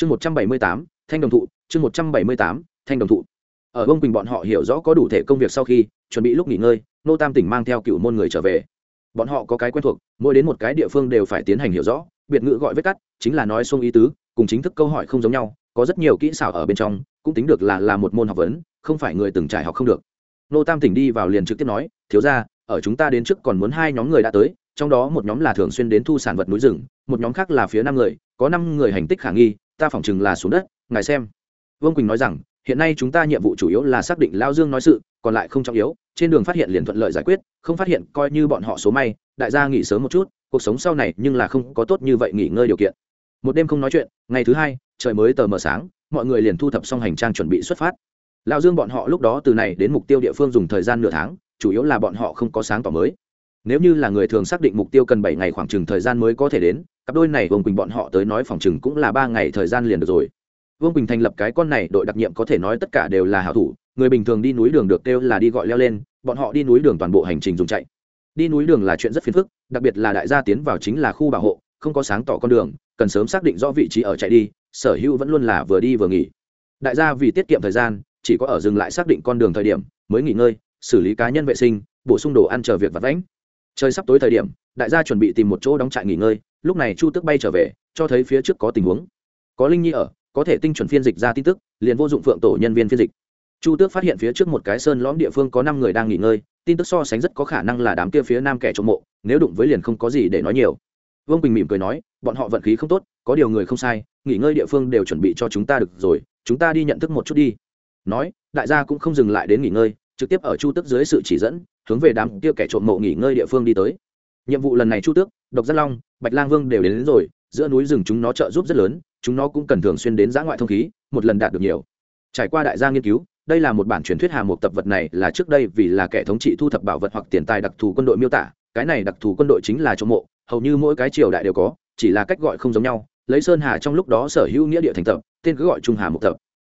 chương một trăm bảy mươi tám, thanh đồng thụ, chương một trăm bảy mươi tám, thanh đồng thụ. Ở bông quỳnh bọn họ hiểu rõ có đủ thể công việc sau khi chuẩn bị lúc nghỉ ngơi, nô tam tỉnh mang theo cựu môn người trở về. Bọn họ có cái quen thuộc, mỗi đến một cái địa phương đều phải tiến hành hiểu rõ, biệt ngữ gọi vết cắt, chính là nói xuông ý tứ, cùng chính thức câu hỏi không giống nhau, có rất nhiều kỹ xảo ở bên trong, cũng tính được là là một môn học vấn, không phải người từng trải học không được. Nô tam tỉnh đi vào liền trực tiếp nói, thiếu ra ở chúng ta đến trước còn muốn hai nhóm người đã tới, trong đó một nhóm là thường xuyên đến thu sản vật núi rừng, một nhóm khác là phía nam người có năm người hành tích khả nghi, ta phỏng chừng là xuống đất, ngài xem. Vương quỳnh nói rằng, hiện nay chúng ta nhiệm vụ chủ yếu là xác định lao dương nói sự, còn lại không trọng yếu, trên đường phát hiện liền thuận lợi giải quyết, không phát hiện coi như bọn họ số may, đại gia nghỉ sớm một chút, cuộc sống sau này nhưng là không có tốt như vậy nghỉ ngơi điều kiện. Một đêm không nói chuyện, ngày thứ hai, trời mới tờ mờ sáng, mọi người liền thu thập xong hành trang chuẩn bị xuất phát. Lão dương bọn họ lúc đó từ này đến mục tiêu địa phương dùng thời gian nửa tháng, chủ yếu là bọn họ không có sáng tỏ mới. Nếu như là người thường xác định mục tiêu cần bảy ngày khoảng chừng thời gian mới có thể đến cặp đôi này vương quỳnh bọn họ tới nói phòng chừng cũng là ba ngày thời gian liền được rồi. Vương quỳnh thành lập cái con này đội đặc nhiệm có thể nói tất cả đều là hảo thủ, người bình thường đi núi đường được kêu là đi gọi leo lên, bọn họ đi núi đường toàn bộ hành trình dùng chạy. Đi núi đường là chuyện rất phiền phức, đặc biệt là đại gia tiến vào chính là khu bảo hộ, không có sáng tỏ con đường, cần sớm xác định rõ vị trí ở chạy đi, sở hữu vẫn luôn là vừa đi vừa nghỉ. Đại gia vì tiết kiệm thời gian, chỉ có ở dừng lại xác định con đường thời điểm, mới nghỉ ngơi, xử lý cá nhân vệ sinh, bổ sung đồ ăn chờ việc vặt vãnh. Trời sắp tối thời điểm, đại gia chuẩn bị tìm một chỗ đóng trại nghỉ ngơi lúc này chu tước bay trở về, cho thấy phía trước có tình huống. Có linh nhi ở, có thể tinh chuẩn phiên dịch ra tin tức, liền vô dụng phượng tổ nhân viên phiên dịch. Chu tước phát hiện phía trước một cái sơn lõm địa phương có năm người đang nghỉ ngơi, tin tức so sánh rất có khả năng là đám kia phía nam kẻ trộm mộ, nếu đụng với liền không có gì để nói nhiều. Vương quỳnh mỉm cười nói, bọn họ vận khí không tốt, có điều người không sai, nghỉ ngơi địa phương đều chuẩn bị cho chúng ta được rồi, chúng ta đi nhận thức một chút đi. Nói, đại gia cũng không dừng lại đến nghỉ ngơi, trực tiếp ở chu tước dưới sự chỉ dẫn, hướng về đám kia kẻ trộm mộ nghỉ ngơi địa phương đi tới nhiệm vụ lần này chu tước độc giác long bạch lang vương đều đến, đến rồi giữa núi rừng chúng nó trợ giúp rất lớn chúng nó cũng cần thường xuyên đến giã ngoại thông khí một lần đạt được nhiều. Trải qua đại gia nghiên cứu đây là một bản truyền thuyết hà một tập vật này là trước đây vì là kẻ thống trị thu thập bảo vật hoặc tiền tài đặc thù quân đội miêu tả cái này đặc thù quân đội chính là trộm mộ hầu như mỗi cái triều đại đều có chỉ là cách gọi không giống nhau lấy sơn hà trong lúc đó sở hữu nghĩa địa thành tập tên cứ gọi trung hà một tập.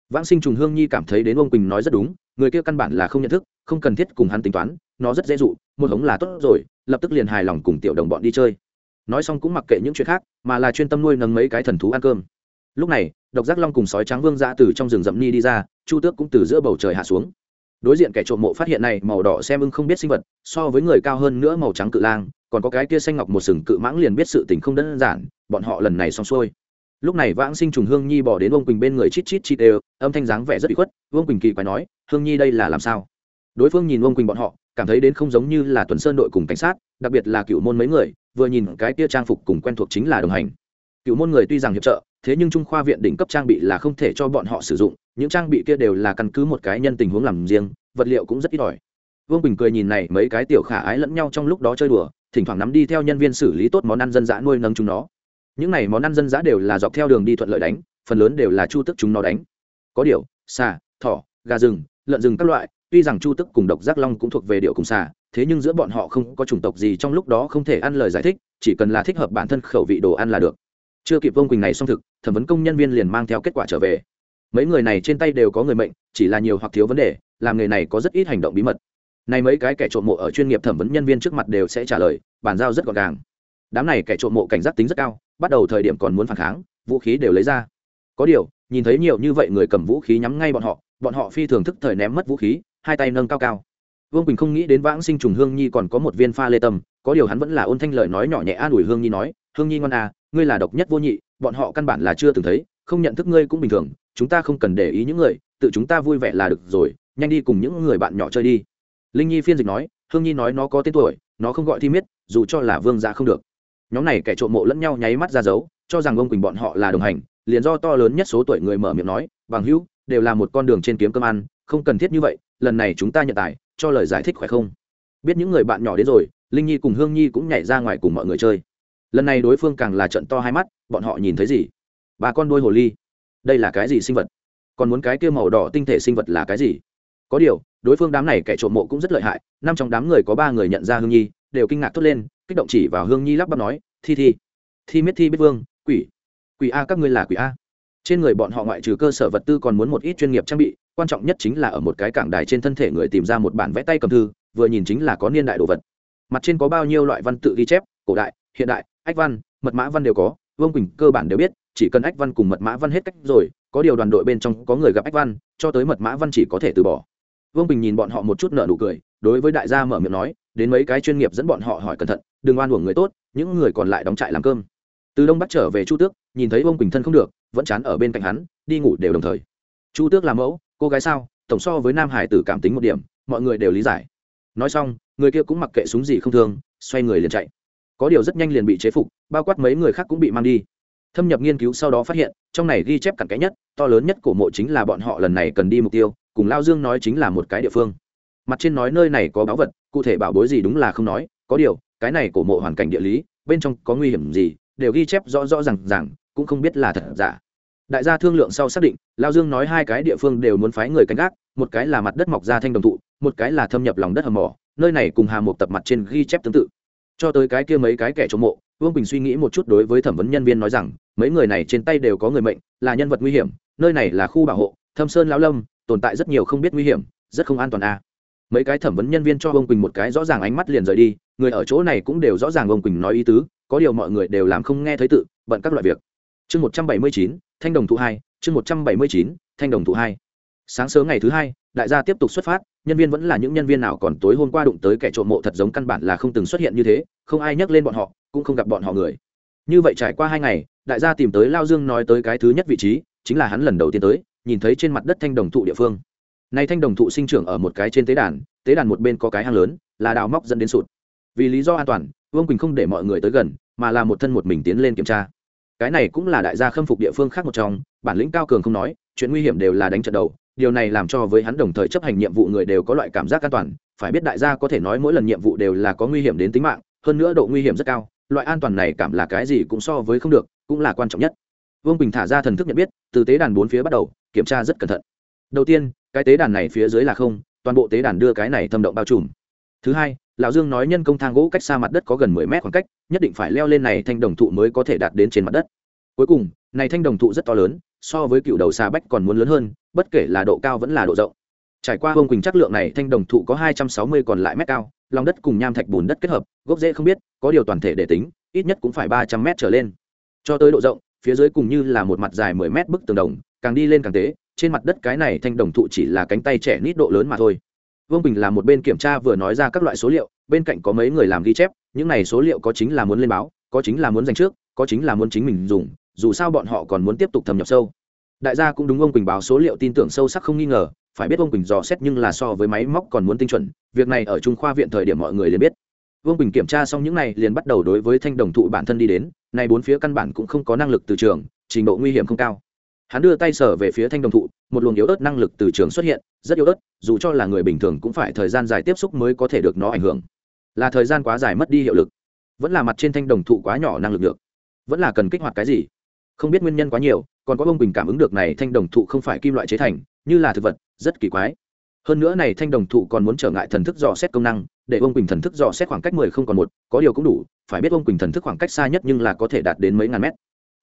Vãng sinh trùng hương nhi cảm thấy đến ông quỳnh nói rất đúng người kia căn bản là không nhận thức không cần thiết cùng hắn tính toán nó rất dễ dụ, một hống là tốt rồi, lập tức liền hài lòng cùng tiểu đồng bọn đi chơi. Nói xong cũng mặc kệ những chuyện khác, mà là chuyên tâm nuôi nấng mấy cái thần thú ăn cơm. Lúc này, độc giác long cùng sói trắng vương ra từ trong rừng rậm ni đi ra, chu tước cũng từ giữa bầu trời hạ xuống. Đối diện kẻ trộm mộ phát hiện này, màu đỏ xem ưng không biết sinh vật, so với người cao hơn nữa màu trắng cự lang, còn có cái kia xanh ngọc một sừng cự mãng liền biết sự tình không đơn giản, bọn họ lần này xong xuôi. Lúc này vãng sinh trùng hương nhi bỏ đến vương quỳnh bên người chít chít chít đều, âm thanh dáng vẻ rất bị khuất, vương quỳnh kỳ quái nói, hương nhi đây là làm sao? Đối phương nhìn vương quỳnh bọn họ cảm thấy đến không giống như là tuần sơn đội cùng cảnh sát, đặc biệt là cựu môn mấy người, vừa nhìn cái kia trang phục cùng quen thuộc chính là đồng hành. Cựu môn người tuy rằng hiệp trợ, thế nhưng trung khoa viện đỉnh cấp trang bị là không thể cho bọn họ sử dụng, những trang bị kia đều là căn cứ một cái nhân tình huống làm riêng, vật liệu cũng rất ít ỏi. Vương bình cười nhìn này, mấy cái tiểu khả ái lẫn nhau trong lúc đó chơi đùa, thỉnh thoảng nắm đi theo nhân viên xử lý tốt món ăn dân dã nuôi nâng chúng nó. Những này món ăn dân dã đều là dọc theo đường đi thuận lợi đánh, phần lớn đều là chu tức chúng nó đánh. Có điều, xà, thỏ, gà rừng, lợn rừng các loại tuy rằng chu tức cùng độc giác long cũng thuộc về điệu cùng xà, thế nhưng giữa bọn họ không có chủng tộc gì trong lúc đó không thể ăn lời giải thích, chỉ cần là thích hợp bản thân khẩu vị đồ ăn là được. Chưa kịp vông quỳnh này xong thực, thẩm vấn công nhân viên liền mang theo kết quả trở về. Mấy người này trên tay đều có người mệnh, chỉ là nhiều hoặc thiếu vấn đề, làm nghề này có rất ít hành động bí mật. Này mấy cái kẻ trộm mộ ở chuyên nghiệp thẩm vấn nhân viên trước mặt đều sẽ trả lời, bàn giao rất gọn gàng. Đám này kẻ trộm mộ cảnh giác tính rất cao, bắt đầu thời điểm còn muốn phản kháng, vũ khí đều lấy ra. Có điều, nhìn thấy nhiều như vậy người cầm vũ khí nhắm ngay bọn họ bọn họ phi thường thức thời ném mất vũ khí hai tay nâng cao cao. Vương quỳnh không nghĩ đến vãng sinh trùng hương nhi còn có một viên pha lê tâm, có điều hắn vẫn là ôn thanh lời nói nhỏ nhẹ an ủi hương nhi nói, hương nhi ngon à ngươi là độc nhất vô nhị, bọn họ căn bản là chưa từng thấy, không nhận thức ngươi cũng bình thường, chúng ta không cần để ý những người, tự chúng ta vui vẻ là được rồi, nhanh đi cùng những người bạn nhỏ chơi đi. Linh nhi phiên dịch nói, hương nhi nói nó có tên tuổi, nó không gọi thi miết, dù cho là vương gia không được. Nhóm này kẻ trộm mộ lẫn nhau nháy mắt ra dấu, cho rằng ông quỳnh bọn họ là đồng hành, liền do to lớn nhất số tuổi người mở miệng nói, bằng hữu đều là một con đường trên kiếm cơm ăn, không cần thiết như vậy, lần này chúng ta nhận tài, cho lời giải thích khỏe không? Biết những người bạn nhỏ đến rồi, linh nhi cùng hương nhi cũng nhảy ra ngoài cùng mọi người chơi. Lần này đối phương càng là trận to hai mắt, bọn họ nhìn thấy gì? Ba con đuôi hồ ly. Đây là cái gì sinh vật? Còn muốn cái kia màu đỏ tinh thể sinh vật là cái gì? Có điều, đối phương đám này kẻ trộm mộ cũng rất lợi hại, năm trong đám người có ba người nhận ra hương nhi, đều kinh ngạc thốt lên, kích động chỉ vào hương nhi lắp bắp nói, thi thi thi miết thi biết vương, quỷ quỷ a, các ngươi là quỷ a trên người bọn họ ngoại trừ cơ sở vật tư còn muốn một ít chuyên nghiệp trang bị, quan trọng nhất chính là ở một cái cảng đài trên thân thể người tìm ra một bản vẽ tay cầm thư, vừa nhìn chính là có niên đại đồ vật. Mặt trên có bao nhiêu loại văn tự ghi chép, cổ đại, hiện đại, ách văn, mật mã văn đều có, vương quỳnh cơ bản đều biết, chỉ cần ách văn cùng mật mã văn hết cách rồi, có điều đoàn đội bên trong có người gặp ách văn, cho tới mật mã văn chỉ có thể từ bỏ. Vương bình nhìn bọn họ một chút nợ nụ cười, đối với đại gia mở miệng nói, đến mấy cái chuyên nghiệp dẫn bọn họ hỏi cẩn thận, đừng oan uổng người tốt, những người còn lại đóng trại làm cơm từ đông bắc trở về chu tước, nhìn thấy ông bình thân không được, vẫn chán ở bên cạnh hắn, đi ngủ đều đồng thời. Chu tước làm mẫu, cô gái sao? Tổng so với nam hải tử cảm tính một điểm, mọi người đều lý giải. Nói xong, người kia cũng mặc kệ súng gì không thương, xoay người liền chạy. Có điều rất nhanh liền bị chế phục, bao quát mấy người khác cũng bị mang đi. Thâm nhập nghiên cứu sau đó phát hiện, trong này ghi chép cặn kẽ nhất, to lớn nhất của mộ chính là bọn họ lần này cần đi mục tiêu, cùng lao dương nói chính là một cái địa phương. Mặt trên nói nơi này có báu vật, cụ thể bảo bối gì đúng là không nói, có điều, cái này cổ mộ hoàn cảnh địa lý, bên trong có nguy hiểm gì đều ghi chép rõ rõ r à n g rằng cũng không biết là thật, giả. Đại gia thương lượng sau xác định, lao dương nói hai cái địa phương đều muốn phái người canh gác, một cái là mặt đất mọc ra thanh đồng thụ, một cái là thâm nhập lòng đất hầm mỏ, nơi này cùng hà một tập mặt trên ghi chép tương tự. Cho tới cái kia mấy cái kẻ chống mộ, vương bình suy nghĩ một chút đối với thẩm vấn nhân viên nói rằng, mấy người này trên tay đều có người mệnh, là nhân vật nguy hiểm, nơi này là khu bảo hộ, thâm sơn lão lâm, tồn tại rất nhiều không biết nguy hiểm, rất không an toàn a à. mấy cái thẩm vấn nhân viên cho Vương quỳnh một cái rõ ràng ánh mắt liền rời đi, người ở chỗ này cũng đều rõ ràng Vương quỳnh nói ý tứ có điều mọi người đều làm không nghe thấy tự, bận các loại việc. Chương một trăm bảy mươi chín, thanh đồng thụ hai, chương một trăm bảy mươi chín, thanh đồng thụ hai. Sáng sớm ngày thứ hai, đại gia tiếp tục xuất phát, nhân viên vẫn là những nhân viên nào còn tối hôm qua đụng tới kẻ trộm mộ thật giống căn bản là không từng xuất hiện như thế, không ai nhắc lên bọn họ, cũng không gặp bọn họ người. Như vậy trải qua hai ngày, đại gia tìm tới lao dương nói tới cái thứ nhất vị trí, chính là hắn lần đầu tiên tới, nhìn thấy trên mặt đất thanh đồng thụ địa phương. Nay thanh đồng thụ sinh trưởng ở một cái trên tế đàn tế đàn một bên có cái hang lớn, là đào móc dẫn đến sụt. Vì lý do an toàn vương quỳnh không để mọi người tới gần mà là một thân một mình tiến lên kiểm tra cái này cũng là đại gia khâm phục địa phương khác một trong bản lĩnh cao cường không nói chuyện nguy hiểm đều là đánh trận đầu điều này làm cho với hắn đồng thời chấp hành nhiệm vụ người đều có loại cảm giác an toàn phải biết đại gia có thể nói mỗi lần nhiệm vụ đều là có nguy hiểm đến tính mạng hơn nữa độ nguy hiểm rất cao loại an toàn này cảm là cái gì cũng so với không được cũng là quan trọng nhất vương bình thả ra thần thức nhận biết từ tế đàn bốn phía bắt đầu kiểm tra rất cẩn thận đầu tiên cái tế đàn này phía dưới là không toàn bộ tế đàn đưa cái này thâm động bao trùm thứ hai lão dương nói nhân công thang gỗ cách xa mặt đất có gần mười mét khoảng cách, nhất định phải leo lên này thanh đồng thụ mới có thể đạt đến trên mặt đất. Cuối cùng, này thanh đồng thụ rất to lớn, so với cựu đầu xà bách còn muốn lớn hơn, bất kể là độ cao vẫn là độ rộng. Trải qua hông quỳnh chắc lượng này, thanh đồng thụ có hai trăm sáu mươi còn lại mét cao, lòng đất cùng nham thạch bùn đất kết hợp, gốc dễ không biết, có điều toàn thể để tính, ít nhất cũng phải ba trăm mét trở lên. Cho tới độ rộng, phía dưới cùng như là một mặt dài mười mét bức tường đồng, càng đi lên càng tế, trên mặt đất cái này thanh đồng thụ chỉ là cánh tay trẻ nít độ lớn mà thôi vương bình là một bên kiểm tra vừa nói ra các loại số liệu bên cạnh có mấy người làm ghi chép những này số liệu có chính là muốn lên báo có chính là muốn dành trước có chính là muốn chính mình dùng dù sao bọn họ còn muốn tiếp tục thâm nhập sâu đại gia cũng đúng ông quỳnh báo số liệu tin tưởng sâu sắc không nghi ngờ phải biết ông quỳnh dò xét nhưng là so với máy móc còn muốn tinh chuẩn việc này ở trung khoa viện thời điểm mọi người liền biết vương quỳnh kiểm tra xong những này liền bắt đầu đối với thanh đồng thụ bản thân đi đến này bốn phía căn bản cũng không có năng lực từ trường trình độ nguy hiểm không cao hắn đưa tay sở về phía thanh đồng thụ, một luồng yếu ớt năng lực từ trường xuất hiện, rất yếu ớt, dù cho là người bình thường cũng phải thời gian dài tiếp xúc mới có thể được nó ảnh hưởng. Là thời gian quá dài mất đi hiệu lực. Vẫn là mặt trên thanh đồng thụ quá nhỏ năng lực được. Vẫn là cần kích hoạt cái gì? Không biết nguyên nhân quá nhiều, còn có ông bình cảm ứng được này thanh đồng thụ không phải kim loại chế thành, như là thực vật, rất kỳ quái. Hơn nữa này thanh đồng thụ còn muốn trở ngại thần thức dò xét công năng, để ông bình thần thức dò xét khoảng cách mười không còn một, có điều cũng đủ, phải biết ông bình thần thức khoảng cách xa nhất nhưng là có thể đạt đến mấy ngàn mét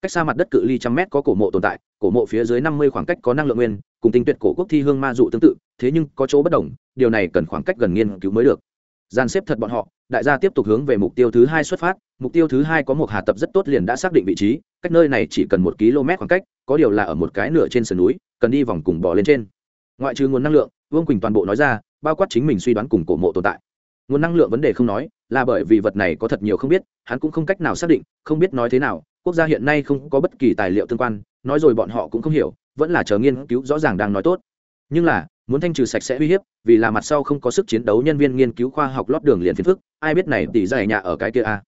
cách xa mặt đất cự ly trăm mét có cổ mộ tồn tại, cổ mộ phía dưới năm mươi khoảng cách có năng lượng nguyên, cùng tinh tuyệt cổ quốc thi hương ma dụ tương tự, thế nhưng có chỗ bất đồng, điều này cần khoảng cách gần nghiên cứu mới được. Gian xếp thật bọn họ, đại gia tiếp tục hướng về mục tiêu thứ hai xuất phát, mục tiêu thứ hai có một hà tập rất tốt liền đã xác định vị trí, cách nơi này chỉ cần một km khoảng cách, có điều là ở một cái nửa trên sườn núi, cần đi vòng cùng bò lên trên. Ngoại trừ nguồn năng lượng, vương quỳnh toàn bộ nói ra, bao quát chính mình suy đoán cùng cổ mộ tồn tại. Nguồn năng lượng vấn đề không nói, là bởi vì vật này có thật nhiều không biết, hắn cũng không cách nào xác định, không biết nói thế nào quốc gia hiện nay không có bất kỳ tài liệu tương quan, nói rồi bọn họ cũng không hiểu, vẫn là chờ nghiên cứu rõ ràng đang nói tốt nhưng là, muốn thanh trừ sạch sẽ uy hiếp, vì là mặt sau không có sức chiến đấu nhân viên nghiên cứu khoa học lót đường liền phiền phức, ai biết này tỷ dày nhà ở cái kia a à.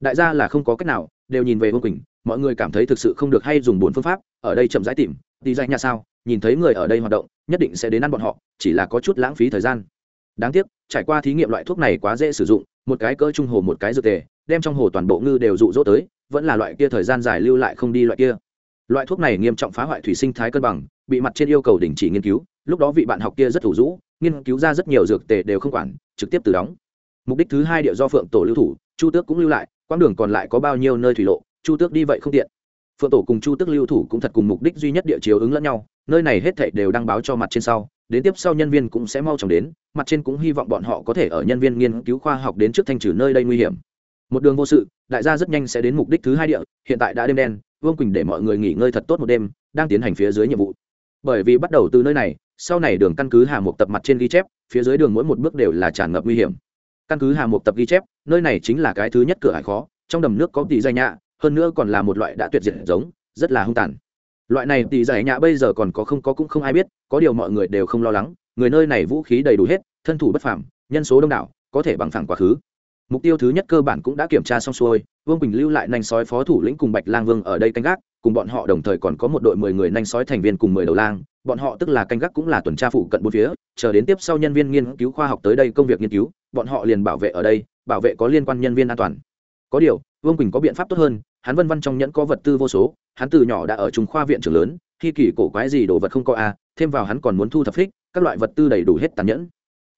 đại gia là không có cách nào, đều nhìn về vương quỳnh, mọi người cảm thấy thực sự không được hay dùng bốn phương pháp, ở đây chậm rãi tìm tỷ dày nhà sao, nhìn thấy người ở đây hoạt động, nhất định sẽ đến ăn bọn họ, chỉ là có chút lãng phí thời gian đáng tiếc, trải qua thí nghiệm loại thuốc này quá dễ sử dụng, một cái cỡ trung hồ một cái dược tề, đem trong hồ toàn bộ ngư đều rụ rỗ tới vẫn là loại kia thời gian dài lưu lại không đi loại kia. Loại thuốc này nghiêm trọng phá hoại thủy sinh thái cân bằng, bị mặt trên yêu cầu đình chỉ nghiên cứu, lúc đó vị bạn học kia rất thủ rũ nghiên cứu ra rất nhiều dược tề đều không quản, trực tiếp từ đóng. Mục đích thứ hai địa do phượng tổ lưu thủ, chu tước cũng lưu lại, quãng đường còn lại có bao nhiêu nơi thủy lộ, chu tước đi vậy không tiện. Phượng tổ cùng chu tước lưu thủ cũng thật cùng mục đích duy nhất địa chiếu ứng lẫn nhau, nơi này hết thảy đều đăng báo cho mặt trên sau, đến tiếp sau nhân viên cũng sẽ mau chóng đến, mặt trên cũng hy vọng bọn họ có thể ở nhân viên nghiên cứu khoa học đến trước thanh trừ nơi đây nguy hiểm một đường vô sự, đại gia rất nhanh sẽ đến mục đích thứ hai địa, hiện tại đã đêm đen, vương quỳnh để mọi người nghỉ ngơi thật tốt một đêm, đang tiến hành phía dưới nhiệm vụ. Bởi vì bắt đầu từ nơi này, sau này đường căn cứ hà mục tập mặt trên ghi chép, phía dưới đường mỗi một bước đều là tràn ngập nguy hiểm. Căn cứ hà mục tập ghi chép, nơi này chính là cái thứ nhất cửa hải khó, trong đầm nước có tỷ dày nhạ, hơn nữa còn là một loại đã tuyệt diệt giống, rất là hung tàn. Loại này tỷ dày nhạ bây giờ còn có không có cũng không ai biết, có điều mọi người đều không lo lắng, người nơi này vũ khí đầy đủ hết, thân thủ bất phàm, nhân số đông đảo, có thể bằng phẳng quá khứ mục tiêu thứ nhất cơ bản cũng đã kiểm tra xong xuôi, vương quỳnh lưu lại nanh sói phó thủ lĩnh cùng bạch lang vương ở đây canh gác, cùng bọn họ đồng thời còn có một đội mười người nanh sói thành viên cùng mười đầu lang, bọn họ tức là canh gác cũng là tuần tra phụ cận bốn phía, chờ đến tiếp sau nhân viên nghiên cứu khoa học tới đây công việc nghiên cứu, bọn họ liền bảo vệ ở đây, bảo vệ có liên quan nhân viên an toàn. Có điều, vương quỳnh có biện pháp tốt hơn, hắn vân văn trong nhẫn có vật tư vô số, hắn từ nhỏ đã ở trung khoa viện trường lớn, khi kỳ cổ quái gì đồ vật không có a, thêm vào hắn còn muốn thu thập thích các loại vật tư đầy đủ hết tàn nhẫn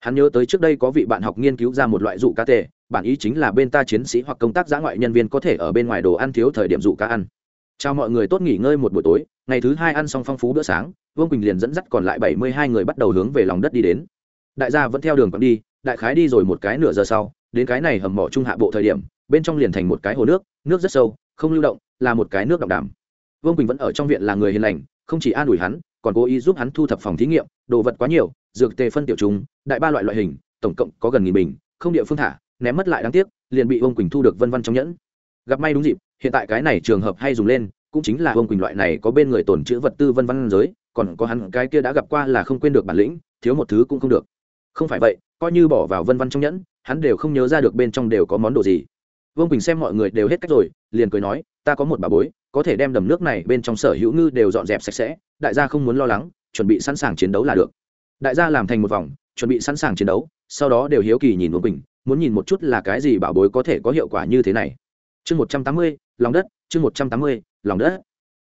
hắn nhớ tới trước đây có vị bạn học nghiên cứu ra một loại dụ cá tề, bản ý chính là bên ta chiến sĩ hoặc công tác giã ngoại nhân viên có thể ở bên ngoài đồ ăn thiếu thời điểm dụ cá ăn. Chào mọi người tốt nghỉ ngơi một buổi tối, ngày thứ hai ăn xong phong phú bữa sáng, vương quỳnh liền dẫn dắt còn lại bảy mươi hai người bắt đầu hướng về lòng đất đi đến. Đại gia vẫn theo đường còn đi, đại khái đi rồi một cái nửa giờ sau, đến cái này hầm mỏ trung hạ bộ thời điểm, bên trong liền thành một cái hồ nước nước rất sâu, không lưu động, là một cái nước đọng đàm vương quỳnh vẫn ở trong viện là người hiền lành, không chỉ an ủi hắn, còn cố ý giúp hắn thu thập phòng thí nghiệm, đồ vật quá nhiều dược tề phân tiểu trùng, đại ba loại loại hình, tổng cộng có gần nghìn bình, không địa phương thả, ném mất lại đáng tiếc, liền bị vương quỳnh thu được vân văn trong nhẫn. Gặp may đúng dịp, hiện tại cái này trường hợp hay dùng lên, cũng chính là vương quỳnh loại này có bên người tồn chữ vật tư vân văn giới, còn có hắn cái kia đã gặp qua là không quên được bản lĩnh, thiếu một thứ cũng không được. Không phải vậy, coi như bỏ vào vân văn trong nhẫn, hắn đều không nhớ ra được bên trong đều có món đồ gì. Vương quỳnh xem mọi người đều hết cách rồi, liền cười nói, ta có một bà bối, có thể đem đầm nước này bên trong sở hữu ngư đều dọn dẹp sạch sẽ, đại gia không muốn lo lắng, chuẩn bị sẵn sàng chiến đấu là được đại gia làm thành một vòng, chuẩn bị sẵn sàng chiến đấu, sau đó đều hiếu kỳ nhìn uống bình muốn nhìn một chút là cái gì bảo bối có thể có hiệu quả như thế này. Chương một trăm tám mươi, lòng đất, chương một trăm tám mươi, lòng đất.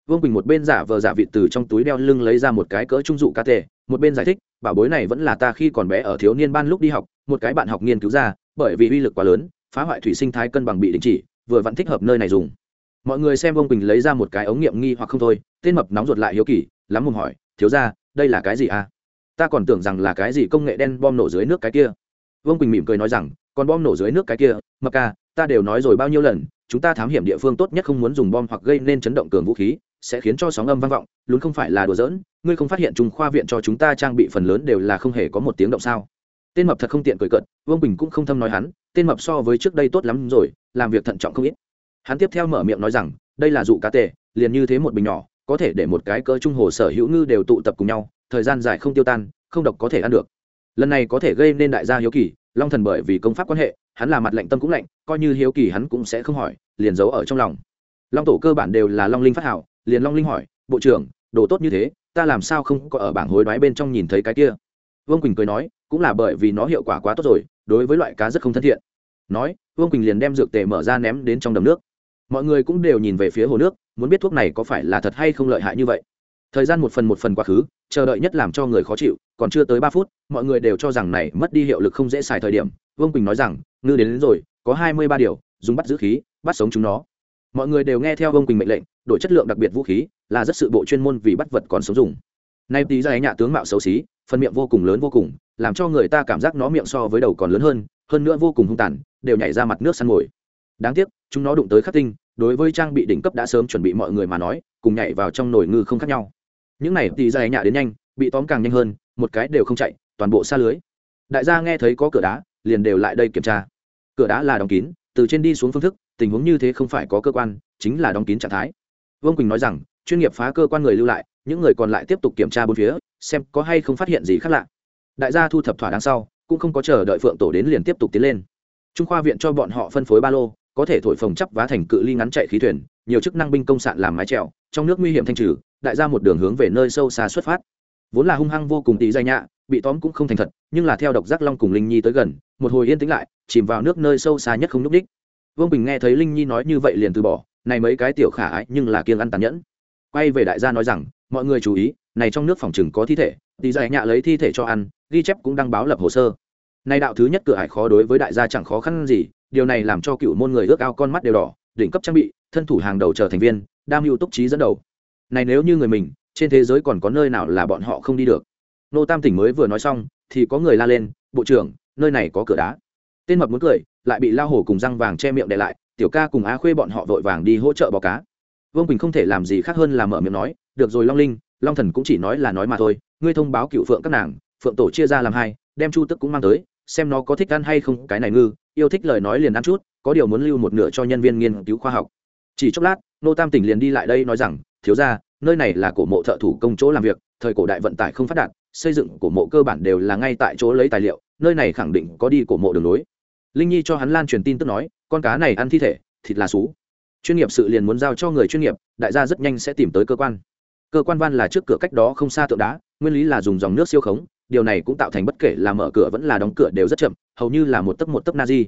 Vương quỳnh một bên giả vờ giả vịt từ trong túi đeo lưng lấy ra một cái cỡ trung dụ cá tề một bên giải thích, bảo bối này vẫn là ta khi còn bé ở thiếu niên ban lúc đi học, một cái bạn học nghiên cứu ra, bởi vì uy lực quá lớn, phá hoại thủy sinh thái cân bằng bị đình chỉ, vừa vẫn thích hợp nơi này dùng. Mọi người xem vương quỳnh lấy ra một cái ống nghiệm nghi hoặc không thôi, tên mập nóng ruột lại hiếu kỳ, lắm mồm hỏi, thiếu ra đây là cái gì à? Ta còn tưởng rằng là cái gì công nghệ đen bom nổ dưới nước cái kia. Vương quỳnh mỉm cười nói rằng, còn bom nổ dưới nước cái kia, mập ca, ta đều nói rồi bao nhiêu lần, chúng ta thám hiểm địa phương tốt nhất không muốn dùng bom hoặc gây nên chấn động cường vũ khí, sẽ khiến cho sóng âm vang vọng, luôn không phải là đùa giỡn, ngươi không phát hiện trung khoa viện cho chúng ta trang bị phần lớn đều là không hề có một tiếng động sao? Tên mập thật không tiện cười cận vương bình cũng không thâm nói hắn, tên mập so với trước đây tốt lắm rồi, làm việc thận trọng không ít. Hắn tiếp theo mở miệng nói rằng, đây là dụ cá tề, liền như thế một bình nhỏ có thể để một cái cỡ trung hồ sở hữu ngư đều tụ tập cùng nhau, thời gian dài không tiêu tan, không độc có thể ăn được. Lần này có thể gây nên đại gia hiếu kỳ, long thần bởi vì công pháp quan hệ, hắn là mặt lạnh tâm cũng lạnh, coi như hiếu kỳ hắn cũng sẽ không hỏi, liền giấu ở trong lòng. Long tổ cơ bản đều là long linh phát hảo, liền long linh hỏi, bộ trưởng, đồ tốt như thế, ta làm sao không có ở bảng hối đoái bên trong nhìn thấy cái kia? Vương quỳnh cười nói, cũng là bởi vì nó hiệu quả quá tốt rồi, đối với loại cá rất không thân thiện. Nói, vương quỳnh liền đem dược tề mở ra ném đến trong đầm nước mọi người cũng đều nhìn về phía hồ nước muốn biết thuốc này có phải là thật hay không lợi hại như vậy. Thời gian một phần một phần quá khứ chờ đợi nhất làm cho người khó chịu còn chưa tới ba phút mọi người đều cho rằng này mất đi hiệu lực không dễ xài thời điểm. Vương quỳnh nói rằng ngư đến, đến rồi có hai mươi ba điều dùng bắt giữ khí bắt sống chúng nó. Mọi người đều nghe theo vương quỳnh mệnh lệnh đổi chất lượng đặc biệt vũ khí là rất sự bộ chuyên môn vì bắt vật còn sống dùng. Nay tí ra nhạ tướng mạo xấu xí phần miệng vô cùng lớn vô cùng làm cho người ta cảm giác nó miệng so với đầu còn lớn hơn hơn nữa vô cùng hung tàn đều nhảy ra mặt nước săn mồi. Đáng tiếc chúng nó đụng tới khắc tinh đối với trang bị đỉnh cấp đã sớm chuẩn bị mọi người mà nói, cùng nhảy vào trong nồi ngư không khác nhau. Những này thì dài nhạ đến nhanh, bị tóm càng nhanh hơn, một cái đều không chạy, toàn bộ xa lưới. Đại gia nghe thấy có cửa đá, liền đều lại đây kiểm tra. Cửa đá là đóng kín, từ trên đi xuống phương thức, tình huống như thế không phải có cơ quan, chính là đóng kín trạng thái. Vương quỳnh nói rằng, chuyên nghiệp phá cơ quan người lưu lại, những người còn lại tiếp tục kiểm tra bốn phía, xem có hay không phát hiện gì khác lạ. Đại gia thu thập thỏa đáng sau, cũng không có chờ đợi phượng tổ đến liền tiếp tục tiến lên. Trung khoa viện cho bọn họ phân phối ba lô có thể thổi phồng chắp vá thành cự ly ngắn chạy khí thuyền, nhiều chức năng binh công sạn làm mái trèo trong nước nguy hiểm thanh trừ, đại gia một đường hướng về nơi sâu xa xuất phát. Vốn là hung hăng vô cùng tỷ dây nhạ, bị tóm cũng không thành thật, nhưng là theo độc giác long cùng linh nhi tới gần, một hồi yên tĩnh lại, chìm vào nước nơi sâu xa nhất không nhúc đích. Vương bình nghe thấy linh nhi nói như vậy liền từ bỏ, này mấy cái tiểu khả ái nhưng là kiêng ăn tàn nhẫn. Quay về đại gia nói rằng, mọi người chú ý, này trong nước phòng chừng có thi thể tỷ dây nhạ lấy thi thể cho ăn, ghi chép cũng đăng báo lập hồ sơ. Này đạo thứ nhất cửa ải khó đối với đại gia chẳng khó khăn gì điều này làm cho cựu môn người ước ao con mắt đều đỏ, đỉnh cấp trang bị, thân thủ hàng đầu trở thành viên, đam mưu túc trí dẫn đầu. Này nếu như người mình, trên thế giới còn có nơi nào là bọn họ không đi được? Nô tam tỉnh mới vừa nói xong, thì có người la lên, bộ trưởng, nơi này có cửa đá. Tên mập muốn cười, lại bị lao hổ cùng răng vàng che miệng để lại, tiểu ca cùng á khuê bọn họ vội vàng đi hỗ trợ bò cá. Vương quỳnh không thể làm gì khác hơn là mở miệng nói, được rồi long linh, long thần cũng chỉ nói là nói mà thôi, ngươi thông báo cựu phượng các nàng, phượng tổ chia ra làm hai, đem chu tức cũng mang tới xem nó có thích ăn hay không, cái này ngư, yêu thích lời nói liền ăn chút, có điều muốn lưu một nửa cho nhân viên nghiên cứu khoa học. Chỉ chốc lát, nô tam tỉnh liền đi lại đây nói rằng, thiếu ra nơi này là cổ mộ thợ thủ công chỗ làm việc, thời cổ đại vận tải không phát đạt, xây dựng cổ mộ cơ bản đều là ngay tại chỗ lấy tài liệu, nơi này khẳng định có đi cổ mộ đường lối. Linh nhi cho hắn lan truyền tin tức nói, con cá này ăn thi thể, thịt là xú. Chuyên nghiệp sự liền muốn giao cho người chuyên nghiệp, đại gia rất nhanh sẽ tìm tới cơ quan. Cơ quan van là trước cửa cách đó không xa tượng đá, nguyên lý là dùng dòng nước siêu khống điều này cũng tạo thành bất kể là mở cửa vẫn là đóng cửa đều rất chậm, hầu như là một tấc một tấc na di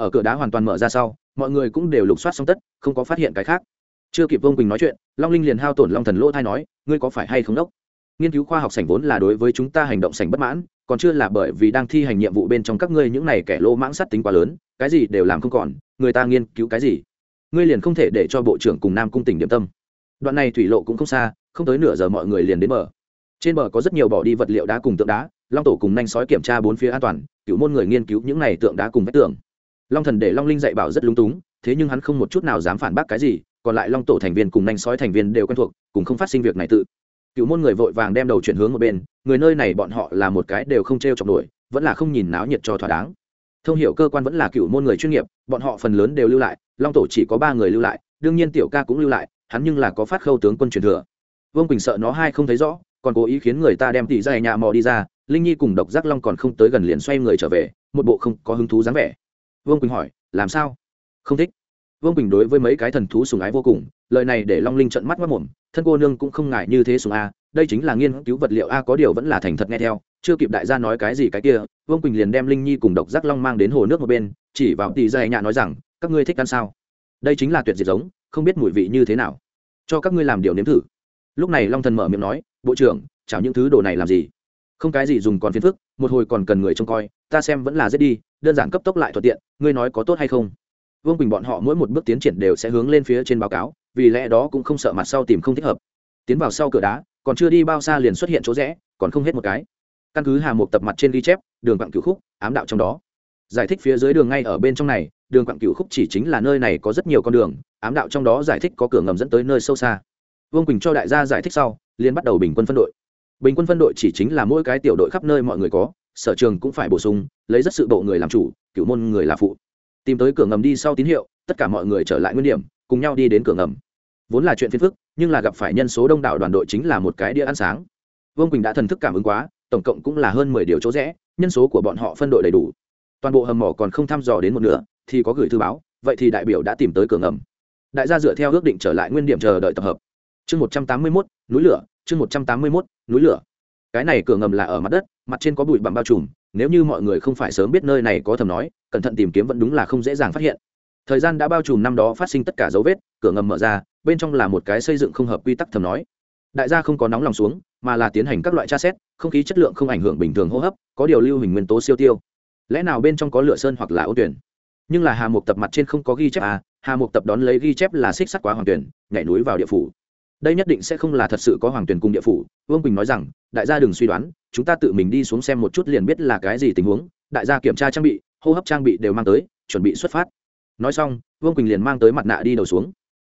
ở cửa đá hoàn toàn mở ra sau, mọi người cũng đều lục soát xong tất, không có phát hiện cái khác. Chưa kịp vông quỳnh nói chuyện, long linh liền hao tổn long thần lỗ thai nói, ngươi có phải hay không đốc? Nghiên cứu khoa học sảnh vốn là đối với chúng ta hành động sảnh bất mãn, còn chưa là bởi vì đang thi hành nhiệm vụ bên trong các ngươi những này kẻ lô mãng sát tính quá lớn, cái gì đều làm không còn, người ta nghiên cứu cái gì? Ngươi liền không thể để cho bộ trưởng cùng nam cung tỉnh điểm tâm. Đoạn này thủy lộ cũng không xa, không tới nửa giờ mọi người liền đến mở trên bờ có rất nhiều bỏ đi vật liệu đá cùng tượng đá, long tổ cùng nhanh sói kiểm tra bốn phía an toàn, cựu môn người nghiên cứu những này tượng đá cùng vách tường. Long thần để long linh dạy bảo rất lung túng, thế nhưng hắn không một chút nào dám phản bác cái gì, còn lại long tổ thành viên cùng nhanh sói thành viên đều quen thuộc cùng không phát sinh việc này tự. Cựu môn người vội vàng đem đầu chuyển hướng một bên, người nơi này bọn họ là một cái đều không t r e o chọc nổi, vẫn là không nhìn náo nhiệt cho thỏa đáng. Thông hiệu cơ quan vẫn là cựu môn người chuyên nghiệp, bọn họ phần lớn đều lưu lại, long tổ chỉ có ba người lưu lại, đương nhiên tiểu ca cũng lưu lại, hắn nhưng là có phát khâu tướng quân truyền thừa. Vương quỳnh sợ nó hai không thấy rõ còn cố ý khiến người ta đem tỷ ra nhà mò đi ra, linh nhi cùng độc giác long còn không tới gần liền xoay người trở về, một bộ không có hứng thú dáng vẻ. Vương quỳnh hỏi, làm sao? Không thích. Vương quỳnh đối với mấy cái thần thú sùng ái vô cùng, lời này để long linh trận mắt mất mồm thân cô nương cũng không ngại như thế sùng a, đây chính là nghiên cứu vật liệu a, có điều vẫn là thành thật nghe theo, chưa kịp đại gia nói cái gì cái kia, vương quỳnh liền đem linh nhi cùng độc giác long mang đến hồ nước một bên, chỉ vào tỷ dày nhạ nói rằng, các ngươi thích ăn sao? Đây chính là tuyệt diệt giống, không biết mùi vị như thế nào. Cho các ngươi làm điều nếm thử. Lúc này long thần mở miệng nói bộ trưởng chảo những thứ đồ này làm gì. Không cái gì dùng còn phiền phức, một hồi còn cần người trông coi, ta xem vẫn là dễ đi, đơn giản cấp tốc lại thuận tiện, ngươi nói có tốt hay không? Vương quỳnh bọn họ mỗi một bước tiến triển đều sẽ hướng lên phía trên báo cáo, vì lẽ đó cũng không sợ mặt sau tìm không thích hợp. Tiến vào sau cửa đá, còn chưa đi bao xa liền xuất hiện chỗ rẽ, còn không hết một cái. Căn cứ hà một tập mặt trên ghi chép, đường quặng cửu khúc, ám đạo trong đó. Giải thích phía dưới đường ngay ở bên trong này, đường quặng cửu khúc chỉ chính là nơi này có rất nhiều con đường, ám đạo trong đó giải thích có cửa ngầm dẫn tới nơi sâu xa. Vương quỳnh cho đại gia giải thích sau liên bắt đầu bình quân phân đội. Bình quân phân đội chỉ chính là mỗi cái tiểu đội khắp nơi mọi người có, sở trường cũng phải bổ sung, lấy rất sự bộ người làm chủ cựu môn người là phụ. Tìm tới cửa ngầm đi sau tín hiệu, tất cả mọi người trở lại nguyên điểm, cùng nhau đi đến cửa ngầm. Vốn là chuyện phiền phức, nhưng là gặp phải nhân số đông đảo đoàn đội chính là một cái đĩa ăn sáng. Vương quỳnh đã thần thức cảm ứng quá, tổng cộng cũng là hơn mười điều chỗ rẽ, nhân số của bọn họ phân đội đầy đủ. Toàn bộ hầm mỏ còn không thăm dò đến một nửa, thì có gửi thư báo, vậy thì đại biểu đã tìm tới cửa ngầm. Đại gia dựa theo ước định trở lại nguyên điểm chờ đợi tập hợp chương một trăm tám mươi mốt, núi lửa, chương một trăm tám mươi mốt, núi lửa. Cái này cửa ngầm là ở mặt đất, mặt trên có bụi bặm bao trùm, nếu như mọi người không phải sớm biết nơi này có thầm nói, cẩn thận tìm kiếm vẫn đúng là không dễ dàng phát hiện. Thời gian đã bao trùm năm đó phát sinh tất cả dấu vết, cửa ngầm mở ra, bên trong là một cái xây dựng không hợp quy tắc thầm nói. Đại gia không có nóng lòng xuống, mà là tiến hành các loại tra xét, không khí chất lượng không ảnh hưởng bình thường hô hấp, có điều lưu hình nguyên tố siêu tiêu. Lẽ nào bên trong có lửa sơn hoặc là ô tuyển? Nhưng là hà mục tập mặt trên không có ghi chép à hà mục tập đón lấy ghi chép là xích sắt quá hoàng tuyển, nhảy núi vào địa phủ đây nhất định sẽ không là thật sự có hoàng tuyển cung địa phủ. Vương quỳnh nói rằng, đại gia đừng suy đoán, chúng ta tự mình đi xuống xem một chút liền biết là cái gì tình huống. Đại gia kiểm tra trang bị, hô hấp trang bị đều mang tới, chuẩn bị xuất phát. Nói xong, vương quỳnh liền mang tới mặt nạ đi đầu xuống.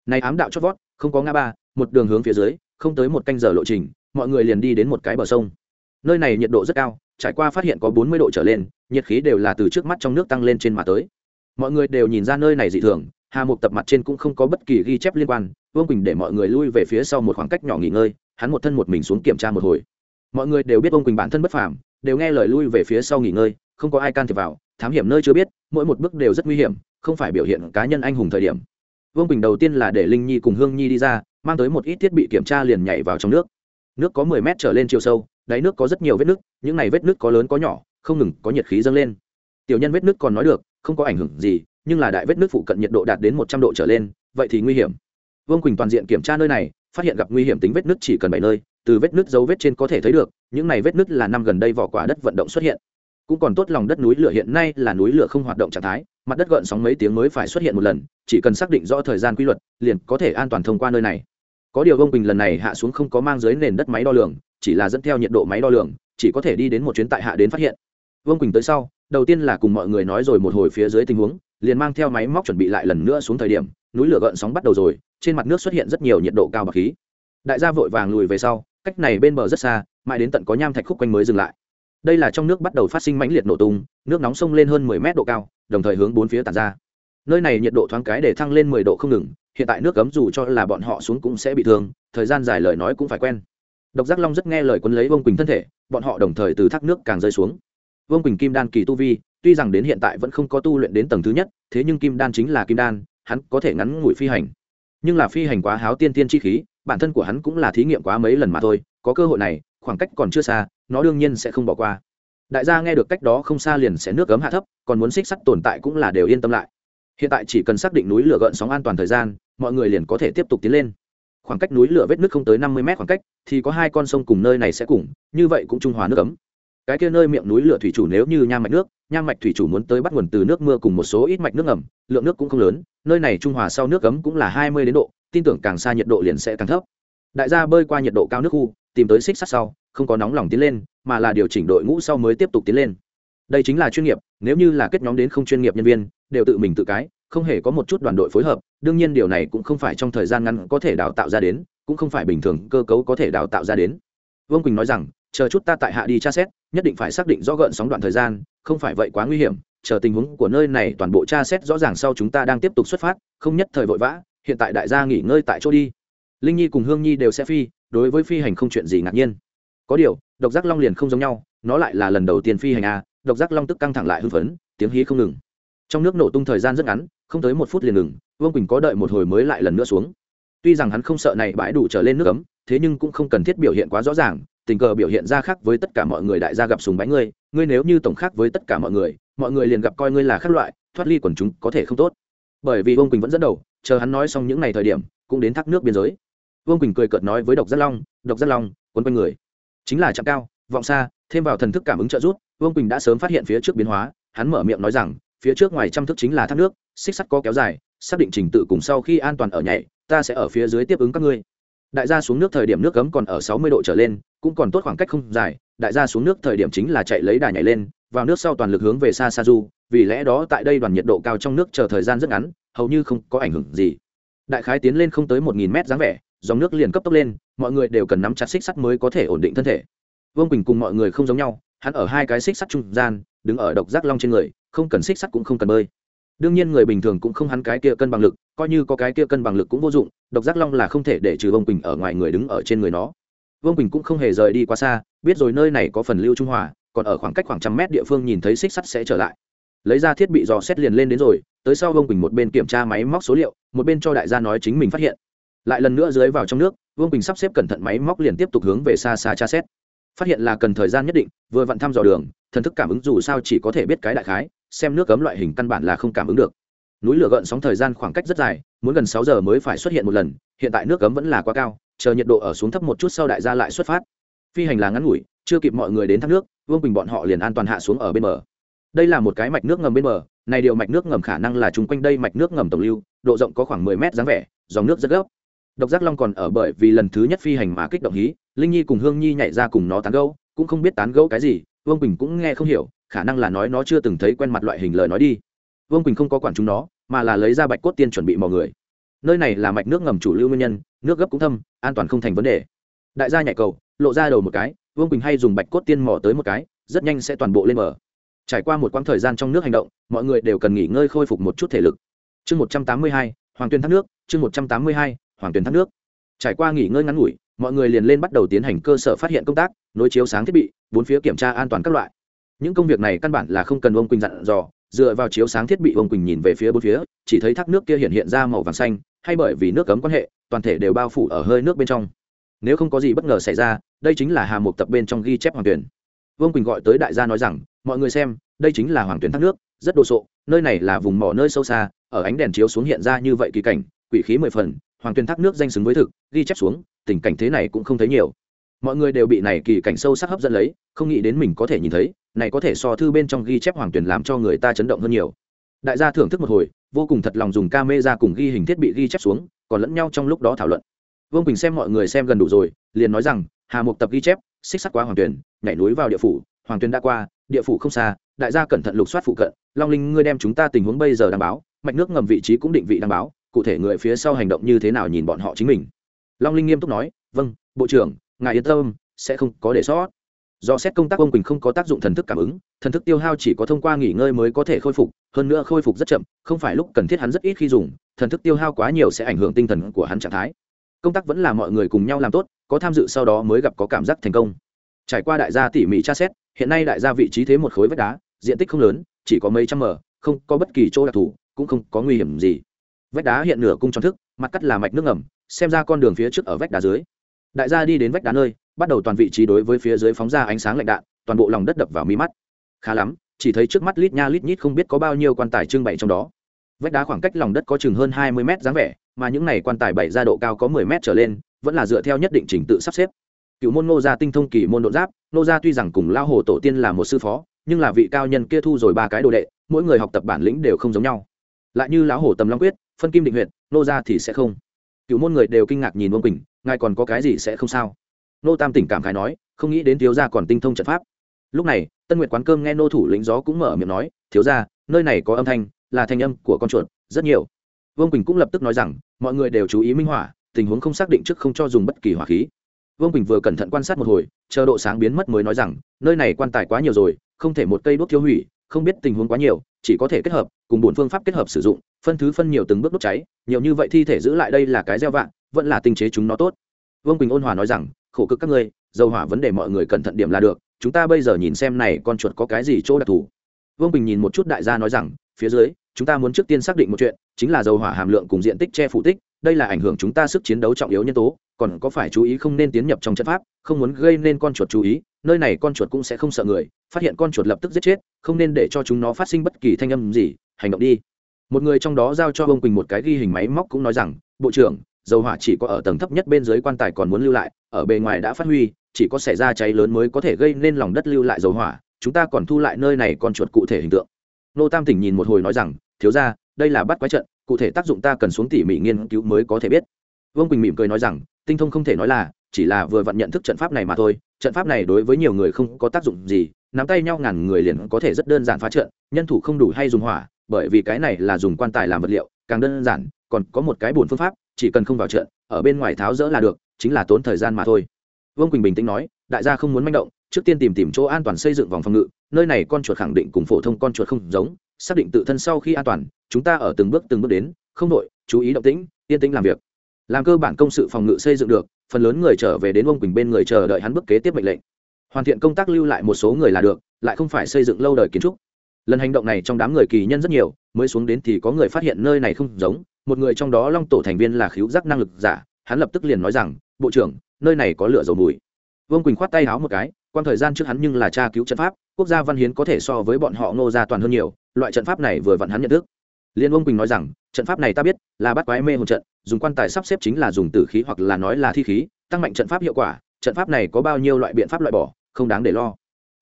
Này ám đạo chót vót, không có ngã ba, một đường hướng phía dưới, không tới một canh giờ lộ trình, mọi người liền đi đến một cái bờ sông. Nơi này nhiệt độ rất cao, trải qua phát hiện có bốn mươi độ trở lên, nhiệt khí đều là từ trước mắt trong nước tăng lên trên mà tới. Mọi người đều nhìn ra nơi này dị thường hà mục tập mặt trên cũng không có bất kỳ ghi chép liên quan, vương quỳnh để mọi người lui về phía sau một khoảng cách nhỏ nghỉ ngơi, hắn một thân một mình xuống kiểm tra một hồi. Mọi người đều biết vương quỳnh bản thân bất phàm, đều nghe lời lui về phía sau nghỉ ngơi, không có ai can thiệp vào, thám hiểm nơi chưa biết, mỗi một bước đều rất nguy hiểm, không phải biểu hiện cá nhân anh hùng thời điểm. Vương quỳnh đầu tiên là để linh nhi cùng hương nhi đi ra, mang tới một ít thiết bị kiểm tra liền nhảy vào trong nước. Nước có mười mét trở lên chiều sâu, đáy nước có rất nhiều vết nước, những này vết nước có lớn có nhỏ, không ngừng có nhiệt khí dâng lên. Tiểu nhân vết nước còn nói được, không có ảnh hưởng gì nhưng là đại vết nước phụ cận nhiệt độ đạt đến một trăm độ trở lên, vậy thì nguy hiểm. Vương quỳnh toàn diện kiểm tra nơi này, phát hiện gặp nguy hiểm tính vết nước chỉ cần bảy nơi, từ vết nước dấu vết trên có thể thấy được, những này vết nước là năm gần đây vỏ quả đất vận động xuất hiện. Cũng còn tốt lòng đất núi lửa hiện nay là núi lửa không hoạt động trạng thái, mặt đất gợn sóng mấy tiếng mới phải xuất hiện một lần, chỉ cần xác định rõ thời gian quy luật, liền có thể an toàn thông qua nơi này. Có điều vương quỳnh lần này hạ xuống không có mang dưới nền đất máy đo lường, chỉ là dẫn theo nhiệt độ máy đo lường, chỉ có thể đi đến một chuyến tại hạ đến phát hiện. Vương quỳnh tới sau, đầu tiên là cùng mọi người nói rồi một hồi phía dưới tình huống liền mang theo máy móc chuẩn bị lại lần nữa xuống thời điểm, núi lửa gợn sóng bắt đầu rồi, trên mặt nước xuất hiện rất nhiều nhiệt độ cao bậc khí. Đại gia vội vàng lùi về sau, cách này bên bờ rất xa, mãi đến tận có nham thạch khúc quanh mới dừng lại. Đây là trong nước bắt đầu phát sinh mãnh liệt nổ tung, nước nóng sông lên hơn mười mét độ cao, đồng thời hướng bốn phía tàn ra. Nơi này nhiệt độ thoáng cái để thăng lên mười độ không ngừng, hiện tại nước cấm dù cho là bọn họ xuống cũng sẽ bị thương, thời gian dài lời nói cũng phải quen. Độc giác long rất nghe lời quân lấy vông quỳnh thân thể, bọn họ đồng thời từ thác nước càng rơi xuống. Vông quỳnh kim đan kỳ tu vi tuy rằng đến hiện tại vẫn không có tu luyện đến tầng thứ nhất, thế nhưng kim đan chính là kim đan, hắn có thể ngắn ngủi phi hành. Nhưng là phi hành quá háo tiên tiên chi khí, bản thân của hắn cũng là thí nghiệm quá mấy lần mà thôi, có cơ hội này, khoảng cách còn chưa xa, nó đương nhiên sẽ không bỏ qua. Đại gia nghe được cách đó không xa liền sẽ nước cấm hạ thấp, còn muốn xích sắt tồn tại cũng là đều yên tâm lại. Hiện tại chỉ cần xác định núi lửa gợn sóng an toàn thời gian, mọi người liền có thể tiếp tục tiến lên. Khoảng cách núi lửa vết nước không tới năm mươi mét khoảng cách, thì có hai con sông cùng nơi này sẽ cùng, như vậy cũng trung hòa nước cấm cái kia nơi miệng núi lửa thủy chủ nếu như nham mạch nước nham mạch thủy chủ muốn tới bắt nguồn từ nước mưa cùng một số ít mạch nước ngầm, lượng nước cũng không lớn, nơi này trung hòa sau nước cấm cũng là hai mươi đến độ, tin tưởng càng xa nhiệt độ liền sẽ càng thấp. Đại gia bơi qua nhiệt độ cao nước khu, tìm tới xích sắt sau, không có nóng lòng tiến lên, mà là điều chỉnh đội ngũ sau mới tiếp tục tiến lên. Đây chính là chuyên nghiệp, nếu như là kết nhóm đến không chuyên nghiệp nhân viên, đều tự mình tự cái, không hề có một chút đoàn đội phối hợp, đương nhiên điều này cũng không phải trong thời gian ngắn có thể đào tạo ra đến, cũng không phải bình thường cơ cấu có thể đào tạo ra đến. Vương quỳnh nói rằng chờ chút ta tại hạ đi tra xét, nhất định phải xác định rõ gợn sóng đoạn thời gian, không phải vậy quá nguy hiểm, chờ tình huống của nơi này toàn bộ tra xét rõ ràng sau chúng ta đang tiếp tục xuất phát, không nhất thời vội vã, hiện tại đại gia nghỉ ngơi tại chỗ đi. Linh nhi cùng hương nhi đều sẽ phi, đối với phi hành không chuyện gì ngạc nhiên. Có điều, độc giác long liền không giống nhau, nó lại là lần đầu tiên phi hành a độc giác long tức căng thẳng lại hưng phấn, tiếng hí không ngừng. Trong nước nổ tung thời gian rất ngắn, không tới một phút liền ngừng, vương quỳnh có đợi một hồi mới lại lần nữa xuống. Tuy rằng hắn không sợ này bãi đủ trở lên nước ấm, thế nhưng cũng không cần thiết biểu hiện quá rõ ràng tình cờ biểu hiện ra khác với tất cả mọi người, đại gia gặp sùng bánh ngươi ngươi nếu như tổng khác với tất cả mọi người mọi người liền gặp coi ngươi là khác loại, thoát ly quần chúng có thể không tốt. Bởi vì vương quỳnh vẫn dẫn đầu, chờ hắn nói xong những ngày thời điểm, cũng đến thác nước biên giới. Vương quỳnh cười cợt nói với độc giác long, độc giác long, quấn quanh người. Chính là chạm cao, vọng xa, thêm vào thần thức cảm ứng trợ giúp, vương quỳnh đã sớm phát hiện phía trước biến hóa, hắn mở miệng nói rằng, phía trước ngoài trăm thức chính là thác nước, xích sắt có kéo dài, xác định trình tự cùng sau khi an toàn ở nhảy, ta sẽ ở phía dưới tiếp ứng các ngươi. Đại gia xuống nước thời điểm nước cấm còn ở sáu mươi độ trở lên cũng còn tốt khoảng cách không dài, đại gia xuống nước thời điểm chính là chạy lấy đà nhảy lên, vào nước sau toàn lực hướng về xa xa du, vì lẽ đó tại đây đoàn nhiệt độ cao trong nước chờ thời gian rất ngắn, hầu như không có ảnh hưởng gì. Đại khái tiến lên không tới một nghìn mét dáng vẻ, dòng nước liền cấp tốc lên, mọi người đều cần nắm chặt xích sắt mới có thể ổn định thân thể. Vương quỳnh cùng mọi người không giống nhau, hắn ở hai cái xích sắt trung gian, đứng ở độc giác long trên người, không cần xích sắt cũng không cần bơi. Đương nhiên người bình thường cũng không hắn cái kia cân bằng lực, coi như có cái kia cân bằng lực cũng vô dụng, độc giác long là không thể để trừ vương quỳnh ở ngoài người đứng ở trên người nó vương quỳnh cũng không hề rời đi quá xa biết rồi nơi này có phần lưu trung hòa còn ở khoảng cách khoảng trăm mét địa phương nhìn thấy xích sắt sẽ trở lại lấy ra thiết bị dò xét liền lên đến rồi tới sau vương quỳnh một bên kiểm tra máy móc số liệu một bên cho đại gia nói chính mình phát hiện lại lần nữa dưới vào trong nước vương quỳnh sắp xếp cẩn thận máy móc liền tiếp tục hướng về xa xa tra xét phát hiện là cần thời gian nhất định vừa vặn thăm dò đường thần thức cảm ứng dù sao chỉ có thể biết cái đại khái xem nước cấm loại hình căn bản là không cảm ứng được núi lửa gợn sóng thời gian khoảng cách rất dài muốn gần sáu giờ mới phải xuất hiện một lần hiện tại nước cấm vẫn là quá cao chờ nhiệt độ ở xuống thấp một chút sau đại gia lại xuất phát. Phi hành là ngắn ngủi, chưa kịp mọi người đến thác nước, vương quỳnh bọn họ liền an toàn hạ xuống ở bên bờ. Đây là một cái mạch nước ngầm bên bờ, này điều mạch nước ngầm khả năng là chung quanh đây mạch nước ngầm tổng lưu, độ rộng có khoảng mười mét dáng vẻ, dòng nước rất gấp. Độc giác long còn ở bởi vì lần thứ nhất phi hành mà kích động hí, linh nhi cùng hương nhi nhảy ra cùng nó tán gẫu, cũng không biết tán gẫu cái gì, vương quỳnh cũng nghe không hiểu, khả năng là nói nó chưa từng thấy quen mặt loại hình lời nói đi. Vương quỳnh không có quản chúng nó, mà là lấy ra bạch cốt tiên chuẩn bị mọi người nơi này là mạch nước ngầm chủ lưu nguyên nhân, nước gấp cũng thâm, an toàn không thành vấn đề. Đại gia nhảy cầu, lộ ra đầu một cái, vương quỳnh hay dùng bạch cốt tiên mỏ tới một cái, rất nhanh sẽ toàn bộ lên mở trải qua một quãng thời gian trong nước hành động, mọi người đều cần nghỉ ngơi khôi phục một chút thể lực. Chương một trăm tám mươi hai, hoàng tuyên thác nước, chương một trăm tám mươi hai, hoàng tuyên thác nước. Trải qua nghỉ ngơi ngắn ngủi, mọi người liền lên bắt đầu tiến hành cơ sở phát hiện công tác, nối chiếu sáng thiết bị, bốn phía kiểm tra an toàn các loại. Những công việc này căn bản là không cần ông quỳnh dặn dò, dựa vào chiếu sáng thiết bị ông quỳnh nhìn về phía bốn phía, chỉ thấy thác nước kia hiện hiện ra màu vàng xanh hay bởi vì nước cấm quan hệ, toàn thể đều bao phủ ở hơi nước bên trong. Nếu không có gì bất ngờ xảy ra, đây chính là hà mục tập bên trong ghi chép hoàng tuyển. Vương quỳnh gọi tới đại gia nói rằng, mọi người xem, đây chính là hoàng tuyển thác nước, rất đồ sộ, nơi này là vùng mỏ nơi sâu xa, ở ánh đèn chiếu xuống hiện ra như vậy kỳ cảnh, quỷ khí mười phần, hoàng tuyển thác nước danh xứng với thực, ghi chép xuống, tình cảnh thế này cũng không thấy nhiều. Mọi người đều bị này kỳ cảnh sâu sắc hấp dẫn lấy, không nghĩ đến mình có thể nhìn thấy, này có thể so thư bên trong ghi chép hoàng tuyển làm cho người ta chấn động hơn nhiều. Đại gia thưởng thức một hồi vô cùng thật lòng dùng ca mê ra cùng ghi hình thiết bị ghi chép xuống, còn lẫn nhau trong lúc đó thảo luận. Vương quỳnh xem mọi người xem gần đủ rồi, liền nói rằng, hà mục tập ghi chép, xích sắt qua hoàng tuyển nhảy núi vào địa phủ, hoàng tuyển đã qua, địa phủ không xa, đại gia cẩn thận lục soát phụ cận, long linh ngươi đem chúng ta tình huống bây giờ đảm báo, mạch nước ngầm vị trí cũng định vị đảm báo, cụ thể người phía sau hành động như thế nào nhìn bọn họ chính mình. Long linh nghiêm túc nói vâng bộ trưởng, ngài yên tâm, sẽ không có để sót do xét công tác ông quỳnh không có tác dụng thần thức cảm ứng, thần thức tiêu hao chỉ có thông qua nghỉ ngơi mới có thể khôi phục, hơn nữa khôi phục rất chậm, không phải lúc cần thiết hắn rất ít khi dùng, thần thức tiêu hao quá nhiều sẽ ảnh hưởng tinh thần của hắn trạng thái. Công tác vẫn là mọi người cùng nhau làm tốt, có tham dự sau đó mới gặp có cảm giác thành công. Trải qua đại gia tỉ mỉ tra xét, hiện nay đại gia vị trí thế một khối vách đá, diện tích không lớn, chỉ có mấy trăm mờ không có bất kỳ chỗ đặc thù, cũng không có nguy hiểm gì. Vách đá hiện nửa cung tròn thức, mặt cắt là mạch nước ngầm, xem ra con đường phía trước ở vách đá dưới. Đại gia đi đến vách đá nơi bắt đầu toàn vị trí đối với phía dưới phóng ra ánh sáng lạnh đạn, toàn bộ lòng đất đập vào mi mắt. Khá lắm, chỉ thấy trước mắt lít nha lít nhít không biết có bao nhiêu quan tài trưng bày trong đó. Vách đá khoảng cách lòng đất có chừng hơn hai mươi mét dáng vẻ, mà những này quan tài bày ra độ cao có mười mét trở lên, vẫn là dựa theo nhất định trình tự sắp xếp. Cựu môn nô gia tinh thông kỳ môn độ giáp nô gia tuy rằng cùng lao hồ tổ tiên là một sư phó, nhưng là vị cao nhân kia thu rồi ba cái đồ đệ, mỗi người học tập bản lĩnh đều không giống nhau. Lại như lão hồ tầm long quyết, phân kim định huyện nô gia thì sẽ không. Cựu môn người đều kinh ngạc nhìn vương quỳnh, ngài còn có cái gì sẽ không sao? Nô tam tỉnh cảm khái nói, không nghĩ đến thiếu gia còn tinh thông trận pháp. Lúc này, tân nguyệt quán cơm nghe nô thủ lĩnh gió cũng mở miệng nói, thiếu gia, nơi này có âm thanh, là thanh âm của con chuột, rất nhiều. Vương quỳnh cũng lập tức nói rằng, mọi người đều chú ý minh họa, tình huống không xác định trước không cho dùng bất kỳ hỏa khí. Vương quỳnh vừa cẩn thận quan sát một hồi, chờ độ sáng biến mất mới nói rằng, nơi này quan tài quá nhiều rồi, không thể một cây đốt thiếu hủy, không biết tình huống quá nhiều, chỉ có thể kết hợp, cùng bốn phương pháp kết hợp sử dụng, phân thứ phân nhiều từng bước đốt cháy, nhiều như vậy thi thể giữ lại đây là cái gieo vạn vẫn là tinh chế chúng nó tốt. Vương quỳnh ôn hòa nói rằng khổ cực các ngươi, dầu hỏa vấn đề mọi người cẩn thận điểm là được, chúng ta bây giờ nhìn xem này con chuột có cái gì chỗ đặc thù. Vương Bình nhìn một chút đại gia nói rằng, phía dưới, chúng ta muốn trước tiên xác định một chuyện, chính là dầu hỏa hàm lượng cùng diện tích che phủ tích, đây là ảnh hưởng chúng ta sức chiến đấu trọng yếu nhân tố, còn có phải chú ý không nên tiến nhập trong trận pháp, không muốn gây nên con chuột chú ý, nơi này con chuột cũng sẽ không sợ người, phát hiện con chuột lập tức giết chết, không nên để cho chúng nó phát sinh bất kỳ thanh âm gì, hành động đi. Một người trong đó giao cho ông quỳnh một cái ghi hình máy móc cũng nói rằng, bộ trưởng dầu hỏa chỉ có ở tầng thấp nhất bên dưới quan tài còn muốn lưu lại, ở bề ngoài đã phát huy, chỉ có xảy ra cháy lớn mới có thể gây nên lòng đất lưu lại dầu hỏa, chúng ta còn thu lại nơi này còn chuột cụ thể hình tượng. Nô tam tỉnh nhìn một hồi nói rằng, thiếu ra đây là bắt quái trận, cụ thể tác dụng ta cần xuống tỉ mỉ nghiên cứu mới có thể biết. Vương quỳnh mỉm cười nói rằng, tinh thông không thể nói là, chỉ là vừa vặn nhận thức trận pháp này mà thôi, trận pháp này đối với nhiều người không có tác dụng gì, nắm tay nhau ngàn người liền có thể rất đơn giản phá trận, nhân thủ không đủ hay dùng hỏa, bởi vì cái này là dùng quan tài làm vật liệu, càng đơn giản, còn có một cái bổn phương pháp chỉ cần không vào trận, ở bên ngoài tháo rỡ là được, chính là tốn thời gian mà thôi. Vương quỳnh bình tĩnh nói, đại gia không muốn manh động, trước tiên tìm tìm chỗ an toàn xây dựng vòng phòng ngự, nơi này con chuột khẳng định cùng phổ thông con chuột không giống, xác định tự thân sau khi an toàn, chúng ta ở từng bước từng bước đến, không đội chú ý động tĩnh, yên tĩnh làm việc. Làm cơ bản công sự phòng ngự xây dựng được, phần lớn người trở về đến ông quỳnh bên người chờ đợi hắn bước kế tiếp mệnh lệnh. Hoàn thiện công tác lưu lại một số người là được, lại không phải xây dựng lâu đời kiến trúc. Lần hành động này trong đám người kỳ nhân rất nhiều, mới xuống đến thì có người phát hiện nơi này không giống một người trong đó long tổ thành viên là khiếu giác năng lực giả, hắn lập tức liền nói rằng, bộ trưởng, nơi này có lửa dầu mùi. Vương quỳnh khoát tay háo một cái quan thời gian trước hắn nhưng là tra cứu trận pháp, quốc gia văn hiến có thể so với bọn họ ngô gia toàn hơn nhiều, loại trận pháp này vừa vặn hắn nhận thức. Liên vương quỳnh nói rằng, trận pháp này ta biết, là bắt quái mê hồn trận, dùng quan tài sắp xếp chính là dùng tử khí hoặc là nói là thi khí, tăng mạnh trận pháp hiệu quả, trận pháp này có bao nhiêu loại biện pháp loại bỏ, không đáng để lo.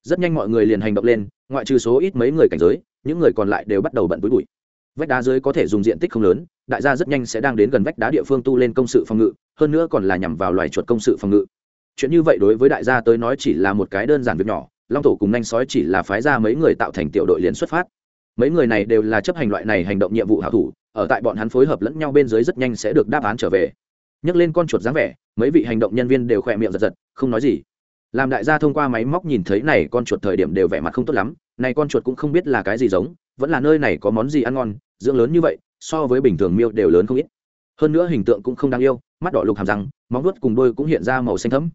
Rất nhanh mọi người liền hành động lên, ngoại trừ số ít mấy người cảnh giới, những người còn lại đều bắt đầu bận túi bụi. Vách đá dưới có thể dùng diện tích không lớn đại gia rất nhanh sẽ đang đến gần vách đá địa phương tu lên công sự phòng ngự, hơn nữa còn là nhằm vào loài chuột công sự phòng ngự. Chuyện như vậy đối với đại gia tới nói chỉ là một cái đơn giản việc nhỏ, long tổ cùng nhanh sói chỉ là phái ra mấy người tạo thành tiểu đội liền xuất phát. Mấy người này đều là chấp hành loại này hành động nhiệm vụ hảo thủ, ở tại bọn hắn phối hợp lẫn nhau bên dưới rất nhanh sẽ được đáp án trở về. Nhấc lên con chuột dáng vẻ, mấy vị hành động nhân viên đều khỏe miệng giật giật, không nói gì. Làm đại gia thông qua máy móc nhìn thấy này con chuột thời điểm đều vẻ mặt không tốt lắm, này con chuột cũng không biết là cái gì giống, vẫn là nơi này có món gì ăn ngon, dưỡng lớn như vậy so với bình thường miêu đều lớn không ít. Hơn nữa hình tượng cũng không đáng yêu, mắt đỏ lục hàm răng, móng vuốt cùng đôi cũng hiện ra màu xanh thẫm.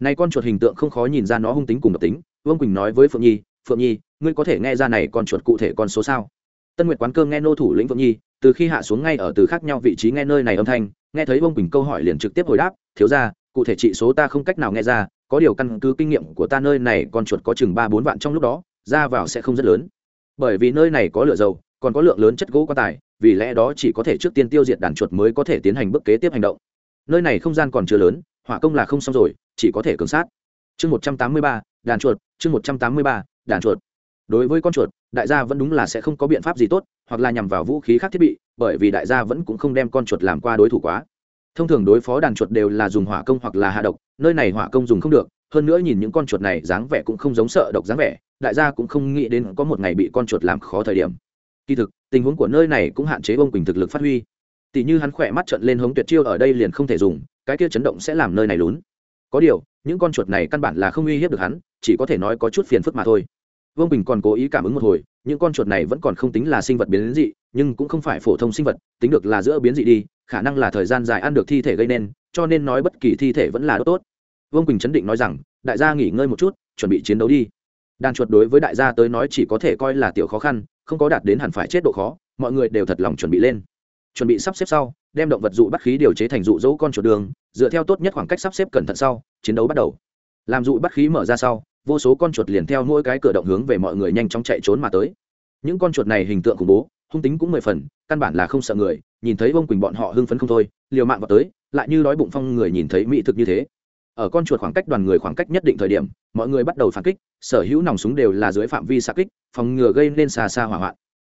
Này con chuột hình tượng không khó nhìn ra nó hung tính cùng độc tính, vương quỳnh nói với phượng nhi phượng nhi, ngươi có thể nghe ra này con chuột cụ thể con số sao? Tân nguyệt quán cơm nghe nô thủ lĩnh phượng nhi, từ khi hạ xuống ngay ở từ khác nhau vị trí nghe nơi này âm thanh, nghe thấy vương quỳnh câu hỏi liền trực tiếp hồi đáp, thiếu ra cụ thể trị số ta không cách nào nghe ra, có điều căn cứ kinh nghiệm của ta nơi này con chuột có chừng ba bốn vạn trong lúc đó, ra vào sẽ không rất lớn. Bởi vì nơi này có lửa dầu còn có lượng lớn chất gỗ quá tài, vì lẽ đó chỉ có thể trước tiên tiêu diệt đàn chuột mới có thể tiến hành bước kế tiếp hành động. Nơi này không gian còn chưa lớn, hỏa công là không xong rồi, chỉ có thể cường sát. Chương một trăm tám mươi ba, đàn chuột, chương một trăm tám mươi ba, đàn chuột. Đối với con chuột, đại gia vẫn đúng là sẽ không có biện pháp gì tốt, hoặc là nhằm vào vũ khí khác thiết bị, bởi vì đại gia vẫn cũng không đem con chuột làm qua đối thủ quá. Thông thường đối phó đàn chuột đều là dùng hỏa công hoặc là hạ độc, nơi này hỏa công dùng không được, hơn nữa nhìn những con chuột này dáng vẻ cũng không giống sợ độc dáng vẻ, đại gia cũng không nghĩ đến có một ngày bị con chuột làm khó thời điểm kỳ thực, tình huống của nơi này cũng hạn chế ông quỳnh thực lực phát huy. Tỷ như hắn khỏe mắt trận lên hống tuyệt chiêu ở đây liền không thể dùng, cái kia chấn động sẽ làm nơi này lún. Có điều, những con chuột này căn bản là không uy hiếp được hắn, chỉ có thể nói có chút phiền phức mà thôi. Vương bình còn cố ý cảm ứng một hồi, những con chuột này vẫn còn không tính là sinh vật biến dị, nhưng cũng không phải phổ thông sinh vật, tính được là giữa biến dị đi, khả năng là thời gian dài ăn được thi thể gây nên, cho nên nói bất kỳ thi thể vẫn là đốt tốt. Vương quỳnh chấn định nói rằng, đại gia nghỉ ngơi một chút, chuẩn bị chiến đấu đi. Đàn chuột đối với đại gia tới nói chỉ có thể coi là tiểu khó khăn không có đạt đến hẳn phải chết độ khó, mọi người đều thật lòng chuẩn bị lên. Chuẩn bị sắp xếp sau, đem động vật dụ bắt khí điều chế thành dụ dỗ con chuột đường, dựa theo tốt nhất khoảng cách sắp xếp cẩn thận sau, chiến đấu bắt đầu. Làm dụ bắt khí mở ra sau, vô số con chuột liền theo mỗi cái cửa động hướng về mọi người nhanh chóng chạy trốn mà tới. Những con chuột này hình tượng khủng bố, hung tính cũng mười phần, căn bản là không sợ người, nhìn thấy bông quỳnh bọn họ hưng phấn không thôi, liều mạng vào tới, lại như đói bụng phong người nhìn thấy mỹ thực như thế ở con chuột khoảng cách đoàn người khoảng cách nhất định thời điểm, mọi người bắt đầu phản kích, sở hữu nòng súng đều là dưới phạm vi xa kích, phòng ngừa gây nên xa xa hỏa hoạn.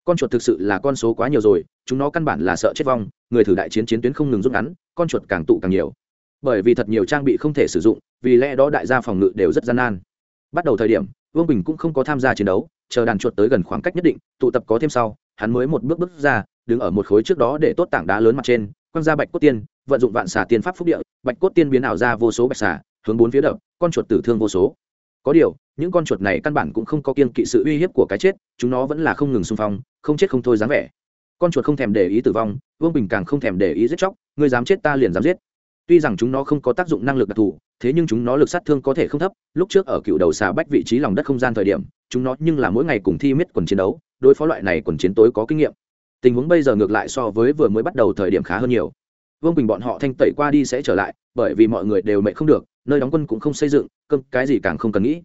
Con chuột thực sự là con số quá nhiều rồi, chúng nó căn bản là sợ chết vong, người thử đại chiến chiến tuyến không ngừng rút ngắn, con chuột càng tụ càng nhiều. Bởi vì thật nhiều trang bị không thể sử dụng, vì lẽ đó đại gia phòng ngự đều rất gian nan. Bắt đầu thời điểm, vương bình cũng không có tham gia chiến đấu, chờ đàn chuột tới gần khoảng cách nhất định, tụ tập có thêm sau, hắn mới một bước bước ra, đứng ở một khối trước đó để tốt tảng đá lớn mặt trên quăng ra bạch cốt tiên, vận dụng vạn xà tiên pháp phúc địa, bạch cốt tiên biến ảo ra vô số bạch xà, hướng bốn phía đập, con chuột tử thương vô số. Có điều, những con chuột này căn bản cũng không có kiên kỵ sự uy hiếp của cái chết, chúng nó vẫn là không ngừng xung phong, không chết không thôi dáng vẻ. Con chuột không thèm để ý tử vong, vương bình càng không thèm để ý giết chóc người dám chết ta liền dám giết. Tuy rằng chúng nó không có tác dụng năng lực đặc thù, thế nhưng chúng nó lực sát thương có thể không thấp, lúc trước ở cựu đầu xà bách vị trí lòng đất không gian thời điểm, chúng nó nhưng là mỗi ngày cùng thi miết quần chiến đấu, đối phó loại này quần chiến tối có kinh nghiệm tình huống bây giờ ngược lại so với vừa mới bắt đầu thời điểm khá hơn nhiều. Vương bình bọn họ thanh tẩy qua đi sẽ trở lại, bởi vì mọi người đều mệnh không được, nơi đóng quân cũng không xây dựng, cơm, cái gì càng không cần nghĩ.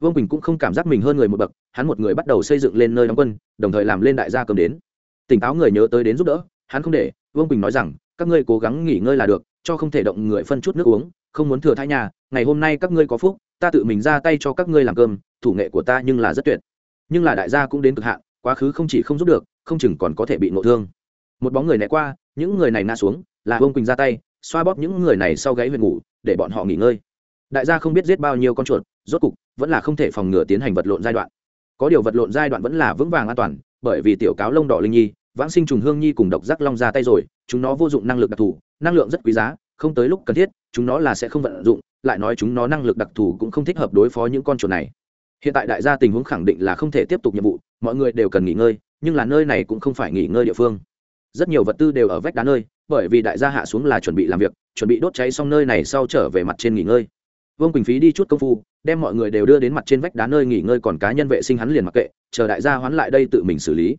Vương bình cũng không cảm giác mình hơn người một bậc, hắn một người bắt đầu xây dựng lên nơi đóng quân, đồng thời làm lên đại gia cơm đến. Tỉnh táo người nhớ tới đến giúp đỡ, hắn không để, vương bình nói rằng, các ngươi cố gắng nghỉ ngơi là được, cho không thể động người phân chút nước uống, không muốn thừa thai nhà, ngày hôm nay các ngươi có phúc, ta tự mình ra tay cho các ngươi làm cơm, thủ nghệ của ta nhưng là rất tuyệt. Nhưng là đại gia cũng đến cực hạn, quá khứ không chỉ không giúp được không chừng còn có thể bị ngộ thương. Một bóng người né qua, những người này ngã xuống, là vương quỳnh ra tay, xoa bóp những người này sau gáy huyệt ngủ, để bọn họ nghỉ ngơi. Đại gia không biết giết bao nhiêu con chuột, rốt cục, vẫn là không thể phòng ngừa tiến hành vật lộn giai đoạn. Có điều vật lộn giai đoạn vẫn là vững vàng an toàn, bởi vì tiểu cáo lông đỏ linh nhi, vãng sinh trùng hương nhi cùng độc giác long ra tay rồi, chúng nó vô dụng năng lực đặc thù, năng lượng rất quý giá, không tới lúc cần thiết, chúng nó là sẽ không vận dụng, lại nói chúng nó năng lực đặc thù cũng không thích hợp đối phó những con chuột này. Hiện tại đại gia tình huống khẳng định là không thể tiếp tục nhiệm vụ, mọi người đều cần nghỉ ngơi nhưng là nơi này cũng không phải nghỉ ngơi địa phương. Rất nhiều vật tư đều ở vách đá nơi, bởi vì đại gia hạ xuống là chuẩn bị làm việc, chuẩn bị đốt cháy xong nơi này sau trở về mặt trên nghỉ ngơi. Vương quỳnh phí đi chút công phu, đem mọi người đều đưa đến mặt trên vách đá nơi nghỉ ngơi còn cá nhân vệ sinh hắn liền mặc kệ, chờ đại gia hoán lại đây tự mình xử lý.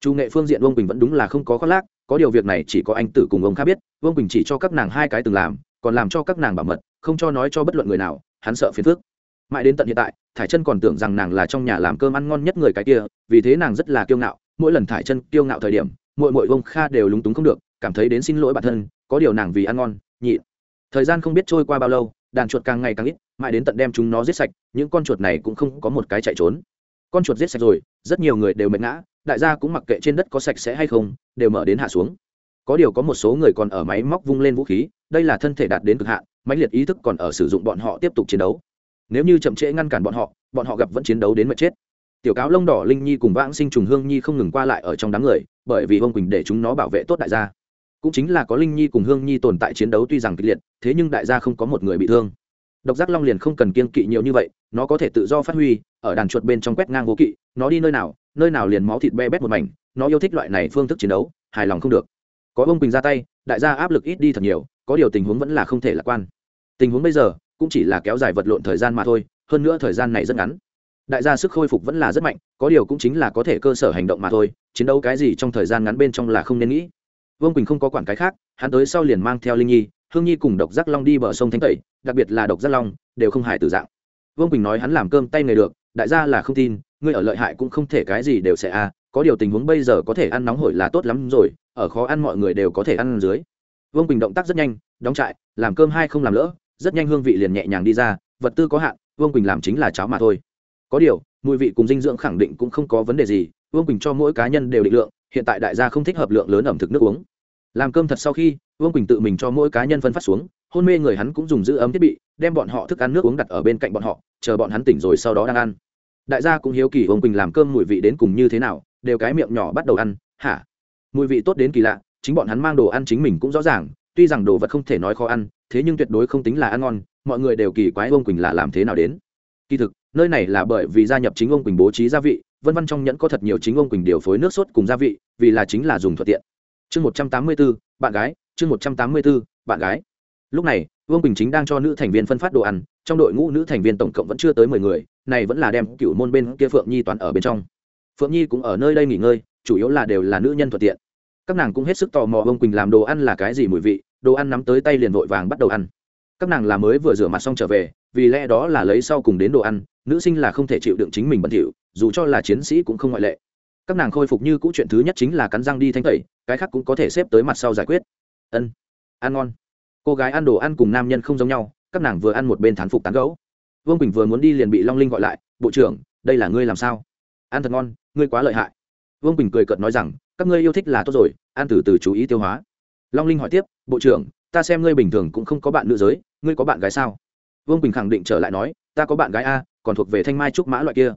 Chủ nghệ phương diện vương quỳnh vẫn đúng là không có khoác lác, có điều việc này chỉ có anh tử cùng ông kha biết, vương quỳnh chỉ cho các nàng hai cái từng làm, còn làm cho các nàng bảo mật, không cho nói cho bất luận người nào, hắn sợ phiền phức. Mãi đến tận hiện tại, thải chân còn tưởng rằng nàng là trong nhà làm cơm ăn ngon nhất người cái kia, vì thế nàng rất là kiêu ngạo mỗi lần thải chân kiêu ngạo thời điểm mỗi mỗi ông kha đều lúng túng không được, cảm thấy đến xin lỗi bản thân, có điều nàng vì ăn ngon, nhị. Thời gian không biết trôi qua bao lâu, đàn chuột càng ngày càng ít, mãi đến tận đem chúng nó giết sạch, những con chuột này cũng không có một cái chạy trốn. Con chuột giết sạch rồi, rất nhiều người đều mệt ngã, đại gia cũng mặc kệ trên đất có sạch sẽ hay không, đều mở đến hạ xuống. Có điều có một số người còn ở máy móc vung lên vũ khí, đây là thân thể đạt đến cực hạn, mãnh liệt ý thức còn ở sử dụng bọn họ tiếp tục chiến đấu. Nếu như chậm trễ ngăn cản bọn họ bọn họ gặp vẫn chiến đấu đến mệt chết tiểu cáo lông đỏ linh nhi cùng vãng sinh trùng hương nhi không ngừng qua lại ở trong đám người, bởi vì ông quỳnh để chúng nó bảo vệ tốt đại gia. Cũng chính là có linh nhi cùng hương nhi tồn tại chiến đấu tuy rằng kịch liệt, thế nhưng đại gia không có một người bị thương. Độc giác long liền không cần kiên kỵ nhiều như vậy, nó có thể tự do phát huy, ở đàn chuột bên trong quét ngang vô kỵ, nó đi nơi nào nơi nào liền máu thịt be bét một mảnh, nó yêu thích loại này phương thức chiến đấu, hài lòng không được. Có ông quỳnh ra tay, đại gia áp lực ít đi thật nhiều, có điều tình huống vẫn là không thể lạc quan. Tình huống bây giờ cũng chỉ là kéo dài vật lộn thời gian mà thôi, hơn nữa thời gian này rất ngắn đại gia sức khôi phục vẫn là rất mạnh, có điều cũng chính là có thể cơ sở hành động mà thôi, chiến đấu cái gì trong thời gian ngắn bên trong là không nên nghĩ. Vương quỳnh không có quản cái khác, hắn tới sau liền mang theo linh nhi, hương nhi cùng độc giác long đi bờ sông thánh tẩy, đặc biệt là độc giác long, đều không hại từ dạng. Vương quỳnh nói hắn làm cơm tay người được, đại gia là không tin ngươi ở lợi hại cũng không thể cái gì đều sẽ à. có điều tình huống bây giờ có thể ăn nóng hổi là tốt lắm rồi, ở khó ăn mọi người đều có thể ăn dưới. Vương quỳnh động tác rất nhanh, đóng trại, làm cơm hai không làm lỡ, rất nhanh hương vị liền nhẹ nhàng đi ra, vật tư có hạn, vương quỳnh làm chính là cháo mà thôi có điều, mùi vị cùng dinh dưỡng khẳng định cũng không có vấn đề gì, vương quỳnh cho mỗi cá nhân đều định lượng, hiện tại đại gia không thích hợp lượng lớn ẩm thực nước uống. Làm cơm thật sau khi, vương quỳnh tự mình cho mỗi cá nhân phân phát xuống, hôn mê người hắn cũng dùng giữ ấm thiết bị, đem bọn họ thức ăn nước uống đặt ở bên cạnh bọn họ, chờ bọn hắn tỉnh rồi sau đó đang ăn. Đại gia cũng hiếu kỳ vương quỳnh làm cơm mùi vị đến cùng như thế nào, đều cái miệng nhỏ bắt đầu ăn, hả? Mùi vị tốt đến kỳ lạ, chính bọn hắn mang đồ ăn chính mình cũng rõ ràng, tuy rằng đồ vật không thể nói khó ăn, thế nhưng tuyệt đối không tính là ăn ngon, mọi người đều kỳ quái vương quỳnh là làm thế nào đến. Kỳ thực nơi này là bởi vì gia nhập chính ông quỳnh bố trí gia vị, vân văn trong nhẫn có thật nhiều chính ông quỳnh điều phối nước sốt cùng gia vị, vì là chính là dùng thuận tiện. Chương một trăm tám mươi b ố bạn gái, chương một trăm tám mươi b ố bạn gái. Lúc này vương quỳnh chính đang cho nữ thành viên phân phát đồ ăn, trong đội ngũ nữ thành viên tổng cộng vẫn chưa tới mười người, này vẫn là đem cựu môn bên kia phượng nhi toàn ở bên trong. Phượng nhi cũng ở nơi đây nghỉ ngơi, chủ yếu là đều là nữ nhân thuận tiện. Các nàng cũng hết sức tò mò vương quỳnh làm đồ ăn là cái gì mùi vị, đồ ăn nắm tới tay liền vội vàng bắt đầu ăn. Các nàng là mới vừa rửa mặt xong trở về vì lẽ đó là lấy sau cùng đến đồ ăn, nữ sinh là không thể chịu đựng chính mình bẩn thỉu, dù cho là chiến sĩ cũng không ngoại lệ. Các nàng khôi phục như cũ chuyện thứ nhất chính là cắn răng đi thanh tẩy, cái khác cũng có thể xếp tới mặt sau giải quyết. Ân, ăn ngon. Cô gái ăn đồ ăn cùng nam nhân không giống nhau, các nàng vừa ăn một bên thán phục tán gấu vương quỳnh vừa muốn đi liền bị long linh gọi lại, bộ trưởng, đây là ngươi làm sao? Ăn thật ngon, ngươi quá lợi hại. Vương quỳnh cười cợt nói rằng, các ngươi yêu thích là tốt rồi, ăn từ từ chú ý tiêu hóa. Long linh hỏi tiếp, bộ trưởng, ta xem ngươi bình thường cũng không có bạn nữ giới, ngươi có bạn gái sao? Vương quỳnh khẳng định trở lại nói ta có bạn gái a còn thuộc về thanh mai trúc mã loại kia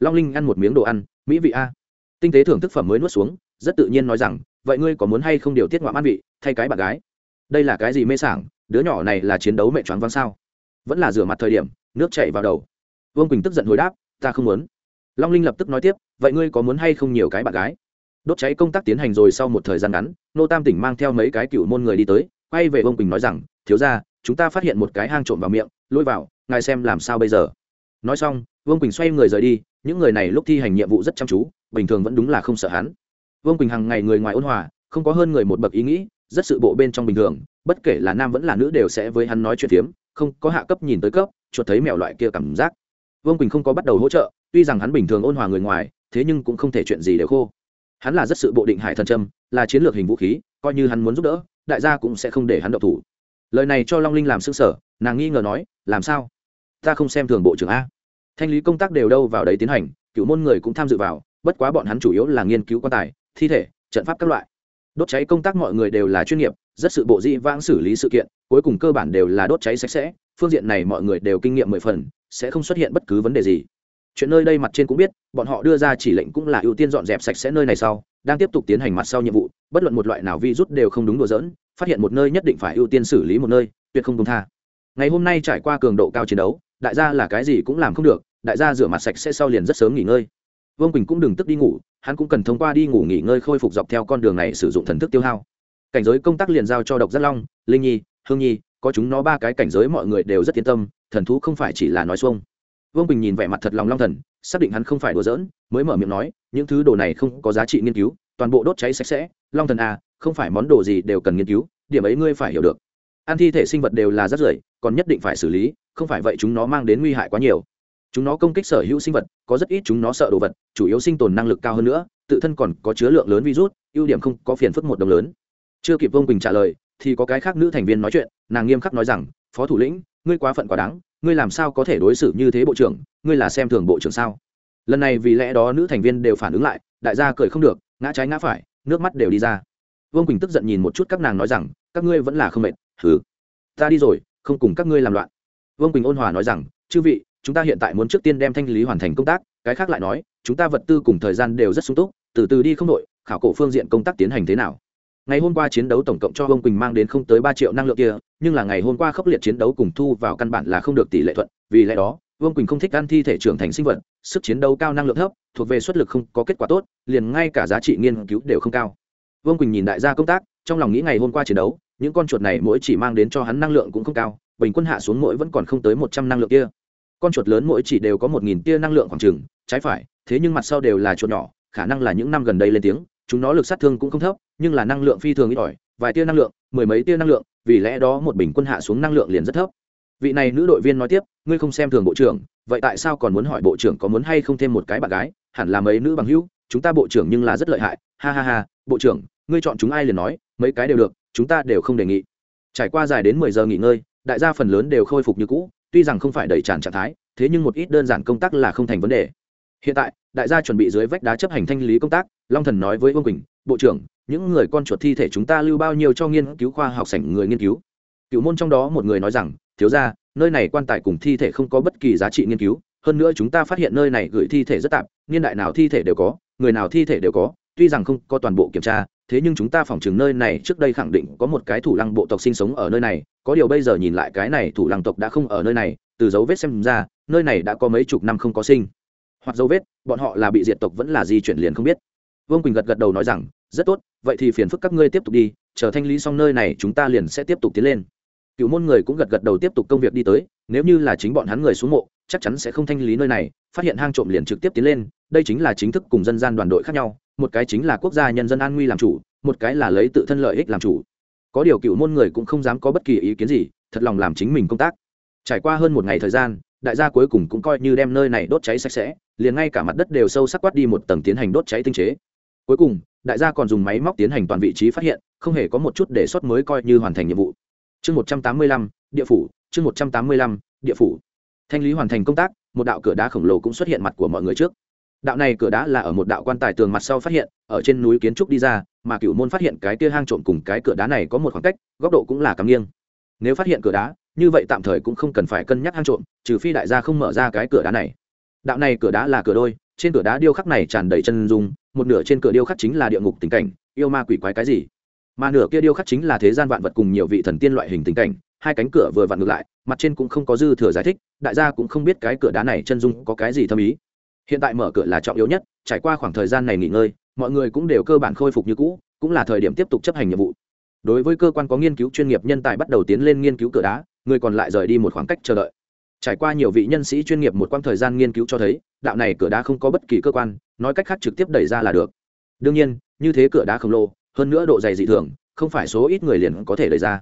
long linh ăn một miếng đồ ăn mỹ vị a tinh tế thưởng thức phẩm mới nuốt xuống rất tự nhiên nói rằng vậy ngươi có muốn hay không điều tiết ngoạm ăn vị thay cái bạn gái đây là cái gì mê sảng đứa nhỏ này là chiến đấu mẹ choáng văng sao vẫn là rửa mặt thời điểm nước chảy vào đầu vương quỳnh tức giận hồi đáp ta không muốn long linh lập tức nói tiếp vậy ngươi có muốn hay không nhiều cái bạn gái đốt cháy công tác tiến hành rồi sau một thời gian ngắn nô tam tỉnh mang theo mấy cái cựu môn người đi tới quay về vương quỳnh nói rằng thiếu ra chúng ta phát hiện một cái hang trộm vào miệng lôi vào, ngài xem làm sao bây giờ. Nói xong, vương quỳnh xoay người rời đi, những người này lúc thi hành nhiệm vụ rất chăm chú, bình thường vẫn đúng là không sợ hắn. Vương quỳnh hằng ngày người ngoài ôn hòa, không có hơn người một bậc ý nghĩ, rất sự bộ bên trong bình thường, bất kể là nam vẫn là nữ đều sẽ với hắn nói chuyện phiếm, không có hạ cấp nhìn tới cấp, chuột thấy mèo loại kia cảm giác. Vương quỳnh không có bắt đầu hỗ trợ, tuy rằng hắn bình thường ôn hòa người ngoài, thế nhưng cũng không thể chuyện gì đều khô. Hắn là rất sự bộ định hải thần trâm là chiến lược hình vũ khí, coi như hắn muốn giúp đỡ, đại gia cũng sẽ không để hắn độc thủ lời này cho long linh làm s ư sở nàng nghi ngờ nói làm sao ta không xem thường bộ trưởng a thanh lý công tác đều đâu vào đấy tiến hành cựu môn người cũng tham dự vào bất quá bọn hắn chủ yếu là nghiên cứu quan tài thi thể trận pháp các loại đốt cháy công tác mọi người đều là chuyên nghiệp rất sự bộ dĩ vãng xử lý sự kiện cuối cùng cơ bản đều là đốt cháy sạch sẽ phương diện này mọi người đều kinh nghiệm mười phần sẽ không xuất hiện bất cứ vấn đề gì chuyện nơi đây mặt trên cũng biết bọn họ đưa ra chỉ lệnh cũng là ưu tiên dọn dẹp sạch sẽ nơi này sau đang tiếp tục tiến hành mặt sau nhiệm vụ bất luận một loại nào vi rút đều không đúng đùa dỡn phát hiện một nơi nhất định phải ưu tiên xử lý một nơi, tuyệt không công tha. Ngày hôm nay trải qua cường độ cao chiến đấu, đại gia là cái gì cũng làm không được, đại gia rửa mặt sạch sẽ sau liền rất sớm nghỉ ngơi. Vương quỳnh cũng đừng tức đi ngủ, hắn cũng cần thông qua đi ngủ nghỉ ngơi khôi phục dọc theo con đường này sử dụng thần thức tiêu hao. Cảnh giới công tác liền giao cho độc giác long, linh nhi, hương nhi, có chúng nó ba cái cảnh giới mọi người đều rất yên tâm, thần thú không phải chỉ là nói xuông. Vương bình nhìn vẻ mặt thật lòng long thần, xác định hắn không phải đùa giỡn, mới mở miệng nói, những thứ đồ này không có giá trị nghiên cứu, toàn bộ đốt cháy sạch sẽ, long thần à không phải món đồ gì đều cần nghiên cứu, điểm ấy ngươi phải hiểu được. Ăn thi thể sinh vật đều là rất rưởi, còn nhất định phải xử lý, không phải vậy chúng nó mang đến nguy hại quá nhiều. Chúng nó công kích sở hữu sinh vật, có rất ít chúng nó sợ đồ vật, chủ yếu sinh tồn năng lực cao hơn nữa, tự thân còn có chứa lượng lớn virus, ưu điểm không có phiền phức một đồng lớn. Chưa kịp vông quỳnh trả lời, thì có cái khác nữ thành viên nói chuyện, nàng nghiêm khắc nói rằng, phó thủ lĩnh, ngươi quá phận quá đáng, ngươi làm sao có thể đối xử như thế bộ trưởng, ngươi là xem thường bộ trưởng sao? Lần này vì lẽ đó nữ thành viên đều phản ứng lại, đại gia cười không được, ngã trái ngã phải, nước mắt đều đi ra vương quỳnh tức giận nhìn một chút các nàng nói rằng, các ngươi vẫn là không mệt, hừ. Ta đi rồi, không cùng các ngươi làm loạn. Vương quỳnh ôn hòa nói rằng, chư vị, chúng ta hiện tại muốn trước tiên đem thanh lý hoàn thành công tác, cái khác lại nói, chúng ta vật tư cùng thời gian đều rất sung túc, từ từ đi không đội khảo cổ phương diện công tác tiến hành thế nào. Ngày hôm qua chiến đấu tổng cộng cho Vương quỳnh mang đến không tới ba triệu năng lượng kia, nhưng là ngày hôm qua khốc liệt chiến đấu cùng thu vào căn bản là không được tỷ lệ thuận, vì lẽ đó, vương quỳnh không thích ăn thi thể trưởng thành sinh vật, sức chiến đấu cao năng lượng thấp, thuộc về xuất lực không có kết quả tốt, liền ngay cả giá trị nghiên cứu đều không cao vương quỳnh nhìn đại gia công tác trong lòng nghĩ ngày hôm qua chiến đấu những con chuột này mỗi chỉ mang đến cho hắn năng lượng cũng không cao bình quân hạ xuống mỗi vẫn còn không tới một trăm năng lượng kia con chuột lớn mỗi chỉ đều có một nghìn tia năng lượng khoảng trừng trái phải thế nhưng mặt sau đều là chuột nhỏ khả năng là những năm gần đây lên tiếng chúng nó lực sát thương cũng không thấp nhưng là năng lượng phi thường ít ỏi vài tia năng lượng mười mấy tia năng lượng vì lẽ đó một bình quân hạ xuống năng lượng liền rất thấp vị này nữ đội viên nói tiếp ngươi không xem thường bộ trưởng vậy tại sao còn muốn hỏi bộ trưởng có muốn hay không thêm một cái bạn gái hẳn là mấy nữ bằng hữu chúng ta bộ trưởng nhưng là rất lợi hại, ha ha ha, bộ trưởng, ngươi chọn chúng ai liền nói, mấy cái đều được, chúng ta đều không đề nghị. Trải qua dài đến mười giờ nghỉ ngơi, đại gia phần lớn đều khôi phục như cũ, tuy rằng không phải đầy tràn trạng thái, thế nhưng một ít đơn giản công tác là không thành vấn đề. Hiện tại, đại gia chuẩn bị dưới vách đá chấp hành thanh lý công tác, long thần nói với vương quỳnh, bộ trưởng, những người con chuột thi thể chúng ta lưu bao nhiêu cho nghiên cứu khoa học sảnh người nghiên cứu? Cựu môn trong đó một người nói rằng, thiếu ra nơi này quan tài cùng thi thể không có bất kỳ giá trị nghiên cứu, hơn nữa chúng ta phát hiện nơi này gửi thi thể rất tạp, niên đại nào thi thể đều có người nào thi thể đều có, tuy rằng không có toàn bộ kiểm tra, thế nhưng chúng ta phỏng chừng nơi này trước đây khẳng định có một cái thủ lăng bộ tộc sinh sống ở nơi này, có điều bây giờ nhìn lại cái này thủ lăng tộc đã không ở nơi này, từ dấu vết xem ra, nơi này đã có mấy chục năm không có sinh. Hoặc dấu vết, bọn họ là bị diệt tộc vẫn là di chuyển liền không biết. Vương quỳnh gật gật đầu nói rằng, rất tốt, vậy thì phiền phức các ngươi tiếp tục đi, chờ thanh lý xong nơi này chúng ta liền sẽ tiếp tục tiến lên cựu môn người cũng gật gật đầu tiếp tục công việc đi tới, nếu như là chính bọn hắn người xuống mộ, chắc chắn sẽ không thanh lý nơi này, phát hiện hang trộm liền trực tiếp tiến lên, đây chính là chính thức cùng dân gian đoàn đội khác nhau, một cái chính là quốc gia nhân dân an nguy làm chủ, một cái là lấy tự thân lợi ích làm chủ. Có điều cựu môn người cũng không dám có bất kỳ ý kiến gì, thật lòng làm chính mình công tác. Trải qua hơn một ngày thời gian, đại gia cuối cùng cũng coi như đem nơi này đốt cháy sạch sẽ, liền ngay cả mặt đất đều sâu sắc quát đi một tầng tiến hành đốt cháy tinh chế. Cuối cùng, đại gia còn dùng máy móc tiến hành toàn vị trí phát hiện, không hề có một chút đề xuất mới coi như hoàn thành nhiệm vụ chương một trăm tám mươi lăm, địa phủ, chương một trăm tám mươi lăm, địa phủ. Thanh lý hoàn thành công tác, một đạo cửa đá khổng lồ cũng xuất hiện mặt của mọi người trước. Đạo này cửa đá là ở một đạo quan tài tường mặt sau phát hiện, ở trên núi kiến trúc đi ra, mà cựu môn phát hiện cái kia hang trộm cùng cái cửa đá này có một khoảng cách, góc độ cũng là cắm nghiêng. Nếu phát hiện cửa đá, như vậy tạm thời cũng không cần phải cân nhắc hang trộm, trừ phi đại gia không mở ra cái cửa đá này. Đạo này cửa đá là cửa đôi, trên cửa đá điêu khắc này tràn đầy chân dung, một nửa trên cửa điêu khắc chính là địa ngục tình cảnh, yêu ma quỷ quái cái gì? Mà nửa kia điêu khắc chính là thế gian vạn vật cùng nhiều vị thần tiên loại hình tình cảnh, hai cánh cửa vừa vặn ngược lại, mặt trên cũng không có dư thừa giải thích, đại gia cũng không biết cái cửa đá này chân dung có cái gì thâm ý. Hiện tại mở cửa là trọng yếu nhất, trải qua khoảng thời gian này nghỉ ngơi, mọi người cũng đều cơ bản khôi phục như cũ, cũng là thời điểm tiếp tục chấp hành nhiệm vụ. Đối với cơ quan có nghiên cứu chuyên nghiệp nhân tài bắt đầu tiến lên nghiên cứu cửa đá, người còn lại rời đi một khoảng cách chờ đợi. Trải qua nhiều vị nhân sĩ chuyên nghiệp một quãng thời gian nghiên cứu cho thấy, đạo này cửa đá không có bất kỳ cơ quan, nói cách khác trực tiếp đẩy ra là được. Đương nhiên, như thế cửa đá khổng lồ hơn nữa độ dày dị thường, không phải số ít người liền có thể đẩy ra.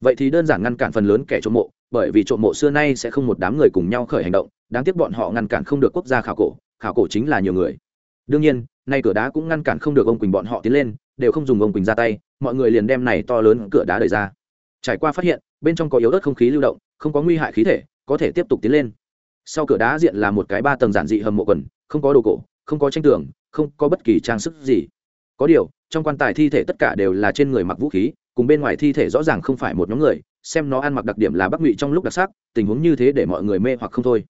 Vậy thì đơn giản ngăn cản phần lớn kẻ trộm mộ, bởi vì trộm mộ xưa nay sẽ không một đám người cùng nhau khởi hành động, đáng tiếc bọn họ ngăn cản không được quốc gia khảo cổ khảo cổ chính là nhiều người. Đương nhiên, nay cửa đá cũng ngăn cản không được ông quỳnh bọn họ tiến lên, đều không dùng ông quỳnh ra tay, mọi người liền đem này to lớn cửa đá đẩy ra. Trải qua phát hiện, bên trong có yếu ớt không khí lưu động, không có nguy hại khí thể, có thể tiếp tục tiến lên. Sau cửa đá diện là một cái ba tầng giản dị hầm mộ quần, không có đồ cổ, không có tranh tường, không có bất kỳ trang sức gì có điều, trong quan tài thi thể tất cả đều là trên người mặc vũ khí, cùng bên ngoài thi thể rõ ràng không phải một nhóm người, xem nó ăn mặc đặc điểm là bắc ngụy trong lúc đặc sắc, tình huống như thế để mọi người mê hoặc không thôi.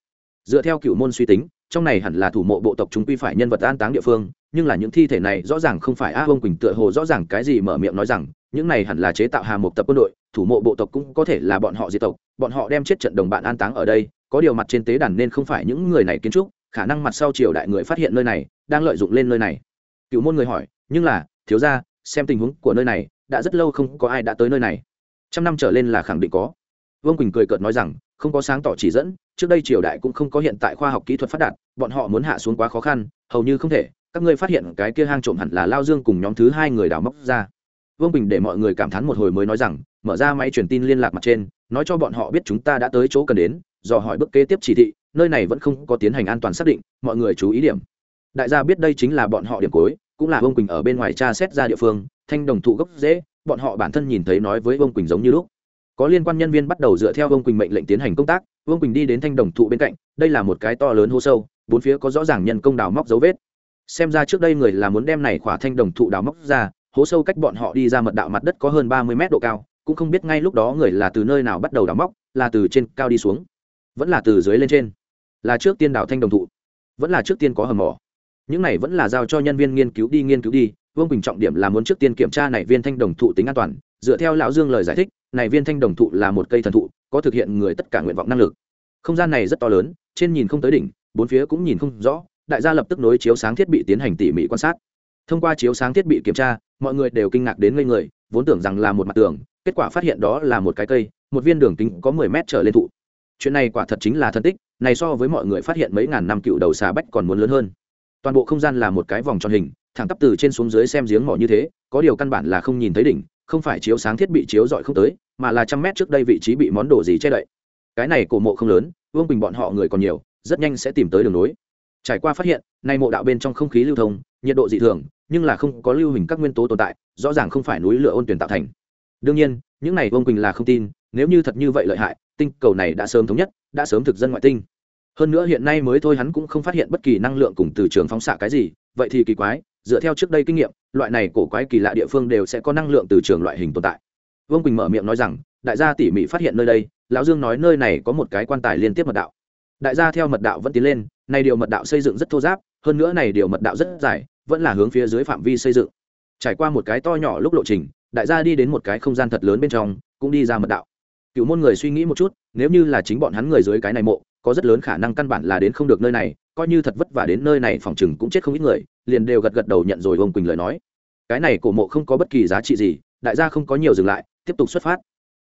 Dựa theo cựu môn suy tính, trong này hẳn là thủ mộ bộ tộc chúng quy phải nhân vật an táng địa phương, nhưng là những thi thể này rõ ràng không phải a bông quỳnh tựa hồ rõ ràng cái gì mở miệng nói rằng, những này hẳn là chế tạo hà một tập quân đội, thủ mộ bộ tộc cũng có thể là bọn họ diệt tộc, bọn họ đem chết trận đồng bạn an táng ở đây, có điều mặt trên tế đàn nên không phải những người này kiến trúc, khả năng mặt sau triều đại người phát hiện nơi này, đang lợi dụng lên nơi này cựu môn người hỏi, nhưng là, thiếu ra xem tình huống của nơi này, đã rất lâu không có ai đã tới nơi này. Trăm năm trở lên là khẳng định có. Vương quỳnh cười cợt nói rằng, không có sáng tỏ chỉ dẫn, trước đây triều đại cũng không có hiện tại khoa học kỹ thuật phát đạt, bọn họ muốn hạ xuống quá khó khăn, hầu như không thể. Các ngươi phát hiện cái kia hang trộm hẳn là lao dương cùng nhóm thứ hai người đào móc ra. Vương bình để mọi người cảm thán một hồi mới nói rằng, mở ra máy truyền tin liên lạc mặt trên, nói cho bọn họ biết chúng ta đã tới chỗ cần đến, dò hỏi bước kế tiếp chỉ thị, nơi này vẫn không có tiến hành an toàn xác định, mọi người chú ý điểm. Đại gia biết đây chính là bọn họ điểm cuối cũng là vương quỳnh ở bên ngoài tra xét ra địa phương, thanh đồng thụ gốc dễ, bọn họ bản thân nhìn thấy nói với vương quỳnh giống như lúc. Có liên quan nhân viên bắt đầu dựa theo vương quỳnh mệnh lệnh tiến hành công tác, vương quỳnh đi đến thanh đồng thụ bên cạnh, đây là một cái to lớn hô sâu, bốn phía có rõ ràng nhân công đào móc dấu vết. Xem ra trước đây người là muốn đem này khỏa thanh đồng thụ đào móc ra, hố sâu cách bọn họ đi ra mật đạo mặt đất có hơn ba mươi mét độ cao, cũng không biết ngay lúc đó người là từ nơi nào bắt đầu đào móc, là từ trên cao đi xuống, vẫn là từ dưới lên trên. Là trước tiên đào thanh đồng thụ, vẫn là trước tiên có hầm mỏ những này vẫn là giao cho nhân viên nghiên cứu đi nghiên cứu đi, vương bình trọng điểm là muốn trước tiên kiểm tra này viên thanh đồng thụ tính an toàn, dựa theo lão dương lời giải thích, này viên thanh đồng thụ là một cây thần thụ, có thực hiện người tất cả nguyện vọng năng lực. Không gian này rất to lớn, trên nhìn không tới đỉnh, bốn phía cũng nhìn không rõ, đại gia lập tức nối chiếu sáng thiết bị tiến hành tỉ mỉ quan sát. Thông qua chiếu sáng thiết bị kiểm tra, mọi người đều kinh ngạc đến ngây người, vốn tưởng rằng là một mặt tường, kết quả phát hiện đó là một cái cây, một viên đường kính có mười mét trở lên thụ. Chuyện này quả thật chính là thân tích, này so với mọi người phát hiện mấy ngàn năm cựu đầu xà bách còn muốn lớn hơn toàn bộ không gian là một cái vòng tròn hình, thẳng tắp từ trên xuống dưới xem giếng mỏ như thế, có điều căn bản là không nhìn thấy đỉnh, không phải chiếu sáng thiết bị chiếu dọi không tới, mà là trăm mét trước đây vị trí bị món đồ gì che đậy. Cái này cổ mộ không lớn, vương bình bọn họ người còn nhiều, rất nhanh sẽ tìm tới đường nối. Trải qua phát hiện, nay mộ đạo bên trong không khí lưu thông, nhiệt độ dị thường, nhưng là không có lưu hình các nguyên tố tồn tại, rõ ràng không phải núi lửa ôn tuyển tạo thành. Đương nhiên, những này vương quỳnh là không tin, nếu như thật như vậy lợi hại, tinh cầu này đã sớm thống nhất, đã sớm thực dân ngoại tinh hơn nữa hiện nay mới thôi hắn cũng không phát hiện bất kỳ năng lượng cùng từ trường phóng xạ cái gì, vậy thì kỳ quái, dựa theo trước đây kinh nghiệm, loại này cổ quái kỳ lạ địa phương đều sẽ có năng lượng từ trường loại hình tồn tại. Vương quỳnh mở miệng nói rằng, đại gia tỉ mỉ phát hiện nơi đây, lão dương nói nơi này có một cái quan tài liên tiếp mật đạo. Đại gia theo mật đạo vẫn tiến lên, này điều mật đạo xây dựng rất thô giáp, hơn nữa này điều mật đạo rất dài, vẫn là hướng phía dưới phạm vi xây dựng. Trải qua một cái to nhỏ lúc lộ trình, đại gia đi đến một cái không gian thật lớn bên trong, cũng đi ra mật đạo. Cựu môn người suy nghĩ một chút, nếu như là chính bọn hắn người dưới cái này mộ có rất lớn khả năng căn bản là đến không được nơi này, coi như thật vất vả đến nơi này phòng chừng cũng chết không ít người, liền đều gật gật đầu nhận rồi ông quỳnh lời nói. Cái này cổ mộ không có bất kỳ giá trị gì, đại gia không có nhiều dừng lại, tiếp tục xuất phát.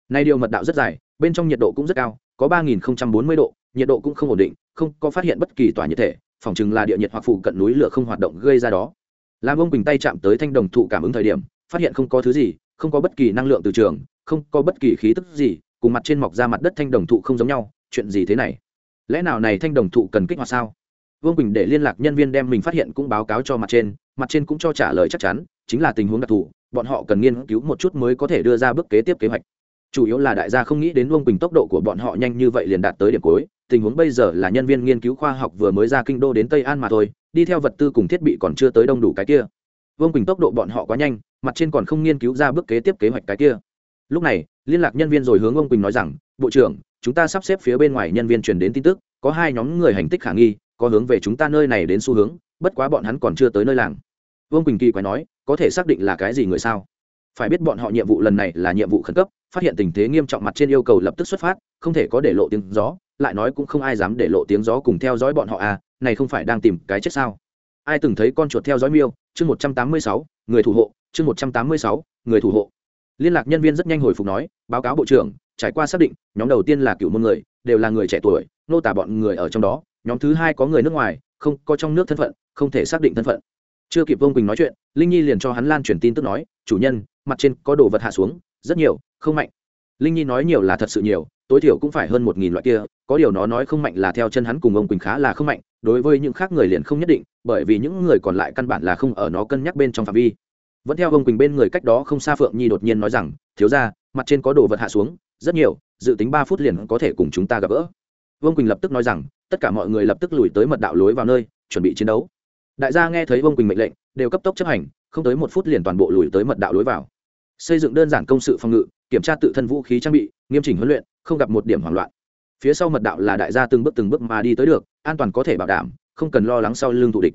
Nay điều mật đạo rất dài, bên trong nhiệt độ cũng rất cao, có ba nghìn bốn mươi độ, nhiệt độ cũng không ổn định, không có phát hiện bất kỳ tỏa nhiệt thể, phòng chừng là địa nhiệt hoặc phụ cận núi lửa không hoạt động gây ra đó. Làm ông quỳnh tay chạm tới thanh đồng thụ cảm ứng thời điểm, phát hiện không có thứ gì, không có bất kỳ năng lượng từ trường, không có bất kỳ khí tức gì, cùng mặt trên mọc ra mặt đất thanh đồng thụ không giống nhau, chuyện gì thế này? Lẽ nào này thanh đồng thụ cần kích hoạt sao? Vương quỳnh để liên lạc nhân viên đem mình phát hiện cũng báo cáo cho mặt trên mặt trên cũng cho trả lời chắc chắn, chính là tình huống đặc thù, bọn họ cần nghiên cứu một chút mới có thể đưa ra bước kế tiếp kế hoạch. Chủ yếu là đại gia không nghĩ đến vương quỳnh tốc độ của bọn họ nhanh như vậy liền đạt tới điểm cuối, tình huống bây giờ là nhân viên nghiên cứu khoa học vừa mới ra kinh đô đến tây an mà thôi, đi theo vật tư cùng thiết bị còn chưa tới đông đủ cái kia. Vương quỳnh tốc độ bọn họ quá nhanh, mặt trên còn không nghiên cứu ra bước kế tiếp kế hoạch cái kia lúc này, liên lạc nhân viên rồi hướng ông quỳnh nói rằng, bộ trưởng, chúng ta sắp xếp phía bên ngoài nhân viên truyền đến tin tức, có hai nhóm người hành tích khả nghi, có hướng về chúng ta nơi này đến xu hướng, bất quá bọn hắn còn chưa tới nơi làng. Vương quỳnh kỳ quái nói, có thể xác định là cái gì người sao? Phải biết bọn họ nhiệm vụ lần này là nhiệm vụ khẩn cấp, phát hiện tình thế nghiêm trọng mặt trên yêu cầu lập tức xuất phát, không thể có để lộ tiếng gió, lại nói cũng không ai dám để lộ tiếng gió cùng theo dõi bọn họ à này không phải đang tìm cái chết sao? Ai từng thấy con chuột theo dõi miêu? Chương một trăm tám mươi sáu, người thủ hộ. Chương một trăm tám mươi sáu, người thủ hộ liên lạc nhân viên rất nhanh hồi phục nói, báo cáo bộ trưởng, trải qua xác định, nhóm đầu tiên là cựu môn người, đều là người trẻ tuổi, nô tả bọn người ở trong đó, nhóm thứ hai có người nước ngoài, không, có trong nước thân phận, không thể xác định thân phận. Chưa kịp vương quỳnh nói chuyện, linh nhi liền cho hắn lan truyền tin tức nói, chủ nhân, mặt trên có đồ vật hạ xuống, rất nhiều, không mạnh. Linh nhi nói nhiều là thật sự nhiều, tối thiểu cũng phải hơn một nghìn loại kia, có điều nó nói không mạnh là theo chân hắn cùng ông quỳnh khá là không mạnh, đối với những khác người liền không nhất định, bởi vì những người còn lại căn bản là không ở nó cân nhắc bên trong phạm vi vẫn theo ông quỳnh bên người cách đó không xa phượng nhi đột nhiên nói rằng, thiếu ra mặt trên có đồ vật hạ xuống, rất nhiều, dự tính ba phút liền có thể cùng chúng ta gặp gỡ. Vương quỳnh lập tức nói rằng, tất cả mọi người lập tức lùi tới mật đạo lối vào nơi, chuẩn bị chiến đấu. Đại gia nghe thấy vương quỳnh mệnh lệnh, đều cấp tốc chấp hành, không tới một phút liền toàn bộ lùi tới mật đạo lối vào. Xây dựng đơn giản công sự phòng ngự, kiểm tra tự thân vũ khí trang bị, nghiêm chỉnh huấn luyện, không gặp một điểm hoảng loạn. Phía sau mật đạo là đại gia từng bước từng bước mà đi tới được, an toàn có thể bảo đảm, không cần lo lắng sau lưng thủ địch.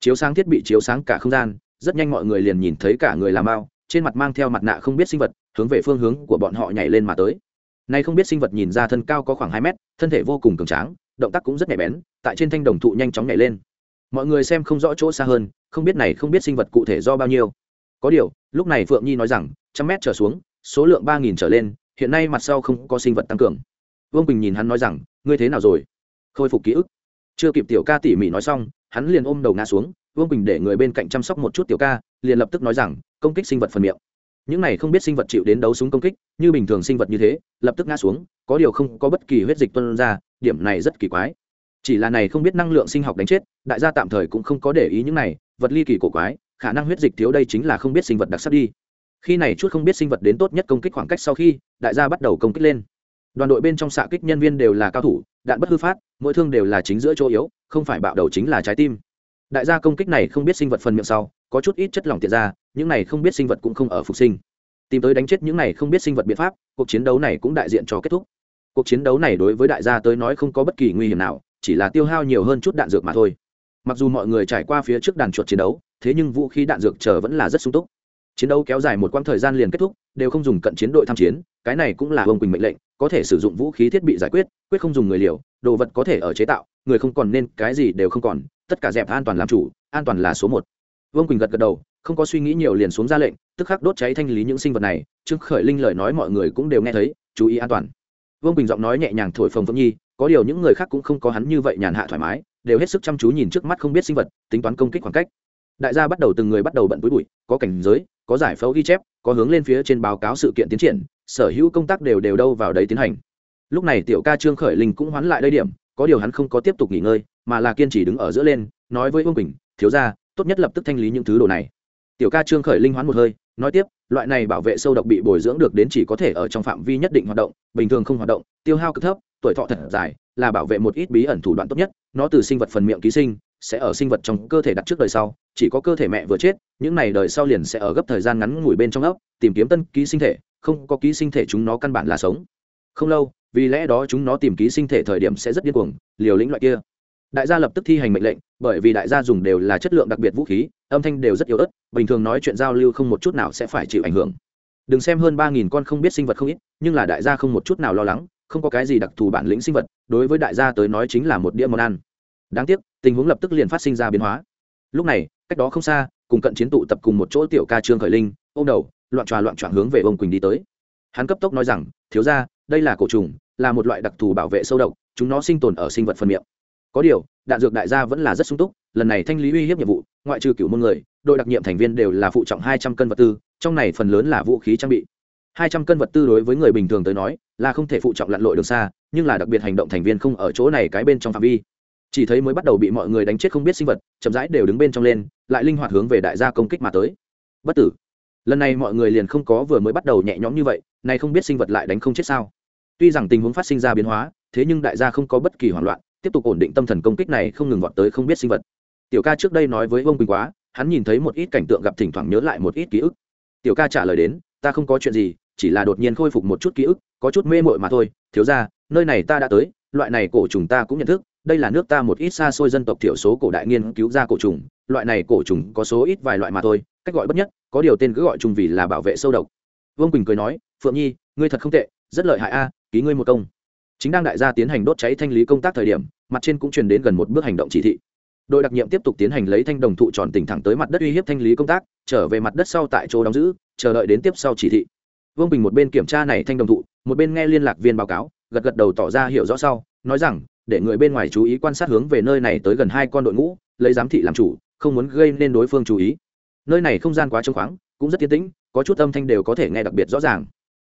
Chiếu sáng thiết bị chiếu sáng cả không gian rất nhanh mọi người liền nhìn thấy cả người làm bao trên mặt mang theo mặt nạ không biết sinh vật, hướng về phương hướng của bọn họ nhảy lên mà tới. Nay không biết sinh vật nhìn ra thân cao có khoảng hai mét, thân thể vô cùng cường tráng, động tác cũng rất nhạy bén, tại trên thanh đồng thụ nhanh chóng nhảy lên. Mọi người xem không rõ chỗ xa hơn, không biết này không biết sinh vật cụ thể do bao nhiêu. Có điều, lúc này phượng nhi nói rằng, trăm mét trở xuống, số lượng ba nghìn trở lên, hiện nay mặt sau không có sinh vật tăng cường. Vương quỳnh nhìn hắn nói rằng, ngươi thế nào rồi? Khôi phục ký ức. Chưa kịp tiểu ca tỉ mỉ nói xong hắn liền ôm đầu ngã xuống, vương quỳnh để người bên cạnh chăm sóc một chút tiểu ca, liền lập tức nói rằng, công kích sinh vật phần miệng. Những này không biết sinh vật chịu đến đấu súng công kích, như bình thường sinh vật như thế, lập tức ngã xuống, có điều không có bất kỳ huyết dịch tuân ra, điểm này rất kỳ quái. Chỉ là này không biết năng lượng sinh học đánh chết, đại gia tạm thời cũng không có để ý những này, vật ly kỳ cổ quái, khả năng huyết dịch thiếu đây chính là không biết sinh vật đặc sắc đi. Khi này chút không biết sinh vật đến tốt nhất công kích khoảng cách sau khi, đại gia bắt đầu công kích lên. Đoàn đội bên trong xạ kích nhân viên đều là cao thủ đạn bất hư phát, mỗi thương đều là chính giữa chỗ yếu, không phải bạo đầu chính là trái tim. Đại gia công kích này không biết sinh vật phần miệng sau, có chút ít chất lỏng tiện ra, những này không biết sinh vật cũng không ở phục sinh. Tìm tới đánh chết những này không biết sinh vật biện pháp, cuộc chiến đấu này cũng đại diện cho kết thúc. Cuộc chiến đấu này đối với đại gia tới nói không có bất kỳ nguy hiểm nào, chỉ là tiêu hao nhiều hơn chút đạn dược mà thôi. Mặc dù mọi người trải qua phía trước đàn chuột chiến đấu, thế nhưng vũ khí đạn dược chờ vẫn là rất sung túc. Chiến đấu kéo dài một quãng thời gian liền kết thúc, đều không dùng cận chiến đội tham chiến, cái này cũng là ông quỳnh mệnh lệnh có thể sử dụng vũ khí thiết bị giải quyết quyết không dùng người liều, đồ vật có thể ở chế tạo, người không còn nên, cái gì đều không còn, tất cả dẹp an toàn làm chủ, an toàn là số một. Vương quỳnh gật gật đầu, không có suy nghĩ nhiều liền xuống ra lệnh, tức khắc đốt cháy thanh lý những sinh vật này, trương khởi linh lời nói mọi người cũng đều nghe thấy, chú ý an toàn. Vương quỳnh giọng nói nhẹ nhàng thổi phồng phượng nhi, có điều những người khác cũng không có hắn như vậy nhàn hạ thoải mái, đều hết sức chăm chú nhìn trước mắt không biết sinh vật, tính toán công kích khoảng cách. Đại gia bắt đầu từng người bắt đầu bận túi bụi, có cảnh giới, có giải phẫu ghi chép, có hướng lên phía trên báo cáo sự kiện tiến triển sở hữu công tác đều đều đâu vào đấy tiến hành. Lúc này tiểu ca trương khởi linh cũng hoán lại đây điểm, có điều hắn không có tiếp tục nghỉ ngơi, mà là kiên trì đứng ở giữa lên, nói với vương quỳnh, thiếu ra tốt nhất lập tức thanh lý những thứ đồ này. Tiểu ca trương khởi linh hoán một hơi, nói tiếp, loại này bảo vệ sâu độc bị bồi dưỡng được đến chỉ có thể ở trong phạm vi nhất định hoạt động, bình thường không hoạt động, tiêu hao cực thấp, tuổi thọ thật dài, là bảo vệ một ít bí ẩn thủ đoạn tốt nhất, nó từ sinh vật phần miệng ký sinh, sẽ ở sinh vật trong cơ thể đặt trước đời sau, chỉ có cơ thể mẹ vừa chết, những này đời sau liền sẽ ở gấp thời gian ngắn ngủi bên trong ốc tìm kiếm tân ký sinh thể không có ký sinh thể chúng nó căn bản là sống. Không lâu, vì lẽ đó chúng nó tìm ký sinh thể thời điểm sẽ rất điên cuồng, liều lĩnh loại kia. Đại gia lập tức thi hành mệnh lệnh, bởi vì đại gia dùng đều là chất lượng đặc biệt vũ khí, âm thanh đều rất yếu ớt, bình thường nói chuyện giao lưu không một chút nào sẽ phải chịu ảnh hưởng. Đừng xem hơn ba nghìn con không biết sinh vật không ít, nhưng là đại gia không một chút nào lo lắng, không có cái gì đặc thù bản lĩnh sinh vật, đối với đại gia tới nói chính là một đĩa món ăn. Đáng tiếc, tình huống lập tức liền phát sinh ra biến hóa. Lúc này, cách đó không xa, cùng cận chiến tụ tập cùng một chỗ tiểu ca trương khởi linh ô m đầu loạn tròa loạn trọn hướng về ông quỳnh đi tới. Hắn cấp tốc nói rằng, thiếu ra đây là cổ trùng, là một loại đặc thù bảo vệ sâu độc, chúng nó sinh tồn ở sinh vật phân miệng. Có điều, đạn dược đại gia vẫn là rất sung túc, lần này thanh lý uy hiếp nhiệm vụ, ngoại trừ cửu môn người, đội đặc nhiệm thành viên đều là phụ trọng hai trăm cân vật tư, trong này phần lớn là vũ khí trang bị. Hai trăm cân vật tư đối với người bình thường tới nói, là không thể phụ trọng lặn lội đường xa, nhưng là đặc biệt hành động thành viên không ở chỗ này cái bên trong phạm vi. Chỉ thấy mới bắt đầu bị mọi người đánh chết không biết sinh vật, chậm rãi đều đứng bên trong lên, lại linh hoạt hướng về đại gia công kích mà tới. Bất tử lần này mọi người liền không có vừa mới bắt đầu nhẹ nhõm như vậy, nay không biết sinh vật lại đánh không chết sao. Tuy rằng tình huống phát sinh ra biến hóa, thế nhưng đại gia không có bất kỳ hoảng loạn, tiếp tục ổn định tâm thần công kích này không ngừng vọt tới không biết sinh vật. Tiểu ca trước đây nói với ông quỳnh quá, hắn nhìn thấy một ít cảnh tượng gặp thỉnh thoảng nhớ lại một ít ký ức. Tiểu ca trả lời đến, ta không có chuyện gì, chỉ là đột nhiên khôi phục một chút ký ức, có chút mê mội mà thôi. Thiếu ra nơi này ta đã tới, loại này cổ trùng ta cũng nhận thức, đây là nước ta một ít xa xôi dân tộc thiểu số cổ đại nghiên cứu ra cổ trùng, loại này cổ trùng có số ít vài loại mà thôi, cách gọi bất nhất có điều tên cứ gọi trùng vì là bảo vệ sâu độc. Vương quỳnh cười nói, phượng nhi, ngươi thật không tệ, rất lợi hại a, ký ngươi một công. Chính đang đại gia tiến hành đốt cháy thanh lý công tác thời điểm, mặt trên cũng truyền đến gần một bước hành động chỉ thị. Đội đặc nhiệm tiếp tục tiến hành lấy thanh đồng thụ tròn tỉnh thẳng tới mặt đất uy hiếp thanh lý công tác, trở về mặt đất sau tại chỗ đóng giữ, chờ đợi đến tiếp sau chỉ thị. Vương bình một bên kiểm tra này thanh đồng thụ, một bên nghe liên lạc viên báo cáo, gật gật đầu tỏ ra hiểu rõ sau, nói rằng, để người bên ngoài chú ý quan sát hướng về nơi này tới gần hai con đội ngũ, lấy giám thị làm chủ, không muốn gây nên đối phương chú ý nơi này không gian quá trống khoáng, cũng rất tiến tĩnh, có chút âm thanh đều có thể nghe đặc biệt rõ ràng.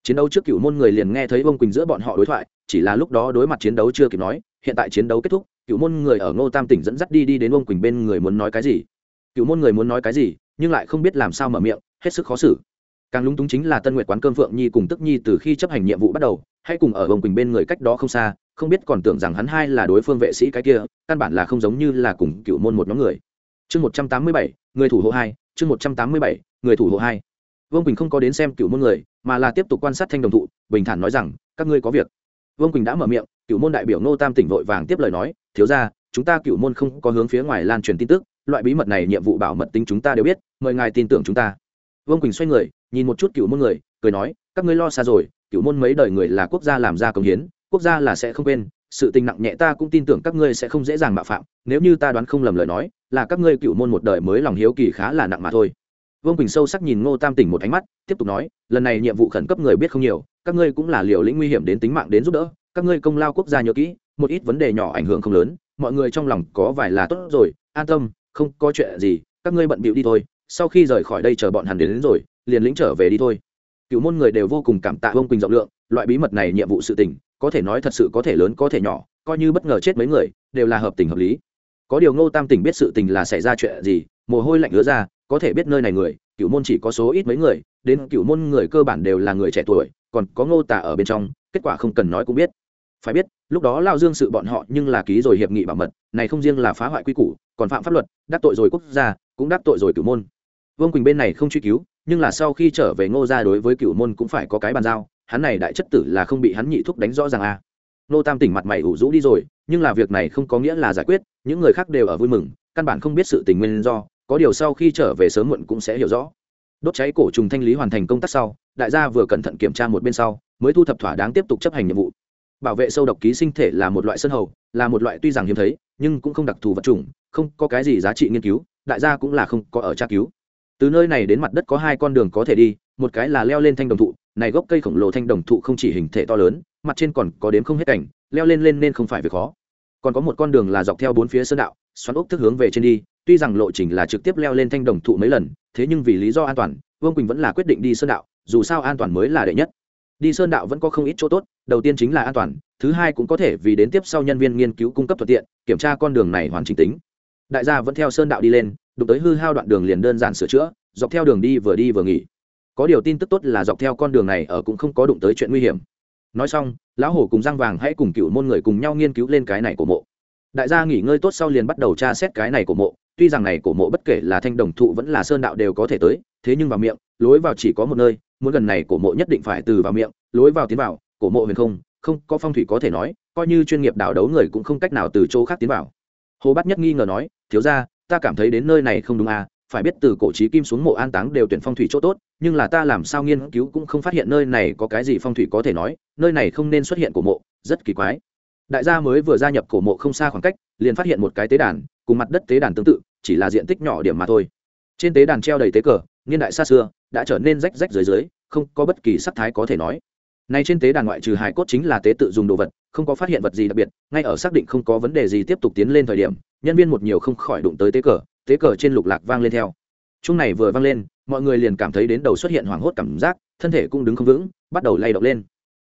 Chiến đấu trước cựu môn người liền nghe thấy bông quỳnh giữa bọn họ đối thoại, chỉ là lúc đó đối mặt chiến đấu chưa kịp nói, hiện tại chiến đấu kết thúc, cựu môn người ở ngô tam tỉnh dẫn dắt đi đi đến bông quỳnh bên người muốn nói cái gì. Cựu môn người muốn nói cái gì, nhưng lại không biết làm sao mở miệng, hết sức khó xử. Càng lúng túng chính là tân nguyệt quán cơm phượng nhi cùng tức nhi từ khi chấp hành nhiệm vụ bắt đầu, hay cùng ở bông quỳnh bên người cách đó không xa, không biết còn tưởng rằng hắn hai là đối phương vệ sĩ cái kia, căn bản là không giống như là cùng cựu môn một nhóm người. Chương một trăm tám mươi bảy, người thủ hộ hai chương một trăm tám mươi bảy, người thủ hộ hai. Vương quỳnh không có đến xem cựu môn người, mà là tiếp tục quan sát thanh đồng thụ, bình thản nói rằng, các ngươi có việc. Vương quỳnh đã mở miệng cựu môn đại biểu nô tam tỉnh vội vàng tiếp lời nói, thiếu ra chúng ta cựu môn không có hướng phía ngoài lan truyền tin tức, loại bí mật này nhiệm vụ bảo mật tính chúng ta đều biết, mời ngài tin tưởng chúng ta. Vương quỳnh xoay người, nhìn một chút cựu môn người, cười nói, các ngươi lo xa rồi cựu môn mấy đời người là quốc gia làm ra công hiến, quốc gia là sẽ không quên sự tình nặng nhẹ ta cũng tin tưởng các ngươi sẽ không dễ dàng mạo phạm nếu như ta đoán không lầm lời nói là các ngươi cựu môn một đời mới lòng hiếu kỳ khá là nặng mà thôi. Vương quỳnh sâu sắc nhìn ngô tam tỉnh một ánh mắt tiếp tục nói lần này nhiệm vụ khẩn cấp người biết không nhiều các ngươi cũng là liều lĩnh nguy hiểm đến tính mạng đến giúp đỡ các ngươi công lao quốc gia nhớ kỹ một ít vấn đề nhỏ ảnh hưởng không lớn mọi người trong lòng có vài là tốt rồi an tâm không có chuyện gì các ngươi bận bịu đi thôi sau khi rời khỏi đây chờ bọn hắn đến, đến rồi liền lĩnh trở về đi thôi. Cựu môn người đều vô cùng cảm tạ vương quỳnh rộng lượng loại bí mật này nhiệm vụ sự tình có thể nói thật sự có thể lớn có thể nhỏ, coi như bất ngờ chết mấy người, đều là hợp tình hợp lý. Có điều ngô tam tỉnh biết sự tình là xảy ra chuyện gì, mồ hôi lạnh ứa ra, có thể biết nơi này người cựu môn chỉ có số ít mấy người, đến cựu môn người cơ bản đều là người trẻ tuổi, còn có ngô tả ở bên trong, kết quả không cần nói cũng biết. Phải biết, lúc đó lao dương sự bọn họ nhưng là ký rồi hiệp nghị bảo mật, này không riêng là phá hoại quy củ, còn phạm pháp luật, đắc tội rồi quốc gia, cũng đắc tội rồi cựu môn. Vương quỳnh bên này không truy cứu, nhưng là sau khi trở về ngô ra đối với cựu môn cũng phải có cái bàn giao hắn này đại chất tử là không bị hắn nhị thúc đánh rõ ràng a à. nô tam tỉnh mặt mày ủ rũ đi rồi, nhưng là việc này không có nghĩa là giải quyết, những người khác đều ở vui mừng, căn bản không biết sự tình nguyên do, có điều sau khi trở về sớm muộn cũng sẽ hiểu rõ. Đốt cháy cổ trùng thanh lý hoàn thành công tác sau, đại gia vừa cẩn thận kiểm tra một bên sau, mới thu thập thỏa đáng tiếp tục chấp hành nhiệm vụ. Bảo vệ sâu độc ký sinh thể là một loại sân hầu, là một loại tuy rằng hiếm thấy, nhưng cũng không đặc thù vật chủng, không có cái gì giá trị nghiên cứu, đại gia cũng là không có ở tra cứu. Từ nơi này đến mặt đất có hai con đường có thể đi, một cái là leo lên thanh đồng thụ này gốc cây khổng lồ thanh đồng thụ không chỉ hình thể to lớn, mặt trên còn có đếm không hết cảnh, leo lên lên nên không phải việc khó. Còn có một con đường là dọc theo bốn phía sơn đạo, xoắn ốc thức hướng về trên đi, tuy rằng lộ trình là trực tiếp leo lên thanh đồng thụ mấy lần, thế nhưng vì lý do an toàn, vương quỳnh vẫn là quyết định đi sơn đạo, dù sao an toàn mới là đệ nhất. Đi sơn đạo vẫn có không ít chỗ tốt, đầu tiên chính là an toàn, thứ hai cũng có thể vì đến tiếp sau nhân viên nghiên cứu cung cấp thuận tiện, kiểm tra con đường này hoàn chỉnh tính. Đại gia vẫn theo sơn đạo đi lên, đụng tới hư hao đoạn đường liền đơn giản sửa chữa, dọc theo đường đi vừa đi vừa nghỉ có điều tin tức tốt là dọc theo con đường này ở cũng không có đụng tới chuyện nguy hiểm. Nói xong, lão hổ cùng răng vàng hãy cùng cựu môn người cùng nhau nghiên cứu lên cái này của mộ. Đại gia nghỉ ngơi tốt sau liền bắt đầu tra xét cái này của mộ, tuy rằng này của mộ bất kể là thanh đồng thụ vẫn là sơn đạo đều có thể tới, thế nhưng vào miệng, lối vào chỉ có một nơi, muốn gần này của mộ nhất định phải từ vào miệng, lối vào tiến vào cổ mộ huyền không không, có phong thủy có thể nói, coi như chuyên nghiệp đảo đấu người cũng không cách nào từ chỗ khác tiến vào. Hồ bát nhất nghi ngờ nói, thiếu ra ta cảm thấy đến nơi này không đúng à phải biết từ cổ trí kim xuống mộ an táng đều tuyển phong thủy chỗ tốt, nhưng là ta làm sao nghiên cứu cũng không phát hiện nơi này có cái gì phong thủy có thể nói, nơi này không nên xuất hiện cổ mộ, rất kỳ quái. Đại gia mới vừa gia nhập cổ mộ không xa khoảng cách, liền phát hiện một cái tế đàn, cùng mặt đất tế đàn tương tự, chỉ là diện tích nhỏ điểm mà thôi. Trên tế đàn treo đầy tế cờ, niên đại xa xưa, đã trở nên rách rách dưới dưới, không có bất kỳ sắc thái có thể nói. Nay trên tế đàn ngoại trừ hài cốt chính là tế tự dùng đồ vật, không có phát hiện vật gì đặc biệt, ngay ở xác định không có vấn đề gì tiếp tục tiến lên thời điểm, nhân viên một nhiều không khỏi đụng tới tế cờ tế cờ trên lục lạc vang lên theo. Chung này vừa vang lên, mọi người liền cảm thấy đến đầu xuất hiện hoảng hốt cảm giác, thân thể cũng đứng không vững, bắt đầu lay động lên.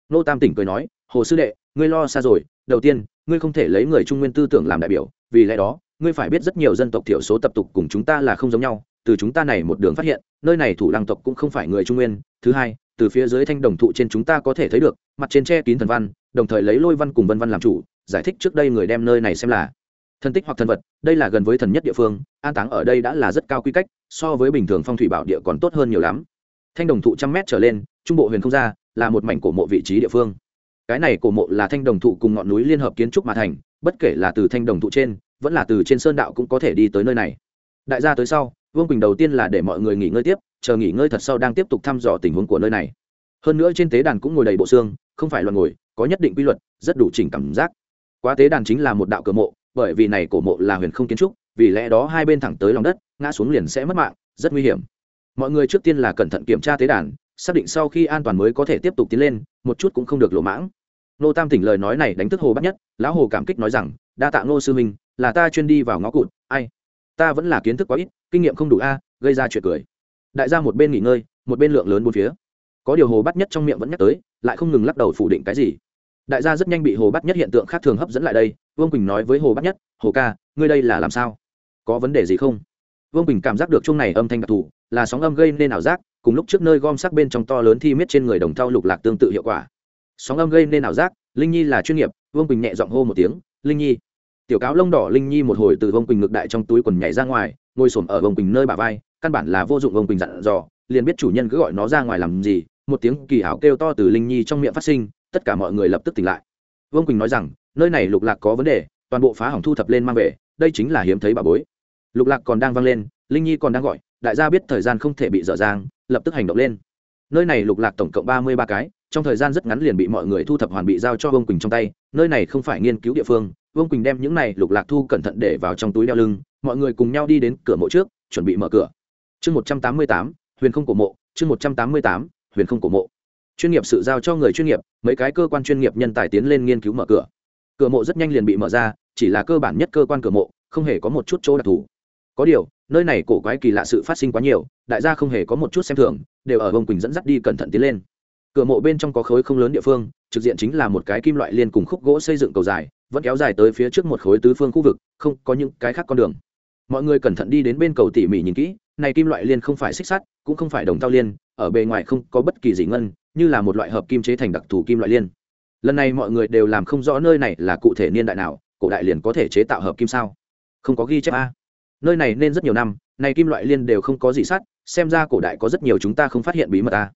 Nô tam tỉnh cười nói, hồ sư đệ, ngươi lo xa rồi, đầu tiên, ngươi không thể lấy người trung nguyên tư tưởng làm đại biểu, vì lẽ đó, ngươi phải biết rất nhiều dân tộc thiểu số tập tục cùng chúng ta là không giống nhau, từ chúng ta này một đường phát hiện, nơi này thủ lăng tộc cũng không phải người trung nguyên, thứ hai, từ phía dưới thanh đồng thụ trên chúng ta có thể thấy được, mặt trên che kín thần văn, đồng thời lấy lôi văn cùng vân văn làm chủ, giải thích trước đây người đem nơi này xem là Thần tích hoặc thần vật, đây là gần với thần nhất địa phương, an táng ở đây đã là rất cao quy cách, so với bình thường phong thủy bảo địa còn tốt hơn nhiều lắm. Thanh đồng thụ trăm mét trở lên, trung bộ huyền không ra là một mảnh cổ mộ vị trí địa phương. Cái này cổ mộ là thanh đồng thụ cùng ngọn núi liên hợp kiến trúc mà thành, bất kể là từ thanh đồng thụ trên, vẫn là từ trên sơn đạo cũng có thể đi tới nơi này. Đại gia tới sau, vương quỳnh đầu tiên là để mọi người nghỉ ngơi tiếp, chờ nghỉ ngơi thật sau đang tiếp tục thăm dò tình huống của nơi này. Hơn nữa trên tế đàn cũng ngồi đầy bộ xương, không phải loạn ngồi, có nhất định quy luật, rất đủ chỉnh cảm giác. Quá tế đàn chính là một đạo cửa mộ bởi vì này cổ mộ là huyền không kiến trúc, vì lẽ đó hai bên thẳng tới lòng đất, ngã xuống liền sẽ mất mạng, rất nguy hiểm. Mọi người trước tiên là cẩn thận kiểm tra tế đàn, xác định sau khi an toàn mới có thể tiếp tục tiến lên, một chút cũng không được lộ mãng. Nô tam tỉnh lời nói này đánh thức hồ bắt nhất, lão hồ cảm kích nói rằng, đa tạ ngô sư minh là ta chuyên đi vào ngõ cụt, ai? Ta vẫn là kiến thức quá ít, kinh nghiệm không đủ a, gây ra chuyện cười. Đại gia một bên nghỉ ngơi, một bên lượng lớn bốn phía. Có điều hồ bắt nhất trong miệng vẫn nhắc tới, lại không ngừng lắc đầu phủ định cái gì đại gia rất nhanh bị hồ bắt nhất hiện tượng khác thường hấp dẫn lại đây, vương quỳnh nói với hồ bắt nhất, hồ ca, ngươi đây là làm sao? Có vấn đề gì không? Vương quỳnh cảm giác được chung này âm thanh đặc thù, là sóng âm gây nên ảo giác, cùng lúc trước nơi gom sắc bên trong to lớn thi miết trên người đồng thau lục lạc tương tự hiệu quả. Sóng âm gây nên ảo giác, linh nhi là chuyên nghiệp, vương quỳnh nhẹ giọng hô một tiếng, linh nhi. Tiểu cáo lông đỏ linh nhi một hồi từ vương quỳnh ngực đại trong túi quần nhảy ra ngoài, ngồi xổm ở vương quỳnh nơi bà vai, căn bản là vô dụng vương quỳnh dặn dò, liền biết chủ nhân cứ gọi nó ra ngoài làm gì, một tiếng kỳ ảo kêu to từ linh nhi trong miệng phát sinh tất cả mọi người lập tức tỉnh lại. Vương quỳnh nói rằng, nơi này lục lạc có vấn đề, toàn bộ phá hỏng thu thập lên mang về, đây chính là hiếm thấy bà bối. Lục lạc còn đang vang lên, linh nhi còn đang gọi, đại gia biết thời gian không thể bị dở dang, lập tức hành động lên. Nơi này lục lạc tổng cộng ba mươi ba cái, trong thời gian rất ngắn liền bị mọi người thu thập hoàn bị giao cho vương quỳnh trong tay, nơi này không phải nghiên cứu địa phương, vương quỳnh đem những này lục lạc thu cẩn thận để vào trong túi đeo lưng, mọi người cùng nhau đi đến cửa mộ trước, chuẩn bị mở cửa. Chương một trăm tám mươi tám, huyền không cổ mộ, chương một trăm tám mươi tám, huyền không cổ mộ chuyên nghiệp sự giao cho người chuyên nghiệp, mấy cái cơ quan chuyên nghiệp nhân tài tiến lên nghiên cứu mở cửa. Cửa mộ rất nhanh liền bị mở ra, chỉ là cơ bản nhất cơ quan cửa mộ, không hề có một chút chỗ đặc thù. Có điều, nơi này cổ quái kỳ lạ sự phát sinh quá nhiều, đại gia không hề có một chút xem thường, đều ở bông quỳnh dẫn dắt đi cẩn thận tiến lên. Cửa mộ bên trong có khối không lớn địa phương, trực diện chính là một cái kim loại liên cùng khúc gỗ xây dựng cầu dài, vẫn kéo dài tới phía trước một khối tứ phương khu vực, không có những cái khác con đường. Mọi người cẩn thận đi đến bên cầu tỉ mỉ nhìn kỹ, này kim loại liên không phải xích sắt, cũng không phải đồng tao liên, ở bề ngoài không có bất kỳ gì ngân như là một loại hợp kim chế thành đặc thù kim loại liên. Lần này mọi người đều làm không rõ nơi này là cụ thể niên đại nào, cổ đại liền có thể chế tạo hợp kim sao? Không có ghi chép a. Nơi này nên rất nhiều năm, này kim loại liên đều không có gì sắt, xem ra cổ đại có rất nhiều chúng ta không phát hiện bí mật a.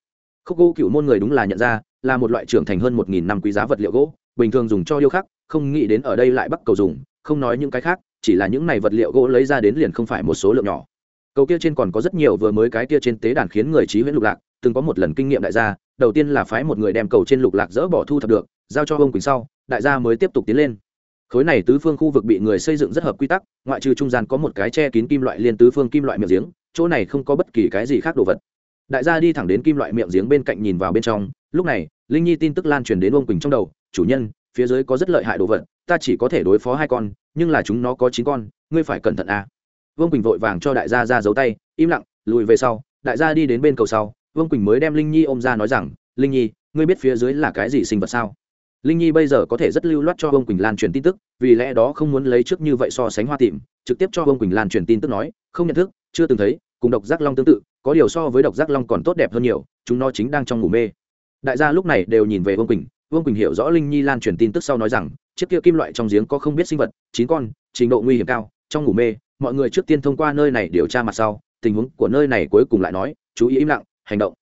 Khúc gỗ cựu môn người đúng là nhận ra, là một loại trưởng thành hơn một nghìn năm quý giá vật liệu gỗ, bình thường dùng cho điêu khắc, không nghĩ đến ở đây lại bắt cầu dùng, không nói những cái khác, chỉ là những này vật liệu gỗ lấy ra đến liền không phải một số lượng nhỏ. Cầu kia trên còn có rất nhiều vừa mới cái kia trên tế đàn khiến người trí huyễn lục lạc, từng có một lần kinh nghiệm đại gia đầu tiên là phái một người đem cầu trên lục lạc dỡ bỏ thu thập được, giao cho ông quỳnh sau, đại gia mới tiếp tục tiến lên khối này tứ phương khu vực bị người xây dựng rất hợp quy tắc, ngoại trừ trung gian có một cái che kín kim loại liên tứ phương kim loại miệng giếng, chỗ này không có bất kỳ cái gì khác đồ vật đại gia đi thẳng đến kim loại miệng giếng bên cạnh nhìn vào bên trong, lúc này, linh nhi tin tức lan truyền đến ông quỳnh trong đầu, chủ nhân, phía dưới có rất lợi hại đồ vật, ta chỉ có thể đối phó hai con, nhưng là chúng nó có chín con, ngươi phải cẩn thận à. vương quỳnh vội vàng cho đại gia ra giấu tay, im lặng, lùi về sau, đại gia đi đến bên cầu sau vương quỳnh mới đem linh nhi ôm ra nói rằng, linh nhi, ngươi biết phía dưới là cái gì sinh vật sao? linh nhi bây giờ có thể rất lưu loát cho vương quỳnh lan truyền tin tức, vì lẽ đó không muốn lấy trước như vậy so sánh hoa tìm trực tiếp cho vương quỳnh lan truyền tin tức nói, không nhận thức, chưa từng thấy, cùng độc giác long tương tự, có điều so với độc giác long còn tốt đẹp hơn nhiều, chúng nó chính đang trong ngủ mê. đại gia lúc này đều nhìn về vương quỳnh vương quỳnh hiểu rõ linh nhi lan truyền tin tức sau nói rằng, chiếc kia kim loại trong giếng có không biết sinh vật, chín con, trình độ nguy hiểm cao, trong ngủ mê, mọi người trước tiên thông qua nơi này điều tra mặt sau, tình huống của nơi này cuối cùng lại nói, chú ý im lặng hành động.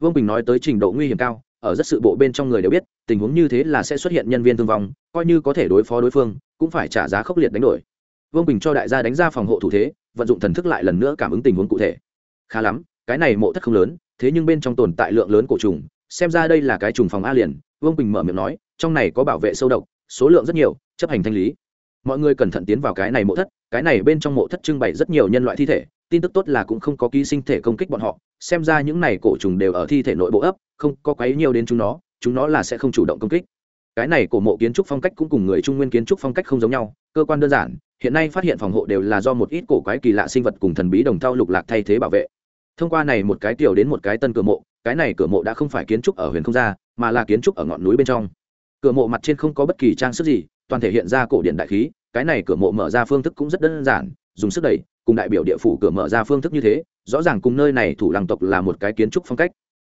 Vương quỳnh nói tới trình độ nguy hiểm cao, ở rất sự bộ bên trong người đều biết, tình huống như thế là sẽ xuất hiện nhân viên thương vong, coi như có thể đối phó đối phương, cũng phải trả giá khốc liệt đánh đổi. Vương bình cho đại gia đánh ra phòng hộ thủ thế, vận dụng thần thức lại lần nữa cảm ứng tình huống cụ thể. Khá lắm, cái này mộ thất không lớn, thế nhưng bên trong tồn tại lượng lớn cổ trùng, xem ra đây là cái trùng phòng a liền. Vương bình mở miệng nói, trong này có bảo vệ sâu độc, số lượng rất nhiều, chấp hành thanh lý. Mọi người cẩn thận tiến vào cái này mộ thất, cái này bên trong mộ thất trưng bày rất nhiều nhân loại thi thể, tin tức tốt là cũng không có ký sinh thể công kích bọn họ xem ra những này cổ trùng đều ở thi thể nội bộ ấp, không có quấy nhiều đến chúng nó chúng nó là sẽ không chủ động công kích. Cái này cổ mộ kiến trúc phong cách cũng cùng người trung nguyên kiến trúc phong cách không giống nhau, cơ quan đơn giản, hiện nay phát hiện phòng hộ đều là do một ít cổ quái kỳ lạ sinh vật cùng thần bí đồng thau lục lạc thay thế bảo vệ. Thông qua này một cái tiểu đến một cái tân cửa mộ, cái này cửa mộ đã không phải kiến trúc ở huyền không gia mà là kiến trúc ở ngọn núi bên trong. Cửa mộ mặt trên không có bất kỳ trang sức gì, toàn thể hiện ra cổ điện đại khí, cái này cửa mộ mở ra phương thức cũng rất đơn giản, dùng sức đẩy cùng đại biểu địa phủ cửa mở ra phương thức như thế, rõ ràng cùng nơi này thủ làng tộc là một cái kiến trúc phong cách.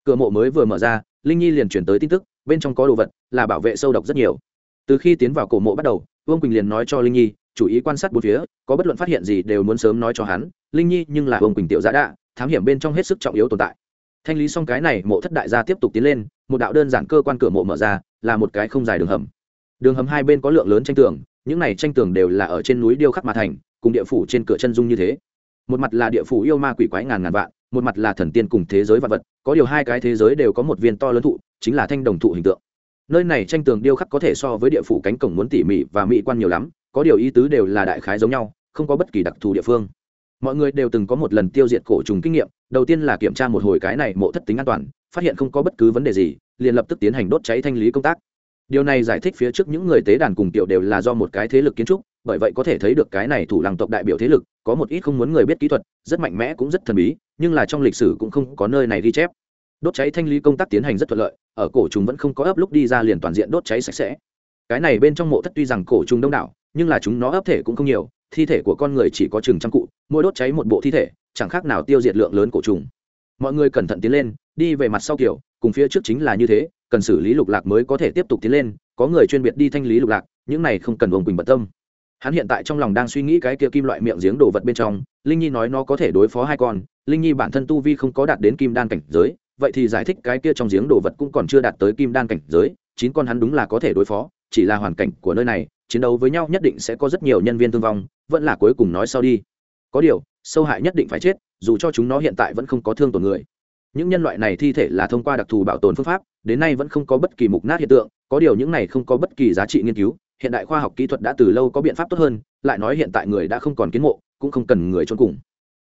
Cửa mộ mới vừa mở ra, linh nhi liền chuyển tới tin tức, bên trong có đồ vật, là bảo vệ sâu độc rất nhiều. Từ khi tiến vào cổ mộ bắt đầu, vương quỳnh liền nói cho linh nhi, chủ ý quan sát bốn phía, có bất luận phát hiện gì đều muốn sớm nói cho hắn, linh nhi nhưng là vương quỳnh tiểu giã đạ, thám hiểm bên trong hết sức trọng yếu tồn tại. Thanh lý xong cái này, mộ thất đại gia tiếp tục tiến lên, một đạo đơn giản cơ quan cửa mộ mở ra, là một cái không dài đường hầm. Đường hầm hai bên có lượng lớn tranh tường những này tranh tường đều là ở trên núi điêu khắc mà thành, cùng địa phủ trên cửa chân dung như thế. Một mặt là địa phủ yêu ma quỷ quái ngàn ngàn vạn, một mặt là thần tiên cùng thế giới vật vật, có điều hai cái thế giới đều có một viên to lớn thụ, chính là thanh đồng thụ hình tượng. Nơi này tranh tường điêu khắc có thể so với địa phủ cánh cổng muốn tỉ mỉ và mỹ quan nhiều lắm, có điều ý tứ đều là đại khái giống nhau, không có bất kỳ đặc thù địa phương. Mọi người đều từng có một lần tiêu diệt cổ trùng kinh nghiệm, đầu tiên là kiểm tra một hồi cái này mộ thất tính an toàn, phát hiện không có bất cứ vấn đề gì, liền lập tức tiến hành đốt cháy thanh lý công tác điều này giải thích phía trước những người tế đàn cùng tiểu đều là do một cái thế lực kiến trúc, bởi vậy có thể thấy được cái này thủ làng tộc đại biểu thế lực, có một ít không muốn người biết kỹ thuật, rất mạnh mẽ cũng rất thần bí, nhưng là trong lịch sử cũng không có nơi này ghi chép. Đốt cháy thanh lý công tác tiến hành rất thuận lợi, ở cổ trùng vẫn không có ấp lúc đi ra liền toàn diện đốt cháy sạch sẽ. Cái này bên trong mộ thất tuy rằng cổ trùng đông đảo, nhưng là chúng nó ấp thể cũng không nhiều, thi thể của con người chỉ có chừng trăm cụ, mỗi đốt cháy một bộ thi thể, chẳng khác nào tiêu diệt lượng lớn cổ trùng. Mọi người cẩn thận tiến lên, đi về mặt sau kiểu, cùng phía trước chính là như thế cần xử lý lục lạc mới có thể tiếp tục tiến lên, có người chuyên biệt đi thanh lý lục lạc, những này không cần ông quỳnh bận tâm. Hắn hiện tại trong lòng đang suy nghĩ cái kia kim loại miệng giếng đồ vật bên trong, linh nhi nói nó có thể đối phó hai con, linh nhi bản thân tu vi không có đạt đến kim đan cảnh giới, vậy thì giải thích cái kia trong giếng đồ vật cũng còn chưa đạt tới kim đan cảnh giới, chín con hắn đúng là có thể đối phó, chỉ là hoàn cảnh của nơi này, chiến đấu với nhau nhất định sẽ có rất nhiều nhân viên thương vong, vẫn là cuối cùng nói sau đi. Có điều, sâu hại nhất định phải chết, dù cho chúng nó hiện tại vẫn không có thương tổn người. Những nhân loại này thi thể là thông qua đặc thù bảo tồn phương pháp đến nay vẫn không có bất kỳ mục nát hiện tượng, có điều những này không có bất kỳ giá trị nghiên cứu, hiện đại khoa học kỹ thuật đã từ lâu có biện pháp tốt hơn, lại nói hiện tại người đã không còn kiến mộ, cũng không cần người trốn cùng.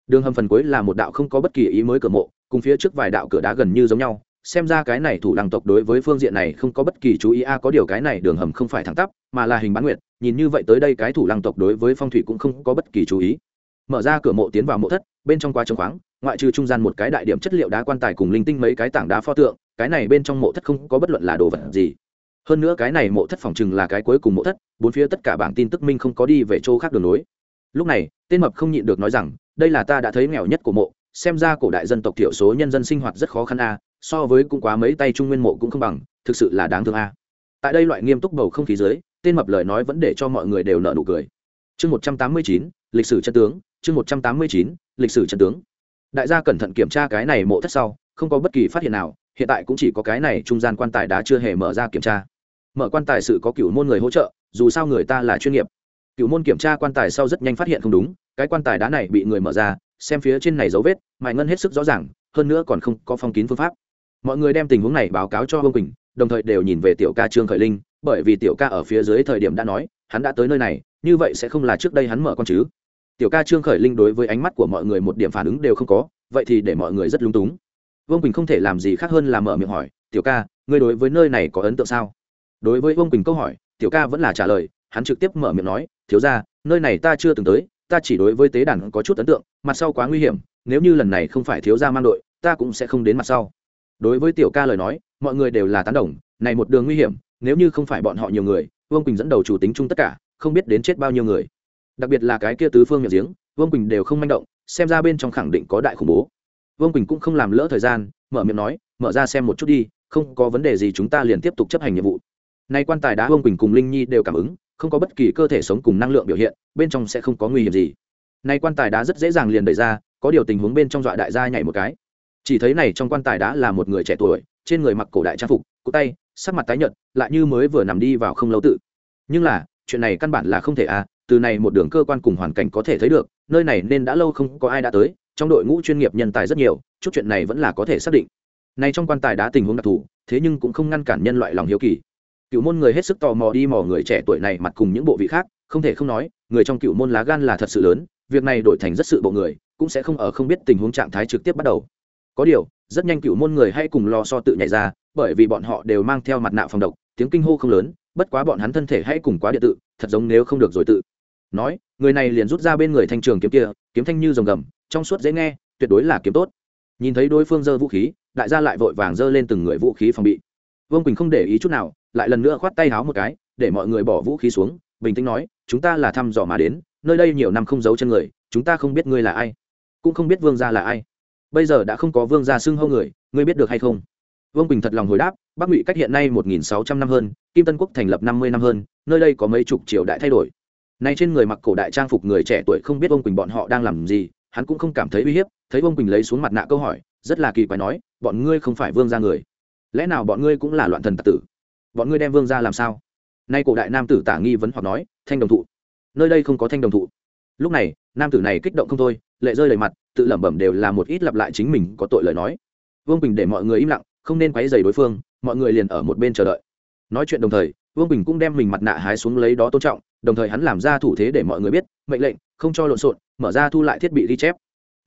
Đường hầm phần cuối là một đạo không có bất kỳ ý mới cửa mộ, cùng phía trước vài đạo cửa đá gần như giống nhau, xem ra cái này thủ làng tộc đối với phương diện này không có bất kỳ chú ý a, có điều cái này đường hầm không phải thẳng tắp, mà là hình bán nguyệt, nhìn như vậy tới đây cái thủ làng tộc đối với phong thủy cũng không có bất kỳ chú ý. Mở ra cửa mộ tiến vào mộ thất, bên trong qua trống khoáng, ngoại trừ trung gian một cái đại điểm chất liệu đá quan tài cùng linh tinh mấy cái tảng đá pho tượng cái này bên trong mộ thất không có bất luận là đồ vật gì. Hơn nữa cái này mộ thất phòng chừng là cái cuối cùng mộ thất, bốn phía tất cả bảng tin tức minh không có đi về chỗ khác đường nối lúc này, tên mập không nhịn được nói rằng, đây là ta đã thấy nghèo nhất của mộ, xem ra cổ đại dân tộc thiểu số nhân dân sinh hoạt rất khó khăn a, so với cũng quá mấy tay trung nguyên mộ cũng không bằng, thực sự là đáng thương a. Tại đây loại nghiêm túc bầu không khí dưới, tên mập lời nói vẫn để cho mọi người đều nợ nụ cười. Chương một trăm tám mươi chín, lịch sử chân tướng, chương một trăm tám mươi chín, lịch sử chân tướng. Đại gia cẩn thận kiểm tra cái này mộ thất sau, không có bất kỳ phát hiện nào hiện tại cũng chỉ có cái này trung gian quan tài đã chưa hề mở ra kiểm tra. Mở quan tài sự có cựu môn người hỗ trợ, dù sao người ta là chuyên nghiệp. Cựu môn kiểm tra quan tài sau rất nhanh phát hiện không đúng, cái quan tài đá này bị người mở ra, xem phía trên này dấu vết, mài ngân hết sức rõ ràng, hơn nữa còn không có phong kín phương pháp. Mọi người đem tình huống này báo cáo cho vương quỳnh, đồng thời đều nhìn về tiểu ca trương khởi linh, bởi vì tiểu ca ở phía dưới thời điểm đã nói, hắn đã tới nơi này, như vậy sẽ không là trước đây hắn mở con chứ. Tiểu ca trương khởi linh đối với ánh mắt của mọi người một điểm phản ứng đều không có, vậy thì để mọi người rất lung túng vương quỳnh không thể làm gì khác hơn là mở miệng hỏi tiểu ca ngươi đối với nơi này có ấn tượng sao đối với vương quỳnh câu hỏi tiểu ca vẫn là trả lời hắn trực tiếp mở miệng nói thiếu ra nơi này ta chưa từng tới ta chỉ đối với tế đàn có chút ấn tượng mặt sau quá nguy hiểm nếu như lần này không phải thiếu gia mang đội ta cũng sẽ không đến mặt sau đối với tiểu ca lời nói mọi người đều là tán đồng này một đường nguy hiểm nếu như không phải bọn họ nhiều người vương quỳnh dẫn đầu chủ tính chung tất cả không biết đến chết bao nhiêu người đặc biệt là cái kia tứ phương miệng giếng vương quỳnh đều không manh động xem ra bên trong khẳng định có đại khủng bố vương quỳnh cũng không làm lỡ thời gian mở miệng nói mở ra xem một chút đi không có vấn đề gì chúng ta liền tiếp tục chấp hành nhiệm vụ nay quan tài đá vương quỳnh cùng linh nhi đều cảm ứng không có bất kỳ cơ thể sống cùng năng lượng biểu hiện bên trong sẽ không có nguy hiểm gì nay quan tài đá rất dễ dàng liền đẩy ra có điều tình huống bên trong dọa đại gia nhảy một cái chỉ thấy này trong quan tài đá là một người trẻ tuổi trên người mặc cổ đại trang phục cụ tay sắc mặt tái nhợt lại như mới vừa nằm đi vào không lâu tự nhưng là chuyện này căn bản là không thể à từ này một đường cơ quan cùng hoàn cảnh có thể thấy được nơi này nên đã lâu không có ai đã tới trong đội ngũ chuyên nghiệp nhân tài rất nhiều, chút chuyện này vẫn là có thể xác định. Nay trong quan tài đã tình huống đặc thù, thế nhưng cũng không ngăn cản nhân loại lòng hiếu kỳ. Cựu môn người hết sức tò mò đi mò người trẻ tuổi này mặt cùng những bộ vị khác, không thể không nói, người trong cựu môn lá gan là thật sự lớn, việc này đổi thành rất sự bộ người, cũng sẽ không ở không biết tình huống trạng thái trực tiếp bắt đầu. Có điều, rất nhanh cựu môn người hay cùng lo so tự nhảy ra, bởi vì bọn họ đều mang theo mặt nạ phòng độc, tiếng kinh hô không lớn, bất quá bọn hắn thân thể hay cùng quá địa tự thật giống nếu không được rồi tự. Nói, người này liền rút ra bên người thanh trường kiếm kia, kiếm thanh như rồng gầm trong suốt dễ nghe, tuyệt đối là kiếm tốt. Nhìn thấy đối phương giơ vũ khí, đại gia lại vội vàng giơ lên từng người vũ khí phòng bị. Vương quỳnh không để ý chút nào, lại lần nữa khoát tay háo một cái, để mọi người bỏ vũ khí xuống, bình tĩnh nói, chúng ta là thăm dò mà đến, nơi đây nhiều năm không giấu chân người, chúng ta không biết ngươi là ai, cũng không biết vương gia là ai. Bây giờ đã không có vương gia xưng hâu người, ngươi biết được hay không? Vương quỳnh thật lòng hồi đáp, bắc ngụy cách hiện nay một nghìn sáu trăm năm hơn, kim tân quốc thành lập năm mươi năm hơn, nơi đây có mấy chục triều đại thay đổi. Nay trên người mặc cổ đại trang phục người trẻ tuổi không biết vương quỳnh bọn họ đang làm gì hắn cũng không cảm thấy uy hiếp, thấy vương quỳnh lấy xuống mặt nạ câu hỏi, rất là kỳ quái nói, bọn ngươi không phải vương gia người. Lẽ nào bọn ngươi cũng là loạn thần tặc tử? Bọn ngươi đem vương gia làm sao? Nay cổ đại nam tử tả nghi vấn hoặc nói, thanh đồng thụ. Nơi đây không có thanh đồng thụ. Lúc này, nam tử này kích động không thôi, lệ rơi đầy mặt, tự lẩm bẩm đều là một ít lặp lại chính mình có tội lời nói. Vương bình để mọi người im lặng, không nên quấy dày đối phương, mọi người liền ở một bên chờ đợi. Nói chuyện đồng thời, vương bình cũng đem mình mặt nạ hái xuống lấy đó tôn trọng, đồng thời hắn làm ra thủ thế để mọi người biết, mệnh lệnh không cho lộn xộn, mở ra thu lại thiết bị ghi chép.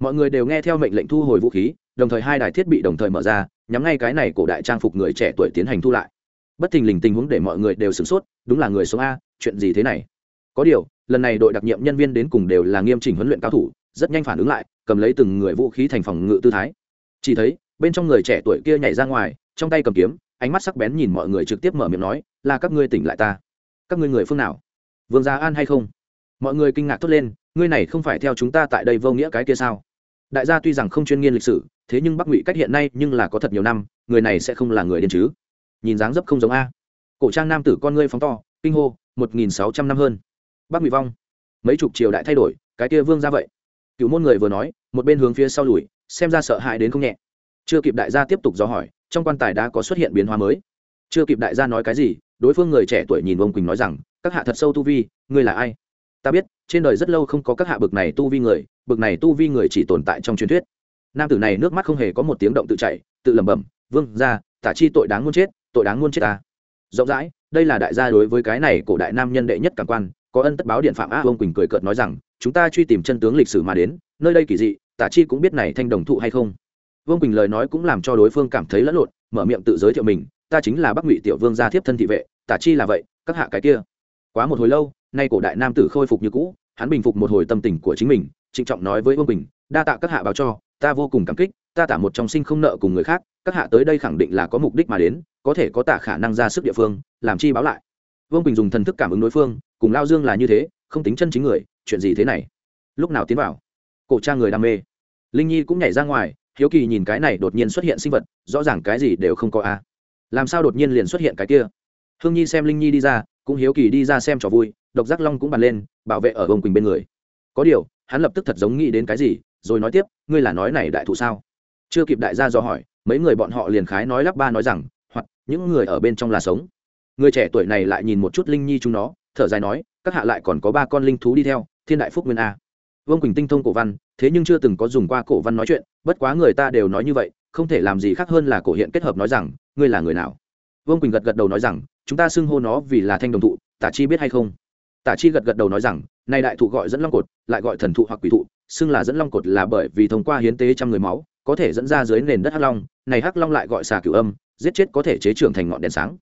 Mọi người đều nghe theo mệnh lệnh thu hồi vũ khí, đồng thời hai đài thiết bị đồng thời mở ra, nhắm ngay cái này cổ đại trang phục người trẻ tuổi tiến hành thu lại. Bất thình lình tình huống để mọi người đều sửng sốt, đúng là người số a, chuyện gì thế này? Có điều, lần này đội đặc nhiệm nhân viên đến cùng đều là nghiêm chỉnh huấn luyện cao thủ, rất nhanh phản ứng lại, cầm lấy từng người vũ khí thành phòng ngự tư thái. Chỉ thấy, bên trong người trẻ tuổi kia nhảy ra ngoài, trong tay cầm kiếm, ánh mắt sắc bén nhìn mọi người trực tiếp mở miệng nói, là các ngươi tỉnh lại ta. Các ngươi người phương nào? Vương gia an hay không? Mọi người kinh ngạc thốt lên, ngươi này không phải theo chúng ta tại đây vô nghĩa cái kia sao? Đại gia tuy rằng không chuyên nghiên lịch sử, thế nhưng bắc ngụy cách hiện nay nhưng là có thật nhiều năm, người này sẽ không là người điên chứ. Nhìn dáng dấp không giống a. Cổ trang nam tử con ngươi phóng to, kinh hô, một nghìn sáu trăm năm hơn. Bắc ngụy vong. Mấy chục triều đại thay đổi, cái kia vương ra vậy. Cựu môn người vừa nói, một bên hướng phía sau lùi, xem ra sợ hãi đến không nhẹ. Chưa kịp đại gia tiếp tục dò hỏi, trong quan tài đã có xuất hiện biến hóa mới. Chưa kịp đại gia nói cái gì, đối phương người trẻ tuổi nhìn ông quỳnh nói rằng, các hạ thật sâu tu vi, ngươi là ai? Ta biết, trên đời rất lâu không có các hạ bực này tu vi người, bực này tu vi người chỉ tồn tại trong truyền thuyết. Nam tử này nước mắt không hề có một tiếng động tự chạy tự lẩm bẩm, vương ra tả chi tội đáng muốn chết, tội đáng muốn chết ta. Rộng rãi, đây là đại gia đối với cái này cổ đại nam nhân đệ nhất cảm quan, có ân tất báo điện phạm a ông quỳnh cười cợt nói rằng, chúng ta truy tìm chân tướng lịch sử mà đến, nơi đây kỳ dị, tả chi cũng biết này thanh đồng thụ hay không. Vương quỳnh lời nói cũng làm cho đối phương cảm thấy lẫn lộn, mở miệng tự giới thiệu mình, ta chính là bắc ngụy tiểu vương gia thiếp thân thị vệ, tả chi là vậy, các hạ cái kia. Quá một hồi lâu nay cổ đại nam tử khôi phục như cũ, hắn bình phục một hồi tâm tình của chính mình, trịnh trọng nói với vương bình, đa tạ các hạ báo cho, ta vô cùng cảm kích, ta tả một trong sinh không nợ cùng người khác, các hạ tới đây khẳng định là có mục đích mà đến, có thể có tả khả năng ra sức địa phương, làm chi báo lại. Vương bình dùng thần thức cảm ứng đối phương, cùng lao dương là như thế, không tính chân chính người, chuyện gì thế này? Lúc nào tiến vào? Cổ cha người đam mê. Linh nhi cũng nhảy ra ngoài, hiếu kỳ nhìn cái này đột nhiên xuất hiện sinh vật, rõ ràng cái gì đều không có a. Làm sao đột nhiên liền xuất hiện cái kia? Hương nhi xem linh nhi đi ra, cũng hiếu kỳ đi ra xem trò vui độc giác long cũng bàn lên, bảo vệ ở ông quỳnh bên người. Có điều, hắn lập tức thật giống nghĩ đến cái gì, rồi nói tiếp, ngươi là nói này đại thụ sao? Chưa kịp đại gia do hỏi, mấy người bọn họ liền khái nói lắp ba nói rằng, hoặc, những người ở bên trong là sống. Người trẻ tuổi này lại nhìn một chút linh nhi chúng nó, thở dài nói, các hạ lại còn có ba con linh thú đi theo, thiên đại phúc nguyên a. Vương quỳnh tinh thông cổ văn, thế nhưng chưa từng có dùng qua cổ văn nói chuyện, bất quá người ta đều nói như vậy, không thể làm gì khác hơn là cổ hiện kết hợp nói rằng, ngươi là người nào? Vương quỳnh gật gật đầu nói rằng, chúng ta xưng hô nó vì là thanh đồng thụ, tả chi biết hay không? Tả chi gật gật đầu nói rằng nay đại thụ gọi dẫn long cột, lại gọi thần thụ hoặc quỷ thụ, xưng là dẫn long cột là bởi vì thông qua hiến tế trăm người máu, có thể dẫn ra dưới nền đất hắc long. Này hắc long lại gọi xà cửu âm, giết chết có thể chế trưởng thành ngọn đèn sáng.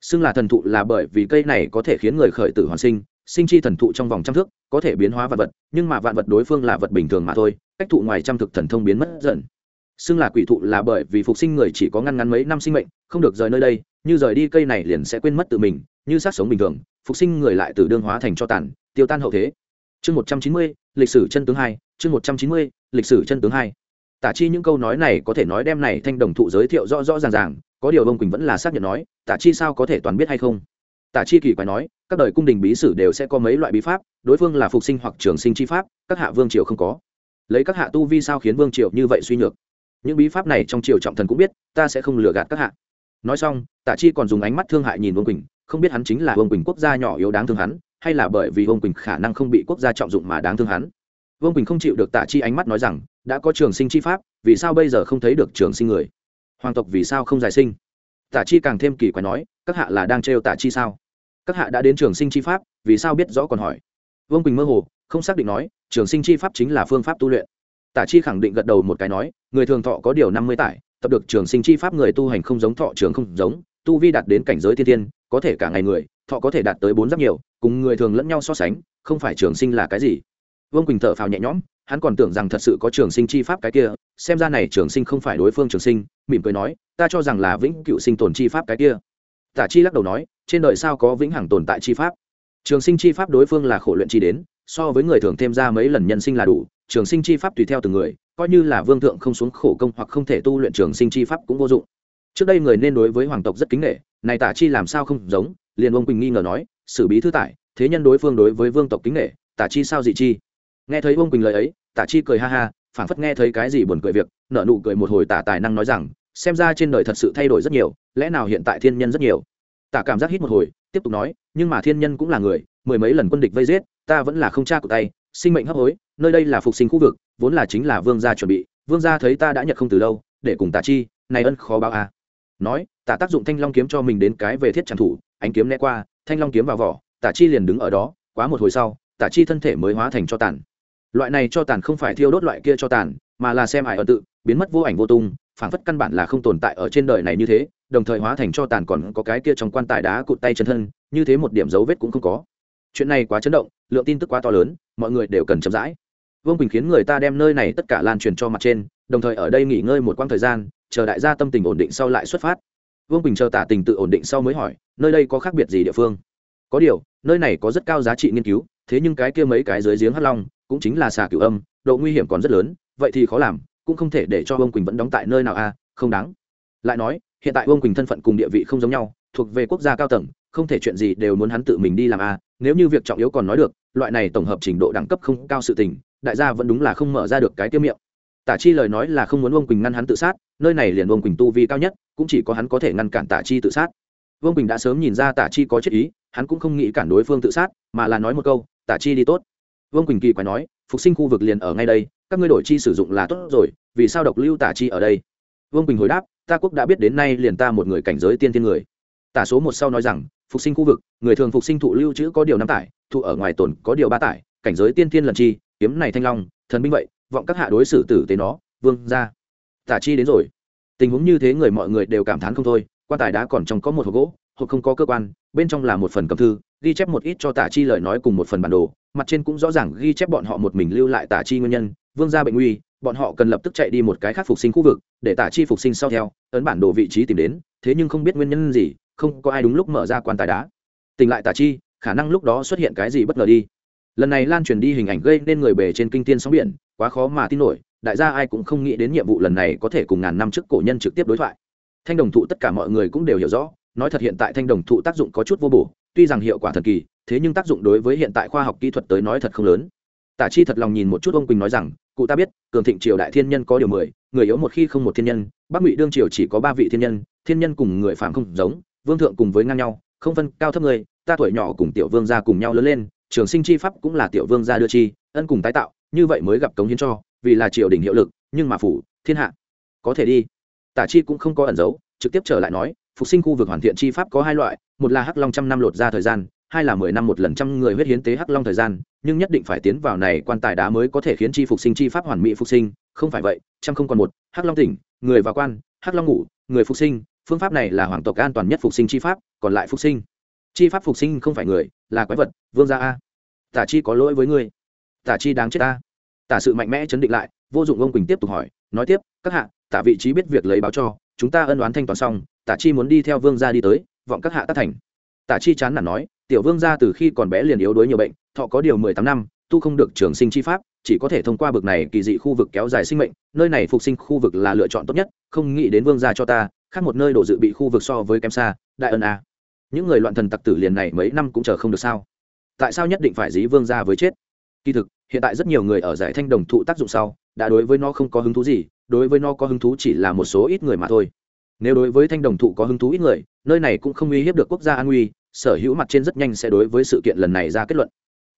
Xưng là thần thụ là bởi vì cây này có thể khiến người khởi tử hoàn sinh sinh chi thần thụ trong vòng trăm thước, có thể biến hóa vạn vật, nhưng mà vạn vật đối phương là vật bình thường mà thôi, cách thụ ngoài trăm thực thần thông biến mất dần. Xưng là quỷ thụ là bởi vì phục sinh người chỉ có ngăn ngắn mấy năm sinh mệnh, không được rời nơi đây, như rời đi cây này liền sẽ quên mất tự mình như sát sống bình thường, phục sinh người lại từ đương hóa thành cho tàn, tiêu tan hậu thế. Chương một trăm chín mươi, lịch sử chân tướng hai, chương một trăm chín mươi, lịch sử chân tướng hai. Tả chi những câu nói này có thể nói đem này thanh đồng thụ giới thiệu rõ rõ ràng ràng, có điều ông quỳnh vẫn là xác nhận nói, tả chi sao có thể toàn biết hay không? Tả chi kỳ quái nói, các đời cung đình bí sử đều sẽ có mấy loại bí pháp, đối phương là phục sinh hoặc trường sinh chi pháp, các hạ vương triều không có. Lấy các hạ tu vi sao khiến vương triều như vậy suy nhược? Những bí pháp này trong triều trọng thần cũng biết, ta sẽ không lừa gạt các hạ. Nói xong, tả chi còn dùng ánh mắt thương hại nhìn vương quỳnh không biết hắn chính là vương quỳnh quốc gia nhỏ yếu đáng thương hắn, hay là bởi vì vương quỳnh khả năng không bị quốc gia trọng dụng mà đáng thương hắn. Vương quỳnh không chịu được tả chi ánh mắt nói rằng, đã có trường sinh chi pháp, vì sao bây giờ không thấy được trường sinh người? Hoàng tộc vì sao không giải sinh? Tả chi càng thêm kỳ quái nói, các hạ là đang trêu tả chi sao? Các hạ đã đến trường sinh chi pháp, vì sao biết rõ còn hỏi? Vương quỳnh mơ hồ, không xác định nói, trường sinh chi pháp chính là phương pháp tu luyện. Tả chi khẳng định gật đầu một cái nói, người thường thọ có điều năm mươi tải, tập được trường sinh chi pháp người tu hành không giống thọ trường không giống, tu vi đạt đến cảnh giới thiên thiên có thể cả ngày người, thọ có thể đạt tới bốn rất nhiều, cùng người thường lẫn nhau so sánh, không phải trường sinh là cái gì. Vương quỳnh thở phào nhẹ nhõm, hắn còn tưởng rằng thật sự có trường sinh chi pháp cái kia, xem ra này trường sinh không phải đối phương trường sinh, mỉm cười nói, ta cho rằng là vĩnh cựu sinh tồn chi pháp cái kia. Tả chi lắc đầu nói, trên đời sao có vĩnh hằng tồn tại chi pháp? Trường sinh chi pháp đối phương là khổ luyện chi đến, so với người thường thêm ra mấy lần nhân sinh là đủ, trường sinh chi pháp tùy theo từng người, coi như là vương thượng không xuống khổ công hoặc không thể tu luyện trường sinh chi pháp cũng vô dụng. Trước đây người nên đối với hoàng tộc rất kính nghệ này tả chi làm sao không giống, liền ông quỳnh nghi ngờ nói xử bí thư tải, thế nhân đối phương đối với vương tộc kính nghệ tả chi sao dị chi nghe thấy ông quỳnh lời ấy, tả chi cười ha ha, phảng phất nghe thấy cái gì buồn cười việc nợ nụ cười một hồi tả tài năng nói rằng, xem ra trên đời thật sự thay đổi rất nhiều, lẽ nào hiện tại thiên nhân rất nhiều tả cảm giác hít một hồi, tiếp tục nói, nhưng mà thiên nhân cũng là người, mười mấy lần quân địch vây giết, ta vẫn là không cha của tay, sinh mệnh hấp hối, nơi đây là phục sinh khu vực, vốn là chính là vương gia chuẩn bị, vương gia thấy ta đã nhận không từ lâu, để cùng tả chi, này ân khó báo à nói, tả tác dụng thanh long kiếm cho mình đến cái về thiết tràng thủ, ánh kiếm né qua, thanh long kiếm vào vỏ, tả chi liền đứng ở đó, quá một hồi sau, tả chi thân thể mới hóa thành cho tàn. Loại này cho tàn không phải thiêu đốt loại kia cho tàn, mà là xem ải ở tự, biến mất vô ảnh vô tung phản phất căn bản là không tồn tại ở trên đời này như thế, đồng thời hóa thành cho tàn còn có cái kia trong quan tài đá cụt tay chân thân, như thế một điểm dấu vết cũng không có. Chuyện này quá chấn động, lượng tin tức quá to lớn, mọi người đều cần chậm rãi. Vương quỳnh khiến người ta đem nơi này tất cả lan truyền cho mặt trên, đồng thời ở đây nghỉ ngơi một quãng thời gian chờ đại gia tâm tình ổn định sau lại xuất phát. Vương quỳnh chờ tả tình tự ổn định sau mới hỏi, nơi đây có khác biệt gì địa phương? Có điều, nơi này có rất cao giá trị nghiên cứu, thế nhưng cái kia mấy cái dưới giếng hắc long cũng chính là xà cửu âm, độ nguy hiểm còn rất lớn, vậy thì khó làm, cũng không thể để cho vương quỳnh vẫn đóng tại nơi nào a không đáng. Lại nói, hiện tại vương quỳnh thân phận cùng địa vị không giống nhau, thuộc về quốc gia cao tầng, không thể chuyện gì đều muốn hắn tự mình đi làm a nếu như việc trọng yếu còn nói được, loại này tổng hợp trình độ đẳng cấp không cao sự tình, đại gia vẫn đúng là không mở ra được cái tiêu miệng tả chi lời nói là không muốn vương quỳnh ngăn hắn tự sát, nơi này liền vương quỳnh tu vi cao nhất, cũng chỉ có hắn có thể ngăn cản tả chi tự sát. Vương quỳnh đã sớm nhìn ra tả chi có chết ý, hắn cũng không nghĩ cản đối phương tự sát, mà là nói một câu, tả chi đi tốt. Vương quỳnh kỳ quái nói, phục sinh khu vực liền ở ngay đây, các ngươi đổi chi sử dụng là tốt rồi, vì sao độc lưu tả chi ở đây? Vương quỳnh hồi đáp, ta quốc đã biết đến nay liền ta một người cảnh giới tiên tiên người. Tả số một sau nói rằng, phục sinh khu vực, người thường phục sinh thụ lưu trữ có điều năm tải, thụ ở ngoài tồn có điều ba tải, cảnh giới tiên tiên lần chi, kiếm này thanh long, thần binh vậy vọng các hạ đối xử tử tế nó, vương ra. Tả chi đến rồi. Tình huống như thế người mọi người đều cảm thán không thôi, quan tài đã còn trong có một hộp gỗ, hộp không có cơ quan, bên trong là một phần cầm thư, ghi chép một ít cho tả chi lời nói cùng một phần bản đồ, mặt trên cũng rõ ràng ghi chép bọn họ một mình lưu lại tả chi nguyên nhân, vương gia bệnh nguy, bọn họ cần lập tức chạy đi một cái khác phục sinh khu vực, để tả chi phục sinh sau theo, ấn bản đồ vị trí tìm đến, thế nhưng không biết nguyên nhân gì, không có ai đúng lúc mở ra quan tài đá. Tỉnh lại tả chi, khả năng lúc đó xuất hiện cái gì bất ngờ đi. Lần này lan truyền đi hình ảnh gây nên người bề trên kinh tiên sóng biển quá khó mà tin nổi, đại gia ai cũng không nghĩ đến nhiệm vụ lần này có thể cùng ngàn năm trước cổ nhân trực tiếp đối thoại. Thanh đồng thụ tất cả mọi người cũng đều hiểu rõ, nói thật hiện tại thanh đồng thụ tác dụng có chút vô bổ, tuy rằng hiệu quả thần kỳ, thế nhưng tác dụng đối với hiện tại khoa học kỹ thuật tới nói thật không lớn. Tả chi thật lòng nhìn một chút ông quỳnh nói rằng, cụ ta biết, cường thịnh triều đại thiên nhân có điều mười, người yếu một khi không một thiên nhân, bắc ngụy đương triều chỉ có ba vị thiên nhân thiên nhân cùng người phạm không giống, vương thượng cùng với ngang nhau, không phân cao thấp người, ta tuổi nhỏ cùng tiểu vương gia cùng nhau lớn lên, trường sinh chi pháp cũng là tiểu vương gia đưa chi, ân cùng tái tạo như vậy mới gặp cống hiến cho, vì là triều đình hiệu lực, nhưng mà phủ, thiên hạ. Có thể đi. Tả chi cũng không có ẩn giấu, trực tiếp trở lại nói, phục sinh khu vực hoàn thiện chi pháp có hai loại, một là hắc long trăm năm lột ra thời gian, hai là mười năm một lần trăm người huyết hiến tế hắc long thời gian, nhưng nhất định phải tiến vào này quan tài đá mới có thể khiến chi phục sinh chi pháp hoàn mỹ phục sinh, không phải vậy, trăm không còn một, hắc long tỉnh, người vào quan, hắc long ngủ, người phục sinh, phương pháp này là hoàng tộc an toàn nhất phục sinh chi pháp, còn lại phục sinh. Chi pháp phục sinh không phải người, là quái vật, vương gia a. Tả chi có lỗi với ngươi tả chi đáng chết ta. Tả sự mạnh mẽ chấn định lại, vô dụng ông quỳnh tiếp tục hỏi, nói tiếp, các hạ, tả vị trí biết việc lấy báo cho, chúng ta ân oán thanh toán xong, tả chi muốn đi theo vương gia đi tới, vọng các hạ tác thành. Tả chi chán nản nói, tiểu vương gia từ khi còn bé liền yếu đuối nhiều bệnh, thọ có điều mười tám năm, tu không được trường sinh chi pháp, chỉ có thể thông qua bực này kỳ dị khu vực kéo dài sinh mệnh, nơi này phục sinh khu vực là lựa chọn tốt nhất, không nghĩ đến vương gia cho ta, khác một nơi đổ dự bị khu vực so với kém xa, đại ân a. Những người loạn thần tặc tử liền này mấy năm cũng chờ không được sao? Tại sao nhất định phải dí vương gia với chết? Kỳ thực, hiện tại rất nhiều người ở giải thanh đồng thụ tác dụng sau, đã đối với nó không có hứng thú gì, đối với nó có hứng thú chỉ là một số ít người mà thôi. Nếu đối với thanh đồng thụ có hứng thú ít người, nơi này cũng không uy hiếp được quốc gia an nguy sở hữu mặt trên rất nhanh sẽ đối với sự kiện lần này ra kết luận.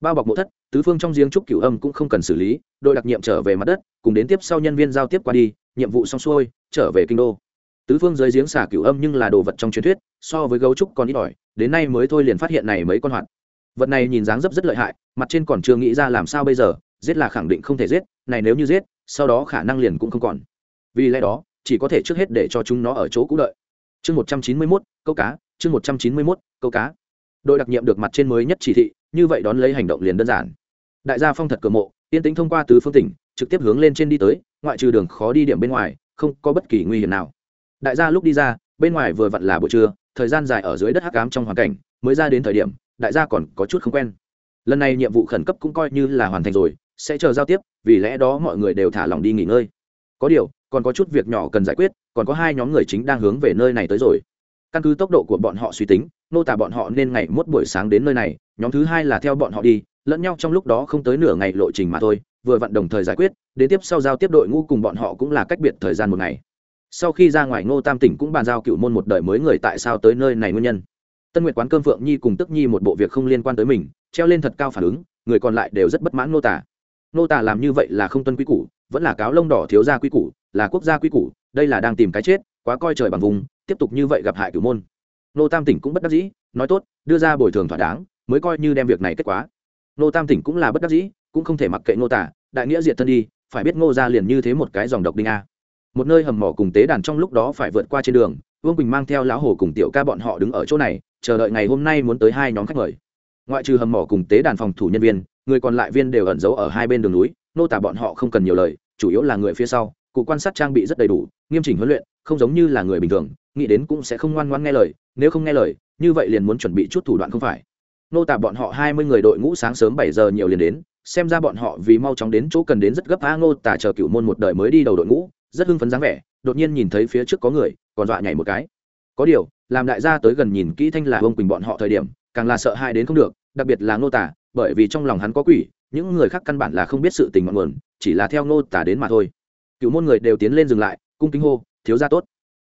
Bao bọc mộ thất, tứ phương trong giếng trúc cửu âm cũng không cần xử lý, đội đặc nhiệm trở về mặt đất, cùng đến tiếp sau nhân viên giao tiếp qua đi, nhiệm vụ xong xuôi, trở về kinh đô. Tứ phương dưới giếng xả cửu âm nhưng là đồ vật trong truyền thuyết, so với gấu trúc còn ít ỏi, đến nay mới thôi liền phát hiện này mấy con hoạt vật này nhìn dáng dấp rất lợi hại, mặt trên còn chưa nghĩ ra làm sao bây giờ, giết là khẳng định không thể giết, này nếu như giết, sau đó khả năng liền cũng không còn. Vì lẽ đó, chỉ có thể trước hết để cho chúng nó ở chỗ cũ đợi. Chương một trăm chín mươi mốt, câu cá, chương một trăm chín mươi mốt, câu cá. Đội đặc nhiệm được mặt trên mới nhất chỉ thị, như vậy đón lấy hành động liền đơn giản. Đại gia phong thật cửa mộ, yên tĩnh thông qua tứ phương tỉnh, trực tiếp hướng lên trên đi tới, ngoại trừ đường khó đi điểm bên ngoài, không có bất kỳ nguy hiểm nào. Đại gia lúc đi ra, bên ngoài vừa vặn là buổi trưa, thời gian dài ở dưới đất hắc ám trong hoàn cảnh, mới ra đến thời điểm đại gia còn có chút không quen. Lần này nhiệm vụ khẩn cấp cũng coi như là hoàn thành rồi, sẽ chờ giao tiếp, vì lẽ đó mọi người đều thả lòng đi nghỉ ngơi. Có điều, còn có chút việc nhỏ cần giải quyết, còn có hai nhóm người chính đang hướng về nơi này tới rồi. Căn cứ tốc độ của bọn họ suy tính, nô tả bọn họ nên ngày mốt buổi sáng đến nơi này, nhóm thứ hai là theo bọn họ đi, lẫn nhau trong lúc đó không tới nửa ngày lộ trình mà thôi, vừa vặn đồng thời giải quyết, đến tiếp sau giao tiếp đội ngũ cùng bọn họ cũng là cách biệt thời gian một ngày. Sau khi ra ngoài, ngô tam tỉnh cũng bàn giao cựu môn một đời mới người tại sao tới nơi này nguyên nhân tân nguyệt quán cơm phượng nhi cùng tức nhi một bộ việc không liên quan tới mình, treo lên thật cao phản ứng, người còn lại đều rất bất mãn nô tả nô tả làm như vậy là không tuân quy củ, vẫn là cáo lông đỏ thiếu gia quy củ, là quốc gia quy củ, đây là đang tìm cái chết, quá coi trời bằng vùng, tiếp tục như vậy gặp hại cửu môn. Nô tam tỉnh cũng bất đắc dĩ, nói tốt, đưa ra bồi thường thỏa đáng, mới coi như đem việc này kết quả. Nô tam tỉnh cũng là bất đắc dĩ, cũng không thể mặc kệ nô tả đại nghĩa diệt thân đi, phải biết ngô ra liền như thế một cái dòng độc đinh a. Một nơi hầm mỏ cùng tế đàn trong lúc đó phải vượt qua trên đường, vương quỳnh mang theo lão hồ cùng tiểu ca bọn họ đứng ở chỗ này chờ đợi ngày hôm nay muốn tới hai nhóm khách mời. Ngoại trừ hầm mỏ cùng tế đàn phòng thủ nhân viên, người còn lại viên đều ẩn giấu ở hai bên đường núi, nô tả bọn họ không cần nhiều lời, chủ yếu là người phía sau, cụ quan sát trang bị rất đầy đủ, nghiêm chỉnh huấn luyện, không giống như là người bình thường, nghĩ đến cũng sẽ không ngoan ngoan nghe lời, nếu không nghe lời, như vậy liền muốn chuẩn bị chút thủ đoạn không phải. Nô tả bọn họ hai mươi người đội ngũ sáng sớm bảy giờ nhiều liền đến, xem ra bọn họ vì mau chóng đến chỗ cần đến rất gấp a nô tả chờ cựu môn một đời mới đi đầu đội ngũ, rất hưng phấn dáng vẻ, đột nhiên nhìn thấy phía trước có người, còn dọa nhảy một cái. Có điều làm đại gia tới gần nhìn kỹ thanh là ông quỳnh bọn họ thời điểm, càng là sợ hãi đến không được, đặc biệt là nô tả bởi vì trong lòng hắn có quỷ, những người khác căn bản là không biết sự tình ngọn nguồn, chỉ là theo nô tả đến mà thôi. Cựu môn người đều tiến lên dừng lại, cung kính hô, thiếu gia tốt.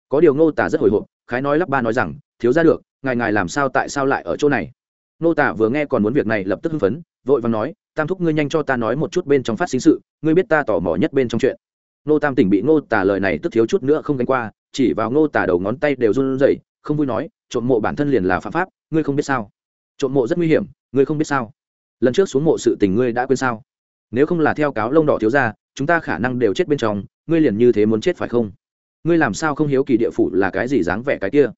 Có điều nô tả rất hồi hộp, khái nói lắp ba nói rằng, thiếu gia được, ngài ngài làm sao tại sao lại ở chỗ này? Nô tả vừa nghe còn muốn việc này lập tức hưng phấn, vội vàng nói, tam thúc ngươi nhanh cho ta nói một chút bên trong phát sinh sự, ngươi biết ta tò mò nhất bên trong chuyện. Nô tam tỉnh bị nô tả lời này tức thiếu chút nữa không gánh qua, chỉ vào nô tả đầu ngón tay đều run rẩy không vui nói, trộm mộ bản thân liền là phạm pháp, ngươi không biết sao. Trộm mộ rất nguy hiểm, ngươi không biết sao. Lần trước xuống mộ sự tình ngươi đã quên sao? Nếu không là theo cáo lông đỏ thiếu ra, chúng ta khả năng đều chết bên trong, ngươi liền như thế muốn chết phải không? Ngươi làm sao không hiếu kỳ địa phủ là cái gì dáng vẻ cái kia?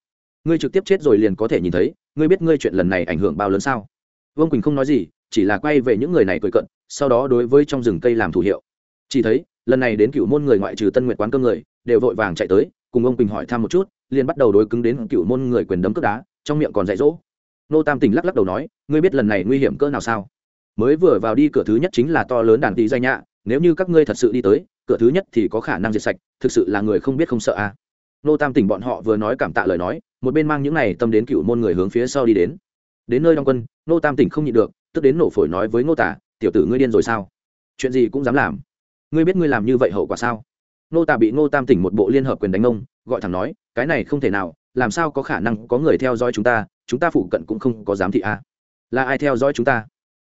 Ngươi trực tiếp chết rồi liền có thể nhìn thấy, ngươi biết ngươi chuyện lần này ảnh hưởng bao lớn sao? Vương quỳnh không nói gì, chỉ là quay về những người này cười cận, sau đó đối với trong rừng cây làm thủ hiệu. Chỉ thấy, lần này đến cựu môn người ngoại trừ tân nguyệt quán cơm người, đều vội vàng chạy tới cùng ông quỳnh hỏi thăm một chút, liền bắt đầu đối cứng đến cựu môn người quyền đấm cướp đá, trong miệng còn dạy dỗ. Nô tam tỉnh lắc lắc đầu nói, ngươi biết lần này nguy hiểm cỡ nào sao? Mới vừa vào đi, cửa thứ nhất chính là to lớn đàn tí danh nhạ nếu như các ngươi thật sự đi tới, cửa thứ nhất thì có khả năng diệt sạch, thực sự là người không biết không sợ à? Nô tam tỉnh bọn họ vừa nói cảm tạ lời nói, một bên mang những này tâm đến cựu môn người hướng phía sau đi đến. Đến nơi đông quân, nô tam tỉnh không nhịn được, tức đến nổ phổi nói với ngô tả, tiểu tử ngươi điên rồi sao? Chuyện gì cũng dám làm? Ngươi biết ngươi làm như vậy hậu quả sao? Nô tả bị nô tam tỉnh một bộ liên hợp quyền đánh ông, gọi thẳng nói, cái này không thể nào, làm sao có khả năng có người theo dõi chúng ta chúng ta phụ cận cũng không có giám thị a. Là ai theo dõi chúng ta?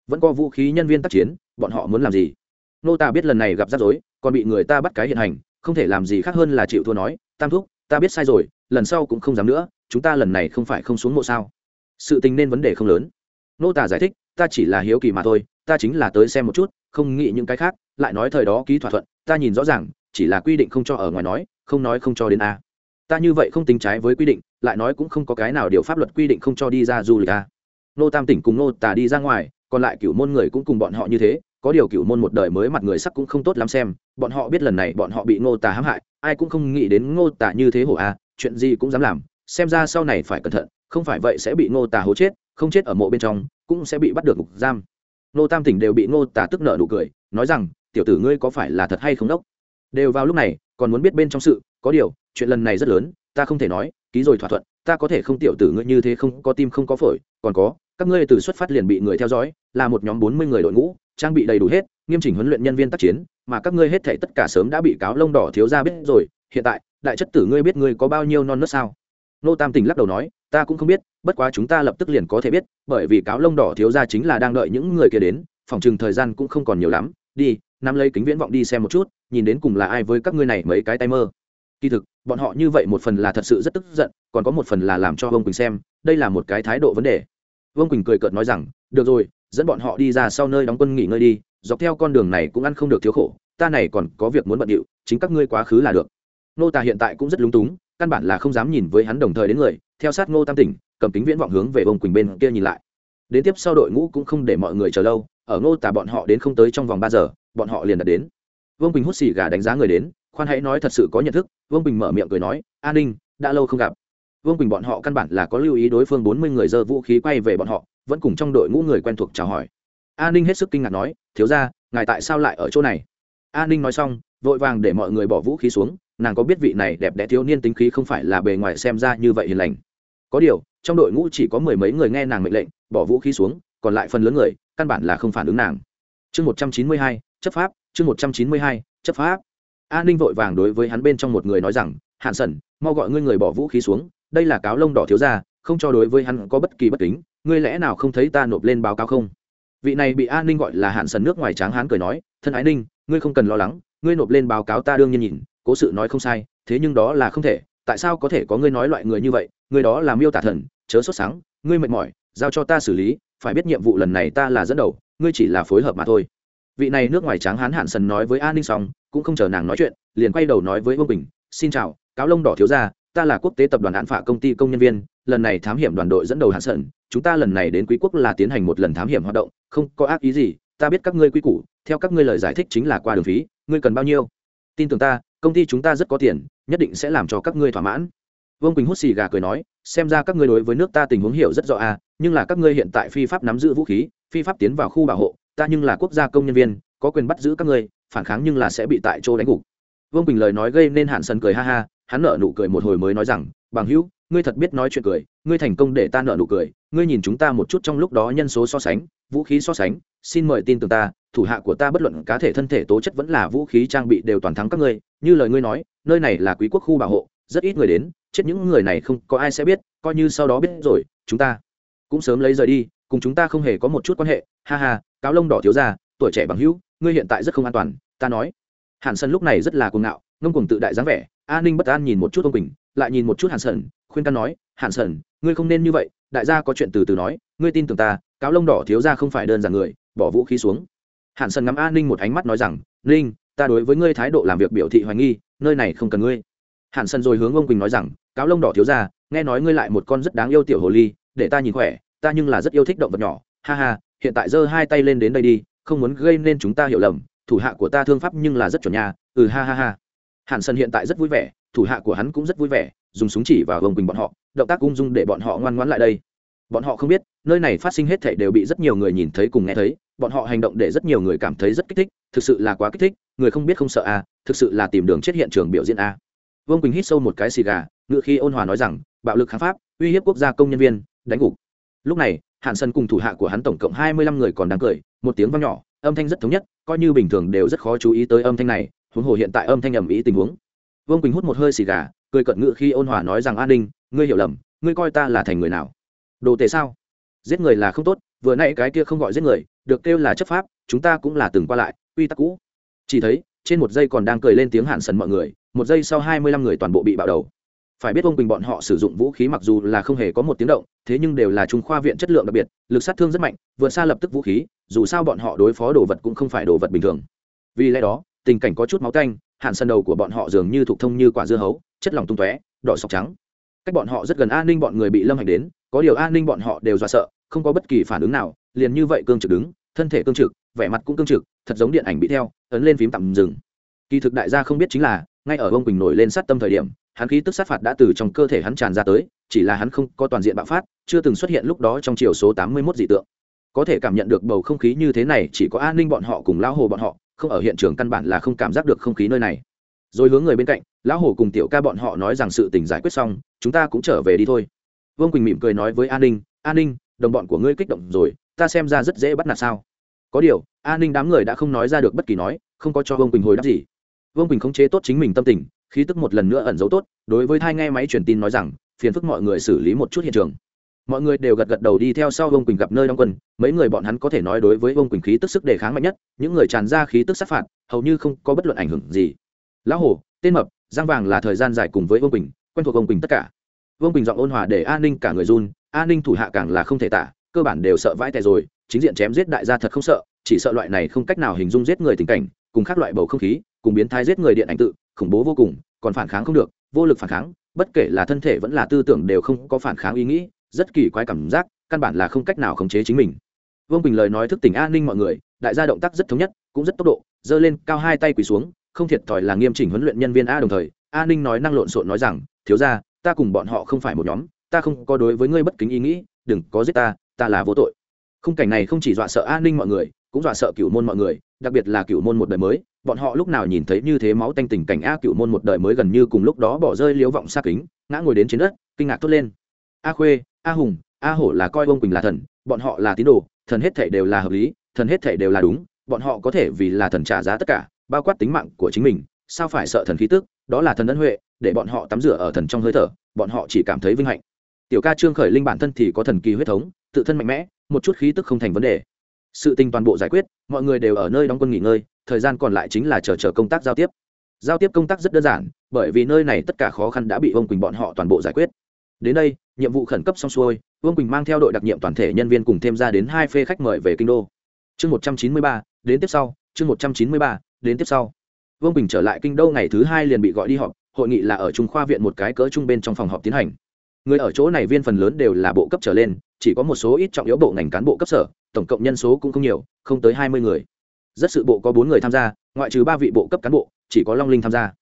Vẫn có vũ khí nhân viên tác chiến, bọn họ muốn làm gì? Nô ta biết lần này gặp rắc rối, còn bị người ta bắt cái hiện hành, không thể làm gì khác hơn là chịu thua nói, tam thúc, ta biết sai rồi, lần sau cũng không dám nữa, chúng ta lần này không phải không xuống mộ sao? Sự tình nên vấn đề không lớn. Nô tả giải thích, ta chỉ là hiếu kỳ mà thôi, ta chính là tới xem một chút, không nghĩ những cái khác, lại nói thời đó ký thỏa thuận, ta nhìn rõ ràng chỉ là quy định không cho ở ngoài nói, không nói không cho đến a. Ta như vậy không tính trái với quy định, lại nói cũng không có cái nào điều pháp luật quy định không cho đi ra du lịch a. Nô tam tỉnh cùng nô tà đi ra ngoài, còn lại cửu môn người cũng cùng bọn họ như thế, có điều cửu môn một đời mới mặt người sắc cũng không tốt lắm xem, bọn họ biết lần này bọn họ bị ngô tà hãm hại, ai cũng không nghĩ đến ngô tà như thế hổ a, chuyện gì cũng dám làm, xem ra sau này phải cẩn thận, không phải vậy sẽ bị ngô tà hố chết, không chết ở mộ bên trong, cũng sẽ bị bắt được ngục giam. Ngô tam tỉnh đều bị ngô tà tức nợ nụ cười, nói rằng, tiểu tử ngươi có phải là thật hay không đốc? Đều vào lúc này, còn muốn biết bên trong sự, có điều, chuyện lần này rất lớn, ta không thể nói, ký rồi thỏa thuận, ta có thể không tiểu tử ngươi như thế không, có tim không có phổi, còn có, các ngươi từ xuất phát liền bị người theo dõi, là một nhóm bốn mươi người đội ngũ, trang bị đầy đủ hết, nghiêm chỉnh huấn luyện nhân viên tác chiến, mà các ngươi hết thể tất cả sớm đã bị cáo lông đỏ thiếu ra biết rồi, hiện tại, đại chất tử ngươi biết ngươi có bao nhiêu non nớt sao? Nô tam tình lắc đầu nói, ta cũng không biết, bất quá chúng ta lập tức liền có thể biết, bởi vì cáo lông đỏ thiếu ra chính là đang đợi những người kia đến, phòng chừng thời gian cũng không còn nhiều lắm, đi nắm lấy kính viễn vọng đi xem một chút, nhìn đến cùng là ai với các ngươi này mấy cái tay mơ. Kỳ thực, bọn họ như vậy một phần là thật sự rất tức giận, còn có một phần là làm cho vương quỳnh xem, đây là một cái thái độ vấn đề. Vương quỳnh cười cợt nói rằng, được rồi, dẫn bọn họ đi ra sau nơi đóng quân nghỉ ngơi đi, dọc theo con đường này cũng ăn không được thiếu khổ, ta này còn có việc muốn bận điệu, chính các ngươi quá khứ là được. Nô tà hiện tại cũng rất lúng túng, căn bản là không dám nhìn với hắn đồng thời đến người, theo sát ngô tam tỉnh, cầm kính viễn vọng hướng về vương quỳnh bên kia nhìn lại. Đến tiếp sau đội ngũ cũng không để mọi người chờ lâu, ở ngô tà bọn họ đến không tới trong vòng ba giờ bọn họ liền đặt đến. Vương quỳnh hút xì gà đánh giá người đến, khoan hãy nói thật sự có nhận thức, vương quỳnh mở miệng cười nói, an ninh, đã lâu không gặp. Vương quỳnh bọn họ căn bản là có lưu ý đối phương bốn mươi người giơ vũ khí quay về bọn họ, vẫn cùng trong đội ngũ người quen thuộc chào hỏi. An ninh hết sức kinh ngạc nói, thiếu ra ngài tại sao lại ở chỗ này? An ninh nói xong, vội vàng để mọi người bỏ vũ khí xuống, nàng có biết vị này đẹp đẽ thiếu niên tính khí không phải là bề ngoài xem ra như vậy hiền lành. Có điều, trong đội ngũ chỉ có mười mấy người nghe nàng mệnh lệnh, bỏ vũ khí xuống, còn lại phần lớn người, căn bản là không phản ứng nàng. Chương một trăm chín mươi hai chấp pháp, chương một trăm chín mươi hai, chấp pháp. An ninh vội vàng đối với hắn bên trong một người nói rằng hạn sẩn, mau gọi ngươi người bỏ vũ khí xuống, đây là cáo lông đỏ thiếu ra không cho đối với hắn có bất kỳ bất kính, ngươi lẽ nào không thấy ta nộp lên báo cáo không? Vị này bị an ninh gọi là hạn sần nước ngoài tráng hán cười nói, thân ái ninh, ngươi không cần lo lắng, ngươi nộp lên báo cáo ta đương nhiên nhìn, cố sự nói không sai, thế nhưng đó là không thể, tại sao có thể có ngươi nói loại người như vậy người đó là miêu tả thần, chớ sốt sáng ngươi mệt mỏi, giao cho ta xử lý, phải biết nhiệm vụ lần này ta là dẫn đầu, ngươi chỉ là phối hợp mà thôi vị này nước ngoài tráng hán hạn sần nói với an ninh xong, cũng không chờ nàng nói chuyện, liền quay đầu nói với vương bình, xin chào, cáo lông đỏ thiếu gia, ta là quốc tế tập đoàn án phạ công ty công nhân viên, lần này thám hiểm đoàn đội dẫn đầu hạn sần, chúng ta lần này đến quý quốc là tiến hành một lần thám hiểm hoạt động, không có ác ý gì, ta biết các ngươi quy củ, theo các ngươi lời giải thích chính là qua đường phí, ngươi cần bao nhiêu? Tin tưởng ta, công ty chúng ta rất có tiền, nhất định sẽ làm cho các ngươi thỏa mãn. Vương quỳnh hút xì gà cười nói, xem ra các ngươi đối với nước ta tình huống hiểu rất rõ à nhưng là các ngươi hiện tại phi pháp nắm giữ vũ khí, phi pháp tiến vào khu bảo hộ ta nhưng là quốc gia công nhân viên, có quyền bắt giữ các ngươi, phản kháng nhưng là sẽ bị tại chỗ đánh gục. Vương quỳnh lời nói gây nên hạn sân cười ha ha, hắn nợ nụ cười một hồi mới nói rằng, bằng hữu, ngươi thật biết nói chuyện cười, ngươi thành công để ta nợ nụ cười, ngươi nhìn chúng ta một chút trong lúc đó nhân số so sánh, vũ khí so sánh, xin mời tin tưởng ta, thủ hạ của ta bất luận cá thể thân thể tố chất vẫn là vũ khí trang bị đều toàn thắng các ngươi, như lời ngươi nói, nơi này là quý quốc khu bảo hộ, rất ít người đến, chết những người này không có ai sẽ biết, coi như sau đó biết rồi, chúng ta cũng sớm lấy rời đi cùng chúng ta không hề có một chút quan hệ. Ha ha, cáo lông đỏ thiếu ra tuổi trẻ bằng hữu, ngươi hiện tại rất không an toàn, ta nói. Hàn sân lúc này rất là cuồng ngạo, ngông cuồng tự đại dáng vẻ, an ninh bất an nhìn một chút ông bình lại nhìn một chút hàn sân, khuyên can nói, hàn sân, ngươi không nên như vậy, đại gia có chuyện từ từ nói, ngươi tin tưởng ta, cáo lông đỏ thiếu ra không phải đơn giản người, bỏ vũ khí xuống. Hàn sân ngắm an ninh một ánh mắt nói rằng, ninh, ta đối với ngươi thái độ làm việc biểu thị hoài nghi, nơi này không cần ngươi. Hàn sân rồi hướng ông quỳnh nói rằng, cáo lông đỏ thiếu ra nghe nói ngươi lại một con rất đáng yêu tiểu hồ ly, để ta nhìn khỏe ta nhưng là rất yêu thích động vật nhỏ ha ha hiện tại giơ hai tay lên đến đây đi không muốn gây nên chúng ta hiểu lầm thủ hạ của ta thương pháp nhưng là rất chuẩn nhà ừ ha ha ha. Hàn sân hiện tại rất vui vẻ thủ hạ của hắn cũng rất vui vẻ dùng súng chỉ vào gồng quỳnh bọn họ động tác ung dung để bọn họ ngoan ngoãn lại đây. Bọn họ không biết nơi này phát sinh hết thảy đều bị rất nhiều người nhìn thấy cùng nghe thấy bọn họ hành động để rất nhiều người cảm thấy rất kích thích thực sự là quá kích thích người không biết không sợ a à, thực sự là tìm đường chết hiện trường biểu diễn a à. vương quỳnh hít sâu một cái xì gà ngựa khi ôn hòa nói rằng bạo lực kháng pháp uy hiếp quốc gia công nhân viên đánh gục lúc này hạn sân cùng thủ hạ của hắn tổng cộng hai mươi lăm người còn đang cười, một tiếng vang nhỏ, âm thanh rất thống nhất, coi như bình thường đều rất khó chú ý tới âm thanh này, huống hồ hiện tại âm thanh ầm ĩ tình huống. Vương quỳnh hút một hơi xì gà, cười cận ngự khi ôn hòa nói rằng, an ninh, ngươi hiểu lầm, ngươi coi ta là thành người nào? Đồ tệ sao? Giết người là không tốt, vừa nãy cái kia không gọi giết người, được kêu là chấp pháp, chúng ta cũng là từng qua lại, quy tắc cũ. Chỉ thấy, trên một giây còn đang cười lên tiếng hạn sần mọi người, một giây sau hai mươi lăm người toàn bộ bị bạo đầu phải biết ông quỳnh bọn họ sử dụng vũ khí mặc dù là không hề có một tiếng động, thế nhưng đều là trung khoa viện chất lượng đặc biệt, lực sát thương rất mạnh, vượt xa lập tức vũ khí, dù sao bọn họ đối phó đồ vật cũng không phải đồ vật bình thường. Vì lẽ đó, tình cảnh có chút máu canh hạn sân đầu của bọn họ dường như thuộc thông như quả dưa hấu, chất lỏng tung tóe, đỏ sọc trắng. Cách bọn họ rất gần an ninh bọn người bị lâm hành đến, có điều an ninh bọn họ đều do sợ, không có bất kỳ phản ứng nào, liền như vậy cương trực đứng, thân thể cương trực, vẻ mặt cũng cương trực, thật giống điện ảnh bị theo, ấn lên phím tạm dừng. Kỳ thực đại gia không biết chính là, ngay ở ông quỳnh nổi lên sát tâm thời điểm hắn khí tức sát phạt đã từ trong cơ thể hắn tràn ra tới, chỉ là hắn không có toàn diện bạo phát, chưa từng xuất hiện lúc đó trong chiều số tám mươi mốt dị tượng. Có thể cảm nhận được bầu không khí như thế này, chỉ có an ninh bọn họ cùng lão hồ bọn họ, không ở hiện trường căn bản là không cảm giác được không khí nơi này. Rồi hướng người bên cạnh, lão hồ cùng tiểu ca bọn họ nói rằng sự tình giải quyết xong, chúng ta cũng trở về đi thôi. Vương quỳnh mỉm cười nói với an ninh an ninh, đồng bọn của ngươi kích động rồi, ta xem ra rất dễ bắt nạt sao. Có điều, an ninh đám người đã không nói ra được bất kỳ nói, không có cho vương quỳnh hồi đáp gì. Vương quỳnh khống chế tốt chính mình tâm tình khí tức một lần nữa ẩn giấu tốt đối với thai nghe máy truyền tin nói rằng phiền phức mọi người xử lý một chút hiện trường. Mọi người đều gật gật đầu đi theo sau vương quỳnh gặp nơi đóng quân mấy người bọn hắn có thể nói đối với vương quỳnh khí tức sức đề kháng mạnh nhất những người tràn ra khí tức sát phạt hầu như không có bất luận ảnh hưởng gì. Lão Hồ, tên mập giang vàng là thời gian dài cùng với vương quỳnh quen thuộc vương quỳnh tất cả. Vương quỳnh giọng ôn hòa để an ninh cả người run an ninh thủ hạ càng là không thể tả cơ bản đều sợ vãi tè rồi chính diện chém giết đại gia thật không sợ chỉ sợ loại này không cách nào hình dung giết người tình cảnh cùng các loại bầu không khí cùng biến thái giết người điện ảnh tự khủng bố vô cùng, còn phản kháng không được, vô lực phản kháng, bất kể là thân thể vẫn là tư tưởng đều không có phản kháng ý nghĩ, rất kỳ quái cảm giác, căn bản là không cách nào khống chế chính mình. Vương bình lời nói thức tỉnh an ninh mọi người, đại gia động tác rất thống nhất, cũng rất tốc độ, giơ lên cao hai tay quỳ xuống, không thiệt thòi là nghiêm chỉnh huấn luyện nhân viên a đồng thời, an ninh nói năng lộn xộn nói rằng, thiếu ra ta cùng bọn họ không phải một nhóm, ta không có đối với ngươi bất kính ý nghĩ, đừng có giết ta ta là vô tội khung cảnh này không chỉ dọa sợ an ninh mọi người, cũng dọa sợ cựu môn mọi người, đặc biệt là cựu môn một đời mới. Bọn họ lúc nào nhìn thấy như thế máu tanh tình cảnh a cựu môn một đời mới gần như cùng lúc đó bỏ rơi liếu vọng xa kính, ngã ngồi đến trên đất, kinh ngạc thốt lên. A khuê, a hùng, a hổ là coi ông quỳnh là thần, bọn họ là tín đồ, thần hết thể đều là hợp lý, thần hết thể đều là đúng, bọn họ có thể vì là thần trả giá tất cả, bao quát tính mạng của chính mình, sao phải sợ thần khí tức, đó là thần ân huệ, để bọn họ tắm rửa ở thần trong hơi thở, bọn họ chỉ cảm thấy vinh hạnh. Tiểu ca trương khởi linh bản thân thì có thần kỳ huyết thống, tự thân mạnh mẽ một chút khí tức không thành vấn đề. Sự tình toàn bộ giải quyết, mọi người đều ở nơi đóng quân nghỉ ngơi, thời gian còn lại chính là chờ chờ công tác giao tiếp. Giao tiếp công tác rất đơn giản, bởi vì nơi này tất cả khó khăn đã bị ông quỳnh bọn họ toàn bộ giải quyết. Đến đây, nhiệm vụ khẩn cấp xong xuôi, vương quỳnh mang theo đội đặc nhiệm toàn thể nhân viên cùng thêm ra đến hai phê khách mời về kinh đô. Chương một trăm chín mươi ba, đến tiếp sau, chương một trăm chín mươi ba, đến tiếp sau. Vương quỳnh trở lại kinh đô ngày thứ hai liền bị gọi đi họp, hội nghị là ở trung khoa viện một cái cỡ trung bên trong phòng họp tiến hành người ở chỗ này viên phần lớn đều là bộ cấp trở lên, chỉ có một số ít trọng yếu bộ ngành cán bộ cấp sở, tổng cộng nhân số cũng không nhiều, không tới hai mươi người. Rất sự bộ có bốn người tham gia, ngoại trừ ba vị bộ cấp cán bộ, chỉ có long linh tham gia.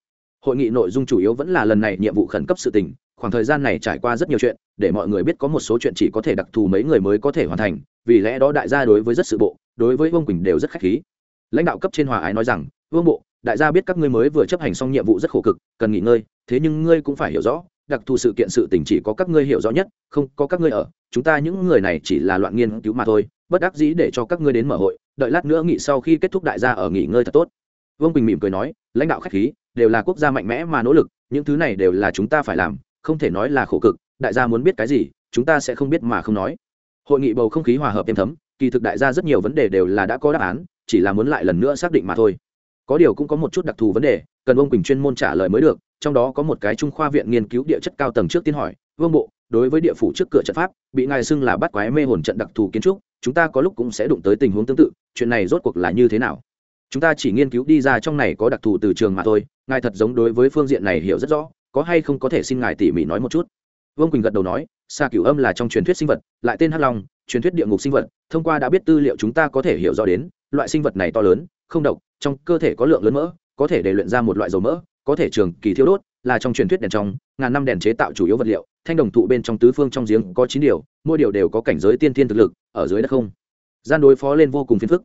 Hội nghị nội dung chủ yếu vẫn là lần này nhiệm vụ khẩn cấp sự tình, khoảng thời gian này trải qua rất nhiều chuyện, để mọi người biết có một số chuyện chỉ có thể đặc thù mấy người mới có thể hoàn thành, vì lẽ đó đại gia đối với rất sự bộ, đối với vương quỳnh đều rất khách khí. Lãnh đạo cấp trên hòa ái nói rằng, vương bộ, đại gia biết các ngươi mới vừa chấp hành xong nhiệm vụ rất khổ cực, cần nghỉ ngơi, thế nhưng ngươi cũng phải hiểu rõ đặc thù sự kiện sự tình chỉ có các ngươi hiểu rõ nhất, không có các ngươi ở, chúng ta những người này chỉ là loạn nghiên cứu mà thôi, bất đắc dĩ để cho các ngươi đến mở hội, đợi lát nữa nghỉ sau khi kết thúc đại gia ở nghỉ ngơi thật tốt. Vương quỳnh mỉm cười nói, lãnh đạo khách khí, đều là quốc gia mạnh mẽ mà nỗ lực, những thứ này đều là chúng ta phải làm, không thể nói là khổ cực, đại gia muốn biết cái gì, chúng ta sẽ không biết mà không nói. Hội nghị bầu không khí hòa hợp êm thấm, kỳ thực đại gia rất nhiều vấn đề đều là đã có đáp án, chỉ là muốn lại lần nữa xác định mà thôi. Có điều cũng có một chút đặc thù vấn đề, cần ông quỳnh chuyên môn trả lời mới được trong đó có một cái trung khoa viện nghiên cứu địa chất cao tầng trước tiên hỏi, vương bộ, đối với địa phủ trước cửa trận pháp, bị ngài xưng là bắt quái mê hồn trận đặc thù kiến trúc, chúng ta có lúc cũng sẽ đụng tới tình huống tương tự, chuyện này rốt cuộc là như thế nào? Chúng ta chỉ nghiên cứu đi ra trong này có đặc thù từ trường mà thôi, ngài thật giống đối với phương diện này hiểu rất rõ, có hay không có thể xin ngài tỉ mỉ nói một chút? Vương quỳnh gật đầu nói xa cửu âm là trong truyền thuyết sinh vật, lại tên hắc long, truyền thuyết địa ngục sinh vật, thông qua đã biết tư liệu chúng ta có thể hiểu rõ đến, loại sinh vật này to lớn, không độc, trong cơ thể có lượng lớn mỡ, có thể để luyện ra một loại dầu mỡ có thể trường kỳ thiêu đốt, là trong truyền thuyết đèn trong, ngàn năm đèn chế tạo chủ yếu vật liệu, thanh đồng thụ bên trong tứ phương trong giếng có chín điều, mỗi điều đều có cảnh giới tiên thiên thực lực, ở dưới đất không. Gian đối phó lên vô cùng phiền phức.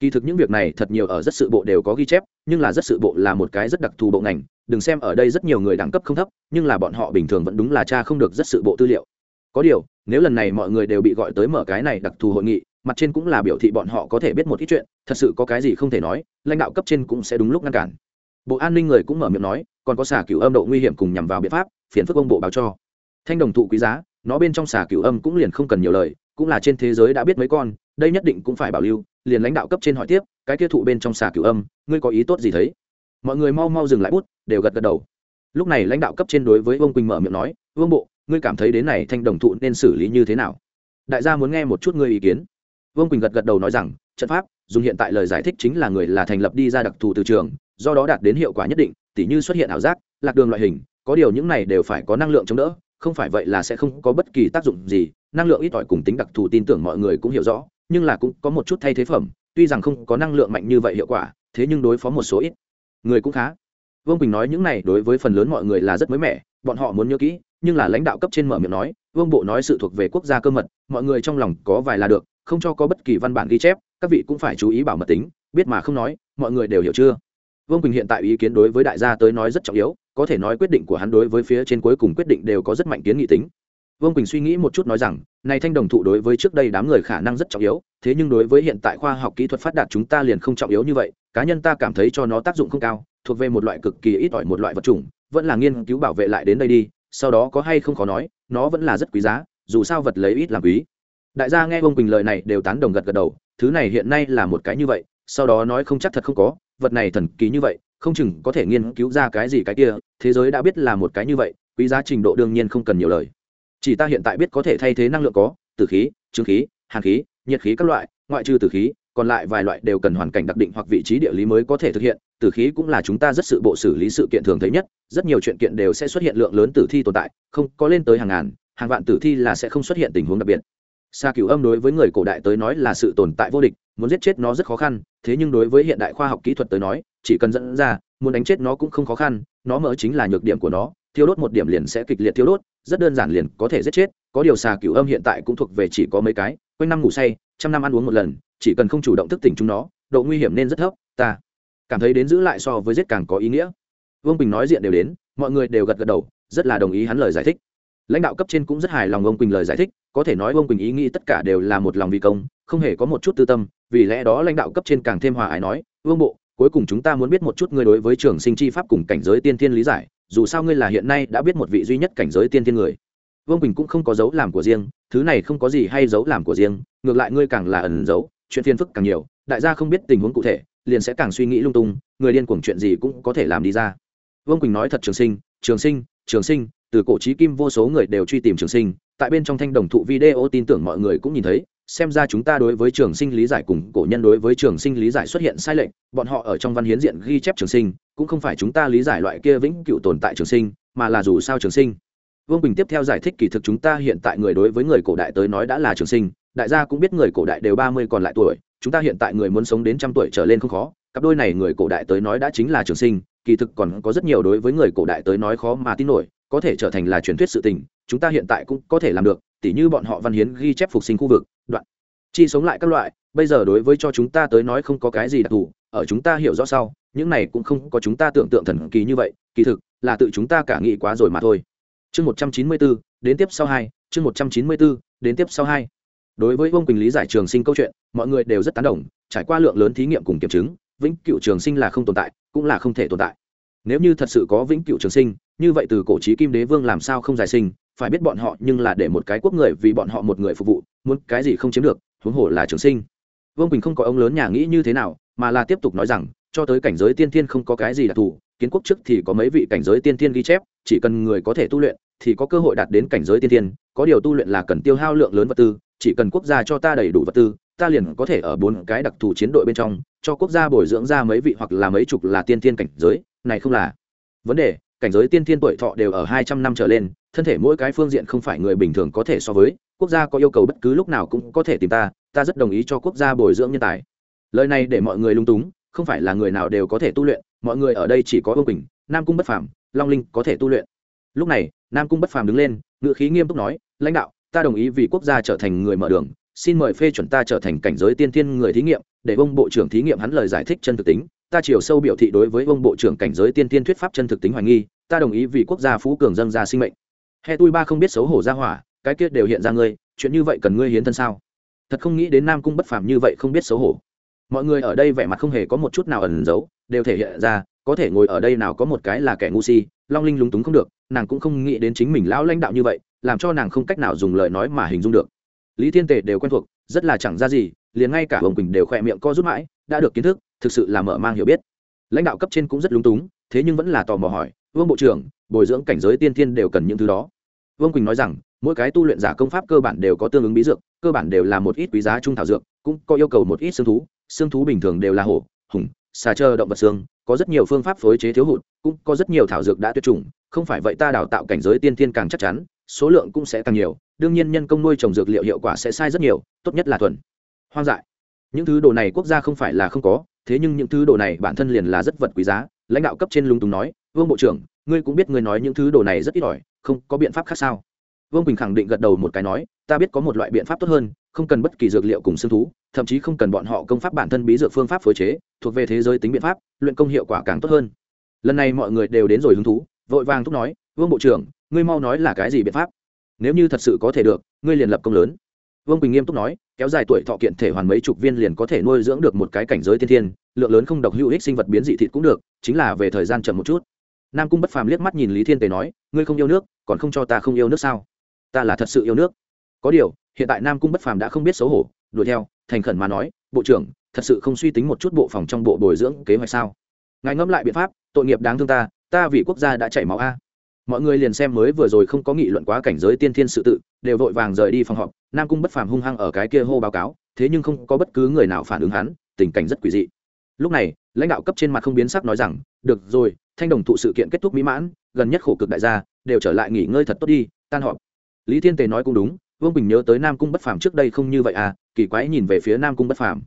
Kỳ thực những việc này thật nhiều ở rất sự bộ đều có ghi chép, nhưng là rất sự bộ là một cái rất đặc thù bộ ngành, đừng xem ở đây rất nhiều người đẳng cấp không thấp, nhưng là bọn họ bình thường vẫn đúng là cha không được rất sự bộ tư liệu. Có điều, nếu lần này mọi người đều bị gọi tới mở cái này đặc thù hội nghị, mặt trên cũng là biểu thị bọn họ có thể biết một ít chuyện, thật sự có cái gì không thể nói, lãnh đạo cấp trên cũng sẽ đúng lúc ngăn cản bộ an ninh người cũng mở miệng nói, còn có xả cửu âm độ nguy hiểm cùng nhằm vào biện pháp, phiền phức ông bộ báo cho. Thanh đồng thụ quý giá, nó bên trong xả cửu âm cũng liền không cần nhiều lời, cũng là trên thế giới đã biết mấy con, đây nhất định cũng phải bảo lưu, liền lãnh đạo cấp trên hỏi tiếp, cái kia thụ bên trong xả cửu âm, ngươi có ý tốt gì thấy? Mọi người mau mau dừng lại bút, đều gật gật đầu. Lúc này lãnh đạo cấp trên đối với vương quỳnh mở miệng nói, vương bộ, ngươi cảm thấy đến này thanh đồng thụ nên xử lý như thế nào? Đại gia muốn nghe một chút ngươi ý kiến. Vương quỳnh gật gật đầu nói rằng, trận pháp, dùng hiện tại lời giải thích chính là người là thành lập đi ra đặc thù từ trường do đó đạt đến hiệu quả nhất định, tỉ như xuất hiện ảo giác, lạc đường loại hình, có điều những này đều phải có năng lượng chống đỡ, không phải vậy là sẽ không có bất kỳ tác dụng gì, năng lượng ít ỏi cùng tính đặc thù tin tưởng mọi người cũng hiểu rõ, nhưng là cũng có một chút thay thế phẩm, tuy rằng không có năng lượng mạnh như vậy hiệu quả, thế nhưng đối phó một số ít người cũng khá. Vương bình nói những này đối với phần lớn mọi người là rất mới mẻ, bọn họ muốn nhớ kỹ, nhưng là lãnh đạo cấp trên mở miệng nói, vương bộ nói sự thuộc về quốc gia cơ mật, mọi người trong lòng có vài là được, không cho có bất kỳ văn bản ghi chép, các vị cũng phải chú ý bảo mật tính, biết mà không nói, mọi người đều hiểu chưa? Vương quỳnh hiện tại ý kiến đối với đại gia tới nói rất trọng yếu có thể nói quyết định của hắn đối với phía trên cuối cùng quyết định đều có rất mạnh kiến nghị tính vương quỳnh suy nghĩ một chút nói rằng này thanh đồng thụ đối với trước đây đám người khả năng rất trọng yếu thế nhưng đối với hiện tại khoa học kỹ thuật phát đạt chúng ta liền không trọng yếu như vậy cá nhân ta cảm thấy cho nó tác dụng không cao thuộc về một loại cực kỳ ít ỏi một loại vật chủng vẫn là nghiên cứu bảo vệ lại đến đây đi sau đó có hay không khó nói nó vẫn là rất quý giá dù sao vật lấy ít làm quý đại gia nghe Vương quỳnh lời này đều tán đồng gật gật đầu thứ này hiện nay là một cái như vậy sau đó nói không chắc thật không có vật này thần kỳ như vậy, không chừng có thể nghiên cứu ra cái gì cái kia, thế giới đã biết là một cái như vậy, quý giá trình độ đương nhiên không cần nhiều lời. Chỉ ta hiện tại biết có thể thay thế năng lượng có, tử khí trương khí, hàn khí, nhiệt khí các loại, ngoại trừ tử khí, còn lại vài loại đều cần hoàn cảnh đặc định hoặc vị trí địa lý mới có thể thực hiện, tử khí cũng là chúng ta rất sự bộ xử lý sự kiện thường thấy nhất, rất nhiều chuyện kiện đều sẽ xuất hiện lượng lớn tử thi tồn tại, không có lên tới hàng ngàn, hàng vạn tử thi là sẽ không xuất hiện tình huống đặc biệt xa cửu âm đối với người cổ đại tới nói là sự tồn tại vô địch, muốn giết chết nó rất khó khăn, thế nhưng đối với hiện đại khoa học kỹ thuật tới nói, chỉ cần dẫn ra, muốn đánh chết nó cũng không khó khăn, nó mở chính là nhược điểm của nó, thiêu đốt một điểm liền sẽ kịch liệt thiêu đốt, rất đơn giản liền có thể giết chết, có điều xà cửu âm hiện tại cũng thuộc về chỉ có mấy cái, quanh năm ngủ say, trăm năm ăn uống một lần, chỉ cần không chủ động thức tỉnh chúng nó, độ nguy hiểm nên rất thấp, ta cảm thấy đến giữ lại so với giết càng có ý nghĩa. Vương bình nói diện đều đến, mọi người đều gật gật đầu, rất là đồng ý hắn lời giải thích lãnh đạo cấp trên cũng rất hài lòng ông quỳnh lời giải thích, có thể nói ông quỳnh ý nghĩ tất cả đều là một lòng vì công, không hề có một chút tư tâm, vì lẽ đó lãnh đạo cấp trên càng thêm hòa ái nói, vương bộ, cuối cùng chúng ta muốn biết một chút ngươi đối với trường sinh chi pháp cùng cảnh giới tiên thiên lý giải, dù sao ngươi là hiện nay đã biết một vị duy nhất cảnh giới tiên thiên người. Vương quỳnh cũng không có dấu làm của riêng, thứ này không có gì hay dấu làm của riêng, ngược lại ngươi càng là ẩn giấu chuyện phiền phức càng nhiều, đại gia không biết tình huống cụ thể, liền sẽ càng suy nghĩ lung tung, người điên cuồng chuyện gì cũng có thể làm đi ra. Vương quỳnh nói thật, trường sinh trường sinh trường sinh từ cổ trí kim vô số người đều truy tìm trường sinh, tại bên trong thanh đồng thụ video tin tưởng mọi người cũng nhìn thấy, xem ra chúng ta đối với trường sinh lý giải cùng cổ nhân đối với trường sinh lý giải xuất hiện sai lệch, bọn họ ở trong văn hiến diện ghi chép trường sinh, cũng không phải chúng ta lý giải loại kia vĩnh cựu tồn tại trường sinh, mà là dù sao trường sinh. Vương bình tiếp theo giải thích kỳ thực chúng ta hiện tại người đối với người cổ đại tới nói đã là trường sinh, đại gia cũng biết người cổ đại đều ba mươi còn lại tuổi, chúng ta hiện tại người muốn sống đến trăm tuổi trở lên không khó, cặp đôi này người cổ đại tới nói đã chính là trường sinh, kỳ thực còn có rất nhiều đối với người cổ đại tới nói khó mà tin nổi có thể trở thành là truyền thuyết sự tình, chúng ta hiện tại cũng có thể làm được, tỉ như bọn họ văn hiến ghi chép phục sinh khu vực, đoạn. Chi sống lại các loại, bây giờ đối với cho chúng ta tới nói không có cái gì đặc thù, ở chúng ta hiểu rõ sau, những này cũng không có chúng ta tưởng tượng thần kỳ như vậy, kỳ thực, là tự chúng ta cả nghĩ quá rồi mà thôi. Chương một trăm chín mươi bốn đến tiếp sau hai, chương một trăm chín mươi bốn đến tiếp sau hai. Đối với vương quỳnh lý giải trường sinh câu chuyện, mọi người đều rất tán đồng, trải qua lượng lớn thí nghiệm cùng kiểm chứng, vĩnh cựu trường sinh là không tồn tại, cũng là không thể tồn tại nếu như thật sự có vĩnh cựu trường sinh, như vậy từ cổ trí kim đế vương làm sao không giải sinh? Phải biết bọn họ nhưng là để một cái quốc người, vì bọn họ một người phục vụ, muốn cái gì không chiếm được, huống hồ là trường sinh. Vương quỳnh không có ông lớn nhà nghĩ như thế nào, mà là tiếp tục nói rằng, cho tới cảnh giới tiên thiên không có cái gì đặc thù, kiến quốc trước thì có mấy vị cảnh giới tiên thiên ghi chép, chỉ cần người có thể tu luyện, thì có cơ hội đạt đến cảnh giới tiên thiên, có điều tu luyện là cần tiêu hao lượng lớn vật tư, chỉ cần quốc gia cho ta đầy đủ vật tư, ta liền có thể ở bốn cái đặc thù chiến đội bên trong, cho quốc gia bồi dưỡng ra mấy vị hoặc là mấy chục là tiên thiên cảnh giới này không là. Vấn đề, cảnh giới tiên thiên tuổi thọ đều ở hai trăm năm trở lên, thân thể mỗi cái phương diện không phải người bình thường có thể so với, quốc gia có yêu cầu bất cứ lúc nào cũng có thể tìm ta ta rất đồng ý cho quốc gia bồi dưỡng nhân tài. Lời này để mọi người lung túng, không phải là người nào đều có thể tu luyện, mọi người ở đây chỉ có vương bình nam cung bất phàm, long linh có thể tu luyện. Lúc này, nam cung bất phàm đứng lên ngự khí nghiêm túc nói, lãnh đạo, ta đồng ý vì quốc gia trở thành người mở đường, xin mời phê chuẩn ta trở thành cảnh giới tiên thiên người thí nghiệm, để ông bộ trưởng thí nghiệm hắn lời giải thích chân thực tính ta chiều sâu biểu thị đối với ông bộ trưởng cảnh giới tiên tiên thuyết pháp chân thực tính hoài nghi, ta đồng ý vì quốc gia phú cường dâng ra sinh mệnh. He tui ba không biết xấu hổ ra hỏa, cái kết đều hiện ra ngươi, chuyện như vậy cần ngươi hiến thân sao? Thật không nghĩ đến nam cung bất phàm như vậy không biết xấu hổ. Mọi người ở đây vẻ mặt không hề có một chút nào ẩn giấu, đều thể hiện ra, có thể ngồi ở đây nào có một cái là kẻ ngu si, long linh lúng túng không được, nàng cũng không nghĩ đến chính mình lão lãnh đạo như vậy, làm cho nàng không cách nào dùng lời nói mà hình dung được. Lý thiên tề đều quen thuộc, rất là chẳng ra gì, liền ngay cả hồng quỳnh đều khỏe miệng co rút mãi đã được kiến thức, thực sự là mở mang hiểu biết. Lãnh đạo cấp trên cũng rất lúng túng, thế nhưng vẫn là tò mò hỏi, vương bộ trưởng, bồi dưỡng cảnh giới tiên thiên đều cần những thứ đó? Vương quỳnh nói rằng, mỗi cái tu luyện giả công pháp cơ bản đều có tương ứng bí dược, cơ bản đều là một ít quý giá trung thảo dược, cũng có yêu cầu một ít xương thú xương thú bình thường đều là hổ, hùng, xà trơ, động vật xương, có rất nhiều phương pháp phối chế thiếu hụt, cũng có rất nhiều thảo dược đã tuyệt chủng, không phải vậy ta đào tạo cảnh giới tiên thiên càng chắc chắn, số lượng cũng sẽ càng nhiều, đương nhiên nhân công nuôi trồng dược liệu hiệu quả sẽ sai rất nhiều, tốt nhất là thuần. Hoang dại những thứ đồ này quốc gia không phải là không có, thế nhưng những thứ đồ này bản thân liền là rất vật quý giá. Lãnh đạo cấp trên lung túng nói, vương bộ trưởng, ngươi cũng biết ngươi nói những thứ đồ này rất ít ỏi, không có biện pháp khác sao? Vương bình khẳng định gật đầu một cái nói, ta biết có một loại biện pháp tốt hơn, không cần bất kỳ dược liệu cùng xương thú, thậm chí không cần bọn họ công pháp bản thân bí dược phương pháp phối chế, thuộc về thế giới tính biện pháp, luyện công hiệu quả càng tốt hơn. Lần này mọi người đều đến rồi hứng thú, vội vàng thúc nói, vương bộ trưởng, ngươi mau nói là cái gì biện pháp? Nếu như thật sự có thể được, ngươi liền lập công lớn. Vương bình nghiêm túc nói kéo dài tuổi thọ kiện thể hoàn mấy chục viên liền có thể nuôi dưỡng được một cái cảnh giới thiên thiên, lượng lớn không độc hữu ích sinh vật biến dị thịt cũng được, chính là về thời gian chậm một chút. Nam cung bất phàm liếc mắt nhìn lý thiên tề nói, ngươi không yêu nước, còn không cho ta không yêu nước sao? Ta là thật sự yêu nước. Có điều, hiện tại nam cung bất phàm đã không biết xấu hổ, đuổi theo, thành khẩn mà nói, bộ trưởng, thật sự không suy tính một chút bộ phòng trong bộ bồi dưỡng kế hoạch sao? Ngài ngẫm lại biện pháp, tội nghiệp đáng thương ta ta vì quốc gia đã chảy máu a. Mọi người liền xem mới vừa rồi không có nghị luận quá cảnh giới tiên thiên sự tự, đều vội vàng rời đi phòng họp nam cung bất phàm hung hăng ở cái kia hô báo cáo, thế nhưng không có bất cứ người nào phản ứng hắn, tình cảnh rất quỷ dị. Lúc này, lãnh đạo cấp trên mặt không biến sắc nói rằng, được rồi, thanh đồng thụ sự kiện kết thúc mỹ mãn, gần nhất khổ cực đại gia, đều trở lại nghỉ ngơi thật tốt đi, tan họp. Lý thiên tề nói cũng đúng, vương bình nhớ tới nam cung bất phàm trước đây không như vậy à kỳ quái nhìn về phía nam cung bất phàm.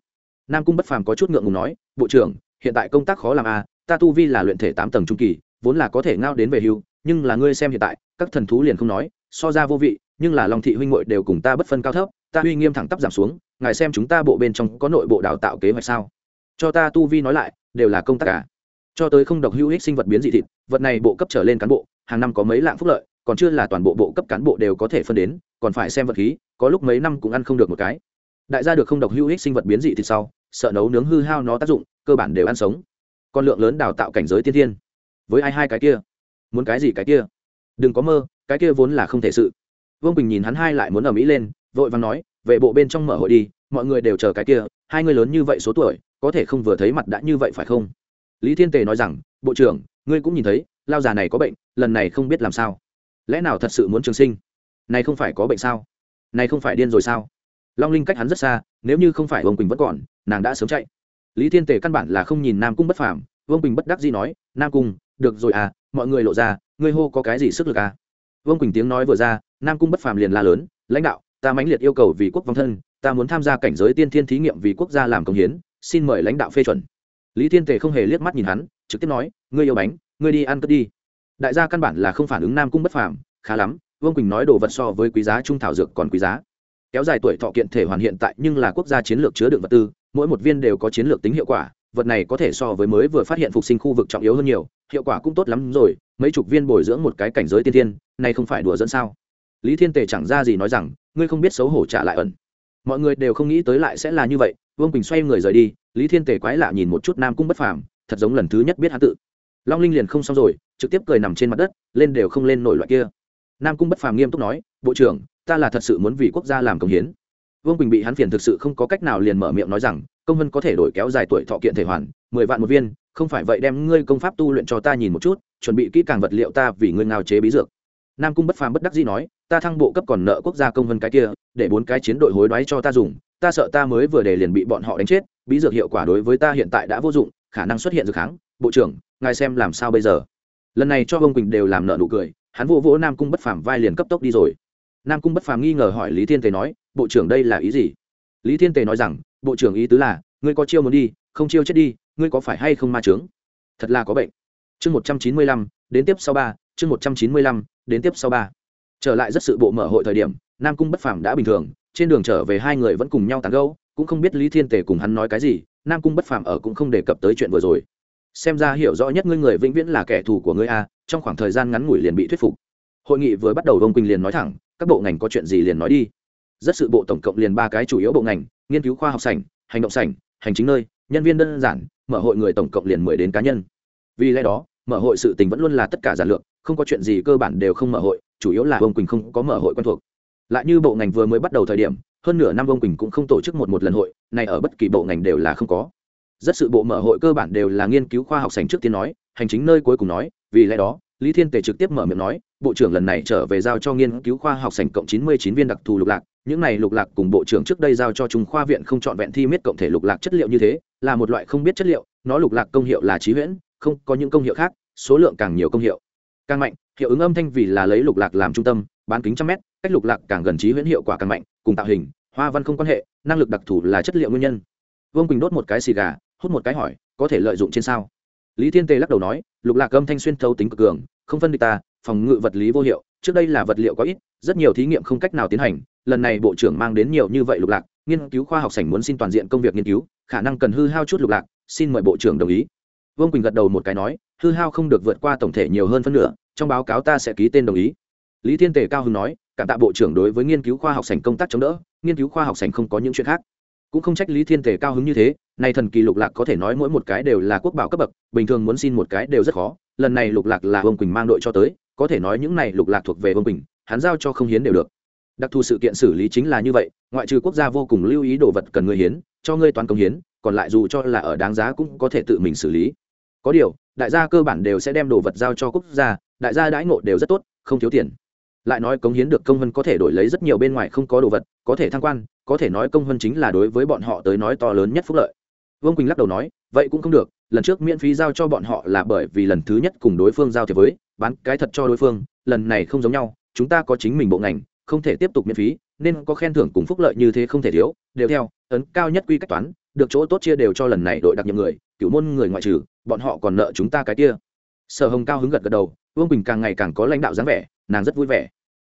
Nam cung bất phàm có chút ngượng ngùng nói, bộ trưởng, hiện tại công tác khó làm à ta tu vi là luyện thể tám tầng trung kỳ, vốn là có thể ngao đến về hưu, nhưng là ngươi xem hiện tại, các thần thú liền không nói, so ra vô vị nhưng là long thị huynh muội đều cùng ta bất phân cao thấp, ta uy nghiêm thẳng tắp giảm xuống, ngài xem chúng ta bộ bên trong có nội bộ đào tạo kế hoạch sao? Cho ta tu vi nói lại, đều là công tác cả. Cho tới không độc hữu ích sinh vật biến dị thịt, vật này bộ cấp trở lên cán bộ, hàng năm có mấy lạng phúc lợi, còn chưa là toàn bộ bộ cấp cán bộ đều có thể phân đến, còn phải xem vật khí, có lúc mấy năm cũng ăn không được một cái. Đại gia được không độc hữu ích sinh vật biến dị thịt sau, sợ nấu nướng hư hao nó tác dụng, cơ bản đều ăn sống. Còn lượng lớn đào tạo cảnh giới tiên thiên. Với ai hai cái kia? Muốn cái gì cái kia? Đừng có mơ, cái kia vốn là không thể sự vương bình nhìn hắn hai lại muốn ở mỹ lên vội vàng nói về bộ bên trong mở hội đi mọi người đều chờ cái kia hai người lớn như vậy số tuổi có thể không vừa thấy mặt đã như vậy phải không lý thiên tề nói rằng bộ trưởng ngươi cũng nhìn thấy lao già này có bệnh lần này không biết làm sao lẽ nào thật sự muốn trường sinh này không phải có bệnh sao này không phải điên rồi sao long linh cách hắn rất xa nếu như không phải vương quỳnh vẫn còn nàng đã sớm chạy lý thiên tề căn bản là không nhìn nam cung bất phàm vương quỳnh bất đắc dĩ nói nam cung được rồi à mọi người lộ ra ngươi hô có cái gì sức lực à vương quỳnh tiếng nói vừa ra nam cung bất phàm liền la lớn lãnh đạo ta mãnh liệt yêu cầu vì quốc vong thân ta muốn tham gia cảnh giới tiên thiên thí nghiệm vì quốc gia làm công hiến xin mời lãnh đạo phê chuẩn lý thiên tề không hề liếc mắt nhìn hắn trực tiếp nói ngươi yêu bánh ngươi đi ăn cất đi đại gia căn bản là không phản ứng nam cung bất phàm khá lắm vương quỳnh nói đồ vật so với quý giá trung thảo dược còn quý giá kéo dài tuổi thọ kiện thể hoàn hiện tại nhưng là quốc gia chiến lược chứa đựng vật tư mỗi một viên đều có chiến lược tính hiệu quả vật này có thể so với mới vừa phát hiện phục sinh khu vực trọng yếu hơn nhiều, hiệu quả cũng tốt lắm rồi, mấy chục viên bồi dưỡng một cái cảnh giới tiên tiên này không phải đùa dẫn sao? Lý thiên tề chẳng ra gì nói rằng, ngươi không biết xấu hổ trả lại ẩn. Mọi người đều không nghĩ tới lại sẽ là như vậy, vương quỳnh xoay người rời đi, lý thiên tề quái lạ nhìn một chút nam cung bất phàm, thật giống lần thứ nhất biết hắn tự. Long linh liền không xong rồi, trực tiếp cười nằm trên mặt đất, lên đều không lên nổi loại kia. Nam cung bất phàm nghiêm túc nói, bộ trưởng, ta là thật sự muốn vì quốc gia làm công hiến vương quỳnh bị hắn phiền thực sự không có cách nào liền mở miệng nói rằng, công vân có thể đổi kéo dài tuổi thọ kiện thể hoàn, mười vạn một viên, không phải vậy đem ngươi công pháp tu luyện cho ta nhìn một chút, chuẩn bị kỹ càng vật liệu ta vì ngươi ngao chế bí dược. Nam cung bất phàm bất đắc dĩ nói, ta thăng bộ cấp còn nợ quốc gia công vân cái kia, để bốn cái chiến đội hối đoái cho ta dùng, ta sợ ta mới vừa để liền bị bọn họ đánh chết, bí dược hiệu quả đối với ta hiện tại đã vô dụng, khả năng xuất hiện dược kháng. Bộ trưởng, ngài xem làm sao bây giờ? Lần này cho ông quỳnh đều làm nợ nụ cười, hắn vỗ vỗ nam cung bất phàm vai liền cấp tốc đi rồi. Nam cung bất phàm nghi ngờ hỏi lý thiên thế nói bộ trưởng đây là ý gì? Lý thiên tề nói rằng, bộ trưởng ý tứ là, ngươi có chiêu muốn đi, không chiêu chết đi, ngươi có phải hay không ma trướng thật là có bệnh. Chương một trăm chín mươi lăm, đến tiếp sau ba, chương một trăm chín mươi lăm, đến tiếp sau ba. Trở lại rất sự bộ mở hội thời điểm, nam cung bất phàm đã bình thường, trên đường trở về hai người vẫn cùng nhau tán gẫu, cũng không biết lý thiên tề cùng hắn nói cái gì, nam cung bất phàm ở cũng không đề cập tới chuyện vừa rồi. Xem ra hiểu rõ nhất ngươi người vĩnh viễn là kẻ thù của ngươi a, trong khoảng thời gian ngắn ngủi liền bị thuyết phục. Hội nghị vừa bắt đầu vông quỳnh liền nói thẳng, các bộ ngành có chuyện gì liền nói đi rất sự bộ tổng cộng liền ba cái chủ yếu bộ ngành, nghiên cứu khoa học sảnh, hành động sảnh, hành chính nơi, nhân viên đơn giản, mở hội người tổng cộng liền mười đến cá nhân. Vì lẽ đó, mở hội sự tình vẫn luôn là tất cả giản lược, không có chuyện gì cơ bản đều không mở hội, chủ yếu là ông quỳnh không có mở hội quen thuộc. Lại như bộ ngành vừa mới bắt đầu thời điểm, hơn nửa năm ông quỳnh cũng không tổ chức một một lần hội, này ở bất kỳ bộ ngành đều là không có. Rất sự bộ mở hội cơ bản đều là nghiên cứu khoa học sành trước tiên nói, hành chính nơi cuối cùng nói, vì lẽ đó lý thiên tề trực tiếp mở miệng nói, bộ trưởng lần này trở về giao cho nghiên cứu khoa học sành cộng chín mươi chín viên đặc thù lục lạc. Những này lục lạc cùng bộ trưởng trước đây giao cho trung khoa viện không chọn vẹn thi miết cộng thể lục lạc chất liệu như thế, là một loại không biết chất liệu. Nó lục lạc công hiệu là trí huyễn, không có những công hiệu khác, số lượng càng nhiều công hiệu càng mạnh. Hiệu ứng âm thanh vì là lấy lục lạc làm trung tâm, bán kính trăm mét, cách lục lạc càng gần trí huyễn hiệu quả càng mạnh, cùng tạo hình, hoa văn không quan hệ, năng lực đặc thù là chất liệu nguyên nhân. Vương quỳnh đốt một cái xì gà, hút một cái hỏi, có thể lợi dụng trên sao? Lý thiên tề lắc đầu nói, lục lạc âm thanh xuyên thấu tính cực cường, không phân địch ta, phòng ngự vật lý vô hiệu, trước đây là vật liệu có ít, rất nhiều thí nghiệm không cách nào tiến hành, lần này bộ trưởng mang đến nhiều như vậy lục lạc, nghiên cứu khoa học sảnh muốn xin toàn diện công việc nghiên cứu, khả năng cần hư hao chút lục lạc, xin mời bộ trưởng đồng ý. Vương quỳnh gật đầu một cái nói, hư hao không được vượt qua tổng thể nhiều hơn phân nửa, trong báo cáo ta sẽ ký tên đồng ý. Lý thiên tề cao hưng nói, cảm tạ bộ trưởng đối với nghiên cứu khoa học sảnh công tác chống đỡ, nghiên cứu khoa học sảnh không có những chuyện khác cũng không trách lý thiên tề cao hứng như thế, nay thần kỳ lục lạc có thể nói mỗi một cái đều là quốc bảo cấp bậc, bình thường muốn xin một cái đều rất khó, lần này lục lạc là vương quỳnh mang đội cho tới, có thể nói những này lục lạc thuộc về vương quỳnh, hắn giao cho không hiến đều được. Đặc thù sự kiện xử lý chính là như vậy, ngoại trừ quốc gia vô cùng lưu ý đồ vật cần người hiến, cho ngươi toàn công hiến, còn lại dù cho là ở đáng giá cũng có thể tự mình xử lý. Có điều, đại gia cơ bản đều sẽ đem đồ vật giao cho quốc gia, đại gia đãi ngộ đều rất tốt, không thiếu tiền lại nói cống hiến được công hơn có thể đổi lấy rất nhiều bên ngoài không có đồ vật, có thể thăng quan, có thể nói công hơn chính là đối với bọn họ tới nói to lớn nhất phúc lợi. Vương quỳnh lắc đầu nói, vậy cũng không được, lần trước miễn phí giao cho bọn họ là bởi vì lần thứ nhất cùng đối phương giao thiệp với, bán cái thật cho đối phương, lần này không giống nhau, chúng ta có chính mình bộ ngành, không thể tiếp tục miễn phí, nên có khen thưởng cùng phúc lợi như thế không thể thiếu, đều theo, ấn cao nhất quy cách toán, được chỗ tốt chia đều cho lần này đội đặc nhiệm người cựu môn người ngoại trừ, bọn họ còn nợ chúng ta cái kia. Sở hồng cao hứng gật gật đầu, vương bình càng ngày càng có lãnh đạo dáng vẻ, nàng rất vui vẻ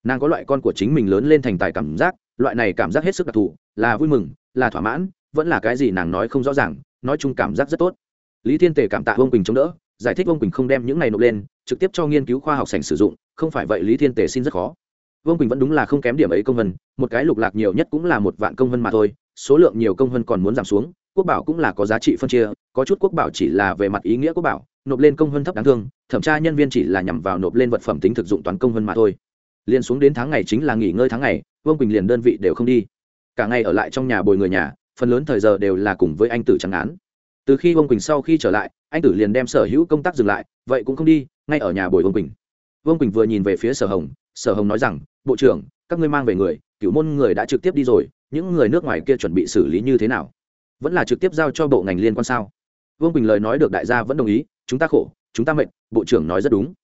nàng có loại con của chính mình lớn lên thành tài cảm giác, loại này cảm giác hết sức đặc thù, là vui mừng, là thỏa mãn, vẫn là cái gì nàng nói không rõ ràng, nói chung cảm giác rất tốt. Lý thiên tề cảm tạ vương quỳnh chống đỡ, giải thích vương quỳnh không đem những này nộp lên, trực tiếp cho nghiên cứu khoa học sành sử dụng, không phải vậy lý thiên tề xin rất khó. Vương quỳnh vẫn đúng là không kém điểm ấy công vân, một cái lục lạc nhiều nhất cũng là một vạn công vân mà thôi, số lượng nhiều công vân còn muốn giảm xuống, quốc bảo cũng là có giá trị phân chia, có chút quốc bảo chỉ là về mặt ý nghĩa quốc bảo, nộp lên công vân thấp đáng thương, thẩm tra nhân viên chỉ là nhằm vào nộp lên vật phẩm tính thực dụng toán công vân mà thôi liền xuống đến tháng ngày chính là nghỉ ngơi tháng ngày, vương quỳnh liền đơn vị đều không đi. Cả ngày ở lại trong nhà bồi người nhà, phần lớn thời giờ đều là cùng với anh tử trắng án. Từ khi vương quỳnh sau khi trở lại, anh tử liền đem sở hữu công tác dừng lại, vậy cũng không đi, ngay ở nhà bồi vương quỳnh. Vương quỳnh vừa nhìn về phía sở hồng sở hồng nói rằng, bộ trưởng, các ngươi mang về người cựu môn người đã trực tiếp đi rồi, những người nước ngoài kia chuẩn bị xử lý như thế nào? Vẫn là trực tiếp giao cho bộ ngành liên quan sao? Vương quỳnh lời nói được đại gia vẫn đồng ý, chúng ta khổ, chúng ta mệnh bộ trưởng nói rất đúng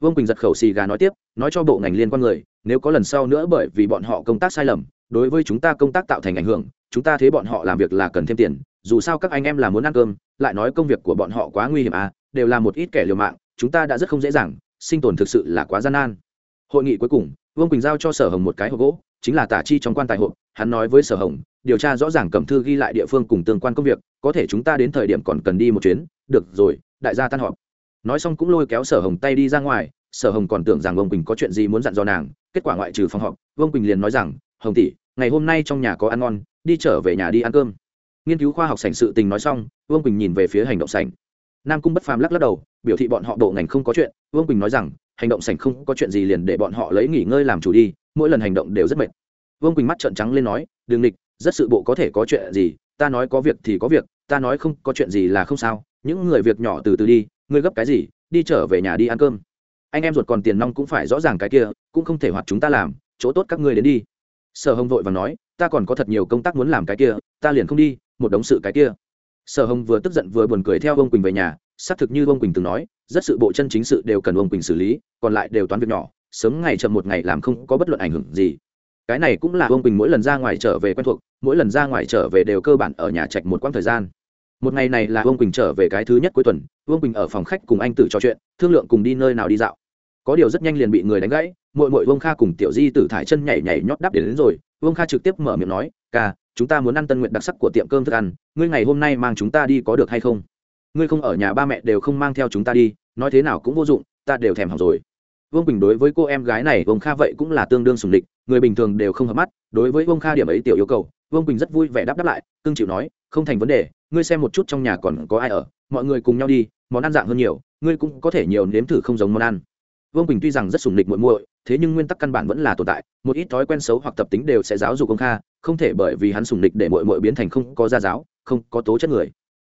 vương quỳnh giật khẩu xì gà nói tiếp, nói cho bộ ngành liên quan người, nếu có lần sau nữa bởi vì bọn họ công tác sai lầm, đối với chúng ta công tác tạo thành ảnh hưởng, chúng ta thấy bọn họ làm việc là cần thêm tiền, dù sao các anh em là muốn ăn cơm, lại nói công việc của bọn họ quá nguy hiểm à đều là một ít kẻ liều mạng, chúng ta đã rất không dễ dàng, sinh tồn thực sự là quá gian nan. Hội nghị cuối cùng, vương quỳnh giao cho sở hồng một cái hộp gỗ, chính là tả chi trong quan tài hộp, hắn nói với sở hồng, điều tra rõ ràng cầm thư ghi lại địa phương cùng tương quan công việc, có thể chúng ta đến thời điểm còn cần đi một chuyến, được rồi, đại gia tan họp nói xong cũng lôi kéo sở hồng tay đi ra ngoài, sở hồng còn tưởng rằng vương quỳnh có chuyện gì muốn dặn dò nàng, kết quả ngoại trừ phòng họp vương quỳnh liền nói rằng, hồng tỷ, ngày hôm nay trong nhà có ăn ngon, đi trở về nhà đi ăn cơm. Nghiên cứu khoa học sảnh sự tình nói xong vương quỳnh nhìn về phía hành động sảnh. Nam cung bất phàm lắc lắc đầu, biểu thị bọn họ bộ ngành không có chuyện vương quỳnh nói rằng, hành động sảnh không có chuyện gì liền để bọn họ lấy nghỉ ngơi làm chủ đi, mỗi lần hành động đều rất mệt. Vương quỳnh mắt trợn trắng lên nói, đường địch rất sự bộ có thể có chuyện gì, ta nói có việc thì có việc, ta nói không có chuyện gì là không sao, những người việc nhỏ từ từ đi ngươi gấp cái gì, đi trở về nhà đi ăn cơm. Anh em ruột còn tiền nong cũng phải rõ ràng cái kia, cũng không thể hoạt chúng ta làm, chỗ tốt các ngươi đến đi. Sở hồng vội và nói, ta còn có thật nhiều công tác muốn làm cái kia, ta liền không đi, một đống sự cái kia. Sở hồng vừa tức giận vừa buồn cười theo ông quỳnh về nhà, xác thực như ông quỳnh từng nói, rất sự bộ chân chính sự đều cần ông quỳnh xử lý, còn lại đều toán việc nhỏ, sớm ngày chậm một ngày làm không có bất luận ảnh hưởng gì. Cái này cũng là ông quỳnh mỗi lần ra ngoài trở về quen thuộc, mỗi lần ra ngoài trở về đều cơ bản ở nhà trạch một quãng thời gian một ngày này là Vương quỳnh trở về cái thứ nhất cuối tuần Vương quỳnh ở phòng khách cùng anh tử trò chuyện thương lượng cùng đi nơi nào đi dạo. Có điều rất nhanh liền bị người đánh gãy mội mội vương kha cùng tiểu di tử thải chân nhảy nhảy nhót đắp đến, đến rồi. Vương kha trực tiếp mở miệng nói ca chúng ta muốn ăn tân nguyện đặc sắc của tiệm cơm thức ăn ngươi ngày hôm nay mang chúng ta đi có được hay không? Ngươi không ở nhà ba mẹ đều không mang theo chúng ta đi nói thế nào cũng vô dụng ta đều thèm học rồi. Vương bình đối với cô em gái này vương kha vậy cũng là tương đương sùng địch người bình thường đều không hợp mắt đối với vương kha điểm ấy tiểu yêu cầu vương Quỳnh rất vui vẻ đáp đáp lại cưng chịu nói không thành vấn đề ngươi xem một chút trong nhà còn có ai ở mọi người cùng nhau đi món ăn dạng hơn nhiều ngươi cũng có thể nhiều nếm thử không giống món ăn vương Quỳnh tuy rằng rất sùng địch muội muội thế nhưng nguyên tắc căn bản vẫn là tồn tại một ít thói quen xấu hoặc tập tính đều sẽ giáo dục ông kha không thể bởi vì hắn sùng địch để muội muội biến thành không có gia giáo không có tố chất người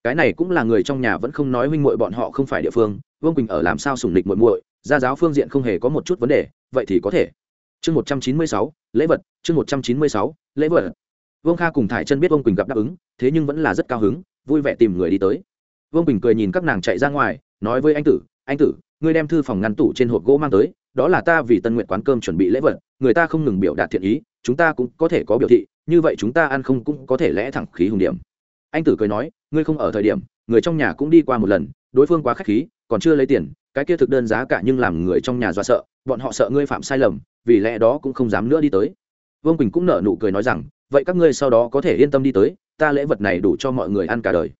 cái này cũng là người trong nhà vẫn không nói huynh muội bọn họ không phải địa phương vương quỳnh ở làm sao sùng địch muội muội gia giáo phương diện không hề có một chút vấn đề vậy thì có thể chương một trăm chín mươi sáu lễ vật chương một trăm chín mươi sáu lễ vật vương kha cùng thải chân biết vương quỳnh gặp đáp ứng, thế nhưng vẫn là rất cao hứng, vui vẻ tìm người đi tới. vương quỳnh cười nhìn các nàng chạy ra ngoài, nói với anh tử anh tử, ngươi đem thư phòng ngăn tủ trên hộp gỗ mang tới, đó là ta vì tân nguyện quán cơm chuẩn bị lễ vật, người ta không ngừng biểu đạt thiện ý, chúng ta cũng có thể có biểu thị, như vậy chúng ta ăn không cũng có thể lẽ thẳng khí hùng điểm. Anh tử cười nói, ngươi không ở thời điểm, người trong nhà cũng đi qua một lần, đối phương quá k h á c h khí, còn chưa lấy tiền, cái kia thực đơn giá cả nhưng làm người trong nhà do sợ, bọn họ sợ ngươi phạm sai lầm, vì lẽ đó cũng không dám nữa đi tới. Vương quỳnh cũng nở nụ cười nói rằng vậy các ngươi sau đó có thể yên tâm đi tới, ta lễ vật này đủ cho mọi người ăn cả đời.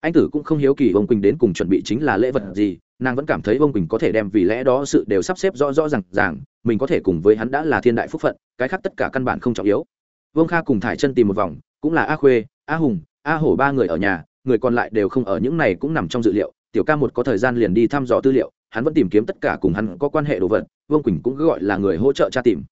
Anh tử cũng không hiếu kỳ vương quỳnh đến cùng chuẩn bị chính là lễ vật gì, nàng vẫn cảm thấy vương quỳnh có thể đem vì lẽ đó sự đều sắp xếp rõ rõ r à n g ràng, mình có thể cùng với hắn đã là thiên đại phúc phận, cái khác tất cả căn bản không trọng yếu. Vương kha cùng thải chân tìm một vòng, cũng là a khuê, a hùng, a hổ ba người ở nhà, người còn lại đều không ở, những này cũng nằm trong dự liệu, tiểu ca một có thời gian liền đi thăm dò tư liệu, hắn vẫn tìm kiếm tất cả cùng hắn có quan hệ đồ vật, vương quỳnh cũng cứ gọi là người hỗ trợ cha tìm.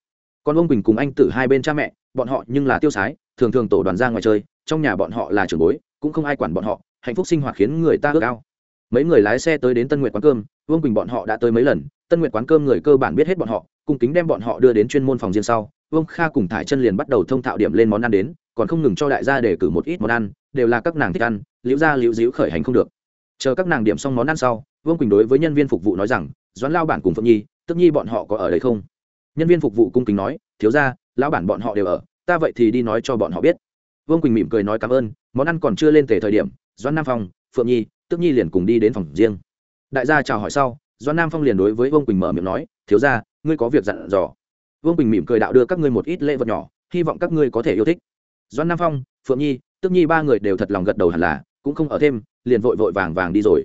Còn vương quỳnh cùng anh tử hai bên cha mẹ bọn họ nhưng là tiêu sái, thường thường tổ đoàn ra ngoài chơi, trong nhà bọn họ là trưởng bối, cũng không ai quản bọn họ, hạnh phúc sinh hoạt khiến người ta ước ao. Mấy người lái xe tới đến tân nguyện quán cơm, vương quỳnh bọn họ đã tới mấy lần, tân nguyện quán cơm người cơ bản biết hết bọn họ, cùng kính đem bọn họ đưa đến chuyên môn phòng riêng sau, vương kha cùng thải chân liền bắt đầu thông thạo điểm lên món ăn đến, còn không ngừng cho đại gia để cử một ít món ăn, đều là các nàng thích ăn, liễu ra liễu díu khởi hành không được. Chờ các nàng điểm xong món ăn sau, vương quỳnh đối với nhân viên phục vụ nói rằng, doãn lao bản cùng phượng nhi, tức nhi bọn họ có ở đây không? Nhân viên phục vụ cung kính nói, thiếu ra lão bản bọn họ đều ở, ta vậy thì đi nói cho bọn họ biết. Vương quỳnh mỉm cười nói cảm ơn, món ăn còn chưa lên tề thời điểm, doãn nam phong, phượng nhi, tức nhi liền cùng đi đến phòng riêng. Đại gia chào hỏi sau, doãn nam phong liền đối với vương quỳnh mở miệng nói, thiếu ra ngươi có việc dặn dò. Vương quỳnh mỉm cười đạo đưa các ngươi một ít lễ vật nhỏ, hy vọng các ngươi có thể yêu thích. Doãn nam phong, phượng nhi, tức nhi ba người đều thật lòng gật đầu hẳn là, cũng không ở thêm, liền vội vội vàng vàng đi rồi.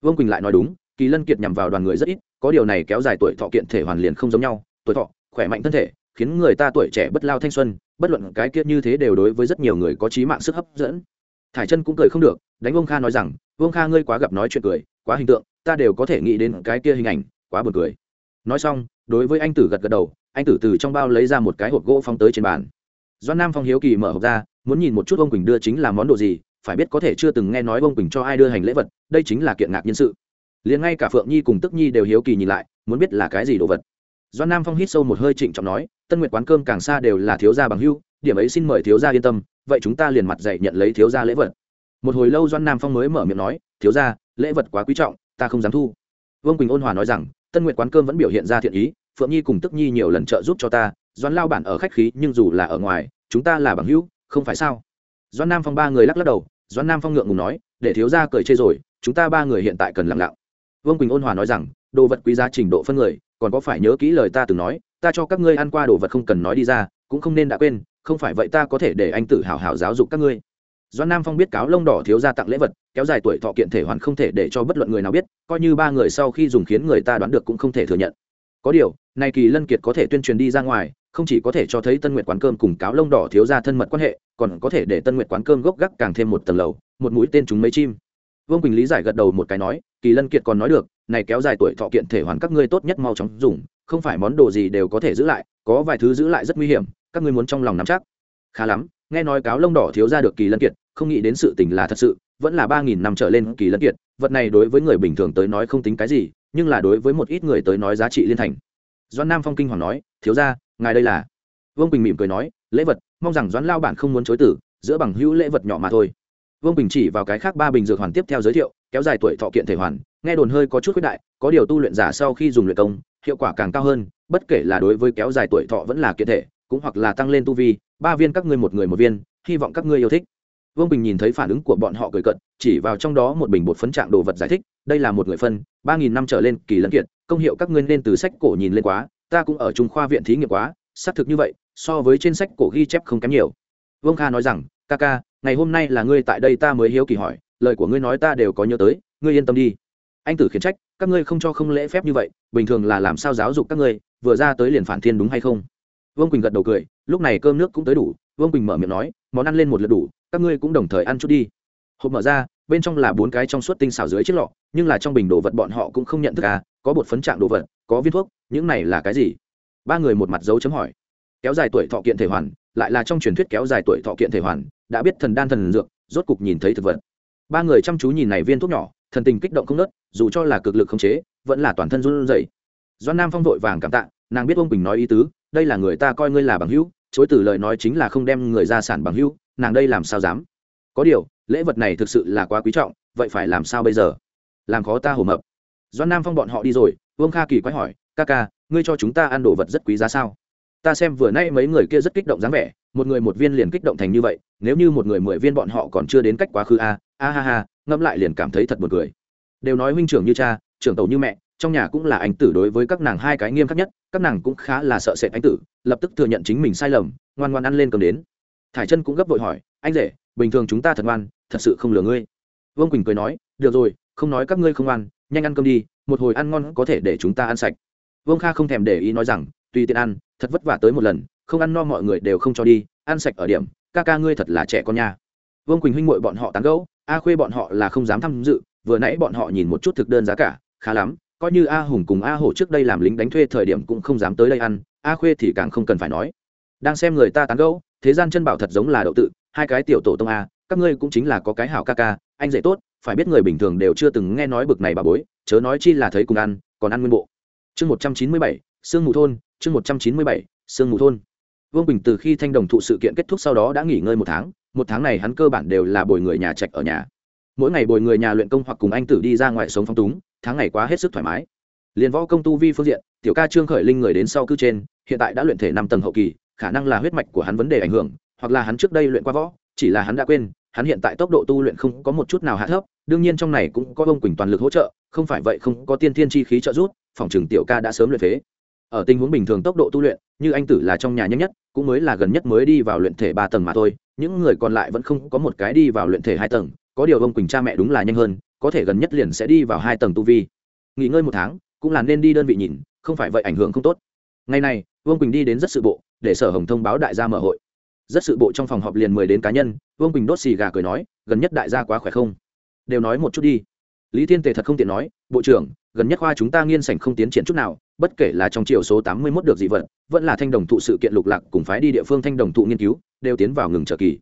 Vương quỳnh lại nói đúng, kỳ lân kiệt nhằm vào đoàn người rất ít, có điều này kéo dài tuổi thọ kiện thể hoàn liền không giống nhau, tuổi thọ, khỏe mạnh thân thể khiến người ta tuổi trẻ bất lao thanh xuân, bất luận cái kia như thế đều đối với rất nhiều người có trí mạng sức hấp dẫn. Thải chân cũng cười không được, đánh ông kha nói rằng, vương kha ngươi quá gặp nói chuyện cười, quá hình tượng, ta đều có thể nghĩ đến cái kia hình ảnh, quá buồn cười. Nói xong, đối với anh tử gật gật đầu, anh tử từ trong bao lấy ra một cái hộp gỗ phóng tới trên bàn. Doan nam phong hiếu kỳ mở hộp ra, muốn nhìn một chút ông quỳnh đưa chính là món đồ gì, phải biết có thể chưa từng nghe nói ông quỳnh cho ai đưa hành lễ vật, đây chính là kiện ngạc nhân sự. Liền ngay cả phượng nhi cùng tức nhi đều hiếu kỳ nhìn lại, muốn biết là cái gì đồ vật. Doan nam phong hít sâu một hơi trịnh trọng nói tân nguyện quán cơm càng xa đều là thiếu gia bằng hưu điểm ấy xin mời thiếu gia yên tâm, vậy chúng ta liền mặt dạy nhận lấy thiếu gia lễ vật. Một hồi lâu doan nam phong mới mở miệng nói, thiếu gia, lễ vật quá quý trọng, ta không dám thu. Vương quỳnh ôn hòa nói rằng, tân nguyện quán cơm vẫn biểu hiện ra thiện ý, phượng nhi cùng tức nhi nhiều lần trợ giúp cho ta doan lao bản ở khách khí nhưng dù là ở ngoài, chúng ta là bằng hữu, không phải sao? Doan nam phong ba người lắc lắc đầu doan nam phong ngượng ngùng nói, để thiếu gia cười chê rồi, chúng ta ba người hiện tại cần lặng lặng. Vương quỳnh ôn hòa nói rằng, đồ vật quý giá trình độ phân người còn có phải nhớ kỹ lời ta từng nói, ta cho các ngươi ăn qua đồ vật không cần nói đi ra, cũng không nên đã quên, không phải vậy ta có thể để anh tự hào hào giáo dục các ngươi. Doan nam phong biết cáo lông đỏ thiếu gia tặng lễ vật, kéo dài tuổi thọ kiện thể hoàn không thể để cho bất luận người nào biết, coi như ba người sau khi dùng khiến người ta đoán được cũng không thể thừa nhận. Có điều, nay kỳ lân kiệt có thể tuyên truyền đi ra ngoài, không chỉ có thể cho thấy tân nguyện quán cơm cùng cáo lông đỏ thiếu gia thân mật quan hệ, còn có thể để tân nguyện quán cơm gốc gác càng thêm một tầng lầu, một mũi tên chúng mấy chim. Vương quỳnh lý giải gật đầu một cái nói, kỳ lân kiệt còn nói được này kéo dài tuổi thọ kiện thể hoàn các ngươi tốt nhất mau chóng dùng, không phải món đồ gì đều có thể giữ lại, có vài thứ giữ lại rất nguy hiểm, các ngươi muốn trong lòng nắm chắc. Khá lắm, nghe nói cáo lông đỏ thiếu ra được kỳ lân kiệt, không nghĩ đến sự tình là thật sự, vẫn là ba nghìn năm trở lên kỳ lân kiệt, vật này đối với người bình thường tới nói không tính cái gì, nhưng là đối với một ít người tới nói giá trị liên thành. Doan nam phong kinh hoàng nói, thiếu ra ngài đây là? Vương quỳnh mỉm cười nói, lễ vật, mong rằng doãn lao bản không muốn chối tử giữa bằng hữu lễ vật nhỏ mà thôi. Vương bình chỉ vào cái khác ba bình dược hoàn tiếp theo giới thiệu, kéo dài tuổi thọ kiện thể hoàn nghe đồn hơi có chút khuyết đại, có điều tu luyện giả sau khi dùng luyện công, hiệu quả càng cao hơn, bất kể là đối với kéo dài tuổi thọ vẫn là kiện thể, cũng hoặc là tăng lên tu vi, ba viên các ngươi một người một viên, hy vọng các ngươi yêu thích. Vương bình nhìn thấy phản ứng của bọn họ cười cận chỉ vào trong đó một bình bột phấn trạng đồ vật giải thích, đây là một người phân, ba nghìn năm trở lên, kỳ lân kiện, công hiệu các ngươi nên từ sách cổ nhìn lên quá, ta cũng ở trung khoa viện thí nghiệm quá, xác thực như vậy, so với trên sách cổ ghi chép không kém nhiều. Vương kha nói rằng, ca ca, ngày hôm nay là ngươi tại đây ta mới hiếu kỳ hỏi, lời của ngươi nói ta đều có nhớ tới, ngươi yên tâm đi anh tử khiển trách, các ngươi không cho không lễ phép như vậy, bình thường là làm sao giáo dục các ngươi, vừa ra tới liền phản thiên đúng hay không? Vương quỳnh gật đầu cười, lúc này cơm nước cũng tới đủ, vương quỳnh mở miệng nói, món ăn lên một lượt đủ, các ngươi cũng đồng thời ăn chút đi. Hộp mở ra, bên trong là bốn cái trong suốt tinh xảo dưới chiếc lọ, nhưng là trong bình đồ vật bọn họ cũng không nhận thức à có bột phấn trạng đồ vật, có viên thuốc, những này là cái gì? Ba người một mặt dấu chấm hỏi. Kéo dài tuổi thọ kiện thể hoàn, lại là trong truyền thuyết kéo dài tuổi thọ kiện thể hoàn, đã biết thần đan thần dược, rốt cục nhìn thấy thực vật. Ba người chăm chú nhìn này viên thuốc nhỏ thần tình kích động không nớt, dù cho là cực lực khống chế, vẫn là toàn thân run rẩy. Doan nam phong vội vàng cảm tạ, nàng biết ông bình nói ý tứ, đây là người ta coi ngươi là bằng hữu, chối từ lời nói chính là không đem người ra sản bằng hữu, nàng đây làm sao dám? Có điều, lễ vật này thực sự là quá quý trọng, vậy phải làm sao bây giờ? Làm khó ta hồ mập. Doan nam phong bọn họ đi rồi, vương kha kỳ quái hỏi, ca ca, ngươi cho chúng ta ăn đồ vật rất quý giá sao? Ta xem vừa nay mấy người kia rất kích động dáng vẻ, một người một viên liền kích động thành như vậy, nếu như một người mười viên bọn họ còn chưa đến cách quá khứ a a ha ha, ngẫm lại liền cảm thấy thật buồn cười. Đều nói huynh trưởng như cha, trưởng tàu như mẹ, trong nhà cũng là anh tử đối với các nàng hai cái nghiêm khắc nhất, các nàng cũng khá là sợ sệt anh tử, lập tức thừa nhận chính mình sai lầm, ngoan ngoan ăn lên cầm đến. Thải chân cũng gấp vội hỏi, anh rể, bình thường chúng ta thật ngoan, thật sự không lừa ngươi. Vương quỳnh cười nói, được rồi, không nói các ngươi không ăn nhanh ăn cơm đi, một hồi ăn ngon có thể để chúng ta ăn sạch. Vương kha không thèm để ý nói rằng tùy tiện ăn, thật vất vả tới một lần, không ăn no mọi người đều không cho đi, ăn sạch ở điểm, ca ca ngươi thật là trẻ con nha. Vương quỳnh huynh muội bọn họ tán gẫu, a khuê bọn họ là không dám tham dự, vừa nãy bọn họ nhìn một chút thực đơn giá cả, khá lắm, coi như a hùng cùng a hổ trước đây làm lính đánh thuê thời điểm cũng không dám tới đây ăn, a khuê thì càng không cần phải nói. Đang xem người ta tán gẫu, thế gian chân bảo thật giống là đậu tự, hai cái tiểu tổ tông a, các ngươi cũng chính là có cái hảo ca ca, anh dạy tốt, phải biết người bình thường đều chưa từng nghe nói bực này bà bối, chớ nói chi là thấy cùng ăn, còn ăn nguyên bộ. Chương một trăm chín mươi bảy sương mù thôn, chương một trăm chín mươi bảy, sương mù thôn. Vương bình từ khi thanh đồng thụ sự kiện kết thúc sau đó đã nghỉ ngơi một tháng một tháng này hắn cơ bản đều là bồi người nhà trạch ở nhà. Mỗi ngày bồi người nhà luyện công hoặc cùng anh tử đi ra ngoài sống phong túng, tháng ngày quá hết sức thoải mái. Liền võ công tu vi phương diện, tiểu ca trương khởi linh người đến sau cư trên, hiện tại đã luyện thể năm tầng hậu kỳ, khả năng là huyết mạch của hắn vấn đề ảnh hưởng, hoặc là hắn trước đây luyện qua võ, chỉ là hắn đã quên, hắn hiện tại tốc độ tu luyện không có một chút nào hạ thấp, đương nhiên trong này cũng có ông quỳnh toàn lực hỗ trợ, không phải vậy không có tiên thiên chi khí trợ giúp, phòng trường tiểu ca đã sớm luyện phế ở tình huống bình thường tốc độ tu luyện, như anh tử là trong nhà nhanh nhất, cũng mới là gần nhất mới đi vào luyện thể ba tầng mà thôi. Những người còn lại vẫn không có một cái đi vào luyện thể hai tầng, có điều ông quỳnh cha mẹ đúng là nhanh hơn, có thể gần nhất liền sẽ đi vào hai tầng tu vi. Nghỉ ngơi một tháng, cũng là nên đi đơn vị nhìn, không phải vậy ảnh hưởng không tốt. Ngày này vương quỳnh đi đến rất sự bộ, để sở hồng thông báo đại gia mở hội. Rất sự bộ trong phòng họp liền mời đến cá nhân vương quỳnh đốt xì gà cười nói, gần nhất đại gia quá khỏe không? Đều nói một chút đi. Lý thiên tề thật không tiện nói, bộ trưởng, gần nhất khoa chúng ta nghiên sảnh không tiến triển chút nào bất kể là trong triệu số tám mươi 81 được dị vật, vẫn là thanh đồng thụ sự kiện lục lạc cùng phái đi địa phương thanh đồng thụ nghiên cứu, đều tiến vào ngừng trở kỳ.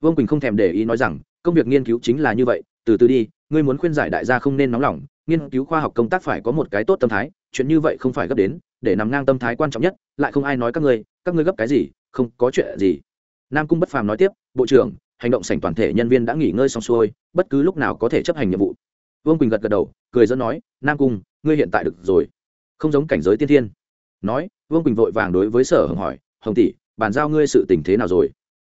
Vương quỳnh không thèm để ý nói rằng, công việc nghiên cứu chính là như vậy, từ từ đi, ngươi muốn khuyên giải đại gia không nên nóng lòng, nghiên cứu khoa học công tác phải có một cái tốt tâm thái, chuyện như vậy không phải gấp đến, để nằm ngang tâm thái quan trọng nhất, lại không ai nói các ngươi các ngươi gấp cái gì, không có chuyện gì. Nam cung bất phàm nói tiếp, bộ trưởng, hành động sảnh toàn thể nhân viên đã nghỉ ngơi xong xuôi, bất cứ lúc nào có thể chấp hành nhiệm vụ. Vương quỳnh gật gật đầu, cười giỡn nói, nam cung, ngươi hiện tại được rồi không giống cảnh giới tiên thiên. Nói, vương quỳnh vội vàng đối với sở hồng hỏi, hồng tỷ, bàn giao ngươi sự tình thế nào rồi?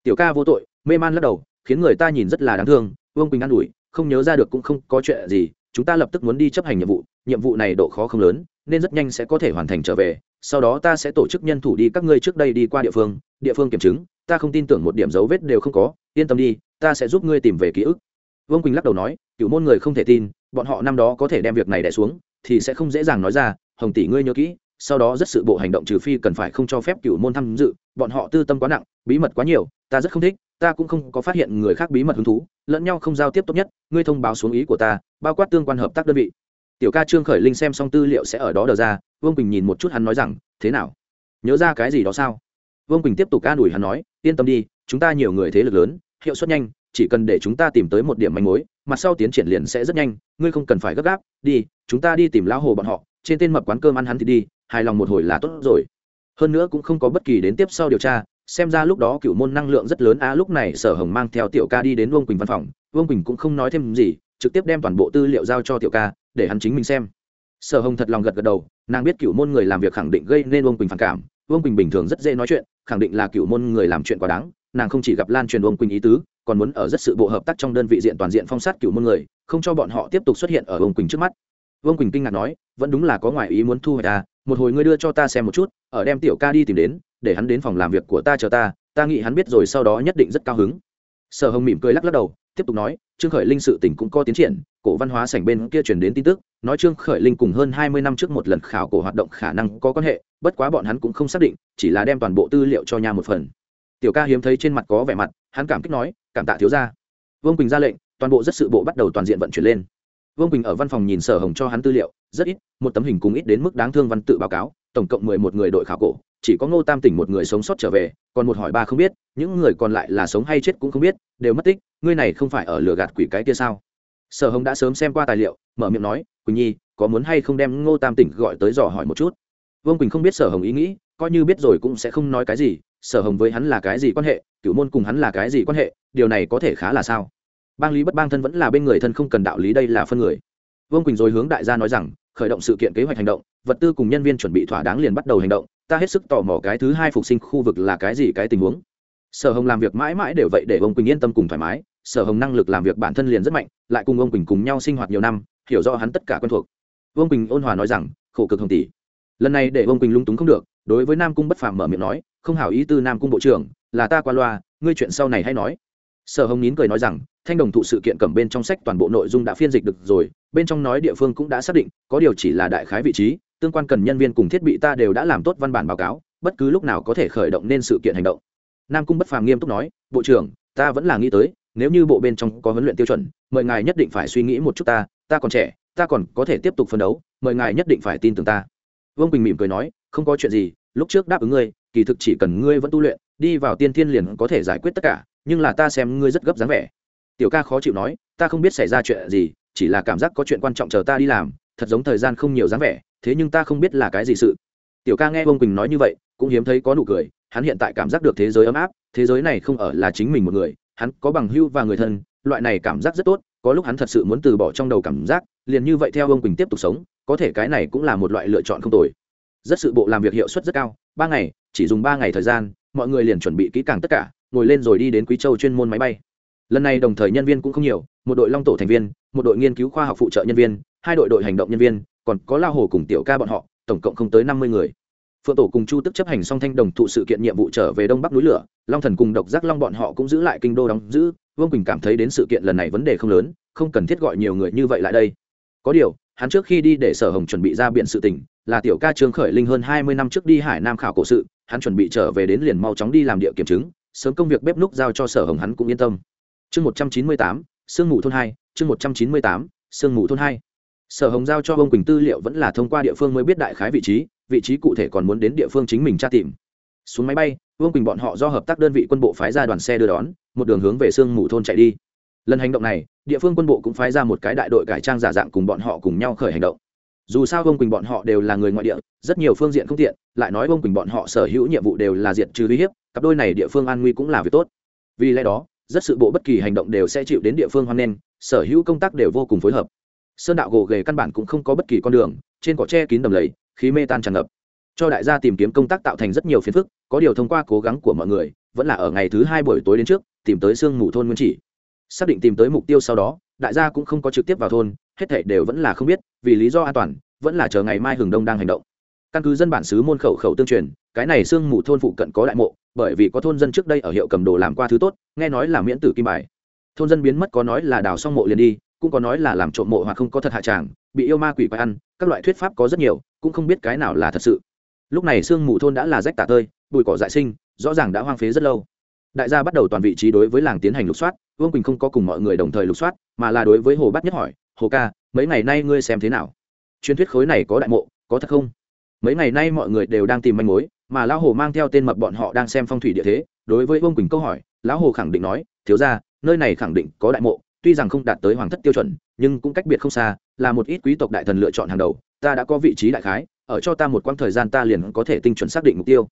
Tiểu ca vô tội, mê man lắc đầu, khiến người ta nhìn rất là đáng thương. Vương quỳnh an ủi, không nhớ ra được cũng không có chuyện gì, chúng ta lập tức muốn đi chấp hành nhiệm vụ nhiệm vụ này độ khó không lớn, nên rất nhanh sẽ có thể hoàn thành trở về. Sau đó ta sẽ tổ chức nhân thủ đi các ngươi trước đây đi qua địa phương địa phương kiểm chứng, ta không tin tưởng một điểm dấu vết đều không có, yên tâm đi, ta sẽ giúp ngươi tìm về ký ức. Vương quỳnh lắc đầu nói cựu môn người không thể tin, bọn họ năm đó có thể đem việc này đẻ xuống, thì sẽ không dễ dàng nói ra hồng tỷ ngươi nhớ kỹ, sau đó rất sự bộ hành động trừ phi cần phải không cho phép cựu môn tham dự, bọn họ tư tâm quá nặng, bí mật quá nhiều, ta rất không thích, ta cũng không có phát hiện người khác bí mật hứng thú, lẫn nhau không giao tiếp tốt nhất, ngươi thông báo xuống ý của ta, bao quát tương quan hợp tác đơn vị. Tiểu ca trương khởi linh xem xong tư liệu sẽ ở đó đờ ra, vương quỳnh nhìn một chút hắn nói rằng, thế nào? Nhớ ra cái gì đó sao? Vương quỳnh tiếp tục ca đùi hắn nói, yên tâm đi, chúng ta nhiều người thế lực lớn, hiệu suất nhanh, chỉ cần để chúng ta tìm tới một điểm manh mối, mặt sau tiến triển liền sẽ rất nhanh, ngươi không cần phải gấp gáp, đi, chúng ta đi tìm lão hồ bọn họ trên tên mập quán cơm ăn hắn thì đi, hài lòng một hồi là tốt rồi. Hơn nữa cũng không có bất kỳ đến tiếp sau điều tra, xem ra lúc đó cựu môn năng lượng rất lớn, a, lúc này sở hồng mang theo tiểu ca đi đến vương quỳnh văn phòng, vương quỳnh cũng không nói thêm gì, trực tiếp đem toàn bộ tư liệu giao cho tiểu ca, để hắn chính mình xem. Sở hồng thật lòng gật gật đầu, nàng biết cựu môn người làm việc khẳng định gây nên vương quỳnh phản cảm, vương quỳnh bình thường rất dễ nói chuyện, khẳng định là cựu môn người làm chuyện quá đáng, nàng không chỉ gặp lan truyền vương quỳnh ý tứ, còn muốn ở rất sự bộ hợp tác trong đơn vị diện toàn diện phong sát cựu môn người, không cho bọn họ tiếp tục xuất hiện ở vương quỳnh trước mắt vương quỳnh kinh ngạc nói, vẫn đúng là có ngoại ý muốn thu hoạch ta một hồi ngươi đưa cho ta xem một chút, ở đem tiểu ca đi tìm đến, để hắn đến phòng làm việc của ta chờ ta ta nghĩ hắn biết rồi sau đó nhất định rất cao hứng. Sở hồng mỉm cười lắc lắc đầu, tiếp tục nói, trương khởi linh sự tỉnh cũng có tiến triển, cổ văn hóa sảnh bên kia truyền đến tin tức, nói trương khởi linh cùng hơn hai mươi năm trước một lần khảo cổ hoạt động khả năng có quan hệ, bất quá bọn hắn cũng không xác định, chỉ là đem toàn bộ tư liệu cho nhà một phần. Tiểu ca hiếm thấy trên mặt có vẻ mặt, hắn cảm kích nói, cảm tạ thiếu gia. Vương quỳnh ra lệnh, toàn bộ rất sự bộ bắt đầu toàn diện vận chuyển lên vương quỳnh ở văn phòng nhìn sở hồng cho hắn tư liệu rất ít một tấm hình cùng ít đến mức đáng thương văn tự báo cáo tổng cộng mười một người đội khảo cổ chỉ có ngô tam tỉnh một người sống sót trở về còn một hỏi ba không biết những người còn lại là sống hay chết cũng không biết đều mất tích ngươi này không phải ở lửa gạt quỷ cái kia sao sở hồng đã sớm xem qua tài liệu mở miệng nói quỳnh nhi có muốn hay không đem ngô tam tỉnh gọi tới dò hỏi một chút vương quỳnh không biết sở hồng ý nghĩ coi như biết rồi cũng sẽ không nói cái gì sở hồng với hắn là cái gì quan hệ cựu môn cùng hắn là cái gì quan hệ điều này có thể khá là sao bang lý bất bang thân vẫn là bên người thân không cần đạo lý đây là phân người. Vương quỳnh rồi hướng đại gia nói rằng, khởi động sự kiện kế hoạch hành động, vật tư cùng nhân viên chuẩn bị thỏa đáng liền bắt đầu hành động, ta hết sức tò mò cái thứ hai phục sinh khu vực là cái gì, cái tình huống. Sở hồng làm việc mãi mãi đều vậy để ông quỳnh yên tâm cùng thoải mái, sở hồng năng lực làm việc bản thân liền rất mạnh, lại cùng ông quỳnh cùng nhau sinh hoạt nhiều năm, hiểu rõ hắn tất cả quen thuộc. Vương quỳnh ôn hòa nói rằng, khổ cực hồng tỷ. Lần này để ông quỳnh lung túng không được, đối với nam cung bất phàm mở miệng nói, không hảo ý tư nam cung bộ trưởng, là ta qua loa, ngươi chuyện sau này hay nói. Sở hồng nín cười nói rằng thanh đồng thụ sự kiện cầm bên trong sách toàn bộ nội dung đã phiên dịch được rồi, bên trong nói địa phương cũng đã xác định, có điều chỉ là đại khái vị trí, tương quan cần nhân viên cùng thiết bị ta đều đã làm tốt văn bản báo cáo, bất cứ lúc nào có thể khởi động nên sự kiện hành động. Nam cung bất phàm nghiêm túc nói, bộ trưởng, ta vẫn là nghĩ tới, nếu như bộ bên trong có huấn luyện tiêu chuẩn, mời ngài nhất định phải suy nghĩ một chút ta ta còn trẻ, ta còn có thể tiếp tục phấn đấu, mời ngài nhất định phải tin tưởng ta. Vương quỳnh mỉm cười nói, không có chuyện gì, lúc trước đáp ứng ngươi, kỳ thực chỉ cần ngươi vẫn tu luyện, đi vào tiên thiên liền có thể giải quyết tất cả, nhưng là ta xem ngươi rất gấp dáng vẻ tiểu ca khó chịu nói, ta không biết xảy ra chuyện gì, chỉ là cảm giác có chuyện quan trọng chờ ta đi làm, thật giống thời gian không nhiều dáng vẻ, thế nhưng ta không biết là cái gì sự. Tiểu ca nghe vương quỳnh nói như vậy, cũng hiếm thấy có nụ cười, hắn hiện tại cảm giác được thế giới ấm áp, thế giới này không ở là chính mình một người, hắn có bằng hưu và người thân, loại này cảm giác rất tốt, có lúc hắn thật sự muốn từ bỏ trong đầu cảm giác, liền như vậy theo ông quỳnh tiếp tục sống, có thể cái này cũng là một loại lựa chọn không tồi. Rất sự bộ làm việc hiệu suất rất cao, ba ngày, chỉ dùng ba ngày thời gian, mọi người liền chuẩn bị kỹ càng tất cả, ngồi lên rồi đi đến quý châu chuyên môn máy bay lần này đồng thời nhân viên cũng không nhiều, một đội long tổ thành viên, một đội nghiên cứu khoa học phụ trợ nhân viên, hai đội đội hành động nhân viên, còn có lao hồ cùng tiểu ca bọn họ, tổng cộng không tới năm mươi người. Phượng tổ cùng chu tức chấp hành song thanh đồng thụ sự kiện nhiệm vụ trở về đông bắc núi lửa, long thần cùng độc giác long bọn họ cũng giữ lại kinh đô đóng giữ, vương quỳnh cảm thấy đến sự kiện lần này vấn đề không lớn, không cần thiết gọi nhiều người như vậy lại đây. Có điều, hắn trước khi đi để sở hồng chuẩn bị ra biện sự tình, là tiểu ca trương khởi linh hơn hai mươi năm trước đi hải nam khảo cổ sự, hắn chuẩn bị trở về đến liền mau chóng đi làm địa kiểm chứng, sớm công việc bếp núc giao cho sở hồng hắn cũng yên tâm chương một trăm chín mươi tám, sương mù thôn hai, chương một trăm chín mươi tám, sương mù thôn hai. Sở hồng giao cho ông quỳnh tư liệu vẫn là thông qua địa phương mới biết đại khái vị trí vị trí cụ thể còn muốn đến địa phương chính mình tra tìm. Xuống máy bay, vương quỳnh bọn họ do hợp tác đơn vị quân bộ phái ra đoàn xe đưa đón, một đường hướng về sương mù thôn chạy đi. Lần hành động này, địa phương quân bộ cũng phái ra một cái đại đội cải trang giả dạng cùng bọn họ cùng nhau khởi hành động. Dù sao vương quỳnh bọn họ đều là người ngoại địa, rất nhiều phương diện không tiện, lại nói vương quỳnh bọn họ sở hữu nhiệm vụ đều là diện trừ uy hiếp, cặp đôi này địa phương an nguy cũng là việc tốt. Vì lẽ đó rất sự bộ bất kỳ hành động đều sẽ chịu đến địa phương hoan nghênh, sở hữu công tác đều vô cùng phối hợp. Sơn đạo gồ ghề căn bản cũng không có bất kỳ con đường, trên cỏ tre kín đầm lầy, khí mê tan tràn ngập. Cho đại gia tìm kiếm công tác tạo thành rất nhiều phiền phức, có điều thông qua cố gắng của mọi người, vẫn là ở ngày thứ hai buổi tối đến trước, tìm tới sương mù thôn nguyên chỉ. Xác định tìm tới mục tiêu sau đó, đại gia cũng không có trực tiếp vào thôn, hết thảy đều vẫn là không biết, vì lý do an toàn, vẫn là chờ ngày mai hừng đông đang hành động. Căn cứ dân bản xứ môn khẩu khẩu tương truyền, cái này sương mù thôn phụ cận có đại mộ bởi vì có thôn dân trước đây ở hiệu cầm đồ làm qua thứ tốt, nghe nói là miễn tử kim bài. Thôn dân biến mất có nói là đào xong mộ liền đi, cũng có nói là làm trộm mộ hoặc không có thật hạ tràng, bị yêu ma quỷ quái ăn, các loại thuyết pháp có rất nhiều, cũng không biết cái nào là thật sự. Lúc này sương mù thôn đã là rách tả tơi, bụi cỏ dại sinh, rõ ràng đã hoang phế rất lâu. Đại gia bắt đầu toàn vị trí đối với làng tiến hành lục soát, vương quỳnh không có cùng mọi người đồng thời lục soát, mà là đối với hồ bắt nhất hỏi, hồ ca, mấy ngày nay ngươi xem thế nào? Truyền thuyết khối này có đại mộ, có thật không? Mấy ngày nay mọi người đều đang tìm manh mối mà lão hồ mang theo tên mập bọn họ đang xem phong thủy địa thế, đối với vương quỳnh câu hỏi, lão hồ khẳng định nói, thiếu ra nơi này khẳng định có đại mộ, tuy rằng không đạt tới hoàng thất tiêu chuẩn, nhưng cũng cách biệt không xa, là một ít quý tộc đại thần lựa chọn hàng đầu, ta đã có vị trí đại khái, ở cho ta một quãng thời gian ta liền có thể tinh chuẩn xác định mục tiêu.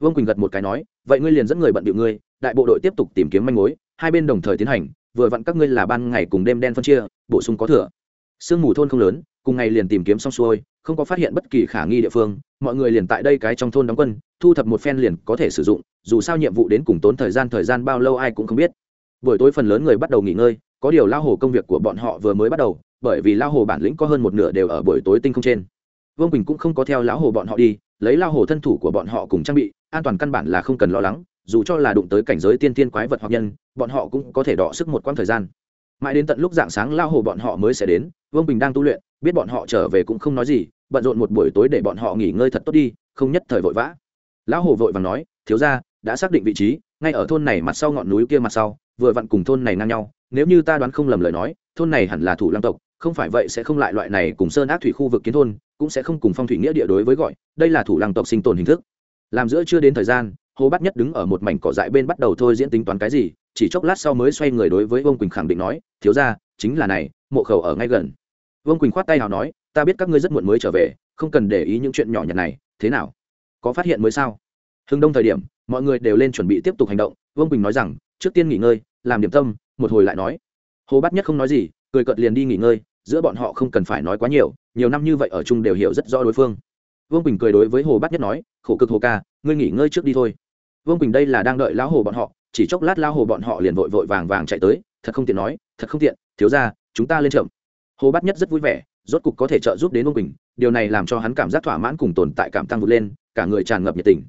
Vương quỳnh gật một cái nói, vậy ngươi liền dẫn người bận điệu ngươi, đại bộ đội tiếp tục tìm kiếm manh mối, hai bên đồng thời tiến hành, vừa vặn các ngươi là ban ngày cùng đêm đen phân chia, bổ sung có thừa. Sương mù thôn không lớn, cùng ngày liền tìm kiếm xong xuôi không có phát hiện bất kỳ khả nghi địa phương, mọi người liền tại đây cái trong thôn đóng quân, thu thập một phen liền có thể sử dụng, dù sao nhiệm vụ đến cùng tốn thời gian thời gian bao lâu ai cũng không biết. Buổi tối phần lớn người bắt đầu nghỉ ngơi, có điều lao hồ công việc của bọn họ vừa mới bắt đầu, bởi vì lao hồ bản lĩnh có hơn một nửa đều ở buổi tối tinh không trên. Vương quỳnh cũng không có theo lão hồ bọn họ đi, lấy lao hồ thân thủ của bọn họ cùng trang bị, an toàn căn bản là không cần lo lắng, dù cho là đụng tới cảnh giới tiên tiên quái vật hoặc nhân, bọn họ cũng có thể đọ sức một quãng thời gian. Mãi đến tận lúc dạng sáng lao hồ bọn họ mới sẽ đến vương bình đang tu luyện, biết bọn họ trở về cũng không nói gì, bận rộn một buổi tối để bọn họ nghỉ ngơi thật tốt đi, không nhất thời vội vã. Lão hồ vội và nói, thiếu ra đã xác định vị trí, ngay ở thôn này mặt sau ngọn núi kia mặt sau, vừa vặn cùng thôn này ngang nhau, nếu như ta đoán không lầm lời nói, thôn này hẳn là thủ lăng tộc, không phải vậy sẽ không lại loại này cùng sơn ác thủy khu vực kiến thôn, cũng sẽ không cùng phong thủy nghĩa địa đối với gọi, đây là thủ lăng tộc sinh tồn hình thức. Làm giữa chưa đến thời gian hồ bát nhất đứng ở một mảnh cỏ dại bên bắt đầu thôi diễn tính toán cái gì, chỉ chốc lát sau mới xoay người đối với vương quỳnh khẳng định nói, thiếu ra chính là này, mộ khẩu ở ngay gần vương quỳnh khoát tay nào nói ta biết các ngươi rất muộn mới trở về không cần để ý những chuyện nhỏ nhặt này thế nào có phát hiện mới sao hưng đông thời điểm mọi người đều lên chuẩn bị tiếp tục hành động vương quỳnh nói rằng trước tiên nghỉ ngơi làm điểm tâm một hồi lại nói hồ bát nhất không nói gì cười cợt liền đi nghỉ ngơi giữa bọn họ không cần phải nói quá nhiều nhiều năm như vậy ở chung đều hiểu rất rõ đối phương vương quỳnh cười đối với hồ bát nhất nói khổ cực hồ ca ngươi nghỉ ngơi trước đi thôi vương quỳnh đây là đang đợi lão hồ bọn họ chỉ chốc lát lão hồ bọn họ liền vội vội vàng vàng chạy tới thật không tiện nói thật không tiện thiếu ra chúng ta lên chậm hồ bát nhất rất vui vẻ rốt cục có thể trợ giúp đến vương Bình, điều này làm cho hắn cảm giác thỏa mãn cùng tồn tại cảm tăng vượt lên cả người tràn ngập nhiệt tình.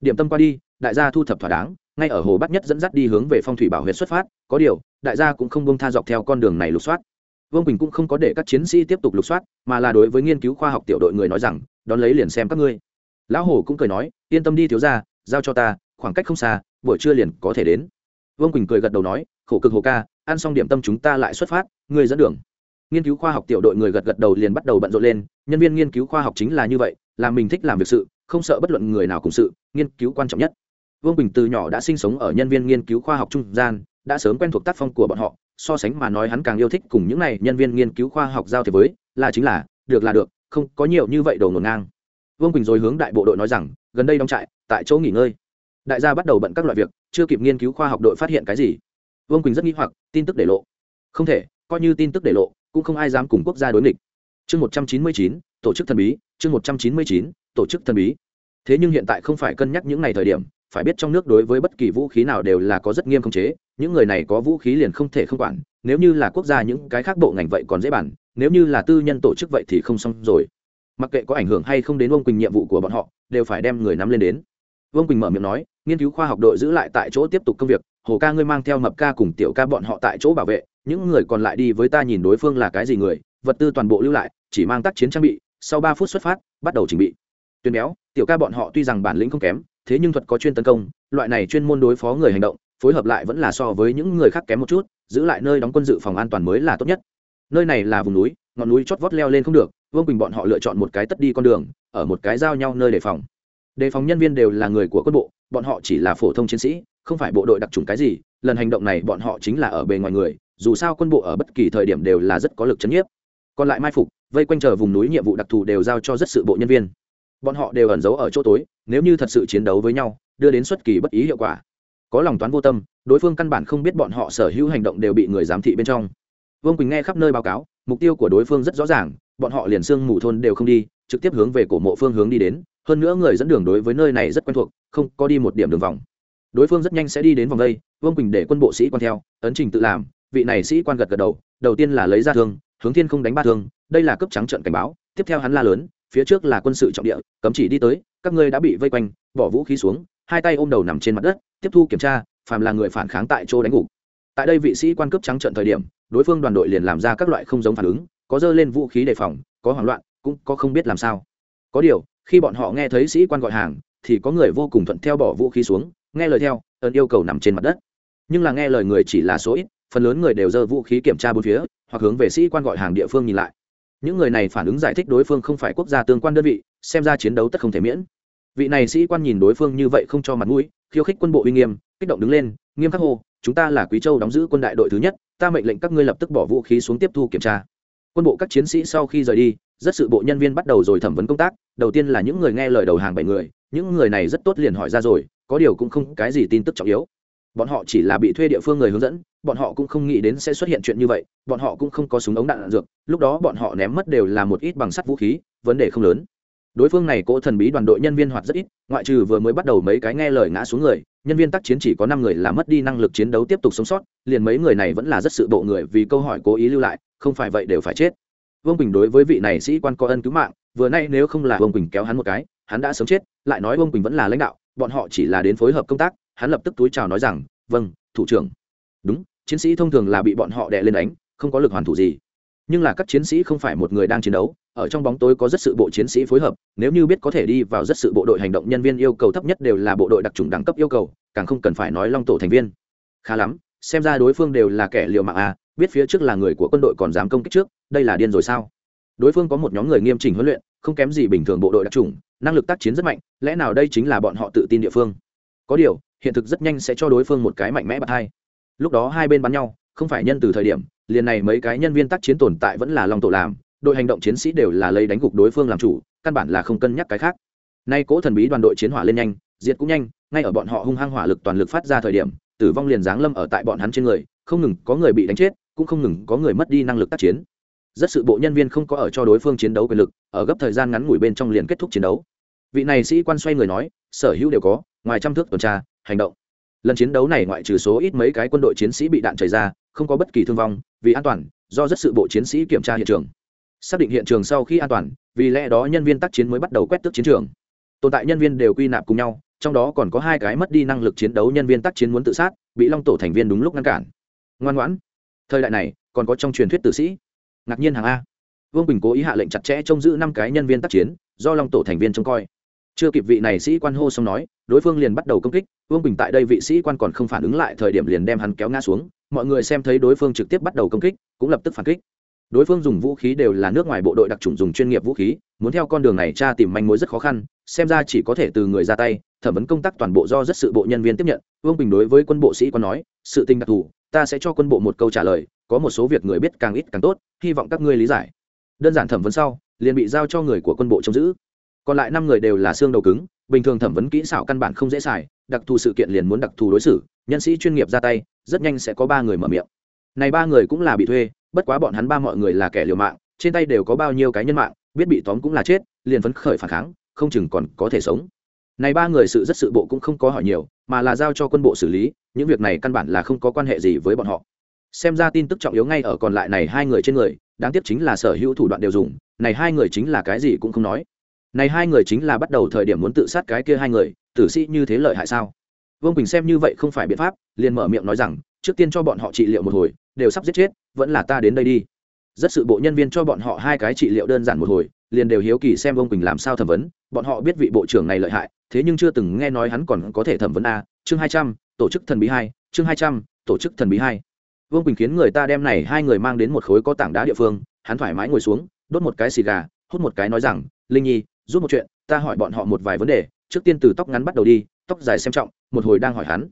Điểm tâm qua đi đại gia thu thập thỏa đáng ngay ở hồ bát nhất dẫn dắt đi hướng về phong thủy bảo huyệt xuất phát có điều đại gia cũng không bông tha dọc theo con đường này lục soát. Vương quỳnh cũng không có để các chiến sĩ tiếp tục lục soát mà là đối với nghiên cứu khoa học tiểu đội người nói rằng đón lấy liền xem các ngươi. Lão hồ cũng cười nói yên tâm đi thiếu ra giao cho ta khoảng cách không xa buổi trưa liền có thể đến. Vương quỳnh cười gật đầu nói khổ cực hồ ca ăn xong điểm tâm chúng ta lại xuất phát ngươi dẫn đường nghiên cứu khoa học tiểu đội người gật gật đầu liền bắt đầu bận rộn lên, nhân viên nghiên cứu khoa học chính là như vậy, là mình thích làm việc sự, không sợ bất luận người nào cùng sự, nghiên cứu quan trọng nhất. Vương bình từ nhỏ đã sinh sống ở nhân viên nghiên cứu khoa học trung gian, đã sớm quen thuộc tác phong của bọn họ, so sánh mà nói hắn càng yêu thích cùng những này nhân viên nghiên cứu khoa học giao thế với, là chính là, được là được, không có nhiều như vậy đầu nổ ngang. Vương quỳnh rồi hướng đại bộ đội nói rằng, gần đây đóng trại, tại chỗ nghỉ ngơi. Đại gia bắt đầu bận các loại việc, chưa kịp nghiên cứu khoa học đội phát hiện cái gì. Vương quỳnh rất nghĩ hoặc, tin tức để lộ. Không thể, coi như tin tức để lộ cũng không ai dám cùng quốc gia đối nghịch. Chương một trăm chín mươi chín, tổ chức thần bí, chương một trăm chín mươi chín, tổ chức thần bí. Thế nhưng hiện tại không phải cân nhắc những ngày thời điểm, phải biết trong nước đối với bất kỳ vũ khí nào đều là có rất nghiêm khống chế, những người này có vũ khí liền không thể không quản, nếu như là quốc gia những cái khác bộ ngành vậy còn dễ bàn, nếu như là tư nhân tổ chức vậy thì không xong rồi. Mặc kệ có ảnh hưởng hay không đến ông quỳnh nhiệm vụ của bọn họ, đều phải đem người nắm lên đến. Vương quỳnh mở miệng nói, nghiên cứu khoa học đội giữ lại tại chỗ tiếp tục công việc, hồ ca ngươi mang theo mập ca cùng tiểu ca bọn họ tại chỗ bảo vệ những người còn lại đi với ta nhìn đối phương là cái gì người, vật tư toàn bộ lưu lại, chỉ mang tác chiến trang bị, sau ba phút xuất phát, bắt đầu chuẩn bị. Tuyên béo, tiểu ca bọn họ tuy rằng bản lĩnh không kém, thế nhưng thuật có chuyên tấn công, loại này chuyên môn đối phó người hành động, phối hợp lại vẫn là so với những người khác kém một chút, giữ lại nơi đóng quân dự phòng an toàn mới là tốt nhất. Nơi này là vùng núi, ngọn núi chót vót leo lên không được, vương bình bọn họ lựa chọn một cái tất đi con đường, ở một cái giao nhau nơi đề phòng. Đề phòng nhân viên đều là người của quân bộ, bọn họ chỉ là phổ thông chiến sĩ, không phải bộ đội đặc trùng cái gì, lần hành động này bọn họ chính là ở bề ngoài người dù sao quân bộ ở bất kỳ thời điểm đều là rất có lực chấn nhiếp. Còn lại mai phục, vây quanh chờ vùng núi nhiệm vụ đặc thù đều giao cho rất sự bộ nhân viên. Bọn họ đều ẩn giấu ở chỗ tối, nếu như thật sự chiến đấu với nhau, đưa đến xuất kỳ bất ý hiệu quả. Có lòng toán vô tâm, đối phương căn bản không biết bọn họ sở hữu hành động đều bị người giám thị bên trong. Vương quỳnh nghe khắp nơi báo cáo, mục tiêu của đối phương rất rõ ràng, bọn họ liền xương mù thôn đều không đi, trực tiếp hướng về cổ mộ phương hướng đi đến, hơn nữa người dẫn đường đối với nơi này rất quen thuộc, không có đi một điểm đường vòng. Đối phương rất nhanh sẽ đi đến vòng đây, vương quỳnh để quân bộ sĩ quan theo, ấn trình tự làm vị này sĩ quan gật gật đầu đầu tiên là lấy ra thương, hướng thiên không đánh ba thương, đây là cấp trắng trận cảnh báo, tiếp theo hắn la lớn, phía trước là quân sự trọng địa, cấm chỉ đi tới, các ngươi đã bị vây quanh, bỏ vũ khí xuống, hai tay ôm đầu nằm trên mặt đất, tiếp thu kiểm tra, phàm là người phản kháng tại chỗ đánh gục tại đây vị sĩ quan cấp trắng trận thời điểm, đối phương đoàn đội liền làm ra các loại không giống phản ứng, có dơ lên vũ khí đề phòng, có hoảng loạn, cũng có không biết làm sao. Có điều, khi bọn họ nghe thấy sĩ quan gọi hàng, thì có người vô cùng thuận theo bỏ vũ khí xuống, nghe lời theo, ơn yêu cầu nằm trên mặt đất. Nhưng là nghe lời người chỉ là số ít phần lớn người đều giơ vũ khí kiểm tra bốn phía, hoặc hướng về sĩ quan gọi hàng địa phương nhìn lại. Những người này phản ứng giải thích đối phương không phải quốc gia tương quan đơn vị, xem ra chiến đấu tất không thể miễn. Vị này sĩ quan nhìn đối phương như vậy không cho mặt mũi, khiêu khích quân bộ uy nghiêm, kích động đứng lên, nghiêm khắc hô, chúng ta là quý châu đóng giữ quân đại đội thứ nhất, ta mệnh lệnh các ngươi lập tức bỏ vũ khí xuống tiếp thu kiểm tra. Quân bộ các chiến sĩ sau khi rời đi, rất sự bộ nhân viên bắt đầu rồi thẩm vấn công tác, đầu tiên là những người nghe lời đầu hàng bảy người, những người này rất tốt liền hỏi ra rồi, có điều cũng không cái gì tin tức trọng yếu bọn họ chỉ là bị thuê địa phương người hướng dẫn bọn họ cũng không nghĩ đến sẽ xuất hiện chuyện như vậy bọn họ cũng không có súng ống đạn, đạn dược lúc đó bọn họ ném mất đều là một ít bằng sắt vũ khí vấn đề không lớn. Đối phương này cỗ thần bí đoàn đội nhân viên hoạt rất ít ngoại trừ vừa mới bắt đầu mấy cái nghe lời ngã xuống người nhân viên tác chiến chỉ có năm người là mất đi năng lực chiến đấu tiếp tục sống sót liền mấy người này vẫn là rất sự bộ người vì câu hỏi cố ý lưu lại không phải vậy đều phải chết. Vương quỳnh đối với vị này sĩ quan có ân cứu mạng vừa nay nếu không là vương quỳnh kéo hắn một cái hắn đã sớm chết lại nói vương quỳnh vẫn là lãnh đạo bọn họ chỉ là đến phối hợp công tác hắn lập tức túi chào nói rằng vâng thủ trưởng. Đúng, chiến sĩ thông thường là bị bọn họ đè lên đánh, không có lực hoàn thủ gì. Nhưng là các chiến sĩ không phải một người đang chiến đấu, ở trong bóng tối có rất sự bộ chiến sĩ phối hợp, nếu như biết có thể đi vào rất sự bộ đội hành động nhân viên yêu cầu thấp nhất đều là bộ đội đặc trùng đẳng cấp yêu cầu, càng không cần phải nói long tổ thành viên. Khá lắm, xem ra đối phương đều là kẻ liều mạng à biết phía trước là người của quân đội còn dám công kích trước, đây là điên rồi sao? Đối phương có một nhóm người nghiêm chỉnh huấn luyện, không kém gì bình thường bộ đội đặc trùng năng lực tác chiến rất mạnh, lẽ nào đây chính là bọn họ tự tin địa phương? Có điều hiện thực rất nhanh sẽ cho đối phương một cái mạnh mẽ bạc hai. Lúc đó hai bên bắn nhau, không phải nhân từ thời điểm, liền này mấy cái nhân viên tác chiến tồn tại vẫn là long tổ làm, đội hành động chiến sĩ đều là lấy đánh gục đối phương làm chủ, căn bản là không cân nhắc cái khác. Nay cố thần bí đoàn đội chiến hỏa lên nhanh, diệt cũng nhanh, ngay ở bọn họ hung hăng hỏa lực toàn lực phát ra thời điểm, tử vong liền giáng lâm ở tại bọn hắn trên người, không ngừng có người bị đánh chết, cũng không ngừng có người mất đi năng lực tác chiến. Rất sự bộ nhân viên không có ở cho đối phương chiến đấu quyền lực, ở gấp thời gian ngắn ngủi bên trong liền kết thúc chiến đấu. Vị này sĩ quan xoay người nói, sở hữu đều có, ngoài trăm thước tuần tra hành động. Lần chiến đấu này ngoại trừ số ít mấy cái quân đội chiến sĩ bị đạn chảy ra, không có bất kỳ thương vong, vì an toàn, do rất sự bộ chiến sĩ kiểm tra hiện trường. Xác định hiện trường sau khi an toàn, vì lẽ đó nhân viên tác chiến mới bắt đầu quét tước chiến trường. Tồn tại nhân viên đều quy nạp cùng nhau, trong đó còn có hai cái mất đi năng lực chiến đấu nhân viên tác chiến muốn tự sát, bị long tổ thành viên đúng lúc ngăn cản. Ngoan ngoãn. Thời đại này, còn có trong truyền thuyết tử sĩ. Ngạc nhiên hàng a. Vương bình cố ý hạ lệnh chặt chẽ trông giữ năm cái nhân viên tác chiến, do long tổ thành viên trông coi chưa kịp vị này sĩ quan hô xong nói, đối phương liền bắt đầu công kích, vương bình tại đây vị sĩ quan còn không phản ứng lại thời điểm liền đem hắn kéo ngã xuống, mọi người xem thấy đối phương trực tiếp bắt đầu công kích, cũng lập tức phản kích. Đối phương dùng vũ khí đều là nước ngoài bộ đội đặc trùng dùng chuyên nghiệp vũ khí, muốn theo con đường này tra tìm manh mối rất khó khăn, xem ra chỉ có thể từ người ra tay, thẩm vấn công tác toàn bộ do rất sự bộ nhân viên tiếp nhận, vương bình đối với quân bộ sĩ quan nói, sự tình đặc thù, ta sẽ cho quân bộ một câu trả lời, có một số việc người biết càng ít càng tốt, hy vọng các ngươi lý giải. Đơn giản thẩm vấn sau, liền bị giao cho người của quân bộ trông giữ còn lại năm người đều là xương đầu cứng, bình thường thẩm vấn kỹ xảo căn bản không dễ xài, đặc thù sự kiện liền muốn đặc thù đối xử, nhân sĩ chuyên nghiệp ra tay, rất nhanh sẽ có ba người mở miệng. Này ba người cũng là bị thuê, bất quá bọn hắn ba mọi người là kẻ liều mạng, trên tay đều có bao nhiêu cái nhân mạng, biết bị tóm cũng là chết, liền phấn khởi phản kháng, không chừng còn có thể sống. Này ba người sự rất sự bộ cũng không có hỏi nhiều, mà là giao cho quân bộ xử lý, những việc này căn bản là không có quan hệ gì với bọn họ. Xem ra tin tức trọng yếu ngay ở còn lại này hai người trên người, đáng tiếc chính là sở hữu thủ đoạn đều dùng, này hai người chính là cái gì cũng không nói này hai người chính là bắt đầu thời điểm muốn tự sát cái kia hai người, tử sĩ như thế lợi hại sao? Vương quỳnh xem như vậy không phải biện pháp, liền mở miệng nói rằng, trước tiên cho bọn họ trị liệu một hồi, đều sắp giết chết, vẫn là ta đến đây đi. Rất sự bộ nhân viên cho bọn họ hai cái trị liệu đơn giản một hồi, liền đều hiếu kỳ xem vương quỳnh làm sao thẩm vấn, bọn họ biết vị bộ trưởng này lợi hại, thế nhưng chưa từng nghe nói hắn còn có thể thẩm vấn a, chương hai trăm, tổ chức thần bí hai, chương hai trăm, tổ chức thần bí hai. Vương quỳnh khiến người ta đem này hai người mang đến một khối có tảng đá địa phương, hắn thoải mái ngồi xuống, đốt một cái xì gà, hút một cái nói rằng, linh nhi giúp một chuyện, ta hỏi bọn họ một vài vấn đề, trước tiên từ tóc ngắn bắt đầu đi, tóc dài xem trọng, một hồi đang hỏi hắn.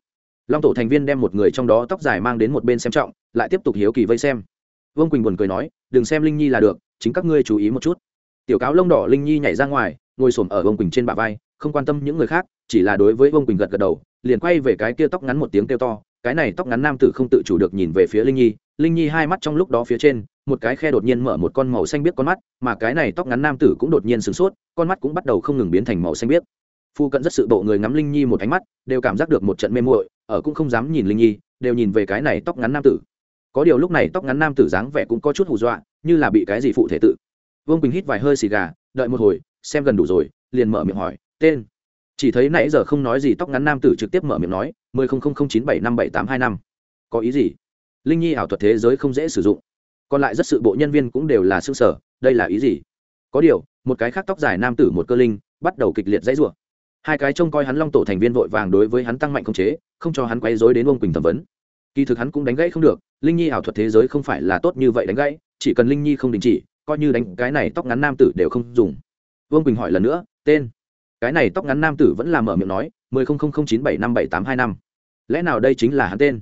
Long tổ thành viên đem một người trong đó tóc dài mang đến một bên xem trọng, lại tiếp tục hiếu kỳ vây xem. Vương quỳnh buồn cười nói, đừng xem linh nhi là được, chính các ngươi chú ý một chút. Tiểu cáo lông đỏ linh nhi nhảy ra ngoài, ngồi s ở vương quỳnh trên bả vai, không quan tâm những người khác, chỉ là đối với vương quỳnh gật gật đầu, liền quay về cái kia tóc ngắn một tiếng kêu to, cái này tóc ngắn nam tử không tự chủ được nhìn về phía linh nhi. Linh nhi hai mắt trong lúc đó phía trên một cái khe đột nhiên mở một con màu xanh biếc con mắt, mà cái này tóc ngắn nam tử cũng đột nhiên sửng sốt, con mắt cũng bắt đầu không ngừng biến thành màu xanh biếc. Phu cận rất sự bộ người ngắm linh nhi một ánh mắt, đều cảm giác được một trận mê muội, ở cũng không dám nhìn linh nhi, đều nhìn về cái này tóc ngắn nam tử. Có điều lúc này tóc ngắn nam tử dáng vẻ cũng có chút hù dọa, như là bị cái gì phụ thể tự. Vương quỳnh hít vài hơi xì gà, đợi một hồi, xem gần đủ rồi, liền mở miệng hỏi, tên? Chỉ thấy nãy giờ không nói gì tóc ngắn nam tử trực tiếp mở miệng nói, mười không không không chín bảy năm bảy tám hai năm. Có ý gì? Linh nhi ảo thuật thế giới không dễ sử dụng còn lại rất sự bộ nhân viên cũng đều là xương sở, đây là ý gì? Có điều, một cái khác tóc dài nam tử một cơ linh, bắt đầu kịch liệt dãy rủa. Hai cái trông coi hắn long tổ thành viên vội vàng đối với hắn tăng mạnh không chế, không cho hắn quay dối đến ông quỳnh thẩm vấn. Kỳ thực hắn cũng đánh gãy không được, linh nhi ảo thuật thế giới không phải là tốt như vậy đánh gãy, chỉ cần linh nhi không đình chỉ, coi như đánh cái này tóc ngắn nam tử đều không dùng. Vương quỳnh hỏi lần nữa, tên? Cái này tóc ngắn nam tử vẫn làm mở miệng nói, mười không không không chín bảy năm bảy tám hai năm. Lẽ nào đây chính là hắn tên?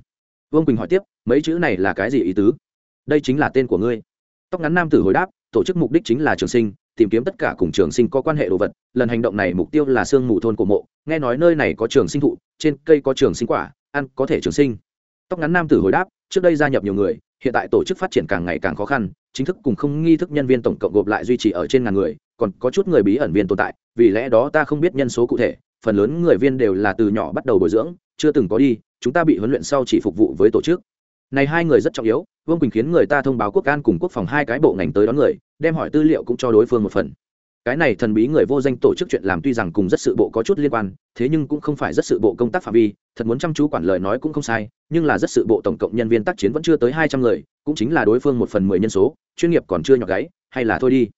Vương quỳnh hỏi tiếp, mấy chữ này là cái gì ý tứ? Đây chính là tên của ngươi. Tóc ngắn nam tử hồi đáp, tổ chức mục đích chính là trường sinh, tìm kiếm tất cả cùng trường sinh có quan hệ đồ vật, lần hành động này mục tiêu là sương mù thôn của mộ. Nghe nói nơi này có trường sinh thụ, trên cây có trường sinh quả, ăn có thể trường sinh. Tóc ngắn nam tử hồi đáp, trước đây gia nhập nhiều người, hiện tại tổ chức phát triển càng ngày càng khó khăn, chính thức cùng không nghi thức nhân viên tổng cộng gộp lại duy trì ở trên ngàn người, còn có chút người bí ẩn viên tồn tại, vì lẽ đó ta không biết nhân số cụ thể, phần lớn người viên đều là từ nhỏ bắt đầu bồi dưỡng, chưa từng có đi, chúng ta bị huấn luyện sau chỉ phục vụ với tổ chức này hai người rất trọng yếu, vương quỳnh khiến người ta thông báo quốc an cùng quốc phòng hai cái bộ ngành tới đón người, đem hỏi tư liệu cũng cho đối phương một phần. Cái này thần bí người vô danh tổ chức chuyện làm tuy rằng cùng rất sự bộ có chút liên quan, thế nhưng cũng không phải rất sự bộ công tác phạm vi, thật muốn chăm chú quản lời nói cũng không sai, nhưng là rất sự bộ tổng cộng nhân viên tác chiến vẫn chưa tới hai trăm người, cũng chính là đối phương một phần mười nhân số, chuyên nghiệp còn chưa nhọc gáy, hay là thôi đi.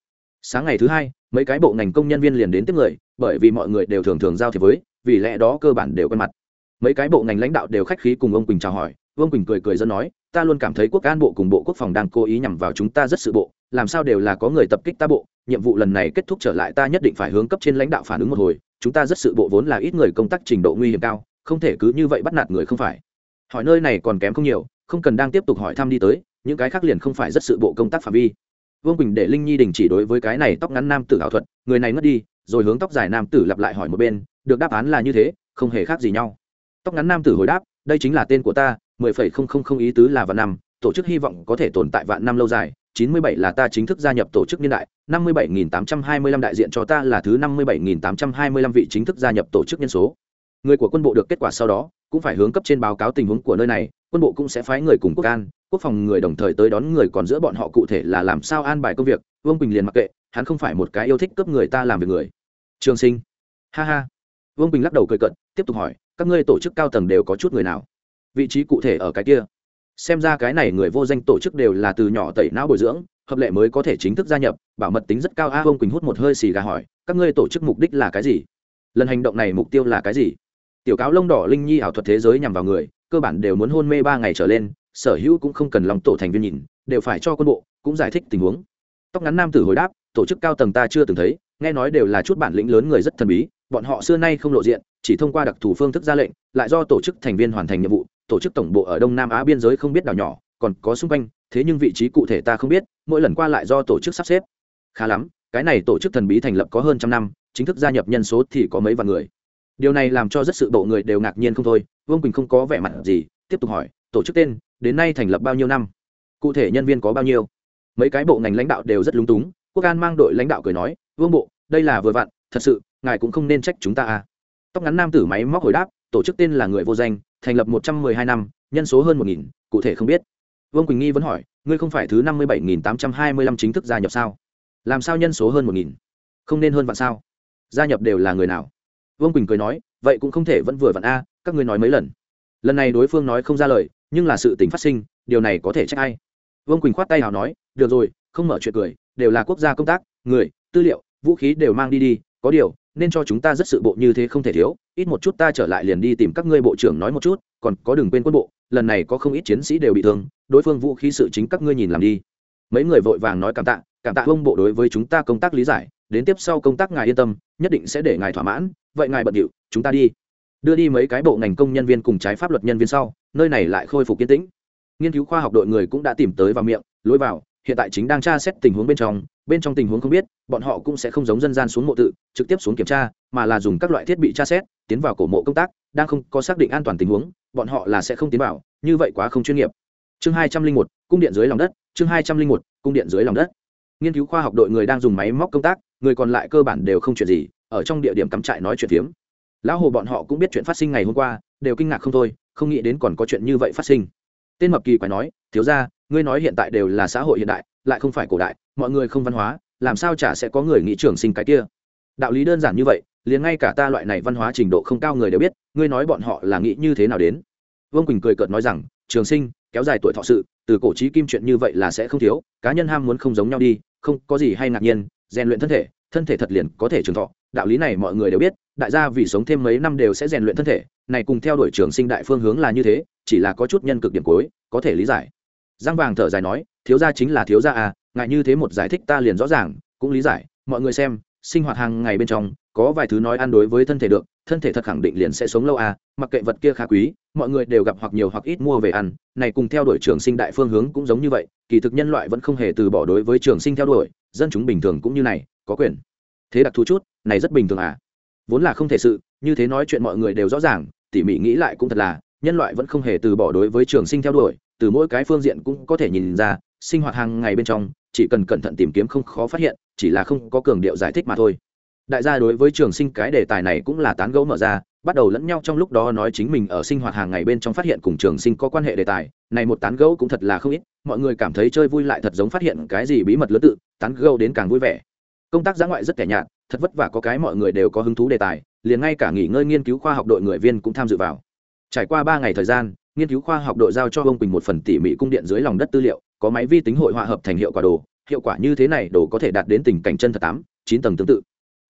Sáng ngày thứ hai, mấy cái bộ ngành công nhân viên liền đến tiếp người, bởi vì mọi người đều thường thường giao thiệp với, vì lẽ đó cơ bản đều quen mặt. Mấy cái bộ ngành lãnh đạo đều khách khí cùng ông quỳnh chào hỏi vương quỳnh cười cười dân nói ta luôn cảm thấy quốc an bộ cùng bộ quốc phòng đang cố ý nhằm vào chúng ta rất sự bộ làm sao đều là có người tập kích ta bộ nhiệm vụ lần này kết thúc trở lại ta nhất định phải hướng cấp trên lãnh đạo phản ứng một hồi chúng ta rất sự bộ vốn là ít người công tác trình độ nguy hiểm cao không thể cứ như vậy bắt nạt người không phải hỏi nơi này còn kém không nhiều không cần đang tiếp tục hỏi thăm đi tới những cái khác liền không phải rất sự bộ công tác phạm vi vương quỳnh để linh nhi đình chỉ đối với cái này tóc ngắn nam tử ảo thuật người này mất đi rồi hướng tóc dài nam tử lặp lại hỏi một bên được đáp án là như thế không hề khác gì nhau tóc ngắn nam tử hồi đáp đây chính là tên của ta mười phẩy không không không ý tứ là vạn năm, tổ chức hy vọng có thể tồn tại vạn năm lâu dài, chín mươi bảy là ta chính thức gia nhập tổ chức niên đại, năm mươi bảy nghìn tám trăm hai mươi lăm đại diện cho ta là thứ năm mươi bảy nghìn tám trăm hai mươi lăm vị chính thức gia nhập tổ chức nhân số. Người của quân bộ được kết quả sau đó, cũng phải hướng cấp trên báo cáo tình huống của nơi này, quân bộ cũng sẽ phái người cùng quốc an, quốc phòng người đồng thời tới đón người còn giữa bọn họ cụ thể là làm sao an bài công việc, vương bình liền mặc kệ, hắn không phải một cái yêu thích cấp người ta làm việc người. Trường sinh. Ha ha. Vương bình lắc đầu cười cận tiếp tục hỏi, các ngươi tổ chức cao tầng đều có chút người nào? Vị trí cụ thể ở cái kia. Xem ra cái này người vô danh tổ chức đều là từ nhỏ tẩy não bồi dưỡng, hợp lệ mới có thể chính thức gia nhập, bảo mật tính rất cao a vương quỳnh hút một hơi xì gà hỏi, các ngươi tổ chức mục đích là cái gì? Lần hành động này mục tiêu là cái gì? Tiểu cáo lông đỏ linh nhi ảo thuật thế giới nhằm vào người, cơ bản đều muốn hôn mê ba ngày trở lên, sở hữu cũng không cần lòng tổ thành viên nhìn, đều phải cho quân bộ, cũng giải thích tình huống. Tóc ngắn nam tử hồi đáp, tổ chức cao tầng ta chưa từng thấy, nghe nói đều là chút bản lĩnh lớn người rất thần bí, bọn họ xưa nay không lộ diện, chỉ thông qua đặc thù phương thức ra lệnh, lại do tổ chức thành viên hoàn thành nhiệm vụ tổ chức tổng bộ ở đông nam á biên giới không biết đảo nhỏ, còn có xung quanh, thế nhưng vị trí cụ thể ta không biết, mỗi lần qua lại do tổ chức sắp xếp. Khá lắm, cái này tổ chức thần bí thành lập có hơn trăm năm, chính thức gia nhập nhân số thì có mấy vạn người. Điều này làm cho rất sự bộ người đều ngạc nhiên không thôi, vương quỳnh không có vẻ mặt gì, tiếp tục hỏi, tổ chức tên, đến nay thành lập bao nhiêu năm? Cụ thể nhân viên có bao nhiêu? Mấy cái bộ ngành lãnh đạo đều rất lúng túng, quốc an mang đội lãnh đạo cười nói, vương bộ, đây là vừa vặn, thật sự, ngài cũng không nên trách chúng ta à. Tóc ngắn nam tử máy móc hồi đáp, tổ chức tên là người vô danh thành lập một trăm mười hai năm, nhân số hơn một nghìn, cụ thể không biết. Vương quỳnh nghi vẫn hỏi, ngươi không phải thứ năm mươi bảy nghìn tám trăm hai mươi lăm chính thức gia nhập sao? Làm sao nhân số hơn một nghìn? Không nên hơn vạn sao? Gia nhập đều là người nào? Vương quỳnh cười nói, vậy cũng không thể vẫn vừa vặn a, các ngươi nói mấy lần? Lần này đối phương nói không ra lời, nhưng là sự tình phát sinh, điều này có thể trách ai? Vương quỳnh khoát tay nào nói, được rồi, không mở chuyện cười, đều là quốc gia công tác, người, tư liệu, vũ khí đều mang đi đi, có điều, nên cho chúng ta rất sự bộ như thế không thể thiếu ít một chút ta trở lại liền đi tìm các ngươi bộ trưởng nói một chút, còn có đừng quên quân bộ, lần này có không ít chiến sĩ đều bị thương, đối phương vũ khí sự chính các ngươi nhìn làm đi. Mấy người vội vàng nói cảm tạ cảm tạ ông bộ đối với chúng ta công tác lý giải, đến tiếp sau công tác ngài yên tâm, nhất định sẽ để ngài thỏa mãn, vậy ngài bận điệu, chúng ta đi. Đưa đi mấy cái bộ ngành công nhân viên cùng trái pháp luật nhân viên sau, nơi này lại khôi phục yên tĩnh. Nghiên cứu khoa học đội người cũng đã tìm tới vào miệng, lối vào hiện tại chính đang tra xét tình huống bên trong bên trong tình huống không biết, bọn họ cũng sẽ không giống dân gian xuống mộ tự, trực tiếp xuống kiểm tra, mà là dùng các loại thiết bị tra xét, tiến vào cổ mộ công tác, đang không có xác định an toàn tình huống, bọn họ là sẽ không tiến vào, như vậy quá không chuyên nghiệp. Chương hai trăm linh một, cung điện dưới lòng đất, chương hai trăm linh một, cung điện dưới lòng đất. Nghiên cứu khoa học đội người đang dùng máy móc công tác, người còn lại cơ bản đều không chuyện gì, ở trong địa điểm cắm trại nói chuyện phiếm. Lão hồ bọn họ cũng biết chuyện phát sinh ngày hôm qua, đều kinh ngạc không thôi, không nghĩ đến còn có chuyện như vậy phát sinh. Tên mập kỳ quái nói, thiếu ra ngươi nói hiện tại đều là xã hội hiện đại, lại không phải cổ đại, mọi người không văn hóa, làm sao chả sẽ có người nghĩ trường sinh cái kia? Đạo lý đơn giản như vậy, liền ngay cả ta loại này văn hóa trình độ không cao người đều biết, ngươi nói bọn họ là nghĩ như thế nào đến? Vương quỳnh cười cợt nói rằng, trường sinh, kéo dài tuổi thọ sự, từ cổ trí kim chuyện như vậy là sẽ không thiếu, cá nhân ham muốn không giống nhau đi, không có gì hay ngạc nhiên, rèn luyện thân thể thân thể thật liền có thể trường thọ. Đạo lý này mọi người đều biết, đại gia vì sống thêm mấy năm đều sẽ rèn luyện thân thể, này cùng theo đuổi trường sinh đại phương hướng là như thế, chỉ là có chút nhân cực điểm cuối, có thể lý giải giang vàng thở dài nói, thiếu gia chính là thiếu gia à ngại như thế một giải thích ta liền rõ ràng, cũng lý giải, mọi người xem, sinh hoạt hàng ngày bên trong, có vài thứ nói ăn đối với thân thể được, thân thể thật khẳng định liền sẽ sống lâu à mặc kệ vật kia khá quý, mọi người đều gặp hoặc nhiều hoặc ít mua về ăn, này cùng theo đuổi trường sinh đại phương hướng cũng giống như vậy, kỳ thực nhân loại vẫn không hề từ bỏ đối với trường sinh theo đuổi, dân chúng bình thường cũng như này, có quyền. Thế đặc thù chút, này rất bình thường à. Vốn là không thể sự, như thế nói chuyện mọi người đều rõ ràng, tỉ mỉ nghĩ lại cũng thật là, nhân loại vẫn không hề từ bỏ đối với trường sinh theo đuổi từ mỗi cái phương diện cũng có thể nhìn ra, sinh hoạt hàng ngày bên trong, chỉ cần cẩn thận tìm kiếm không khó phát hiện, chỉ là không có cường điệu giải thích mà thôi. Đại gia đối với trường sinh cái đề tài này cũng là tán gẫu mở ra, bắt đầu lẫn nhau trong lúc đó nói chính mình ở sinh hoạt hàng ngày bên trong phát hiện cùng trường sinh có quan hệ đề tài. Này một tán gẫu cũng thật là không ít, mọi người cảm thấy chơi vui lại thật giống phát hiện cái gì bí mật lớn tự, tán gẫu đến càng vui vẻ. Công tác giã ngoại rất kẻ nhạt, thật vất vả có cái mọi người đều có hứng thú đề tài, liền ngay cả nghỉ ngơi nghiên cứu khoa học đội người viên cũng tham dự vào. Trải qua ba ngày thời gian nghiên cứu khoa học đội giao cho ông quỳnh một phần tỉ mỉ cung điện dưới lòng đất tư liệu, có máy vi tính hội họa hợp thành hiệu quả đồ, hiệu quả như thế này đồ có thể đạt đến tình cảnh chân thật tám, chín tầng tương tự.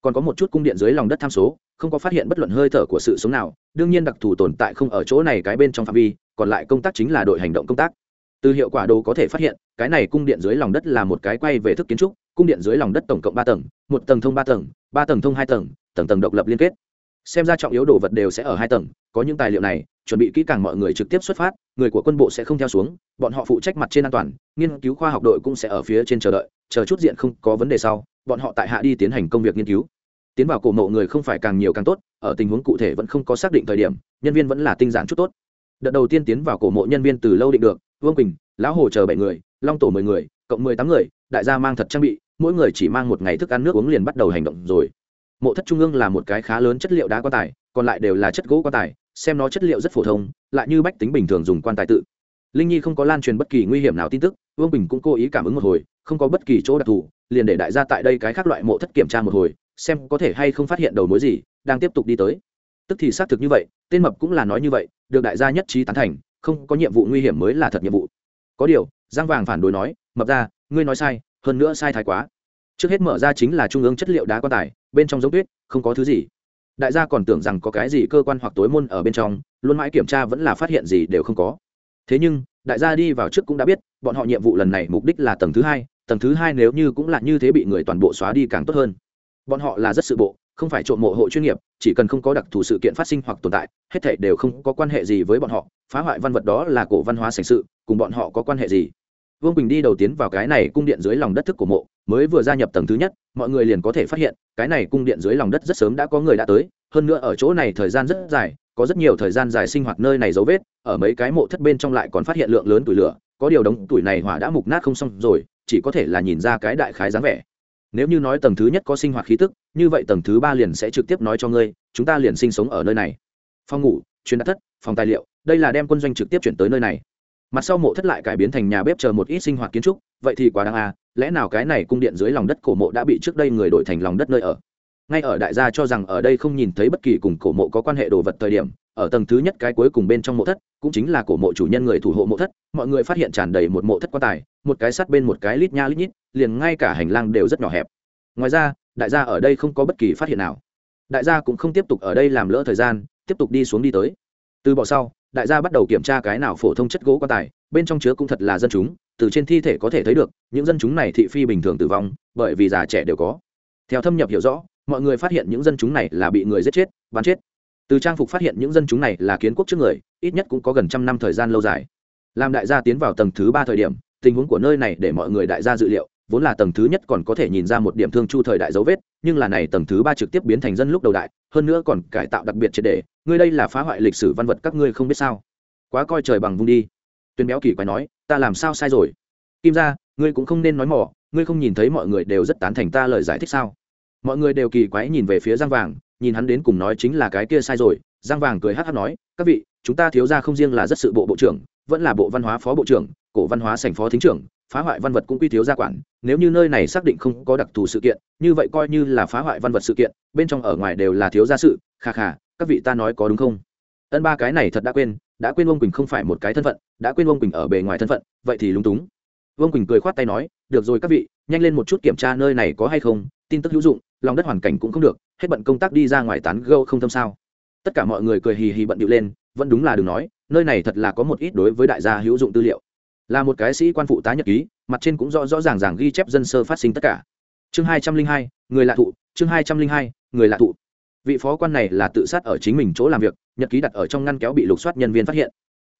Còn có một chút cung điện dưới lòng đất tham số, không có phát hiện bất luận hơi thở của sự sống nào, đương nhiên đặc thù tồn tại không ở chỗ này cái bên trong phạm vi, còn lại công tác chính là đội hành động công tác. Từ hiệu quả đồ có thể phát hiện, cái này cung điện dưới lòng đất là một cái quay về thức kiến trúc, cung điện dưới lòng đất tổng cộng ba tầng, một tầng thông ba tầng ba tầng thông hai tầng tầng tầng độc lập liên kết xem ra trọng yếu đồ vật đều sẽ ở hai tầng, có những tài liệu này, chuẩn bị kỹ càng mọi người trực tiếp xuất phát, người của quân bộ sẽ không theo xuống, bọn họ phụ trách mặt trên an toàn, nghiên cứu khoa học đội cũng sẽ ở phía trên chờ đợi, chờ chút diện không có vấn đề sau, bọn họ tại hạ đi tiến hành công việc nghiên cứu. Tiến vào cổ mộ người không phải càng nhiều càng tốt, ở tình huống cụ thể vẫn không có xác định thời điểm, nhân viên vẫn là tinh giản chút tốt. Đợt đầu tiên tiến vào cổ mộ nhân viên từ lâu định được, vương quỳnh, lão hồ chờ bảy người, long tổ mười người, cộng mười tám người, đại gia mang thật trang bị, mỗi người chỉ mang một ngày thức ăn nước uống liền bắt đầu hành động rồi mộ thất trung ương là một cái khá lớn chất liệu đá quan tài, còn lại đều là chất gỗ quan tài, xem nó chất liệu rất phổ thông, lại như bách tính bình thường dùng quan tài tự. Linh nhi không có lan truyền bất kỳ nguy hiểm nào tin tức, vương bình cũng cố ý cảm ứng một hồi, không có bất kỳ chỗ đặc thù, liền để đại gia tại đây cái khác loại mộ thất kiểm tra một hồi, xem có thể hay không phát hiện đầu mối gì, đang tiếp tục đi tới. Tức thì xác thực như vậy, tên mập cũng là nói như vậy, được đại gia nhất trí tán thành, không có nhiệm vụ nguy hiểm mới là thật nhiệm vụ. Có điều, giang vàng phản đối nói, mập ra, ngươi nói sai, hơn nữa sai thái quá. Trước hết mở ra chính là trung ương chất liệu đá quan tài bên trong giống tuyết, không có thứ gì. Đại gia còn tưởng rằng có cái gì cơ quan hoặc tối môn ở bên trong, luôn mãi kiểm tra vẫn là phát hiện gì đều không có. Thế nhưng, đại gia đi vào trước cũng đã biết, bọn họ nhiệm vụ lần này mục đích là tầng thứ hai, tầng thứ hai nếu như cũng là như thế bị người toàn bộ xóa đi càng tốt hơn. Bọn họ là rất sự bộ, không phải trộm mộ hộ chuyên nghiệp, chỉ cần không có đặc thù sự kiện phát sinh hoặc tồn tại, hết thảy đều không có quan hệ gì với bọn họ, phá hoại văn vật đó là cổ văn hóa sành sự, cùng bọn họ có quan hệ gì? Vương bình đi đầu tiến vào cái này cung điện dưới lòng đất thức của mộ, mới vừa gia nhập tầng thứ nhất, mọi người liền có thể phát hiện, cái này cung điện dưới lòng đất rất sớm đã có người đã tới, hơn nữa ở chỗ này thời gian rất dài, có rất nhiều thời gian dài sinh hoạt nơi này dấu vết, ở mấy cái mộ thất bên trong lại còn phát hiện lượng lớn tuổi lửa, có điều đống tuổi này hỏa đã mục nát không xong rồi, chỉ có thể là nhìn ra cái đại khái dáng vẻ. Nếu như nói tầng thứ nhất có sinh hoạt khí tức, như vậy tầng thứ ba liền sẽ trực tiếp nói cho ngươi, chúng ta liền sinh sống ở nơi này. Phòng ngủ chuyên đã thất, phòng tài liệu, đây là đem quân doanh trực tiếp chuyển tới nơi này mặt sau mộ thất lại cải biến thành nhà bếp chờ một ít sinh hoạt kiến trúc, vậy thì quá đáng à lẽ nào cái này cung điện dưới lòng đất cổ mộ đã bị trước đây người đổi thành lòng đất nơi ở? Ngay ở đại gia cho rằng ở đây không nhìn thấy bất kỳ cùng cổ mộ có quan hệ đồ vật thời điểm, ở tầng thứ nhất cái cuối cùng bên trong mộ thất, cũng chính là cổ mộ chủ nhân người thủ hộ mộ thất, mọi người phát hiện tràn đầy một mộ thất quan tài, một cái sắt bên một cái lít nha lít nhít, liền ngay cả hành lang đều rất nhỏ hẹp. Ngoài ra, đại gia ở đây không có bất kỳ phát hiện nào. Đại gia cũng không tiếp tục ở đây làm lỡ thời gian, tiếp tục đi xuống đi tới từ bỏ sau, đại gia bắt đầu kiểm tra cái nào phổ thông chất gỗ quan tài, bên trong chứa cũng thật là dân chúng, từ trên thi thể có thể thấy được, những dân chúng này thị phi bình thường tử vong, bởi vì già trẻ đều có. Theo thâm nhập hiểu rõ, mọi người phát hiện những dân chúng này là bị người giết chết, bắn chết. Từ trang phục phát hiện những dân chúng này là kiến quốc trước người, ít nhất cũng có gần trăm năm thời gian lâu dài. Làm đại gia tiến vào tầng thứ ba thời điểm, tình huống của nơi này để mọi người đại gia dự liệu vốn là tầng thứ nhất còn có thể nhìn ra một điểm thương chu thời đại dấu vết, nhưng là này tầng thứ ba trực tiếp biến thành dân lúc đầu đại, hơn nữa còn cải tạo đặc biệt triệt đề ngươi đây là phá hoại lịch sử văn vật các ngươi không biết sao. Quá coi trời bằng vung đi. Tuyên béo kỳ quái nói, ta làm sao sai rồi? Kim ra ngươi cũng không nên nói mỏ, ngươi không nhìn thấy mọi người đều rất tán thành ta lời giải thích sao? Mọi người đều kỳ quái nhìn về phía giang vàng, nhìn hắn đến cùng nói chính là cái kia sai rồi. Giang vàng cười hát hát nói, các vị, chúng ta thiếu ra không riêng là rất sự bộ bộ trưởng, vẫn là bộ văn hóa phó bộ trưởng, cổ văn hóa sành phó thính trưởng phá hoại văn vật cũng quy thiếu gia quản, nếu như nơi này xác định không có đặc thù sự kiện, như vậy coi như là phá hoại văn vật sự kiện, bên trong ở ngoài đều là thiếu gia sự, kha kha, các vị ta nói có đúng không? Ân ba cái này thật đã quên đã quên ông quỳnh không phải một cái thân phận, đã quên ông quỳnh ở bề ngoài thân phận, vậy thì lúng túng. Vương quỳnh cười khoát tay nói, được rồi các vị, nhanh lên một chút kiểm tra nơi này có hay không, tin tức hữu dụng, lòng đất hoàn cảnh cũng không được, hết bận công tác đi ra ngoài tán gâu không thâm sao. Tất cả mọi người cười hì hì bận điệu lên, vẫn đúng là đừng nói, nơi này thật là có một ít đối với đại gia hữu dụng tư liệu là một cái sĩ quan phụ tá nhật ký, mặt trên cũng rõ rõ ràng ràng ghi chép dân sơ phát sinh tất cả. Chương hai trăm linh hai, người lạ thụ, chương hai trăm linh hai, người lạ thụ. Vị phó quan này là tự sát ở chính mình chỗ làm việc, nhật ký đặt ở trong ngăn kéo bị lục soát nhân viên phát hiện.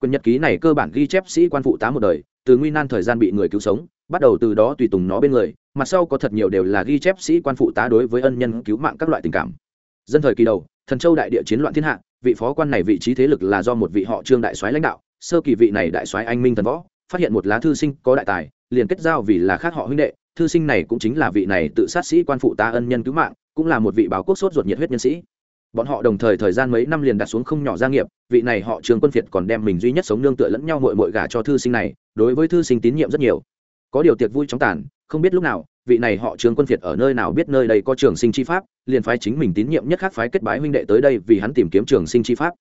Quyền nhật ký này cơ bản ghi chép sĩ quan phụ tá một đời, từ nguy nan thời gian bị người cứu sống, bắt đầu từ đó tùy tùng nó bên người, mặt sau có thật nhiều đều là ghi chép sĩ quan phụ tá đối với ân nhân cứu mạng các loại tình cảm. Dân thời kỳ đầu, thần châu đại địa chiến loạn thiên hạ, vị phó quan này vị trí thế lực là do một vị họ trương đại soái lãnh đạo, sơ kỳ vị này đại soái anh minh thần võ phát hiện một lá thư sinh có đại tài, liền kết giao vì là khác họ huynh đệ. Thư sinh này cũng chính là vị này tự sát sĩ quan phụ ta ân nhân cứu mạng, cũng là một vị báo quốc sốt ruột nhiệt huyết nhân sĩ. Bọn họ đồng thời thời gian mấy năm liền đặt xuống không nhỏ gia nghiệp, vị này họ trường quân việt còn đem mình duy nhất sống nương tựa lẫn nhau mội mội gả cho thư sinh này, đối với thư sinh tín nhiệm rất nhiều. Có điều tiệc vui chóng tàn, không biết lúc nào, vị này họ trường quân việt ở nơi nào biết nơi đây có trường sinh chi pháp, liền phái chính mình tín nhiệm nhất khác phái kết bái huynh đệ tới đây vì hắn tìm kiếm trường sinh chi pháp.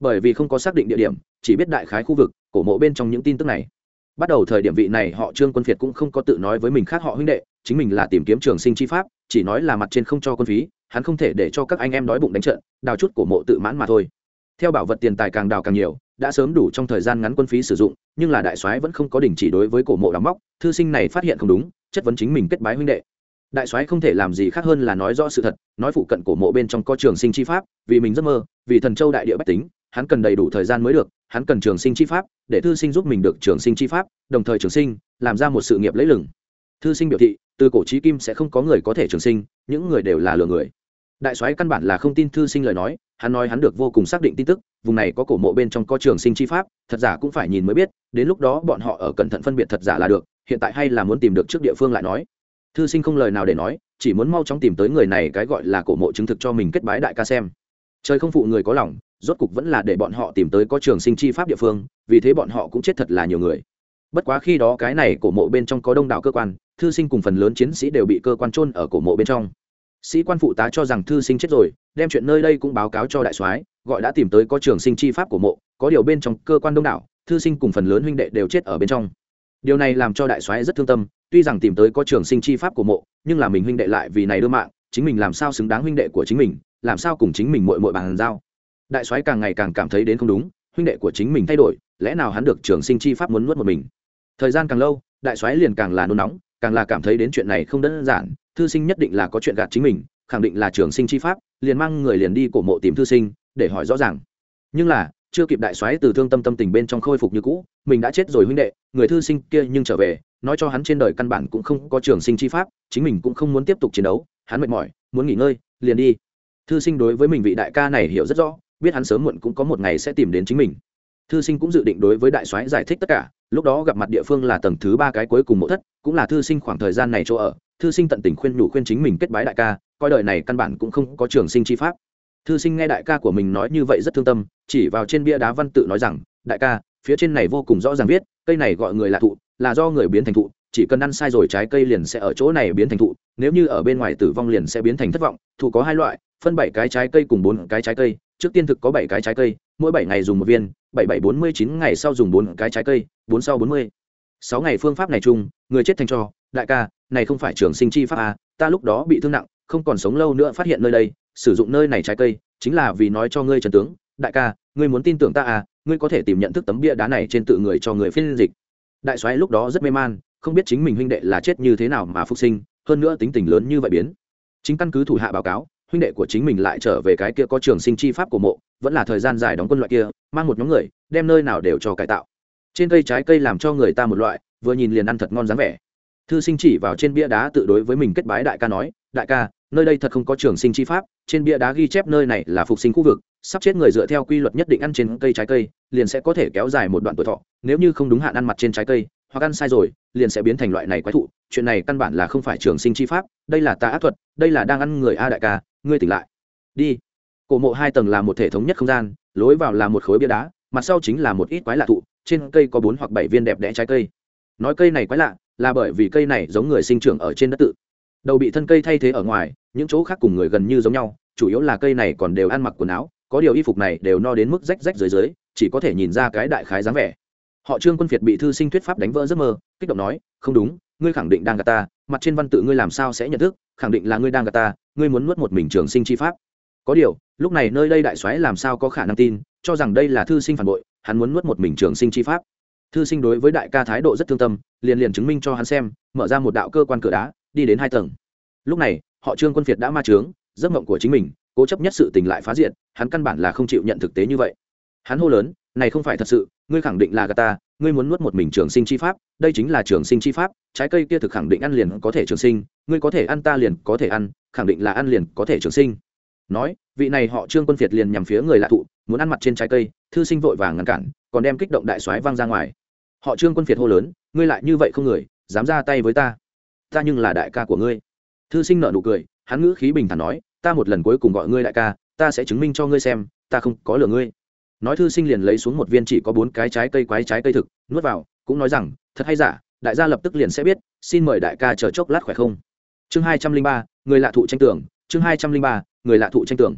Bởi vì không có xác định địa điểm, chỉ biết đại khái khu vực, cổ mộ bên trong những tin tức này bắt đầu thời điểm vị này họ trương quân việt cũng không có tự nói với mình khác họ huynh đệ, chính mình là tìm kiếm trường sinh chi pháp, chỉ nói là mặt trên không cho quân phí, hắn không thể để cho các anh em đói bụng đánh trận, đào chút cổ mộ tự mãn mà thôi. Theo bảo vật tiền tài càng đào càng nhiều, đã sớm đủ trong thời gian ngắn quân phí sử dụng, nhưng là đại soái vẫn không có đình chỉ đối với cổ mộ đóng móc, thư sinh này phát hiện không đúng, chất vấn chính mình kết bái huynh đệ. Đại soái không thể làm gì khác hơn là nói rõ sự thật, nói phụ cận cổ mộ bên trong có trường sinh chi pháp, vì mình giấc mơ, vì thần châu đại địa bách tính, hắn cần đầy đủ thời gian mới được hắn cần trường sinh chi pháp, để thư sinh giúp mình được trường sinh chi pháp, đồng thời trường sinh, làm ra một sự nghiệp lấy lừng. Thư sinh biểu thị, từ cổ trí kim sẽ không có người có thể trường sinh, những người đều là lừa người. Đại soái căn bản là không tin thư sinh lời nói, hắn nói hắn được vô cùng xác định tin tức, vùng này có cổ mộ bên trong có trường sinh chi pháp, thật giả cũng phải nhìn mới biết, đến lúc đó bọn họ ở cẩn thận phân biệt thật giả là được, hiện tại hay là muốn tìm được trước địa phương lại nói. Thư sinh không lời nào để nói, chỉ muốn mau chóng tìm tới người này cái gọi là cổ mộ chứng thực cho mình kết bái đại ca xem. Trời không phụ người có lòng rốt cục vẫn là để bọn họ tìm tới có trường sinh chi pháp địa phương, vì thế bọn họ cũng chết thật là nhiều người. Bất quá khi đó cái này cổ mộ bên trong có đông đảo cơ quan, thư sinh cùng phần lớn chiến sĩ đều bị cơ quan trôn ở cổ mộ bên trong. Sĩ quan phụ tá cho rằng thư sinh chết rồi, đem chuyện nơi đây cũng báo cáo cho đại soái, gọi đã tìm tới có trường sinh chi pháp của mộ, có điều bên trong cơ quan đông đảo, thư sinh cùng phần lớn huynh đệ đều chết ở bên trong. Điều này làm cho đại soái rất thương tâm, tuy rằng tìm tới có trường sinh chi pháp của mộ, nhưng là mình huynh đệ lại vì này đưa mạng, chính mình làm sao xứng đáng huynh đệ của chính mình, làm sao cùng chính mình mội mội bàn giao đại soái càng ngày càng cảm thấy đến không đúng, huynh đệ của chính mình thay đổi, lẽ nào hắn được trường sinh chi pháp muốn nuốt một mình? Thời gian càng lâu, đại soái liền càng là nôn nóng, càng là cảm thấy đến chuyện này không đơn giản, thư sinh nhất định là có chuyện gạt chính mình, khẳng định là trường sinh chi pháp, liền mang người liền đi cổ mộ tìm thư sinh, để hỏi rõ ràng. Nhưng là, chưa kịp đại soái từ thương tâm tâm tình bên trong khôi phục như cũ, mình đã chết rồi huynh đệ, người thư sinh kia nhưng trở về, nói cho hắn trên đời căn bản cũng không có trường sinh chi pháp, chính mình cũng không muốn tiếp tục chiến đấu, hắn mệt mỏi, muốn nghỉ ngơi, liền đi. Thư sinh đối với mình vị đại ca này hiểu rất rõ biết hắn sớm muộn cũng có một ngày sẽ tìm đến chính mình. Thư sinh cũng dự định đối với đại soái giải thích tất cả, lúc đó gặp mặt địa phương là tầng thứ ba cái cuối cùng mộ thất, cũng là thư sinh khoảng thời gian này chỗ ở. Thư sinh tận tình khuyên nhủ khuyên chính mình kết bái đại ca, coi đời này căn bản cũng không có trường sinh chi pháp. Thư sinh nghe đại ca của mình nói như vậy rất thương tâm, chỉ vào trên bia đá văn tự nói rằng, đại ca, phía trên này vô cùng rõ ràng viết, cây này gọi người là thụ, là do người biến thành thụ chỉ cần ăn sai rồi trái cây liền sẽ ở chỗ này biến thành thụ nếu như ở bên ngoài tử vong liền sẽ biến thành thất vọng. Thụ có hai loại phân bảy cái trái cây cùng bốn cái trái cây. Trước tiên thực có bảy cái trái cây mỗi bảy ngày dùng một viên bảy bảy bốn mươi chín ngày sau dùng bốn cái trái cây bốn sau bốn mươi. Sáu ngày phương pháp này chung người chết thành cho đại ca này không phải trường sinh chi pháp à, ta lúc đó bị thương nặng không còn sống lâu nữa phát hiện nơi đây sử dụng nơi này trái cây chính là vì nói cho ngươi trần tướng đại ca ngươi muốn tin tưởng ta à ngươi có thể tìm nhận thức tấm bia đá này trên tự người cho người phiên dịch. Đại soái lúc đó rất mê man không biết chính mình huynh đệ là chết như thế nào mà phục sinh, hơn nữa tính tình lớn như vậy biến. Chính căn cứ thủ hạ báo cáo, huynh đệ của chính mình lại trở về cái kia có trường sinh chi pháp của mộ, vẫn là thời gian dài đóng quân loại kia, mang một nhóm người, đem nơi nào đều cho cải tạo. Trên cây trái cây làm cho người ta một loại, vừa nhìn liền ăn thật ngon dáng vẻ. Thư sinh chỉ vào trên bia đá tự đối với mình kết bái đại ca nói, đại ca, nơi đây thật không có trường sinh chi pháp, trên bia đá ghi chép nơi này là phục sinh khu vực, sắp chết người dựa theo quy luật nhất định ăn trên cây trái cây, liền sẽ có thể kéo dài một đoạn tuổi thọ, nếu như không đúng hạn ăn mặt trên trái cây hoặc ăn sai rồi, liền sẽ biến thành loại này quái thụ. Chuyện này căn bản là không phải trường sinh chi pháp, đây là tà ác thuật, đây là đang ăn người a đại ca, ngươi tỉnh lại. Đi. Cổ mộ hai tầng là một thể thống nhất không gian, lối vào là một khối bia đá, mặt sau chính là một ít quái lạ thụ trên cây có bốn hoặc bảy viên đẹp đẽ trái cây. Nói cây này quái lạ, là bởi vì cây này giống người sinh trưởng ở trên đất tự. Đầu bị thân cây thay thế ở ngoài, những chỗ khác cùng người gần như giống nhau, chủ yếu là cây này còn đều ăn mặc quần áo, có điều y phục này đều no đến mức rách rách dưới dưới, chỉ có thể nhìn ra cái đại khái dáng vẻ họ trương quân việt bị thư sinh thuyết pháp đánh vỡ giấc mơ, kích động nói, không đúng, ngươi khẳng định đang gạt ta, mặt trên văn tự ngươi làm sao sẽ nhận thức, khẳng định là ngươi đang gạt ta, ngươi muốn nuốt một mình trường sinh chi pháp. Có điều, lúc này nơi đây đại soái làm sao có khả năng tin, cho rằng đây là thư sinh phản bội, hắn muốn nuốt một mình trường sinh chi pháp. Thư sinh đối với đại ca thái độ rất thương tâm, liền liền chứng minh cho hắn xem, mở ra một đạo cơ quan cửa đá, đi đến hai tầng. Lúc này, họ trương quân việt đã ma trướng giấc mộng của chính mình, cố chấp nhất sự tình lại phá diện hắn căn bản là không chịu nhận thực tế như vậy. Hắn hô lớn này không phải thật sự, ngươi khẳng định là gà ta, ngươi muốn nuốt một mình trường sinh chi pháp, đây chính là trường sinh chi pháp, trái cây kia thực khẳng định ăn liền có thể trường sinh, ngươi có thể ăn ta liền có thể ăn, khẳng định là ăn liền có thể trường sinh. Nói, vị này họ trương quân việt liền nhằm phía người lạ thụ, muốn ăn mặt trên trái cây, thư sinh vội vàng ngăn cản, còn đem kích động đại soái văng ra ngoài. Họ trương quân việt hô lớn, ngươi lại như vậy không người, dám ra tay với ta. Ta nhưng là đại ca của ngươi. Thư sinh nợ nụ cười, hắn ngữ khí bình thản nói, ta một lần cuối cùng gọi ngươi đại ca, ta sẽ chứng minh cho ngươi xem, ta không có lừa ngươi nói thư sinh liền lấy xuống một viên chỉ có bốn cái trái cây quái trái cây thực, nuốt vào, cũng nói rằng, thật hay giả, đại gia lập tức liền sẽ biết, xin mời đại ca chờ chốc lát khỏe không? Chương hai trăm linh ba, người lạ thụ tranh tưởng chương hai trăm linh ba, người lạ thụ tranh tưởng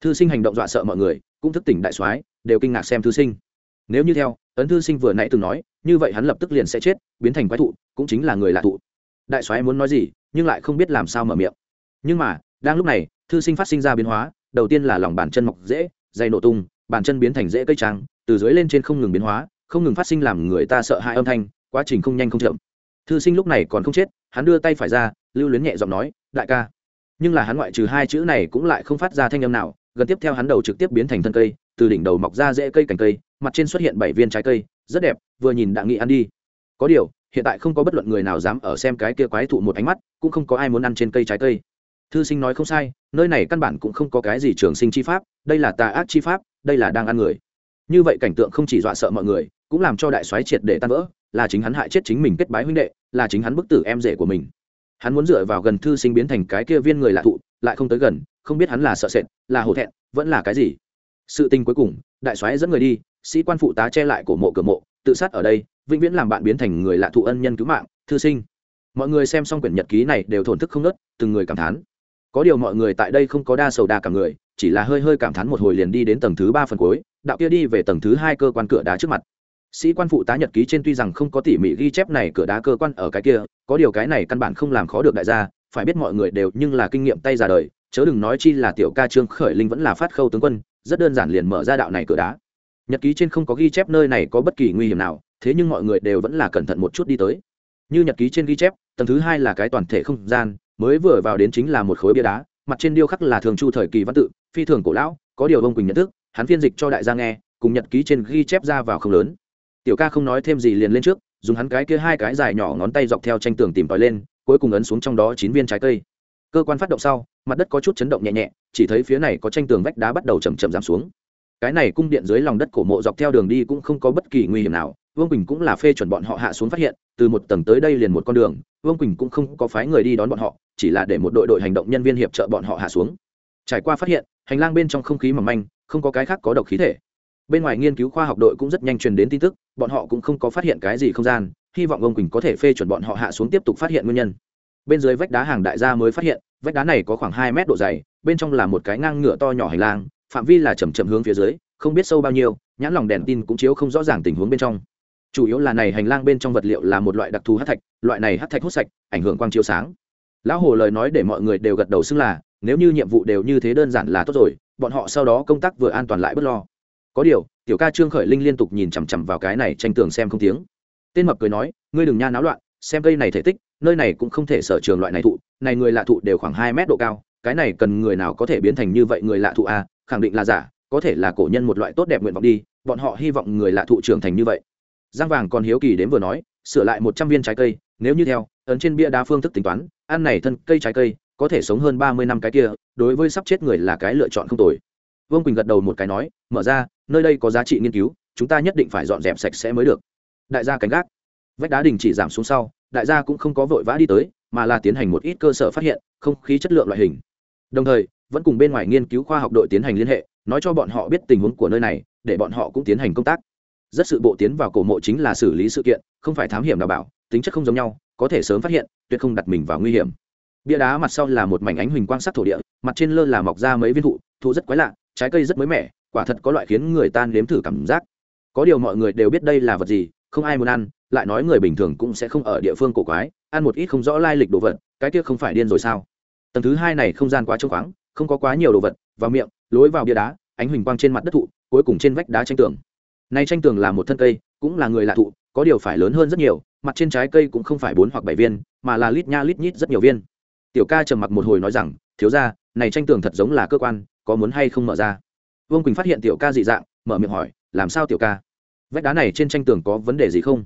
thư sinh hành động dọa sợ mọi người, cũng thức tỉnh đại soái, đều kinh ngạc xem thư sinh. Nếu như theo, ấn thư sinh vừa nãy từng nói, như vậy hắn lập tức liền sẽ chết, biến thành quái thụ, cũng chính là người lạ thụ. Đại soái muốn nói gì, nhưng lại không biết làm sao mở miệng. Nhưng mà, đang lúc này, thư sinh phát sinh ra biến hóa, đầu tiên là lòng bàn chân mọc dễ dày nổ tung bàn chân biến thành rễ cây trắng từ dưới lên trên không ngừng biến hóa, không ngừng phát sinh làm người ta sợ hãi âm thanh, quá trình không nhanh không chậm. Thư sinh lúc này còn không chết, hắn đưa tay phải ra, lưu luyến nhẹ giọng nói, đại ca. Nhưng là hắn ngoại trừ hai chữ này cũng lại không phát ra thanh âm nào, gần tiếp theo hắn đầu trực tiếp biến thành thân cây, từ đỉnh đầu mọc ra rễ cây cành cây, mặt trên xuất hiện bảy viên trái cây, rất đẹp, vừa nhìn đã nghĩ ăn đi. Có điều, hiện tại không có bất luận người nào dám ở xem cái kia quái thụ một ánh mắt, cũng không có ai muốn ăn trên cây trái cây. Thư sinh nói không sai, nơi này căn bản cũng không có cái gì trường sinh chi pháp, đây là tà ác chi pháp đây là đang ăn người. Như vậy cảnh tượng không chỉ dọa sợ mọi người, cũng làm cho đại soái triệt để tan vỡ, là chính hắn hại chết chính mình kết bái huynh đệ, là chính hắn bức tử em rể của mình. Hắn muốn dựa vào gần thư sinh biến thành cái kia viên người lạ thụ, lại không tới gần, không biết hắn là sợ sệt, là hổ thẹn, vẫn là cái gì. Sự tình cuối cùng, đại soái dẫn người đi, sĩ quan phụ tá che lại cổ mộ cửa mộ, tự sát ở đây, vĩnh viễn làm bạn biến thành người lạ thụ ân nhân cứu mạng, thư sinh. Mọi người xem xong quyển nhật ký này đều thổn thức không nớt từng người cảm thán. Có điều mọi người tại đây không có đa sầu đa cả người chỉ là hơi hơi cảm thán một hồi liền đi đến tầng thứ ba phần cuối, đạo kia đi về tầng thứ hai cơ quan cửa đá trước mặt. Sĩ quan phụ tá nhật ký trên tuy rằng không có tỉ mỉ ghi chép này cửa đá cơ quan ở cái kia, có điều cái này căn bản không làm khó được đại gia, phải biết mọi người đều nhưng là kinh nghiệm tay ra đời, chớ đừng nói chi là tiểu ca trương khởi linh vẫn là phát khâu tướng quân, rất đơn giản liền mở ra đạo này cửa đá. Nhật ký trên không có ghi chép nơi này có bất kỳ nguy hiểm nào, thế nhưng mọi người đều vẫn là cẩn thận một chút đi tới. Như nhật ký trên ghi chép, tầng thứ hai là cái toàn thể không gian, mới vừa vào đến chính là một khối bia đá, mặt trên điêu khắc là thường chu thời kỳ văn tự phi thường cổ lão, có điều ông quỳnh nhận thức, hắn phiên dịch cho đại gia nghe, cùng nhật ký trên ghi chép ra vào không lớn. Tiểu ca không nói thêm gì liền lên trước, dùng hắn cái kia hai cái dài nhỏ ngón tay dọc theo tranh tường tìm tòi lên, cuối cùng ấn xuống trong đó chín viên trái cây. Cơ quan phát động sau, mặt đất có chút chấn động nhẹ nhẹ, chỉ thấy phía này có tranh tường vách đá bắt đầu chầm chậm giảm xuống. Cái này cung điện dưới lòng đất cổ mộ dọc theo đường đi cũng không có bất kỳ nguy hiểm nào, vương quỳnh cũng là phê chuẩn bọn họ hạ xuống phát hiện, từ một tầng tới đây liền một con đường, vương quỳnh cũng không có phái người đi đón bọn họ, chỉ là để một đội đội hành động nhân viên hiệp trợ bọn họ hạ xuống. Trải qua phát hiện hành lang bên trong không khí mỏng manh, không có cái khác có độc khí thể. Bên ngoài nghiên cứu khoa học đội cũng rất nhanh truyền đến tin tức, bọn họ cũng không có phát hiện cái gì không gian, hy vọng ông quỳnh có thể phê chuẩn bọn họ hạ xuống tiếp tục phát hiện nguyên nhân. Bên dưới vách đá hàng đại gia mới phát hiện, vách đá này có khoảng hai mét độ dày, bên trong là một cái ngang ngựa to nhỏ hành lang, phạm vi là chầm chậm hướng phía dưới, không biết sâu bao nhiêu, nhãn lòng đèn tin cũng chiếu không rõ ràng tình huống bên trong. Chủ yếu là này hành lang bên trong vật liệu là một loại đặc thù hát thạch, loại này hát thạch hút sạch, ảnh hưởng quang chiếu sáng. Lão hồ lời nói để mọi người đều gật đầu xưng là nếu như nhiệm vụ đều như thế đơn giản là tốt rồi, bọn họ sau đó công tác vừa an toàn lại bớt lo có điều, tiểu ca trương khởi linh liên tục nhìn chằm chằm vào cái này tranh tường xem không tiếng tên mập cười nói, ngươi đừng nha náo loạn, xem cây này thể tích, nơi này cũng không thể sở trường loại này thụ, này người lạ thụ đều khoảng hai mét độ cao, cái này cần người nào có thể biến thành như vậy người lạ thụ à? khẳng định là giả, có thể là cổ nhân một loại tốt đẹp nguyện vọng đi, bọn họ hy vọng người lạ thụ trưởng thành như vậy giang vàng còn hiếu kỳ đến vừa nói, sửa lại một trăm viên trái cây, nếu như theo, ấn trên bia đá phương thức tính toán, ăn này thân cây trái cây có thể sống hơn ba mươi năm cái kia, đối với sắp chết người là cái lựa chọn không tồi. Vương quỳnh gật đầu một cái nói, mở ra, nơi đây có giá trị nghiên cứu, chúng ta nhất định phải dọn dẹp sạch sẽ mới được. Đại gia cánh gác. Vách đá đình chỉ giảm xuống sau, đại gia cũng không có vội vã đi tới, mà là tiến hành một ít cơ sở phát hiện, không khí chất lượng loại hình. Đồng thời, vẫn cùng bên ngoài nghiên cứu khoa học đội tiến hành liên hệ, nói cho bọn họ biết tình huống của nơi này, để bọn họ cũng tiến hành công tác. Rất sự bộ tiến vào cổ mộ chính là xử lý sự kiện, không phải thám hiểm đảm bảo, tính chất không giống nhau, có thể sớm phát hiện, tuyệt không đặt mình vào nguy hiểm bia đá mặt sau là một mảnh ánh huỳnh quang sắc thổ địa, mặt trên lơ là mọc ra mấy viên thụ thụ rất quái lạ, trái cây rất mới mẻ, quả thật có loại khiến người ta nếm thử cảm giác. Có điều mọi người đều biết đây là vật gì, không ai muốn ăn, lại nói người bình thường cũng sẽ không ở địa phương cổ quái, ăn một ít không rõ lai lịch đồ vật, cái kia không phải điên rồi sao? Tầng thứ hai này không gian quá trống khoáng, không có quá nhiều đồ vật, vào miệng, lối vào bia đá, ánh huỳnh quang trên mặt đất thụ, cuối cùng trên vách đá tranh tường. Này tranh tường là một thân cây, cũng là người lạ thụ, có điều phải lớn hơn rất nhiều, mặt trên trái cây cũng không phải bốn hoặc bảy viên, mà là lít nha lít nhít rất nhiều viên tiểu ca trầm mặc một hồi nói rằng, thiếu ra này tranh tường thật giống là cơ quan, có muốn hay không mở ra? Vương quỳnh phát hiện tiểu ca dị dạng, mở miệng hỏi, làm sao tiểu ca? Vách đá này trên tranh tường có vấn đề gì không?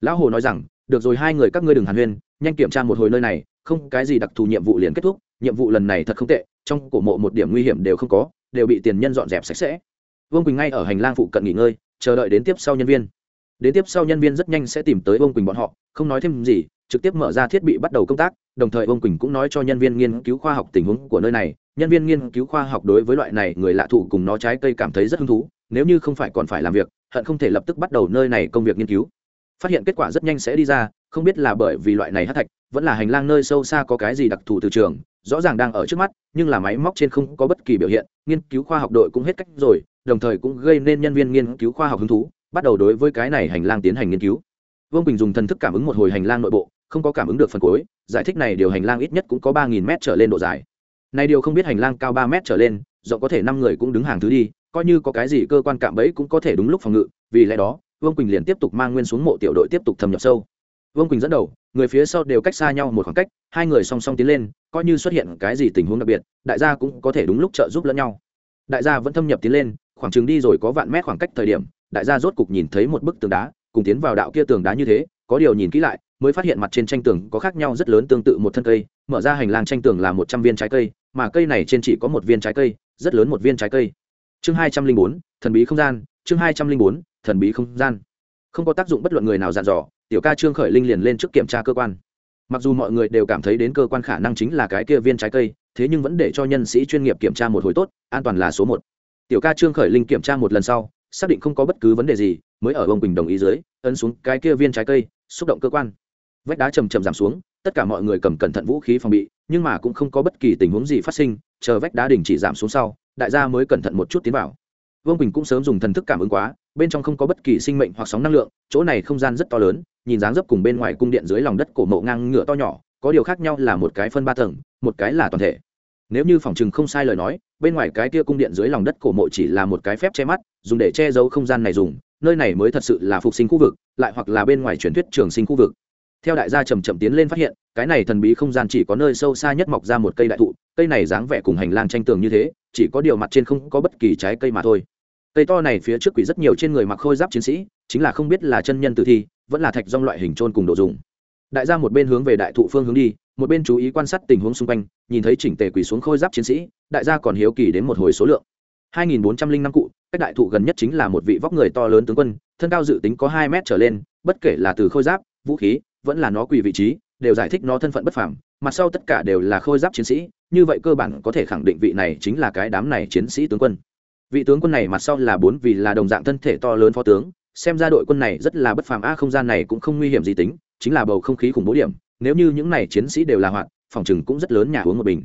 Lão hồ nói rằng, được rồi hai người các ngươi đừng hàn huyên, nhanh kiểm tra một hồi nơi này, không cái gì đặc thù nhiệm vụ liền kết thúc, nhiệm vụ lần này thật không tệ, trong cổ mộ một điểm nguy hiểm đều không có, đều bị tiền nhân dọn dẹp sạch sẽ. Vương quỳnh ngay ở hành lang phụ cận nghỉ ngơi, chờ đợi đến tiếp sau nhân viên. Đến tiếp sau nhân viên rất nhanh sẽ tìm tới vương quỳnh bọn họ, không nói thêm gì trực tiếp mở ra thiết bị bắt đầu công tác, đồng thời vương quỳnh cũng nói cho nhân viên nghiên cứu khoa học tình huống của nơi này. Nhân viên nghiên cứu khoa học đối với loại này người lạ thụ cùng nó trái cây cảm thấy rất hứng thú, nếu như không phải còn phải làm việc, hận không thể lập tức bắt đầu nơi này công việc nghiên cứu. Phát hiện kết quả rất nhanh sẽ đi ra, không biết là bởi vì loại này hát thạch, vẫn là hành lang nơi sâu xa có cái gì đặc thù từ trường, rõ ràng đang ở trước mắt, nhưng là máy móc trên không có bất kỳ biểu hiện, nghiên cứu khoa học đội cũng hết cách rồi, đồng thời cũng gây nên nhân viên nghiên cứu khoa học hứng thú, bắt đầu đối với cái này hành lang tiến hành nghiên cứu. Vương bình dùng thần thức cảm ứng một hồi hành lang nội bộ không có cảm ứng được phần cuối, giải thích này điều hành lang ít nhất cũng có ba nghìn m trở lên độ dài. Này điều không biết hành lang cao ba m trở lên, rộng có thể năm người cũng đứng hàng thứ đi, coi như có cái gì cơ quan cạm bẫy cũng có thể đúng lúc phòng ngự, vì lẽ đó, vương quỳnh liền tiếp tục mang nguyên xuống mộ tiểu đội tiếp tục thâm nhập sâu. Vương quỳnh dẫn đầu, người phía sau đều cách xa nhau một khoảng cách, hai người song song tiến lên, coi như xuất hiện cái gì tình huống đặc biệt, đại gia cũng có thể đúng lúc trợ giúp lẫn nhau. Đại gia vẫn thâm nhập tiến lên, khoảng chừng đi rồi có vạn mét khoảng cách thời điểm, đại gia rốt cục nhìn thấy một bức tường đá, cùng tiến vào đạo kia tường đá như thế, có điều nhìn kỹ lại mới phát hiện mặt trên tranh tường có khác nhau rất lớn tương tự một thân cây, mở ra hành lang tranh tường là một trăm viên trái cây, mà cây này trên chỉ có một viên trái cây, rất lớn một viên trái cây. Chương hai trăm linh bốn, thần bí không gian, chương hai trăm linh bốn, thần bí không gian. Không có tác dụng bất luận người nào dặn dò, tiểu ca trương khởi linh liền lên trước kiểm tra cơ quan. Mặc dù mọi người đều cảm thấy đến cơ quan khả năng chính là cái kia viên trái cây, thế nhưng vẫn để cho nhân sĩ chuyên nghiệp kiểm tra một hồi tốt, an toàn là số một. Tiểu ca trương khởi linh kiểm tra một lần sau, xác định không có bất cứ vấn đề gì, mới ở ông quỳnh đồng ý dưới, ấn xuống cái kia viên trái cây, xúc động cơ quan vách đá chầm chậm giảm xuống, tất cả mọi người cầm cẩn thận vũ khí phòng bị, nhưng mà cũng không có bất kỳ tình huống gì phát sinh, chờ vách đá đình chỉ giảm xuống sau, đại gia mới cẩn thận một chút tiến vào. Vương quỳnh cũng sớm dùng thần thức cảm ứng quá, bên trong không có bất kỳ sinh mệnh hoặc sóng năng lượng, chỗ này không gian rất to lớn, nhìn dáng dấp cùng bên ngoài cung điện dưới lòng đất cổ mộ ngang ngựa to nhỏ, có điều khác nhau là một cái phân ba tầng, một cái là toàn thể. Nếu như phòng chừng không sai lời nói, bên ngoài cái kia cung điện dưới lòng đất cổ mộ chỉ là một cái phép che mắt, dùng để che giấu không gian này dùng, nơi này mới thật sự là phục sinh khu vực, lại hoặc là bên ngoài truyền thuyết trường sinh khu vực theo đại gia chầm chậm tiến lên phát hiện, cái này thần bí không gian chỉ có nơi sâu xa nhất mọc ra một cây đại thụ, cây này dáng vẻ cùng hành lang tranh tường như thế, chỉ có điều mặt trên không có bất kỳ trái cây mà thôi. Cây to này phía trước quỷ rất nhiều trên người mặc khôi giáp chiến sĩ, chính là không biết là chân nhân tử thi, vẫn là thạch rong loại hình trôn cùng đồ dùng. Đại gia một bên hướng về đại thụ phương hướng đi, một bên chú ý quan sát tình huống xung quanh, nhìn thấy chỉnh tề quỷ xuống khôi giáp chiến sĩ, đại gia còn hiếu kỳ đến một hồi số lượng. 2.405 cụ, cách đại thụ gần nhất chính là một vị vóc người to lớn tướng quân, thân cao dự tính có hai mét trở lên, bất kể là từ khôi giáp, vũ khí vẫn là nó quỳ vị trí, đều giải thích nó thân phận bất phàm mặt sau tất cả đều là khôi giáp chiến sĩ, như vậy cơ bản có thể khẳng định vị này chính là cái đám này chiến sĩ tướng quân. Vị tướng quân này mặt sau là bốn vì là đồng dạng thân thể to lớn phó tướng, xem ra đội quân này rất là bất phàm, a, không gian này cũng không nguy hiểm gì tính, chính là bầu không khí khủng bố điểm, nếu như những này chiến sĩ đều là hoạt, phòng chừng cũng rất lớn nhà uống một bình.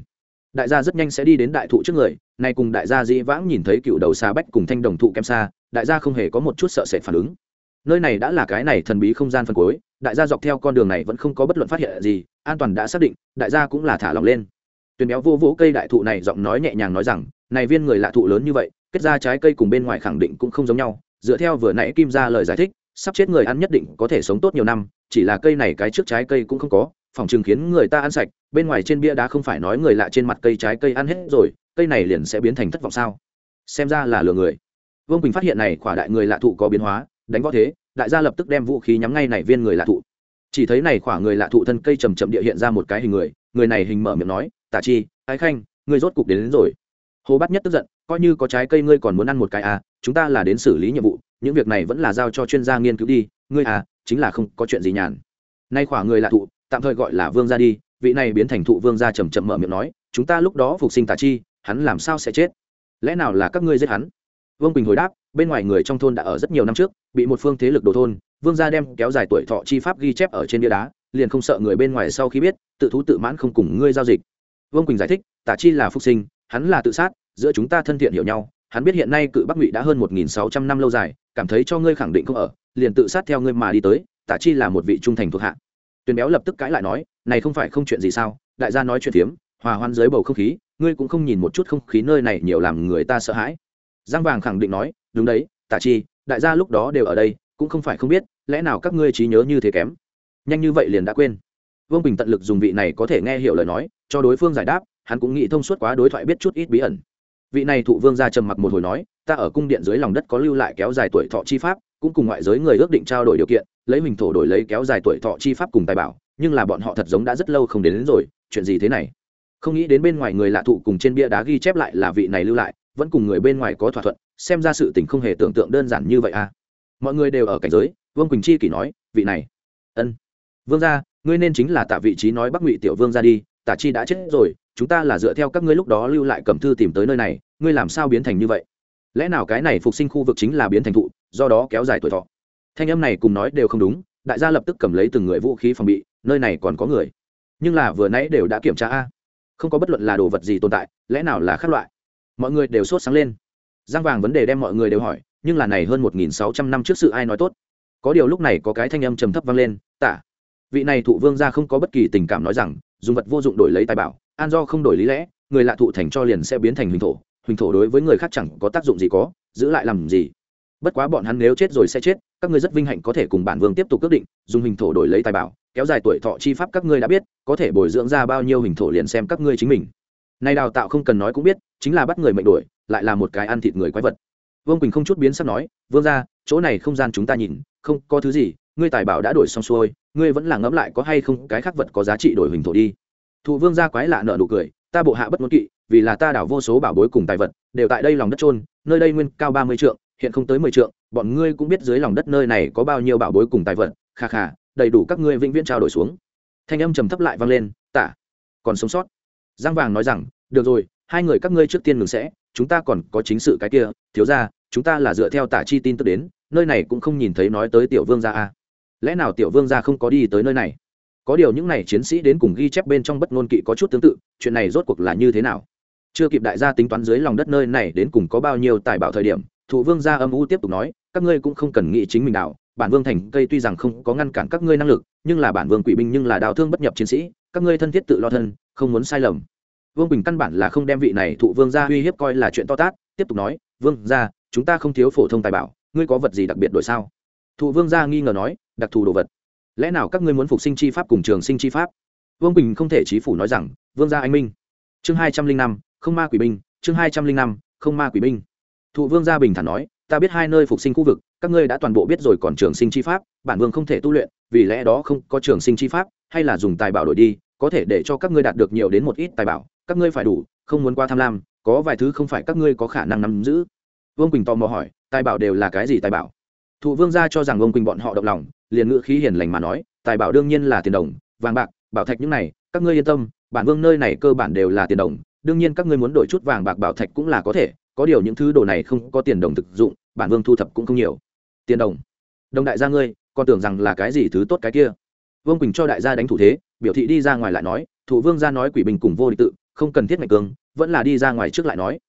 Đại gia rất nhanh sẽ đi đến đại thụ trước người, nay cùng đại gia dĩ vãng nhìn thấy cựu đầu xa bách cùng thanh đồng thụ kem xa, đại gia không hề có một chút sợ sệt phản ứng. Nơi này đã là cái này thần bí không gian phân cuối đại gia dọc theo con đường này vẫn không có bất luận phát hiện gì, an toàn đã xác định, đại gia cũng là thả lòng lên. Tuyền béo vô vỗ cây đại thụ này giọng nói nhẹ nhàng nói rằng, này viên người lạ thụ lớn như vậy, kết ra trái cây cùng bên ngoài khẳng định cũng không giống nhau, dựa theo vừa nãy kim ra lời giải thích, sắp chết người ăn nhất định có thể sống tốt nhiều năm, chỉ là cây này cái trước trái cây cũng không có, phòng chừng khiến người ta ăn sạch, bên ngoài trên bia đá không phải nói người lạ trên mặt cây trái cây ăn hết rồi, cây này liền sẽ biến thành thất vọng sao? Xem ra là lừa người. Vương quỳnh phát hiện này khỏa đại người lạ thụ có biến hóa, đánh võ thế đại gia lập tức đem vũ khí nhắm ngay này viên người lạ thụ. Chỉ thấy này khỏa người lạ thụ thân cây chầm chậm địa hiện ra một cái hình người người này hình mở miệng nói tả chi ái khanh ngươi rốt cục đến, đến rồi. Hồ bát nhất tức giận coi như có trái cây ngươi còn muốn ăn một cái à chúng ta là đến xử lý nhiệm vụ những việc này vẫn là giao cho chuyên gia nghiên cứu đi ngươi à chính là không có chuyện gì nhàn. Nay khỏa người lạ thụ tạm thời gọi là vương gia đi vị này biến thành thụ vương gia chầm chậm mở miệng nói chúng ta lúc đó phục sinh tả chi hắn làm sao sẽ chết? Lẽ nào là các ngươi giết hắn? Vương quỳnh hồi đáp bên ngoài người trong thôn đã ở rất nhiều năm trước, bị một phương thế lực đồ thôn, vương gia đem kéo dài tuổi thọ chi pháp ghi chép ở trên bia đá, liền không sợ người bên ngoài sau khi biết, tự thú tự mãn không cùng ngươi giao dịch. Vương quỳnh giải thích, tả chi là phục sinh, hắn là tự sát, giữa chúng ta thân thiện hiểu nhau, hắn biết hiện nay cự bắc ngụy đã hơn một nghìn sáu trăm năm lâu dài, cảm thấy cho ngươi khẳng định không ở, liền tự sát theo ngươi mà đi tới, tả chi là một vị trung thành thuộc hạ. Tuyền béo lập tức cãi lại nói, này không phải không chuyện gì sao, đại gia nói chuyện phiếm, hòa hoan dưới bầu không khí, ngươi cũng không nhìn một chút không khí nơi này nhiều làm người ta sợ hãi. Giang vàng khẳng định nói đúng đấy tả chi đại gia lúc đó đều ở đây cũng không phải không biết lẽ nào các ngươi trí nhớ như thế kém? Nhanh như vậy liền đã quên. Vương bình tận lực dùng vị này có thể nghe hiểu lời nói cho đối phương giải đáp hắn cũng nghĩ thông suốt quá đối thoại biết chút ít bí ẩn. Vị này thụ vương ra trầm mặc một hồi nói ta ở cung điện dưới lòng đất có lưu lại kéo dài tuổi thọ chi pháp cũng cùng ngoại giới người ước định trao đổi điều kiện lấy mình thổ đổi lấy kéo dài tuổi thọ chi pháp cùng tài bảo nhưng là bọn họ thật giống đã rất lâu không đến, đến rồi chuyện gì thế này? Không nghĩ đến bên ngoài người lạ thụ cùng trên bia đá ghi chép lại là vị này lưu lại vẫn cùng người bên ngoài có thỏa thuận xem ra sự tình không hề tưởng tượng đơn giản như vậy à. Mọi người đều ở cảnh giới, vương quỳnh chi kỷ nói, vị này. Ân. Vương gia, ngươi nên chính là tạ vị trí nói bắc ngụy tiểu vương ra đi tạ chi đã chết rồi, chúng ta là dựa theo các ngươi lúc đó lưu lại cầm thư tìm tới nơi này, ngươi làm sao biến thành như vậy? Lẽ nào cái này phục sinh khu vực chính là biến thành thụ, do đó kéo dài tuổi thọ? Thanh âm này cùng nói đều không đúng, đại gia lập tức cầm lấy từng người vũ khí phòng bị, nơi này còn có người. Nhưng là vừa nãy đều đã kiểm tra a. Không có bất luận là đồ vật gì tồn tại, lẽ nào là khác loại? Mọi người đều sốt sáng lên giang vàng vấn đề đem mọi người đều hỏi, nhưng là này hơn một nghìn sáu trăm năm trước sự ai nói tốt? Có điều lúc này có cái thanh âm trầm thấp vang lên tả vị này thụ vương gia không có bất kỳ tình cảm nói rằng, dùng vật vô dụng đổi lấy tài bảo, an do không đổi lý lẽ, người lạ thụ thành cho liền sẽ biến thành huỳnh thổ huỳnh thổ đối với người khác chẳng có tác dụng gì có, giữ lại làm gì? Bất quá bọn hắn nếu chết rồi sẽ chết, các ngươi rất vinh hạnh có thể cùng bản vương tiếp tục quyết định, dùng hình thổ đổi lấy tài bảo, kéo dài tuổi thọ chi pháp các ngươi đã biết, có thể bồi dưỡng ra bao nhiêu hình thổ liền xem các ngươi chính mình. Nay đào tạo không cần nói cũng biết, chính là bắt người mệnh đổi lại là một cái ăn thịt người quái vật. Vương quỳnh không chút biến sắc nói, vương ra chỗ này không gian chúng ta nhìn, không có thứ gì, ngươi tài bảo đã đổi xong xuôi, ngươi vẫn là ngẫm lại có hay không cái khác vật có giá trị đổi hình thổ đi. Thụ vương gia quái lạ nợ nụ cười, ta bộ hạ bất muốn kỵ, vì là ta đảo vô số bảo bối cùng tài vật, đều tại đây lòng đất trôn nơi đây nguyên cao ba mươi trượng, hiện không tới mười trượng, bọn ngươi cũng biết dưới lòng đất nơi này có bao nhiêu bảo bối cùng tài vật, kha kha, đầy đủ các ngươi vĩnh viễn trao đổi xuống. Thanh âm trầm thấp lại vang lên tả còn sống sót. Giang vàng nói rằng, được rồi, hai người các ngươi trước tiên ngừng sẽ chúng ta còn có chính sự cái kia, thiếu ra chúng ta là dựa theo tả chi tin tức đến, nơi này cũng không nhìn thấy nói tới tiểu vương gia a. Lẽ nào tiểu vương gia không có đi tới nơi này? Có điều những này chiến sĩ đến cùng ghi chép bên trong bất ngôn kỵ có chút tương tự, chuyện này rốt cuộc là như thế nào? Chưa kịp đại gia tính toán dưới lòng đất nơi này đến cùng có bao nhiêu tài bảo thời điểm thủ vương gia âm u tiếp tục nói, các ngươi cũng không cần nghĩ chính mình đạo bản vương thành cây tuy rằng không có ngăn cản các ngươi năng lực, nhưng là bản vương quỷ binh nhưng là đào thương bất nhập chiến sĩ, các ngươi thân thiết tự lo thân, không muốn sai lầm vương quỳnh căn bản là không đem vị này thụ vương gia uy hiếp coi là chuyện to tát, tiếp tục nói, vương gia, chúng ta không thiếu phổ thông tài bảo, ngươi có vật gì đặc biệt đổi sao? Thụ vương gia nghi ngờ nói, đặc thù đồ vật. Lẽ nào các ngươi muốn phục sinh chi pháp cùng trường sinh chi pháp? Vương quỳnh không thể trí phủ nói rằng, vương gia anh minh. Chương hai trăm linh năm, không ma quỷ binh, chương hai trăm linh năm, không ma quỷ binh. Thụ vương gia bình thản nói, ta biết hai nơi phục sinh khu vực, các ngươi đã toàn bộ biết rồi còn trường sinh chi pháp, bản vương không thể tu luyện, vì lẽ đó không có trường sinh chi pháp, hay là dùng tài bảo đổi đi, có thể để cho các ngươi đạt được nhiều đến một ít tài bảo các ngươi phải đủ, không muốn qua tham lam, có vài thứ không phải các ngươi có khả năng nắm giữ. Vương quỳnh tò mò hỏi, tài bảo đều là cái gì tài bảo? Thụ vương gia cho rằng vương quỳnh bọn họ động lòng, liền ngữ khí hiền lành mà nói, tài bảo đương nhiên là tiền đồng, vàng bạc, bảo thạch những này, các ngươi yên tâm, bản vương nơi này cơ bản đều là tiền đồng, đương nhiên các ngươi muốn đổi chút vàng bạc bảo thạch cũng là có thể, có điều những thứ đồ này không có tiền đồng thực dụng, bản vương thu thập cũng không nhiều. Tiền đồng. Đồng đại gia ngươi, còn tưởng rằng là cái gì thứ tốt cái kia? Vương quỳnh cho đại gia đánh thủ thế, biểu thị đi ra ngoài lại nói thủ vương gia nói quỷ bình cùng vô địch tự không cần thiết mạnh cường vẫn là đi ra ngoài trước lại nói.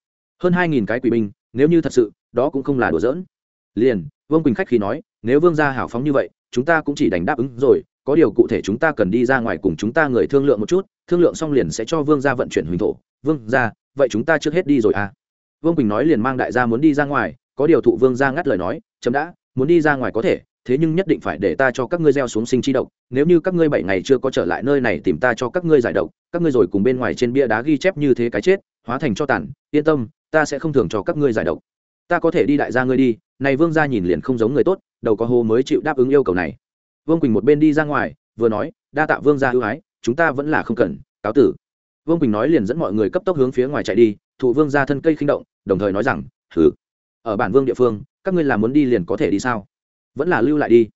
Hơn hai nghìn cái quỷ binh, nếu như thật sự, đó cũng không là đùa giỡn. Liền, vương quỳnh khách khi nói, nếu vương gia hảo phóng như vậy, chúng ta cũng chỉ đành đáp ứng rồi, có điều cụ thể chúng ta cần đi ra ngoài cùng chúng ta người thương lượng một chút, thương lượng xong liền sẽ cho vương gia vận chuyển huỳnh thổ. Vương gia, vậy chúng ta trước hết đi rồi à? Vương quỳnh nói liền mang đại gia muốn đi ra ngoài, có điều thụ vương gia ngắt lời nói, chấm đã, muốn đi ra ngoài có thể thế nhưng nhất định phải để ta cho các ngươi gieo xuống sinh chi độc, nếu như các ngươi bảy ngày chưa có trở lại nơi này tìm ta cho các ngươi giải độc, các ngươi rồi cùng bên ngoài trên bia đá ghi chép như thế cái chết, hóa thành cho tàn, yên tâm, ta sẽ không thường cho các ngươi giải độc. Ta có thể đi đại gia ngươi đi, này vương gia nhìn liền không giống người tốt, đầu có hô mới chịu đáp ứng yêu cầu này. Vương quỳnh một bên đi ra ngoài, vừa nói, đa tạ vương gia ưu ái, chúng ta vẫn là không cần, cáo tử. Vương quỳnh nói liền dẫn mọi người cấp tốc hướng phía ngoài chạy đi, thụ vương gia thân cây khinh động, đồng thời nói rằng thử ở bản vương địa phương, các ngươi làm muốn đi liền có thể đi sao? Vẫn là lưu lại đi.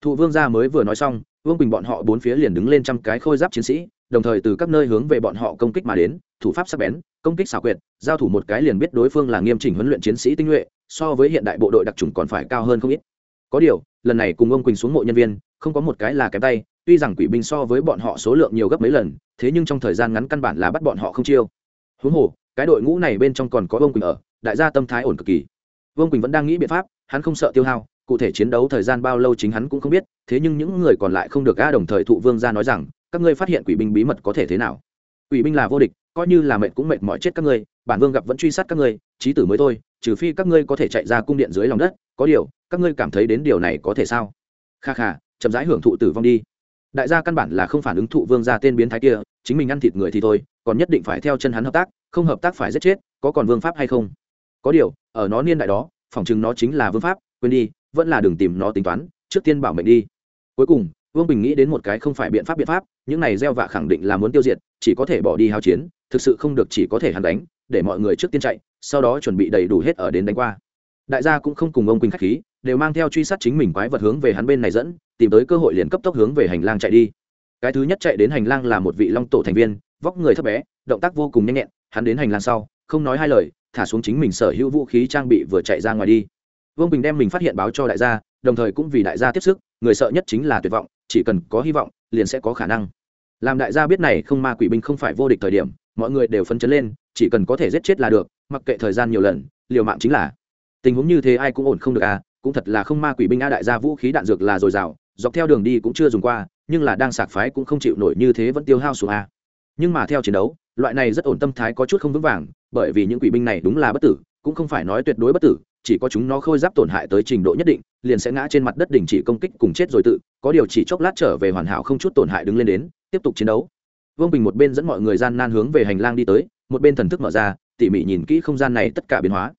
Thụ vương gia mới vừa nói xong, vương quỳnh bọn họ bốn phía liền đứng lên trăm cái khôi giáp chiến sĩ, đồng thời từ các nơi hướng về bọn họ công kích mà đến, thủ pháp sắc bén, công kích xảo quyệt, giao thủ một cái liền biết đối phương là nghiêm chỉnh huấn luyện chiến sĩ tinh nhuệ, so với hiện đại bộ đội đặc trùng còn phải cao hơn không ít. Có điều, lần này cùng ông quỳnh xuống mộ nhân viên, không có một cái là kém tay, tuy rằng quỷ binh so với bọn họ số lượng nhiều gấp mấy lần, thế nhưng trong thời gian ngắn căn bản là bắt bọn họ không chiêu. Huống hồ, cái đội ngũ này bên trong còn có ông quỳnh ở, đại gia tâm thái ổn cực kỳ. Vương quỳnh vẫn đang nghĩ biện pháp, hắn không sợ tiêu hao cụ thể chiến đấu thời gian bao lâu chính hắn cũng không biết, thế nhưng những người còn lại không được a đồng thời thụ vương gia nói rằng, các ngươi phát hiện quỷ binh bí mật có thể thế nào? Quỷ binh là vô địch, coi như là mệt cũng mệt mỏi chết các ngươi, bản vương gặp vẫn truy sát các ngươi trí tử mới thôi, trừ phi các ngươi có thể chạy ra cung điện dưới lòng đất, có điều, các ngươi cảm thấy đến điều này có thể sao? Kha kha, chậm rãi hưởng thụ tử vong đi. Đại gia căn bản là không phản ứng thụ vương gia tên biến thái kia, chính mình ăn thịt người thì thôi, còn nhất định phải theo chân hắn hợp tác, không hợp tác phải giết chết, có còn vương pháp hay không? Có điều, ở nó niên đại đó phỏng chừng nó chính là vương pháp, quên đi vẫn là đừng tìm nó tính toán, trước tiên bảo mệnh đi. Cuối cùng, vương bình nghĩ đến một cái không phải biện pháp biện pháp, những này gieo vạ khẳng định là muốn tiêu diệt, chỉ có thể bỏ đi hao chiến, thực sự không được chỉ có thể hắn đánh, để mọi người trước tiên chạy, sau đó chuẩn bị đầy đủ hết ở đến đánh qua. Đại gia cũng không cùng ông quỳnh khách khí, đều mang theo truy sát chính mình quái vật hướng về hắn bên này dẫn, tìm tới cơ hội liền cấp tốc hướng về hành lang chạy đi. Cái thứ nhất chạy đến hành lang là một vị long tổ thành viên, vóc người thấp bé, động tác vô cùng nhanh nhẹn, hắn đến hành lang sau, không nói hai lời, thả xuống chính mình sở hữu vũ khí trang bị vừa chạy ra ngoài đi vương bình đem mình phát hiện báo cho đại gia, đồng thời cũng vì đại gia tiếp sức, người sợ nhất chính là tuyệt vọng, chỉ cần có hy vọng, liền sẽ có khả năng. Làm đại gia biết này không ma quỷ binh không phải vô địch thời điểm, mọi người đều phấn chấn lên, chỉ cần có thể giết chết là được, mặc kệ thời gian nhiều lần, liều mạng chính là. Tình huống như thế ai cũng ổn không được à cũng thật là không ma quỷ binh a đại gia vũ khí đạn dược là dồi dào, dọc theo đường đi cũng chưa dùng qua, nhưng là đang sạc phái cũng không chịu nổi như thế vẫn tiêu hao xuống a nhưng mà theo chiến đấu, loại này rất ổn tâm thái có chút không vững vàng, bởi vì những quỷ binh này đúng là bất tử, cũng không phải nói tuyệt đối bất tử chỉ có chúng nó khôi giáp tổn hại tới trình độ nhất định, liền sẽ ngã trên mặt đất đình chỉ công kích cùng chết rồi tự, có điều chỉ chốc lát trở về hoàn hảo không chút tổn hại đứng lên đến, tiếp tục chiến đấu. Vương bình một bên dẫn mọi người gian nan hướng về hành lang đi tới, một bên thần thức mở ra, tỉ mỉ nhìn kỹ không gian này tất cả biến hóa.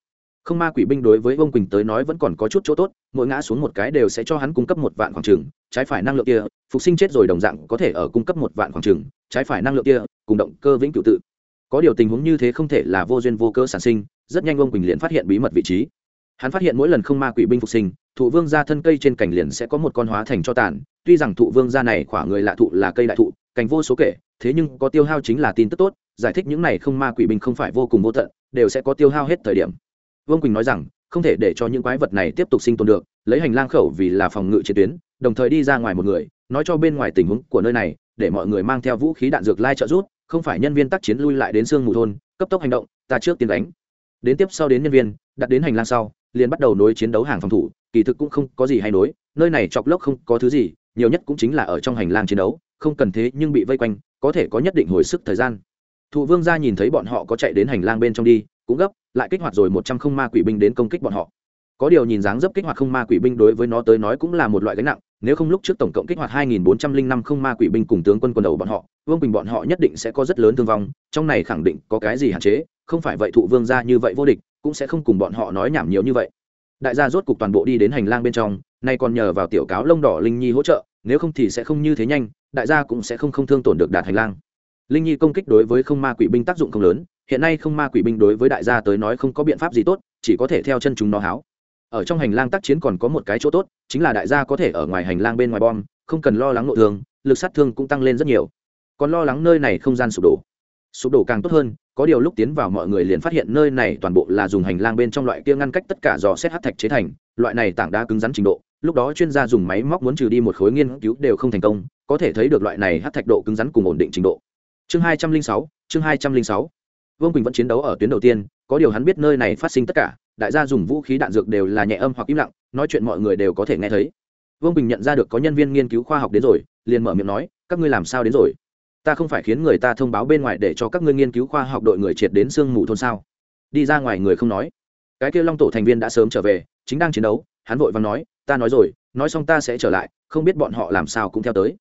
Không ma quỷ binh đối với vương quỳnh tới nói vẫn còn có chút chỗ tốt, mỗi ngã xuống một cái đều sẽ cho hắn cung cấp một vạn khoảng trừng, trái phải năng lượng kia, phục sinh chết rồi đồng dạng có thể ở cung cấp một vạn khoảng trừng, trái phải năng lượng kia, cùng động cơ vĩnh cửu tự. Có điều tình huống như thế không thể là vô duyên vô cơ sản sinh, rất nhanh vương quỳnh liền phát hiện bí mật vị trí hắn phát hiện mỗi lần không ma quỷ binh phục sinh, thụ vương gia thân cây trên cành liền sẽ có một con hóa thành cho tàn. Tuy rằng thụ vương gia này khỏa người lạ thụ là cây đại thụ, cành vô số kể, thế nhưng có tiêu hao chính là tin tức tốt, giải thích những này không ma quỷ binh không phải vô cùng vô tận, đều sẽ có tiêu hao hết thời điểm. Vương quỳnh nói rằng, không thể để cho những quái vật này tiếp tục sinh tồn được, lấy hành lang khẩu vì là phòng ngự chiến tuyến, đồng thời đi ra ngoài một người, nói cho bên ngoài tình huống của nơi này, để mọi người mang theo vũ khí đạn dược lai trợ rút không phải nhân viên tác chiến lui lại đến sương mù thôn, cấp tốc hành động, ta trước tiến đánh. Đến tiếp sau đến nhân viên, đặt đến hành lang sau liền bắt đầu nối chiến đấu hàng phòng thủ, kỳ thực cũng không có gì hay nối, nơi này chọc lốc không có thứ gì, nhiều nhất cũng chính là ở trong hành lang chiến đấu, không cần thế nhưng bị vây quanh, có thể có nhất định hồi sức thời gian. Thụ vương gia nhìn thấy bọn họ có chạy đến hành lang bên trong đi, cũng gấp, lại kích hoạt rồi một trăm không ma quỷ binh đến công kích bọn họ. Có điều nhìn dáng dấp kích hoạt không ma quỷ binh đối với nó tới nói cũng là một loại gánh nặng, nếu không lúc trước tổng cộng kích hoạt 2405 không ma quỷ binh cùng tướng quân quân đầu bọn họ, vương bình bọn họ nhất định sẽ có rất lớn thương vong, trong này khẳng định có cái gì hạn chế, không phải vậy thụ vương gia như vậy vô địch cũng sẽ không cùng bọn họ nói nhảm nhiều như vậy. Đại gia rốt cục toàn bộ đi đến hành lang bên trong, nay còn nhờ vào tiểu cáo lông đỏ linh nhi hỗ trợ, nếu không thì sẽ không như thế nhanh, đại gia cũng sẽ không không thương tổn được đạt hành lang. Linh nhi công kích đối với không ma quỷ binh tác dụng không lớn, hiện nay không ma quỷ binh đối với đại gia tới nói không có biện pháp gì tốt, chỉ có thể theo chân chúng nó háo. Ở trong hành lang tác chiến còn có một cái chỗ tốt, chính là đại gia có thể ở ngoài hành lang bên ngoài bom, không cần lo lắng nội thương, lực sát thương cũng tăng lên rất nhiều. Còn lo lắng nơi này không gian sụp đổ. Sụp đổ càng tốt hơn có điều lúc tiến vào mọi người liền phát hiện nơi này toàn bộ là dùng hành lang bên trong loại kia ngăn cách tất cả dò xét hát thạch chế thành, loại này tảng đá cứng rắn trình độ, lúc đó chuyên gia dùng máy móc muốn trừ đi một khối nghiên cứu đều không thành công, có thể thấy được loại này hát thạch độ cứng rắn cùng ổn định trình độ. Chương hai trăm linh sáu, chương hai trăm linh sáu. Vương quỳnh vẫn chiến đấu ở tuyến đầu tiên, có điều hắn biết nơi này phát sinh tất cả, đại gia dùng vũ khí đạn dược đều là nhẹ âm hoặc im lặng, nói chuyện mọi người đều có thể nghe thấy. Vương bình nhận ra được có nhân viên nghiên cứu khoa học đến rồi, liền mở miệng nói, các ngươi làm sao đến rồi? Ta không phải khiến người ta thông báo bên ngoài để cho các ngươi nghiên cứu khoa học đội người triệt đến sương mù thôn sao? Đi ra ngoài người không nói. Cái kia long tổ thành viên đã sớm trở về, chính đang chiến đấu, hắn vội và nói, ta nói rồi, nói xong ta sẽ trở lại, không biết bọn họ làm sao cũng theo tới.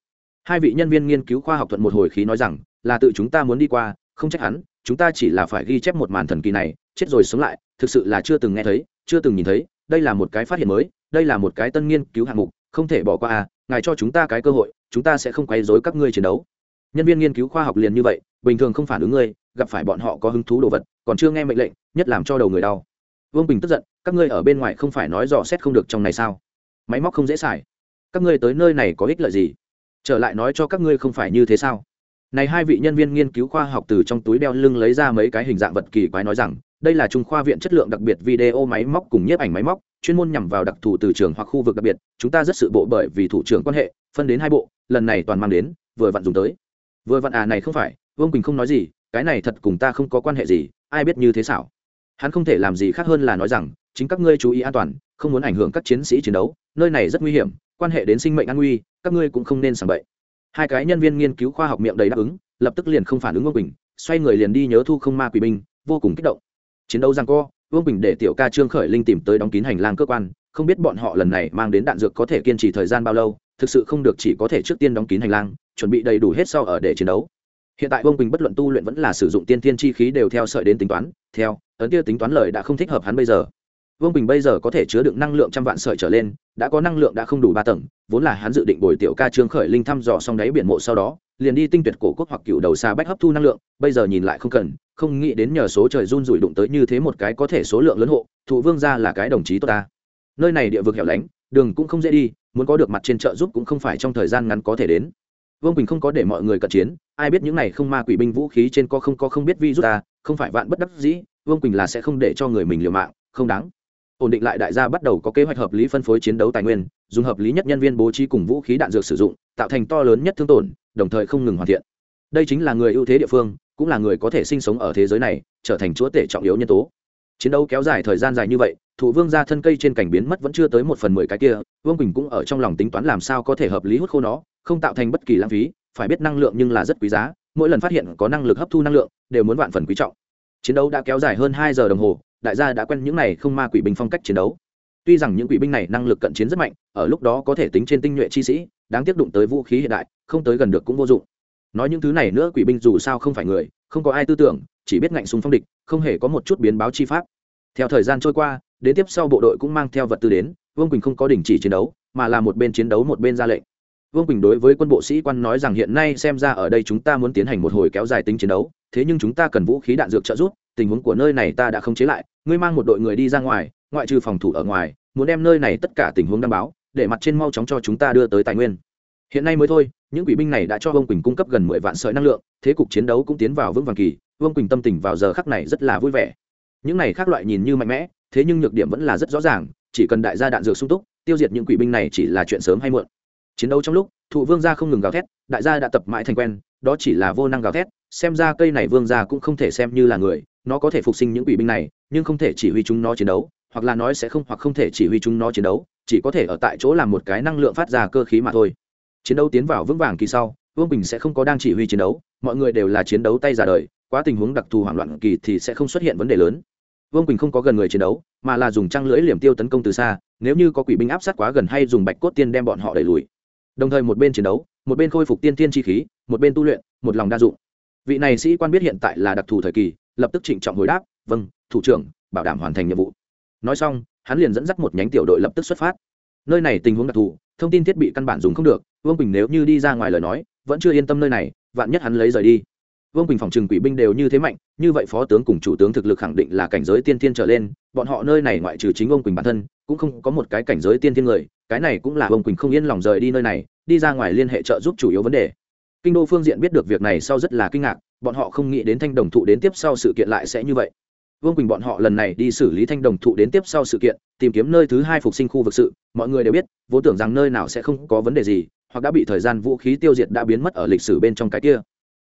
Hai vị nhân viên nghiên cứu khoa học thuận một hồi khí nói rằng, là tự chúng ta muốn đi qua, không trách hắn, chúng ta chỉ là phải ghi chép một màn thần kỳ này, chết rồi sống lại, thực sự là chưa từng nghe thấy, chưa từng nhìn thấy, đây là một cái phát hiện mới, đây là một cái tân nghiên cứu hạng mục, không thể bỏ qua à ngài cho chúng ta cái cơ hội, chúng ta sẽ không quấy rối các ngươi chiến đấu nhân viên nghiên cứu khoa học liền như vậy, bình thường không phản ứng ngươi, gặp phải bọn họ có hứng thú đồ vật, còn chưa nghe mệnh lệnh, nhất làm cho đầu người đau. Vương bình tức giận, các ngươi ở bên ngoài không phải nói dò xét không được trong này sao? Máy móc không dễ xài. Các ngươi tới nơi này có ích lợi gì? Trở lại nói cho các ngươi không phải như thế sao? Này hai vị nhân viên nghiên cứu khoa học từ trong túi đeo lưng lấy ra mấy cái hình dạng vật kỳ quái nói rằng, đây là trung khoa viện chất lượng đặc biệt video máy móc cùng nhiếp ảnh máy móc, chuyên môn nhằm vào đặc thù từ trường hoặc khu vực đặc biệt, chúng ta rất sự bộ bởi vì thủ trưởng quan hệ, phân đến hai bộ, lần này toàn mang đến, vừa vặn dùng tới vừa vặn à này không phải, vương quỳnh không nói gì, cái này thật cùng ta không có quan hệ gì, ai biết như thế xảo. Hắn không thể làm gì khác hơn là nói rằng, chính các ngươi chú ý an toàn, không muốn ảnh hưởng các chiến sĩ chiến đấu, nơi này rất nguy hiểm, quan hệ đến sinh mệnh an nguy, các ngươi cũng không nên sảng bậy. Hai cái nhân viên nghiên cứu khoa học miệng đầy đáp ứng, lập tức liền không phản ứng vương quỳnh, xoay người liền đi nhớ thu không ma quỷ binh, vô cùng kích động. Chiến đấu rằng co, vương bình để tiểu ca trương khởi linh tìm tới đóng kín hành lang cơ quan, không biết bọn họ lần này mang đến đạn dược có thể kiên trì thời gian bao lâu, thực sự không được chỉ có thể trước tiên đóng kín hành lang chuẩn bị đầy đủ hết sau ở để chiến đấu. Hiện tại vương bình bất luận tu luyện vẫn là sử dụng tiên thiên chi khí đều theo sợi đến tính toán, theo, ấn kia tính toán lời đã không thích hợp hắn bây giờ. Vương bình bây giờ có thể chứa đựng năng lượng trăm vạn sợi trở lên, đã có năng lượng đã không đủ ba tầng, vốn là hắn dự định bồi tiểu ca trương khởi linh thăm dò xong đáy biển mộ sau đó, liền đi tinh tuyệt cổ quốc hoặc cựu đầu xa bách hấp thu năng lượng, bây giờ nhìn lại không cần, không nghĩ đến nhờ số trời run rủi đụng tới như thế một cái có thể số lượng lớn hộ, thụ vương ra là cái đồng chí tốt ta. Nơi này địa vực hẻo lánh, đường cũng không dễ đi, muốn có được mặt trên chợ giúp cũng không phải trong thời gian ngắn có thể đến vương bình không có để mọi người cận chiến ai biết những này không ma quỷ binh vũ khí trên co không có không biết vi rút ta, không phải vạn bất đắc dĩ, vương quỳnh là sẽ không để cho người mình liều mạng, không đáng. Ổn định lại đại gia bắt đầu có kế hoạch hợp lý phân phối chiến đấu tài nguyên, dùng hợp lý nhất nhân viên bố trí cùng vũ khí đạn dược sử dụng, tạo thành to lớn nhất thương tổn, đồng thời không ngừng hoàn thiện. Đây chính là người ưu thế địa phương, cũng là người có thể sinh sống ở thế giới này, trở thành chúa tể trọng yếu nhân tố. Chiến đấu kéo dài thời gian dài như vậy, thủ vương ra thân cây trên cảnh biến mất vẫn chưa tới một phần mười cái kia, vương quỳnh cũng ở trong lòng tính toán làm sao có thể hợp lý hút khô nó không tạo thành bất kỳ lãng phí, phải biết năng lượng nhưng là rất quý giá, mỗi lần phát hiện có năng lực hấp thu năng lượng, đều muốn vạn phần quý trọng. Chiến đấu đã kéo dài hơn hai giờ đồng hồ, đại gia đã quen những này không ma quỷ binh phong cách chiến đấu. Tuy rằng những quỷ binh này năng lực cận chiến rất mạnh, ở lúc đó có thể tính trên tinh nhuệ chi sĩ, đáng tiếp đụng tới vũ khí hiện đại, không tới gần được cũng vô dụng. Nói những thứ này nữa, quỷ binh dù sao không phải người, không có ai tư tưởng, chỉ biết ngạnh súng phong địch, không hề có một chút biến báo chi pháp. Theo thời gian trôi qua, đến tiếp sau bộ đội cũng mang theo vật tư đến, vương quỳnh không có đình chỉ chiến đấu, mà là một bên chiến đấu một bên ra lệnh vương quỳnh đối với quân bộ sĩ quan nói rằng hiện nay xem ra ở đây chúng ta muốn tiến hành một hồi kéo dài tính chiến đấu thế nhưng chúng ta cần vũ khí đạn dược trợ giúp tình huống của nơi này ta đã không chế lại ngươi mang một đội người đi ra ngoài ngoại trừ phòng thủ ở ngoài muốn đem nơi này tất cả tình huống đảm bảo, để mặt trên mau chóng cho chúng ta đưa tới tài nguyên. Hiện nay mới thôi những quỷ binh này đã cho vương quỳnh cung cấp gần mười vạn sợi năng lượng thế cục chiến đấu cũng tiến vào vững vàng kỳ vương quỳnh tâm tình vào giờ khắc này rất là vui vẻ. Những này khác loại nhìn như mạnh mẽ thế nhưng nhược điểm vẫn là rất rõ ràng chỉ cần đại gia đạn dược sung túc tiêu diệt những quỷ binh này chỉ là chuyện sớm hay muộn chiến đấu trong lúc, thụ vương gia không ngừng gào thét, đại gia đã tập mãi thành quen, đó chỉ là vô năng gào thét, xem ra cây này vương gia cũng không thể xem như là người, nó có thể phục sinh những quỷ binh này, nhưng không thể chỉ huy chúng nó chiến đấu, hoặc là nói sẽ không hoặc không thể chỉ huy chúng nó chiến đấu, chỉ có thể ở tại chỗ làm một cái năng lượng phát ra cơ khí mà thôi. Chiến đấu tiến vào vững vàng kỳ sau, vương bình sẽ không có đang chỉ huy chiến đấu, mọi người đều là chiến đấu tay ra đời, quá tình huống đặc thù hoảng loạn kỳ thì sẽ không xuất hiện vấn đề lớn. Vương quỳnh không có gần người chiến đấu, mà là dùng trăng lưỡi liềm tiêu tấn công từ xa, nếu như có quỷ binh áp sát quá gần hay dùng bạch cốt tiên đem bọn họ đẩy lùi đồng thời một bên chiến đấu, một bên khôi phục tiên tiên chi khí, một bên tu luyện, một lòng đa dụng. Vị này sĩ quan biết hiện tại là đặc thù thời kỳ, lập tức trịnh trọng hồi đáp vâng thủ trưởng, bảo đảm hoàn thành nhiệm vụ. Nói xong, hắn liền dẫn dắt một nhánh tiểu đội lập tức xuất phát. Nơi này tình huống đặc thù, thông tin thiết bị căn bản dùng không được, vương quỳnh nếu như đi ra ngoài lời nói, vẫn chưa yên tâm nơi này, vạn nhất hắn lấy rời đi. Vương quỳnh phòng trừng quỷ binh đều như thế mạnh, như vậy phó tướng cùng chủ tướng thực lực khẳng định là cảnh giới tiên tiên trở lên, bọn họ nơi này ngoại trừ chính vương quỳnh bản thân cũng không có một cái cảnh giới tiên thiên người, cái này cũng là vương quỳnh không yên lòng rời đi nơi này, đi ra ngoài liên hệ trợ giúp chủ yếu vấn đề. Kinh đô phương diện biết được việc này sau rất là kinh ngạc, bọn họ không nghĩ đến thanh đồng thụ đến tiếp sau sự kiện lại sẽ như vậy. Vương quỳnh bọn họ lần này đi xử lý thanh đồng thụ đến tiếp sau sự kiện, tìm kiếm nơi thứ hai phục sinh khu vực sự, mọi người đều biết vốn tưởng rằng nơi nào sẽ không có vấn đề gì, hoặc đã bị thời gian vũ khí tiêu diệt đã biến mất ở lịch sử bên trong cái kia.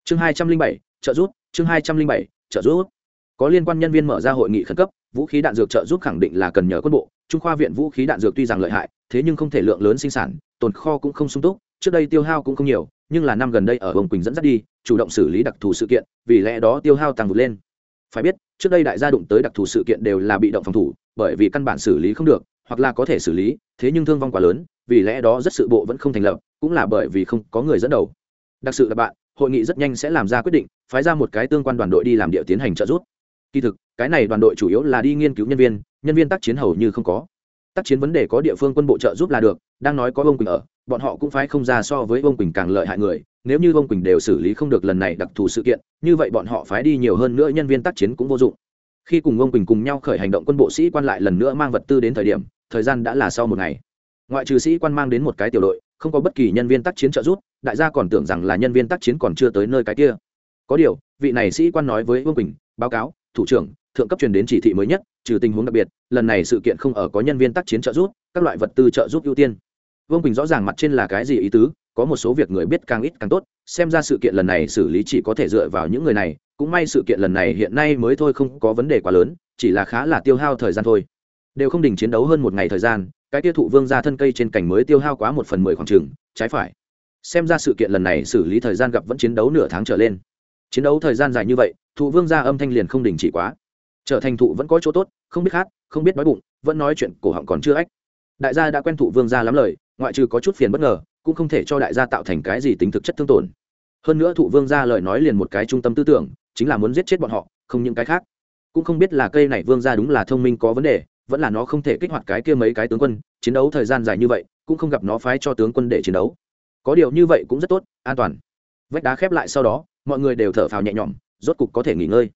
Chương hai trăm linh bảy, trợ giúp, chương hai trăm linh bảy, trợ giúp. Có liên quan nhân viên mở ra hội nghị khẩn cấp vũ khí đạn dược trợ giúp khẳng định là cần nhờ quân bộ, trung khoa viện vũ khí đạn dược tuy rằng lợi hại, thế nhưng không thể lượng lớn sinh sản, tồn kho cũng không sung túc, trước đây tiêu hao cũng không nhiều, nhưng là năm gần đây ở ông quỳnh dẫn dắt đi, chủ động xử lý đặc thù sự kiện, vì lẽ đó tiêu hao tăng vượt lên. Phải biết, trước đây đại gia đụng tới đặc thù sự kiện đều là bị động phòng thủ, bởi vì căn bản xử lý không được, hoặc là có thể xử lý, thế nhưng thương vong quá lớn, vì lẽ đó rất sự bộ vẫn không thành lập, cũng là bởi vì không có người dẫn đầu. Đặc sự là bạn, hội nghị rất nhanh sẽ làm ra quyết định, phái ra một cái tương quan đoàn đội đi làm địa tiến hành trợ giúp kỳ thực, cái này đoàn đội chủ yếu là đi nghiên cứu nhân viên nhân viên tác chiến hầu như không có. Tác chiến vấn đề có địa phương quân bộ trợ giúp là được, đang nói có ông quỳnh ở, bọn họ cũng phái không ra so với ông quỳnh càng lợi hại người, nếu như ông quỳnh đều xử lý không được lần này đặc thù sự kiện, như vậy bọn họ phái đi nhiều hơn nữa nhân viên tác chiến cũng vô dụng. Khi cùng ông quỳnh cùng nhau khởi hành động quân bộ sĩ quan lại lần nữa mang vật tư đến thời điểm, thời gian đã là sau một ngày. Ngoại trừ sĩ quan mang đến một cái tiểu đội, không có bất kỳ nhân viên tác chiến trợ giúp, đại gia còn tưởng rằng là nhân viên tác chiến còn chưa tới nơi cái kia. Có điều, vị này sĩ quan nói với vương quỳnh, báo cáo thủ trưởng, thượng cấp truyền đến chỉ thị mới nhất, trừ tình huống đặc biệt, lần này sự kiện không ở có nhân viên tác chiến trợ giúp, các loại vật tư trợ giúp ưu tiên. Vương quỳnh rõ ràng mặt trên là cái gì ý tứ, có một số việc người biết càng ít càng tốt, xem ra sự kiện lần này xử lý chỉ có thể dựa vào những người này, cũng may sự kiện lần này hiện nay mới thôi không có vấn đề quá lớn, chỉ là khá là tiêu hao thời gian thôi. Đều không đình chiến đấu hơn một ngày thời gian, cái tiêu thụ vương ra thân cây trên cành mới tiêu hao quá một phần mười khoảng trừng trái phải. Xem ra sự kiện lần này xử lý thời gian gặp vẫn chiến đấu nửa tháng trở lên chiến đấu thời gian dài như vậy, thụ vương ra âm thanh liền không đình chỉ quá. Trở thành thụ vẫn có chỗ tốt, không biết hát không biết nói bụng, vẫn nói chuyện, cổ họng còn chưa ách đại gia đã quen thụ vương ra lắm lời, ngoại trừ có chút phiền bất ngờ, cũng không thể cho đại gia tạo thành cái gì tính thực chất thương tổn. Hơn nữa thụ vương ra lời nói liền một cái trung tâm tư tưởng, chính là muốn giết chết bọn họ, không những cái khác. Cũng không biết là cây này vương ra đúng là thông minh có vấn đề, vẫn là nó không thể kích hoạt cái kia mấy cái tướng quân, chiến đấu thời gian dài như vậy, cũng không gặp nó phái cho tướng quân để chiến đấu. Có điều như vậy cũng rất tốt, an toàn. Vách đá khép lại sau đó mọi người đều thở phào nhẹ nhõm, rốt cục có thể nghỉ ngơi.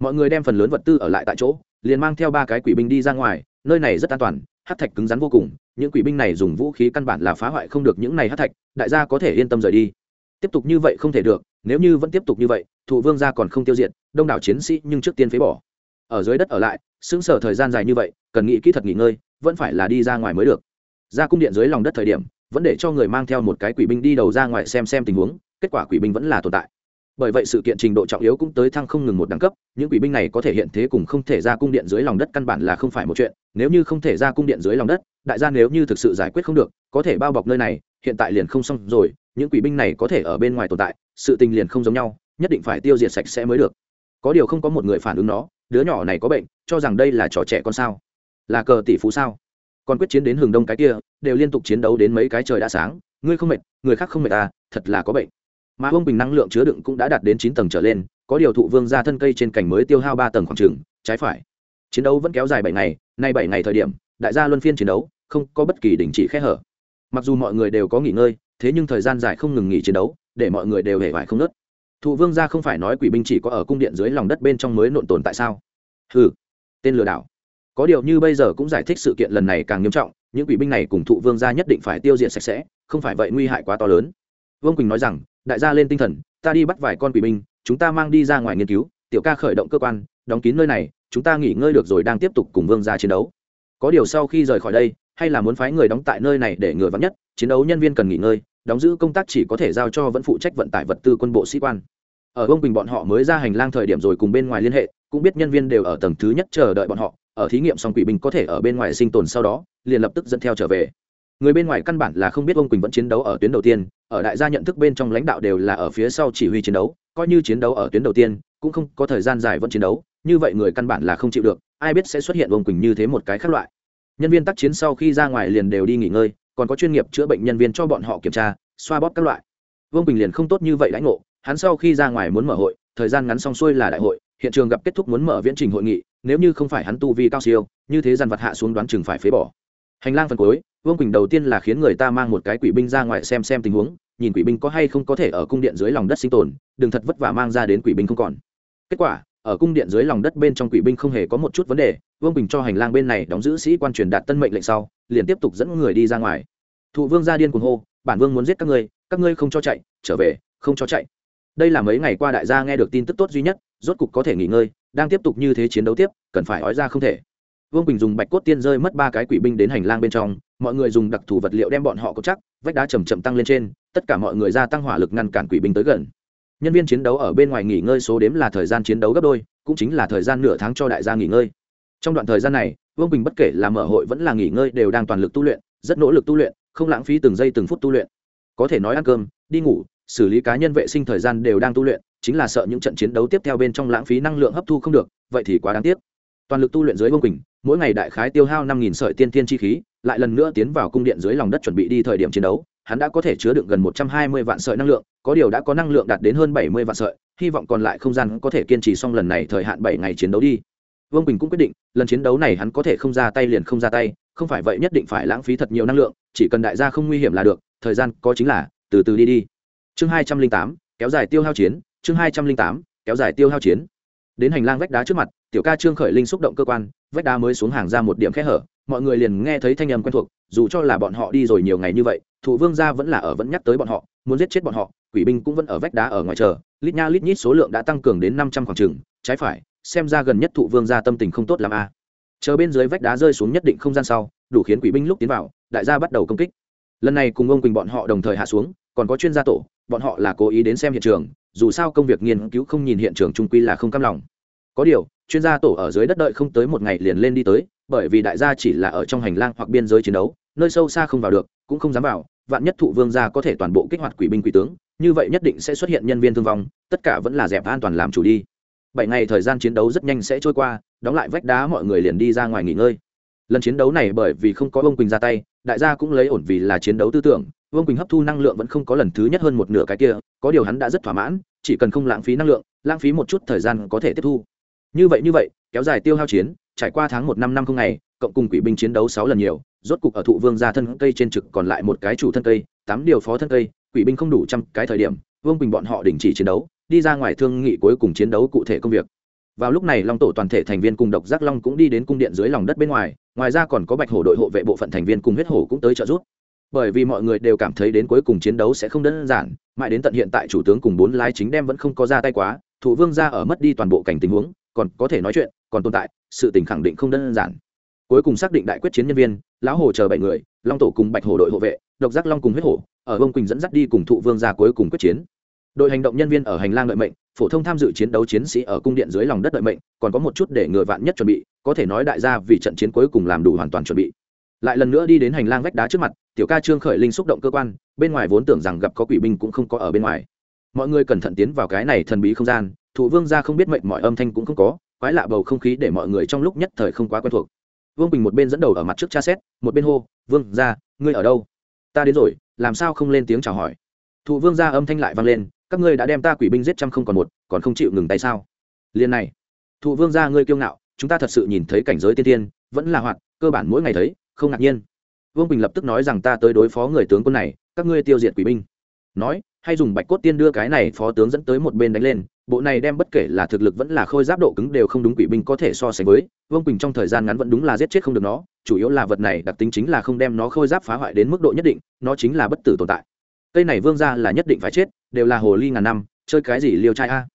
Mọi người đem phần lớn vật tư ở lại tại chỗ, liền mang theo ba cái quỷ binh đi ra ngoài, nơi này rất an toàn, hát thạch cứng rắn vô cùng, những quỷ binh này dùng vũ khí căn bản là phá hoại không được những này hát thạch, đại gia có thể yên tâm rời đi. Tiếp tục như vậy không thể được, nếu như vẫn tiếp tục như vậy, thụ vương gia còn không tiêu diệt, đông đảo chiến sĩ nhưng trước tiên phế bỏ. Ở dưới đất ở lại xứng sở thời gian dài như vậy, cần nghĩ kỹ thật nghỉ ngơi, vẫn phải là đi ra ngoài mới được. Ra cung điện dưới lòng đất thời điểm, vẫn để cho người mang theo một cái quỷ binh đi đầu ra ngoài xem xem tình huống, kết quả quỷ binh vẫn là tồn tại bởi vậy sự kiện trình độ trọng yếu cũng tới thăng không ngừng một đẳng cấp, những quỷ binh này có thể hiện thế cùng không thể ra cung điện dưới lòng đất căn bản là không phải một chuyện, nếu như không thể ra cung điện dưới lòng đất, đại gia nếu như thực sự giải quyết không được, có thể bao bọc nơi này, hiện tại liền không xong rồi, những quỷ binh này có thể ở bên ngoài tồn tại, sự tình liền không giống nhau, nhất định phải tiêu diệt sạch sẽ mới được. Có điều không có một người phản ứng nó, đứa nhỏ này có bệnh, cho rằng đây là trò trẻ con sao? Là cờ tỷ phú sao? Còn quyết chiến đến hừng đông cái kia, đều liên tục chiến đấu đến mấy cái trời đã sáng, ngươi không mệt, người khác không mệt à thật là có bệnh mà vương bình năng lượng chứa đựng cũng đã đạt đến chín tầng trở lên, có điều thụ vương ra thân cây trên cành mới tiêu hao ba tầng khoảng trừng trái phải. Chiến đấu vẫn kéo dài bảy ngày, nay bảy ngày thời điểm, đại gia luân phiên chiến đấu, không có bất kỳ đình chỉ khe hở. Mặc dù mọi người đều có nghỉ ngơi, thế nhưng thời gian dài không ngừng nghỉ chiến đấu, để mọi người đều hề vải không nớt. Thụ vương gia không phải nói quỷ binh chỉ có ở cung điện dưới lòng đất bên trong mới nộn tồn tại sao? Ừ tên lừa đảo. Có điều như bây giờ cũng giải thích sự kiện lần này càng nghiêm trọng, những quỷ binh này cùng thụ vương gia nhất định phải tiêu diệt sạch sẽ, không phải vậy nguy hại quá to lớn vương quỳnh nói rằng, đại gia lên tinh thần, ta đi bắt vài con quỷ binh, chúng ta mang đi ra ngoài nghiên cứu, tiểu ca khởi động cơ quan, đóng kín nơi này, chúng ta nghỉ ngơi được rồi đang tiếp tục cùng vương gia chiến đấu. Có điều sau khi rời khỏi đây, hay là muốn phái người đóng tại nơi này để ngừa vắng nhất, chiến đấu nhân viên cần nghỉ ngơi, đóng giữ công tác chỉ có thể giao cho vẫn phụ trách vận tải vật tư quân bộ sĩ quan. Ở Vương Quỳnh bọn họ mới ra hành lang thời điểm rồi cùng bên ngoài liên hệ, cũng biết nhân viên đều ở tầng thứ nhất chờ đợi bọn họ, ở thí nghiệm xong quỷ binh có thể ở bên ngoài sinh tồn sau đó, liền lập tức dẫn theo trở về người bên ngoài căn bản là không biết ông quỳnh vẫn chiến đấu ở tuyến đầu tiên, ở đại gia nhận thức bên trong lãnh đạo đều là ở phía sau chỉ huy chiến đấu, coi như chiến đấu ở tuyến đầu tiên, cũng không có thời gian dài vẫn chiến đấu, như vậy người căn bản là không chịu được, ai biết sẽ xuất hiện vương quỳnh như thế một cái khác loại. Nhân viên tác chiến sau khi ra ngoài liền đều đi nghỉ ngơi, còn có chuyên nghiệp chữa bệnh nhân viên cho bọn họ kiểm tra, xoa bóp các loại. Vương quỳnh liền không tốt như vậy lãnh ngộ, hắn sau khi ra ngoài muốn mở hội, thời gian ngắn xong xuôi là đại hội, hiện trường gặp kết thúc muốn mở viễn trình hội nghị, nếu như không phải hắn tu vi cao siêu, như thế dàn vật hạ xuống đoán chừng phải phế bỏ. Hành lang phần cuối vương quỳnh đầu tiên là khiến người ta mang một cái quỷ binh ra ngoài xem xem tình huống nhìn quỷ binh có hay không có thể ở cung điện dưới lòng đất sinh tồn đừng thật vất vả mang ra đến quỷ binh không còn kết quả ở cung điện dưới lòng đất bên trong quỷ binh không hề có một chút vấn đề vương bình cho hành lang bên này đóng giữ sĩ quan truyền đạt tân mệnh lệnh sau liền tiếp tục dẫn người đi ra ngoài thụ vương ra điên cuồng hô bản vương muốn giết các ngươi các ngươi không cho chạy trở về không cho chạy đây là mấy ngày qua đại gia nghe được tin tức tốt duy nhất rốt cục có thể nghỉ ngơi đang tiếp tục như thế chiến đấu tiếp cần phải ói ra không thể vương bình dùng bạch cốt tiên rơi mất ba cái quỷ binh đến hành lang bên trong mọi người dùng đặc thù vật liệu đem bọn họ có chắc, vách đá chầm chậm tăng lên trên, tất cả mọi người gia tăng hỏa lực ngăn cản quỷ binh tới gần. Nhân viên chiến đấu ở bên ngoài nghỉ ngơi số đếm là thời gian chiến đấu gấp đôi, cũng chính là thời gian nửa tháng cho đại gia nghỉ ngơi. Trong đoạn thời gian này, vương bình bất kể là mở hội vẫn là nghỉ ngơi đều đang toàn lực tu luyện, rất nỗ lực tu luyện, không lãng phí từng giây từng phút tu luyện. Có thể nói ăn cơm, đi ngủ, xử lý cá nhân vệ sinh thời gian đều đang tu luyện, chính là sợ những trận chiến đấu tiếp theo bên trong lãng phí năng lượng hấp thu không được, vậy thì quá đáng tiếc. Toàn lực tu luyện dưới vương bình mỗi ngày đại khái tiêu hao năm nghìn sợi tiên thiên chi khí, lại lần nữa tiến vào cung điện dưới lòng đất chuẩn bị đi thời điểm chiến đấu, hắn đã có thể chứa đựng gần một trăm hai mươi vạn sợi năng lượng, có điều đã có năng lượng đạt đến hơn bảy mươi vạn sợi, hy vọng còn lại không gian có thể kiên trì xong lần này thời hạn bảy ngày chiến đấu đi. Vương bình cũng quyết định, lần chiến đấu này hắn có thể không ra tay liền không ra tay, không phải vậy nhất định phải lãng phí thật nhiều năng lượng, chỉ cần đại gia không nguy hiểm là được, thời gian có chính là, từ từ đi đi. Chương hai trăm linh tám, kéo dài tiêu hao chiến, chương hai trăm linh tám, kéo dài tiêu hao chiến đến hành lang vách đá trước mặt, tiểu ca trương khởi linh xúc động cơ quan, vách đá mới xuống hàng ra một điểm kẽ hở, mọi người liền nghe thấy thanh âm quen thuộc, dù cho là bọn họ đi rồi nhiều ngày như vậy, thủ vương gia vẫn là ở vẫn nhắc tới bọn họ, muốn giết chết bọn họ, quỷ binh cũng vẫn ở vách đá ở ngoài chờ, lít nha lít nhít số lượng đã tăng cường đến năm trăm khoảng trừng trái phải, xem ra gần nhất thụ vương gia tâm tình không tốt làm a. Chờ bên dưới vách đá rơi xuống nhất định không gian sau, đủ khiến quỷ binh lúc tiến vào, đại gia bắt đầu công kích. Lần này cùng ông quỳnh bọn họ đồng thời hạ xuống, còn có chuyên gia tổ, bọn họ là cố ý đến xem hiện trường dù sao công việc nghiên cứu không nhìn hiện trường trung quy là không cam lòng. Có điều, chuyên gia tổ ở dưới đất đợi không tới một ngày liền lên đi tới, bởi vì đại gia chỉ là ở trong hành lang hoặc biên giới chiến đấu, nơi sâu xa không vào được, cũng không dám vào, vạn nhất thụ vương gia có thể toàn bộ kích hoạt quỷ binh quỷ tướng, như vậy nhất định sẽ xuất hiện nhân viên thương vong, tất cả vẫn là dẹp an toàn làm chủ đi. Bảy ngày thời gian chiến đấu rất nhanh sẽ trôi qua, đóng lại vách đá mọi người liền đi ra ngoài nghỉ ngơi. Lần chiến đấu này bởi vì không có ông quỳnh ra tay, đại gia cũng lấy ổn vì là chiến đấu tư tưởng vương quỳnh hấp thu năng lượng vẫn không có lần thứ nhất hơn một nửa cái kia có điều hắn đã rất thỏa mãn chỉ cần không lãng phí năng lượng lãng phí một chút thời gian có thể tiếp thu như vậy như vậy kéo dài tiêu hao chiến trải qua tháng một năm năm không ngày cộng cùng quỷ binh chiến đấu sáu lần nhiều rốt cục ở thụ vương gia thân cây trên trực còn lại một cái chủ thân cây tám điều phó thân cây quỷ binh không đủ trăm cái thời điểm vương bình bọn họ đình chỉ chiến đấu đi ra ngoài thương nghị cuối cùng chiến đấu cụ thể công việc vào lúc này long tổ toàn thể thành viên cùng độc giác long cũng đi đến cung điện dưới lòng đất bên ngoài ngoài ra còn có bạch hổ đội hộ vệ bộ phận thành viên cùng huyết hổ cũng tới trợ giúp bởi vì mọi người đều cảm thấy đến cuối cùng chiến đấu sẽ không đơn giản, mãi đến tận hiện tại chủ tướng cùng bốn lái chính đem vẫn không có ra tay quá, thủ vương ra ở mất đi toàn bộ cảnh tình huống, còn có thể nói chuyện, còn tồn tại, sự tình khẳng định không đơn giản. Cuối cùng xác định đại quyết chiến nhân viên, lão hồ chờ bảy người, long tổ cùng bạch hổ đội hộ vệ độc giác long cùng huyết hổ, ở bông quỳnh dẫn dắt đi cùng thụ vương ra cuối cùng quyết chiến. Đội hành động nhân viên ở hành lang đợi mệnh, phổ thông tham dự chiến đấu chiến sĩ ở cung điện dưới lòng đất đợi mệnh, còn có một chút để người vạn nhất chuẩn bị, có thể nói đại gia vì trận chiến cuối cùng làm đủ hoàn toàn chuẩn bị lại lần nữa đi đến hành lang vách đá trước mặt, tiểu ca trương khởi linh xúc động cơ quan, bên ngoài vốn tưởng rằng gặp có quỷ binh cũng không có ở bên ngoài. Mọi người cẩn thận tiến vào cái này thần bí không gian, thụ vương gia không biết mệnh, mọi âm thanh cũng không có, quái lạ bầu không khí để mọi người trong lúc nhất thời không quá quen thuộc. Vương bình một bên dẫn đầu ở mặt trước cha xét, một bên hô, vương gia, ngươi ở đâu? Ta đến rồi, làm sao không lên tiếng chào hỏi? Thụ vương gia âm thanh lại vang lên, các ngươi đã đem ta quỷ binh giết trăm không còn một, còn không chịu ngừng tay sao? Liền này. Thụ vương gia ngươi kiêu ngạo, chúng ta thật sự nhìn thấy cảnh giới tiên tiên vẫn là hoạt, cơ bản mỗi ngày thấy không ngạc nhiên. Vương bình lập tức nói rằng ta tới đối phó người tướng quân này, các ngươi tiêu diệt quỷ binh. Nói, hay dùng bạch cốt tiên đưa cái này phó tướng dẫn tới một bên đánh lên, bộ này đem bất kể là thực lực vẫn là khôi giáp độ cứng đều không đúng quỷ binh có thể so sánh với, vương quỳnh trong thời gian ngắn vẫn đúng là giết chết không được nó, chủ yếu là vật này đặc tính chính là không đem nó khôi giáp phá hoại đến mức độ nhất định, nó chính là bất tử tồn tại. Cây này vương ra là nhất định phải chết, đều là hồ ly ngàn năm, chơi cái gì liêu trai a?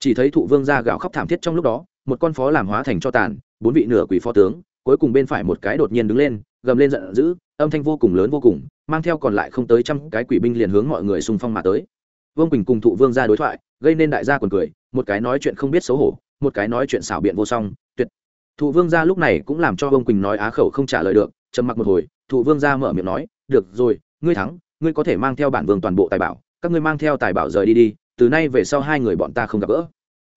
Chỉ thấy thụ vương ra gạo khóc thảm thiết trong lúc đó, một con phó làm hóa thành cho tàn, bốn vị nửa quỷ phó tướng cuối cùng bên phải một cái đột nhiên đứng lên, gầm lên giận dữ, âm thanh vô cùng lớn vô cùng, mang theo còn lại không tới trăm cái quỷ binh liền hướng mọi người xung phong mà tới. Vương quỳnh cùng thụ vương ra đối thoại, gây nên đại gia quần cười, một cái nói chuyện không biết xấu hổ, một cái nói chuyện xảo biện vô song, tuyệt. Thụ vương gia lúc này cũng làm cho vương quỳnh nói á khẩu không trả lời được, trầm mặc một hồi, thụ vương gia mở miệng nói, được rồi, ngươi thắng, ngươi có thể mang theo bản vương toàn bộ tài bảo, các ngươi mang theo tài bảo rời đi đi, từ nay về sau hai người bọn ta không gặp gỡ.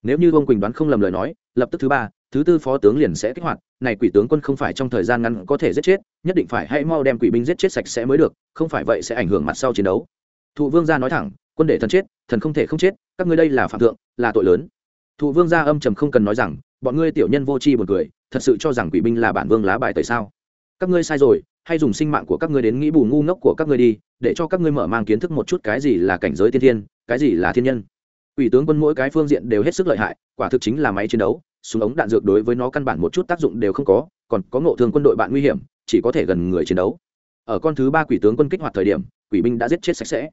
Nếu như vương quỳnh đoán không lầm lời nói, lập tức thứ ba thứ tư phó tướng liền sẽ kích hoạt này quỷ tướng quân không phải trong thời gian ngắn có thể giết chết nhất định phải hãy mau đem quỷ binh giết chết sạch sẽ mới được không phải vậy sẽ ảnh hưởng mặt sau chiến đấu. Thụ vương gia nói thẳng quân để thần chết thần không thể không chết các ngươi đây là phạm thượng là tội lớn. Thụ vương gia âm trầm không cần nói rằng bọn ngươi tiểu nhân vô tri buồn cười thật sự cho rằng quỷ binh là bản vương lá bài tại sao? Các ngươi sai rồi hay dùng sinh mạng của các ngươi đến nghĩ bù ngu ngốc của các ngươi đi để cho các ngươi mở mang kiến thức một chút cái gì là cảnh giới tiên thiên cái gì là thiên nhân. Quỷ tướng quân mỗi cái phương diện đều hết sức lợi hại, quả thực chính là máy chiến đấu, súng ống đạn dược đối với nó căn bản một chút tác dụng đều không có, còn có ngộ thương quân đội bạn nguy hiểm, chỉ có thể gần người chiến đấu. Ở con thứ ba quỷ tướng quân kích hoạt thời điểm, quỷ binh đã giết chết sạch sẽ.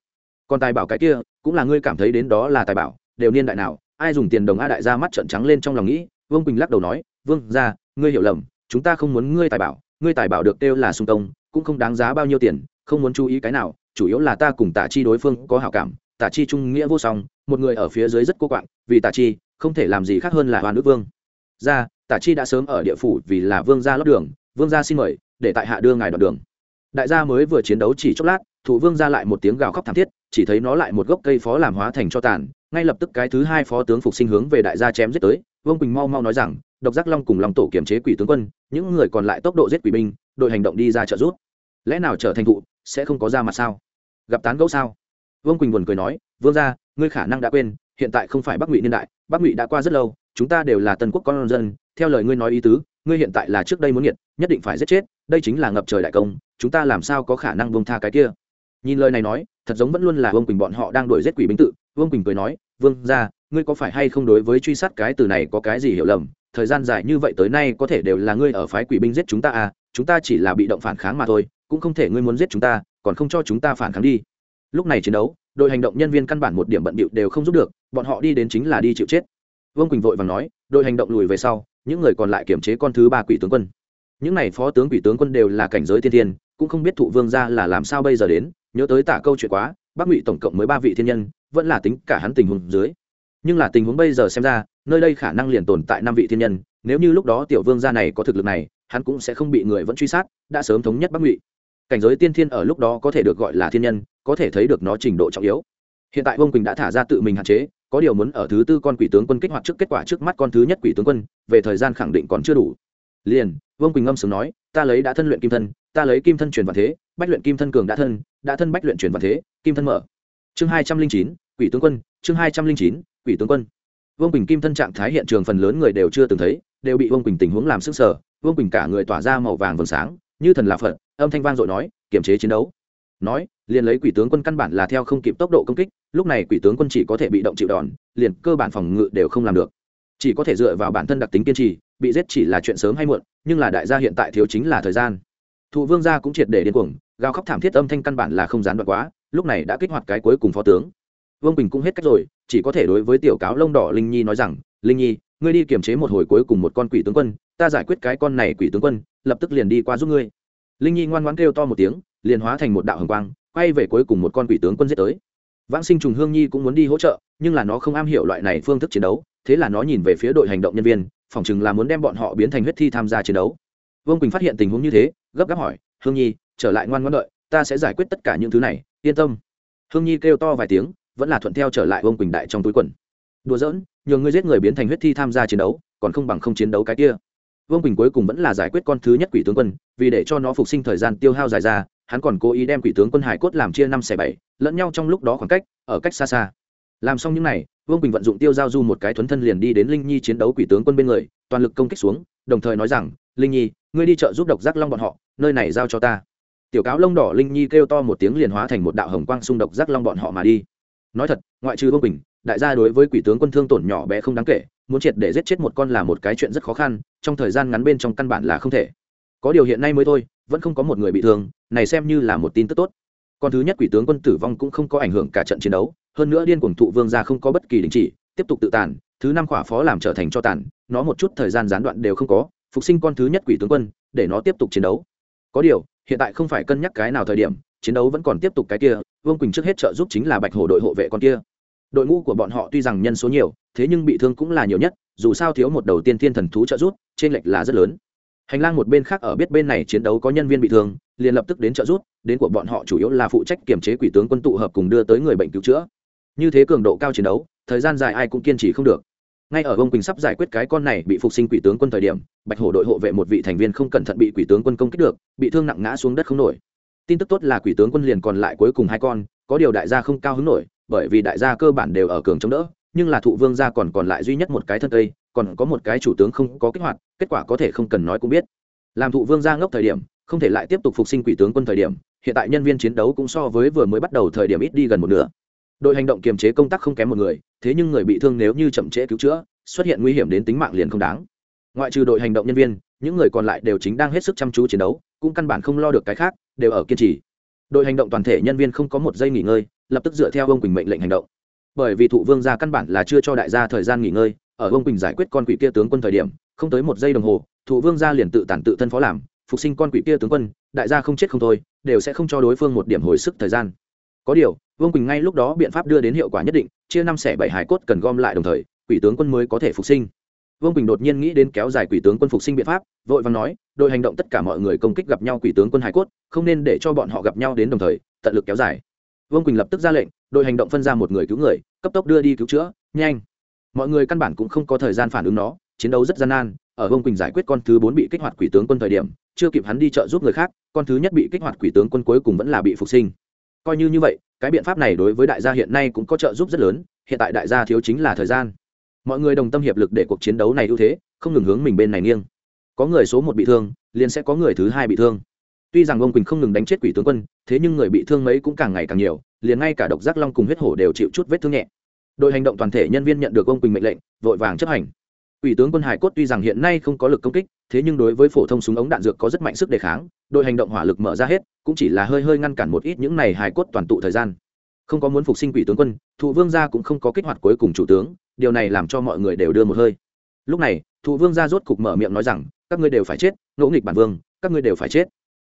Còn tài bảo cái kia, cũng là ngươi cảm thấy đến đó là tài bảo, đều niên đại nào, ai dùng tiền đồng a đại gia mắt trợn trắng lên trong lòng nghĩ, Vương Quỳnh lắc đầu nói, "Vương gia, ngươi hiểu lầm, chúng ta không muốn ngươi tài bảo, ngươi tài bảo được kêu là sung công, cũng không đáng giá bao nhiêu tiền, không muốn chú ý cái nào, chủ yếu là ta cùng Tạ Chi đối phương có hảo cảm, Tạ Chi trung nghĩa vô song, một người ở phía dưới rất cô quạng vì tả chi không thể làm gì khác hơn là hoàn nữ vương ra, tả chi đã sớm ở địa phủ vì là vương gia lót đường, vương gia xin mời, để tại hạ đưa ngài đoạn đường. Đại gia mới vừa chiến đấu chỉ chốc lát, thủ vương ra lại một tiếng gào khóc thảm thiết, chỉ thấy nó lại một gốc cây phó làm hóa thành cho tàn, ngay lập tức cái thứ hai phó tướng phục sinh hướng về đại gia chém giết tới, vương quỳnh mau mau nói rằng, độc giác long cùng lòng tổ kiểm chế quỷ tướng quân, những người còn lại tốc độ giết quỷ binh, đội hành động đi ra trợ giúp. Lẽ nào trở thành thụ, sẽ không có ra mặt sao? Gặp tán gẫu sao? Vương quỳnh buồn cười nói, vương gia, ngươi khả năng đã quên, hiện tại không phải bắc ngụy niên đại, bắc ngụy đã qua rất lâu chúng ta đều là tân quốc con dân, theo lời ngươi nói ý tứ, ngươi hiện tại là trước đây muốn nghiệt, nhất định phải giết chết, đây chính là ngập trời đại công, chúng ta làm sao có khả năng bông tha cái kia? Nhìn lời này nói, thật giống vẫn luôn là vương quỳnh bọn họ đang đuổi giết quỷ binh tự, vương quỳnh cười nói, vương ra ngươi có phải hay không đối với truy sát cái từ này có cái gì hiểu lầm? Thời gian dài như vậy tới nay có thể đều là ngươi ở phái quỷ binh giết chúng ta à chúng ta chỉ là bị động phản kháng mà thôi, cũng không thể ngươi muốn giết chúng ta, còn không cho chúng ta phản kháng đi. Lúc này chiến đấu, đội hành động nhân viên căn bản một điểm bận bịu đều không giúp được, bọn họ đi đến chính là đi chịu chết vương quỳnh vội và nói, đội hành động lùi về sau, những người còn lại kiểm chế con thứ ba quỷ tướng quân. Những n à y phó tướng quỷ tướng quân đều là cảnh giới thiên thiên, cũng không biết thụ vương ra là làm sao bây giờ đến, nhớ tới tả câu chuyện quá, bắc ngụy tổng cộng mới ba vị thiên nhân, vẫn là tính cả hắn tình huống dưới. Nhưng là tình huống bây giờ xem ra, nơi đây khả năng liền tồn tại năm vị thiên nhân, nếu như lúc đó tiểu vương gia này có thực lực này, hắn cũng sẽ không bị người vẫn truy sát, đã sớm thống nhất bắc ngụy. Cảnh giới tiên thiên ở lúc đó có thể được gọi là thiên nhân, có thể thấy được nó trình độ trọng yếu. Hiện tại vương quỳnh đã thả ra tự mình hạn chế có điều muốn ở thứ tư con quỷ tướng quân kích hoạt trước kết quả trước mắt con thứ nhất quỷ tướng quân, về thời gian khẳng định còn chưa đủ. Liền, vương quỳnh ngâm sướng nói, ta lấy đã thân luyện kim thân, ta lấy kim thân truyền vào thế, bách luyện kim thân cường đã thân đã thân bách luyện truyền vào thế, kim thân mở. Chương hai trăm linh chín, quỷ tướng quân, chương hai trăm linh chín, quỷ tướng quân. Vương quỳnh kim thân trạng thái hiện trường phần lớn người đều chưa từng thấy, đều bị vương quỳnh tình huống làm sức sở vương quỳnh cả người tỏa ra màu vàng vầng sáng, như thần là phật, âm thanh vang dội nói kiểm chế chiến đấu. Nói, liền lấy quỷ tướng quân căn bản là theo không kịp tốc độ công kích lúc này quỷ tướng quân chỉ có thể bị động chịu đòn, liền cơ bản phòng ngự đều không làm được. Chỉ có thể dựa vào bản thân đặc tính kiên trì, bị giết chỉ là chuyện sớm hay muộn, nhưng là đại gia hiện tại thiếu chính là thời gian. Thụ vương gia cũng triệt để điên cuồng, gào khóc thảm thiết âm thanh căn bản là không gián đoạn quá, lúc này đã kích hoạt cái cuối cùng phó tướng. Vương bình cũng hết cách rồi, chỉ có thể đối với tiểu cáo lông đỏ linh nhi nói rằng, linh nhi, ngươi đi kiềm chế một hồi cuối cùng một con quỷ tướng quân, ta giải quyết cái con này quỷ tướng quân, lập tức liền đi qua giúp ngươi. Linh nhi ngoan ngoãn kêu to một tiếng, liền hóa thành một đạo hồng quang, quay về cuối cùng một con quỷ tướng quân giết tới vãng sinh trùng hương nhi cũng muốn đi hỗ trợ, nhưng là nó không am hiểu loại này phương thức chiến đấu, thế là nó nhìn về phía đội hành động nhân viên, phỏng chừng là muốn đem bọn họ biến thành huyết thi tham gia chiến đấu. Vương quỳnh phát hiện tình huống như thế, gấp gáp hỏi, hương nhi, trở lại ngoan ngoãn đợi, ta sẽ giải quyết tất cả những thứ này, yên tâm. Hương nhi kêu to vài tiếng, vẫn là thuận theo trở lại vương quỳnh đại trong túi quần. Đùa giỡn nhường ngươi giết người biến thành huyết thi tham gia chiến đấu, còn không bằng không chiến đấu cái kia. Vương quỳnh cuối cùng vẫn là giải quyết con thứ nhất quỷ tướng quân, vì để cho nó phục sinh thời gian tiêu hao dài ra, hắn còn cố ý đem quỷ tướng quân hải cốt làm chia năm xẻ bảy lẫn nhau trong lúc đó khoảng cách, ở cách xa xa. Làm xong những n à y vương quỳnh vận dụng tiêu giao du một cái thuấn thân liền đi đến linh nhi chiến đấu quỷ tướng quân bên người, toàn lực công kích xuống, đồng thời nói rằng, linh nhi, ngươi đi chợ giúp độc giác long bọn họ, nơi này giao cho ta. Tiểu cáo lông đỏ linh nhi kêu to một tiếng liền hóa thành một đạo hồng quang xung độc giác long bọn họ mà đi. Nói thật, ngoại trừ vương quỳnh, đại gia đối với quỷ tướng quân thương tổn nhỏ bé không đáng kể, muốn triệt để giết chết một con là một cái chuyện rất khó khăn, trong thời gian ngắn bên trong căn bản là không thể. Có điều hiện nay mới thôi, vẫn không có một người bị thương, này xem như là một tin tức tốt còn thứ nhất quỷ tướng quân tử vong cũng không có ảnh hưởng cả trận chiến đấu, hơn nữa điên cuồng thụ vương gia không có bất kỳ đình chỉ, tiếp tục tự tàn, thứ năm khỏa phó làm trở thành cho tàn, nó một chút thời gian gián đoạn đều không có, phục sinh con thứ nhất quỷ tướng quân, để nó tiếp tục chiến đấu. Có điều, hiện tại không phải cân nhắc cái nào thời điểm, chiến đấu vẫn còn tiếp tục cái kia, vương quỳnh trước hết trợ giúp chính là bạch hổ đội hộ vệ con kia. Đội ngũ của bọn họ tuy rằng nhân số nhiều, thế nhưng bị thương cũng là nhiều nhất, dù sao thiếu một đầu tiên thiên thần thú trợ giúp trên lệch là rất lớn hành lang một bên khác ở biết bên này chiến đấu có nhân viên bị thương, liền lập tức đến trợ giúp, đến của bọn họ chủ yếu là phụ trách kiểm chế quỷ tướng quân tụ hợp cùng đưa tới người bệnh cứu chữa. Như thế cường độ cao chiến đấu, thời gian dài ai cũng kiên trì không được. Ngay ở ông quỳnh sắp giải quyết cái con này bị phục sinh quỷ tướng quân thời điểm, bạch hổ đội hộ vệ một vị thành viên không cẩn thận bị quỷ tướng quân công kích được, bị thương nặng ngã xuống đất không nổi. Tin tức tốt là quỷ tướng quân liền còn lại cuối cùng hai con, có điều đại gia không cao hứng nổi, bởi vì đại gia cơ bản đều ở cường chống đỡ nhưng là thụ vương gia còn còn lại duy nhất một cái thân cây còn có một cái chủ tướng không có kích hoạt, kết quả có thể không cần nói cũng biết. Làm thụ vương gia ngốc thời điểm, không thể lại tiếp tục phục sinh quỷ tướng quân thời điểm, hiện tại nhân viên chiến đấu cũng so với vừa mới bắt đầu thời điểm ít đi gần một nửa. Đội hành động kiềm chế công tác không kém một người, thế nhưng người bị thương nếu như chậm trễ cứu chữa, xuất hiện nguy hiểm đến tính mạng liền không đáng. Ngoại trừ đội hành động nhân viên, những người còn lại đều chính đang hết sức chăm chú chiến đấu, cũng căn bản không lo được cái khác, đều ở kiên trì. Đội hành động toàn thể nhân viên không có một giây nghỉ ngơi, lập tức dựa theo ông quỳnh mệnh lệnh hành động bởi vì thụ vương gia căn bản là chưa cho đại gia thời gian nghỉ ngơi, ở vương quỳnh giải quyết con quỷ kia tướng quân thời điểm, không tới một giây đồng hồ, thụ vương gia liền tự tản tự thân phó làm, phục sinh con quỷ kia tướng quân, đại gia không chết không thôi, đều sẽ không cho đối phương một điểm hồi sức thời gian. Có điều, vương quỳnh ngay lúc đó biện pháp đưa đến hiệu quả nhất định, chia năm xẻ bảy hải cốt cần gom lại đồng thời, quỷ tướng quân mới có thể phục sinh. Vương quỳnh đột nhiên nghĩ đến kéo dài quỷ tướng quân phục sinh biện pháp, vội vàng nói, đội hành động tất cả mọi người công kích gặp nhau quỷ tướng quân hải cốt, không nên để cho bọn họ gặp nhau đến đồng thời, tận lực kéo dài vương quỳnh lập tức ra lệnh, đội hành động phân ra một người cứu người, cấp tốc đưa đi cứu chữa, nhanh. Mọi người căn bản cũng không có thời gian phản ứng nó, chiến đấu rất gian nan, ở vương quỳnh giải quyết con thứ bốn bị kích hoạt quỷ tướng quân thời điểm, chưa kịp hắn đi trợ giúp người khác, con thứ nhất bị kích hoạt quỷ tướng quân cuối cùng vẫn là bị phục sinh. Coi như như vậy, cái biện pháp này đối với đại gia hiện nay cũng có trợ giúp rất lớn, hiện tại đại gia thiếu chính là thời gian. Mọi người đồng tâm hiệp lực để cuộc chiến đấu này ưu thế, không ngừng hướng mình bên này nghiêng. Có người số một bị thương, liền sẽ có người thứ hai bị thương tuy rằng ông quỳnh không ngừng đánh chết quỷ tướng quân, thế nhưng người bị thương mấy cũng càng ngày càng nhiều, liền ngay cả độc giác long cùng huyết hổ đều chịu chút vết thương nhẹ. Đội hành động toàn thể nhân viên nhận được ông quỳnh mệnh lệnh, vội vàng chấp hành. Quỷ tướng quân hải cốt tuy rằng hiện nay không có lực công kích, thế nhưng đối với phổ thông súng ống đạn dược có rất mạnh sức đề kháng, đội hành động hỏa lực mở ra hết, cũng chỉ là hơi hơi ngăn cản một ít những này hải cốt toàn tụ thời gian. Không có muốn phục sinh quỷ tướng quân, thụ vương gia cũng không có kích hoạt cuối cùng chủ tướng, điều này làm cho mọi người đều đưa một hơi. Lúc này, thụ vương gia rốt cục mở miệng nói rằng, các ngươi đều phải chết, ngỗ nghịch bản vương, các ngươi đều phải chết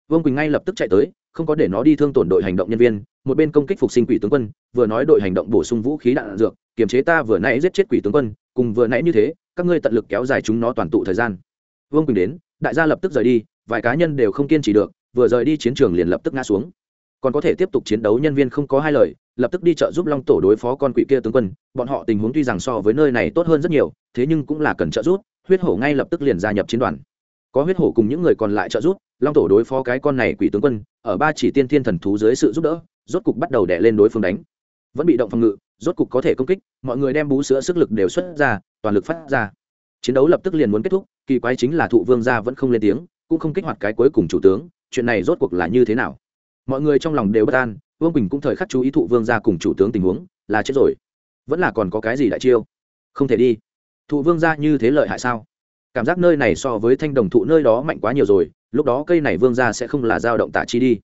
vương quỳnh ngay lập tức chạy tới không có để nó đi thương tổn đội hành động nhân viên một bên công kích phục sinh quỷ tướng quân vừa nói đội hành động bổ sung vũ khí đạn dược kiềm chế ta vừa nãy giết chết quỷ tướng quân cùng vừa nãy như thế các ngươi tận lực kéo dài chúng nó toàn tụ thời gian vương quỳnh đến đại gia lập tức rời đi vài cá nhân đều không kiên trì được vừa rời đi chiến trường liền lập tức ngã xuống còn có thể tiếp tục chiến đấu nhân viên không có hai lời lập tức đi trợ giúp long tổ đối phó con quỷ kia tướng quân bọn họ tình huống tuy rằng so với nơi này tốt hơn rất nhiều thế nhưng cũng là cần trợ giúp huyết hổ ngay lập tức liền gia nhập chiến đoàn có huyết hổ cùng những người còn lại trợ giúp long tổ đối phó cái con này quỷ tướng quân, ở ba chỉ tiên thiên thần thú dưới sự giúp đỡ, rốt cục bắt đầu đẻ lên đối phương đánh. Vẫn bị động phòng ngự, rốt cục có thể công kích, mọi người đem bú sữa sức lực đều xuất ra, toàn lực phát ra. Chiến đấu lập tức liền muốn kết thúc, kỳ quái chính là thụ vương gia vẫn không lên tiếng, cũng không kích hoạt cái cuối cùng chủ tướng, chuyện này rốt cuộc là như thế nào? Mọi người trong lòng đều bất an, vương quỳnh cũng thời khắc chú ý thụ vương gia cùng chủ tướng tình huống, là chết rồi. Vẫn là còn có cái gì đại chiêu? Không thể đi. Thụ vương gia như thế lợi hại sao? Cảm giác nơi này so với thanh đồng thụ nơi đó mạnh quá nhiều rồi lúc đó cây này vương gia sẽ không là dao động tả chi đi.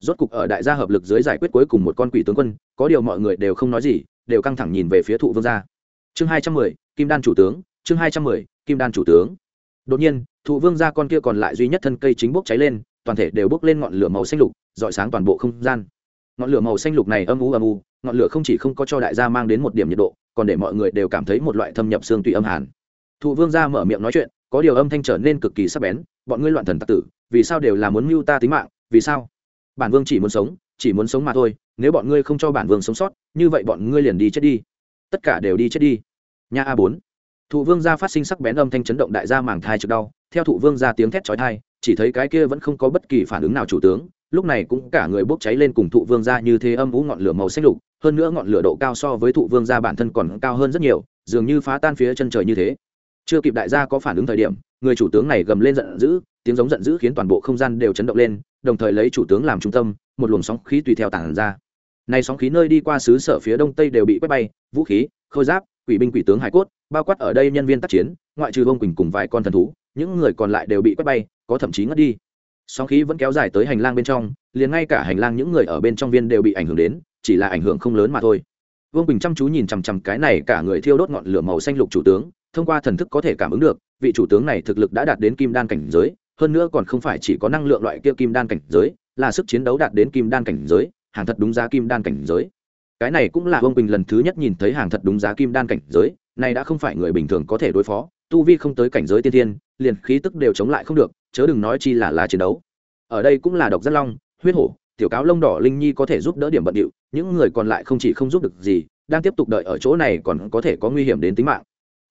Rốt cục ở đại gia hợp lực dưới giải quyết cuối cùng một con quỷ tướng quân, có điều mọi người đều không nói gì, đều căng thẳng nhìn về phía thụ vương gia. Chương hai trăm mười, kim đan chủ tướng, chương hai trăm mười, kim đan chủ tướng. Đột nhiên, thụ vương gia con kia còn lại duy nhất thân cây chính bốc cháy lên, toàn thể đều bốc lên ngọn lửa màu xanh lục dọi sáng toàn bộ không gian. Ngọn lửa màu xanh lục này âm u âm u, ngọn lửa không chỉ không có cho đại gia mang đến một điểm nhiệt độ, còn để mọi người đều cảm thấy một loại thâm nhập xương tùy âm hàn. Thụ vương gia mở miệng nói chuyện, có điều âm thanh trở nên cực kỳ sắc bén, bọn ngươi loạn thần tặc tử vì sao đều là muốn mưu ta tính mạng, vì sao? Bản vương chỉ muốn sống, chỉ muốn sống mà thôi, nếu bọn ngươi không cho bản vương sống sót, như vậy bọn ngươi liền đi chết đi. Tất cả đều đi chết đi. Nha a bốn. Thụ vương gia phát sinh sắc bén âm thanh chấn động đại gia màng thai trực đau, theo thụ vương gia tiếng thét chói thai chỉ thấy cái kia vẫn không có bất kỳ phản ứng nào chủ tướng, lúc này cũng cả người bốc cháy lên cùng thụ vương gia như thế âm vũ ngọn lửa màu xanh lục, hơn nữa ngọn lửa độ cao so với thụ vương gia bản thân còn cao hơn rất nhiều, dường như phá tan phía chân trời như thế chưa kịp đại gia có phản ứng thời điểm, người chủ tướng này gầm lên giận dữ, tiếng giống giận dữ khiến toàn bộ không gian đều chấn động lên, đồng thời lấy chủ tướng làm trung tâm, một luồng sóng khí tùy theo tản ra. Này sóng khí nơi đi qua xứ sở phía đông tây đều bị quét bay, vũ khí, khôi giáp, quỷ binh quỷ tướng hải cốt, bao quát ở đây nhân viên tác chiến, ngoại trừ bông quỳnh cùng vài con thần thú, những người còn lại đều bị quét bay, có thậm chí ngất đi. Sóng khí vẫn kéo dài tới hành lang bên trong, liền ngay cả hành lang những người ở bên trong viên đều bị ảnh hưởng đến, chỉ là ảnh hưởng không lớn mà thôi. Vương quỳnh chăm chú nhìn chằm chằm cái này cả người thiêu đốt ngọn lửa màu xanh lục chủ tướng thông qua thần thức có thể cảm ứng được, vị chủ tướng này thực lực đã đạt đến kim đan cảnh giới, hơn nữa còn không phải chỉ có năng lượng loại kia kim đan cảnh giới, là sức chiến đấu đạt đến kim đan cảnh giới, hàng thật đúng giá kim đan cảnh giới. Cái này cũng là vương bình lần thứ nhất nhìn thấy hàng thật đúng giá kim đan cảnh giới, này đã không phải người bình thường có thể đối phó, tu vi không tới cảnh giới tiên thiên, liền khí tức đều chống lại không được, chớ đừng nói chi là là chiến đấu. Ở đây cũng là độc giác long, huyết hổ, tiểu cáo lông đỏ linh nhi có thể giúp đỡ điểm bận điệu, những người còn lại không chỉ không giúp được gì, đang tiếp tục đợi ở chỗ này còn có thể có nguy hiểm đến tính mạng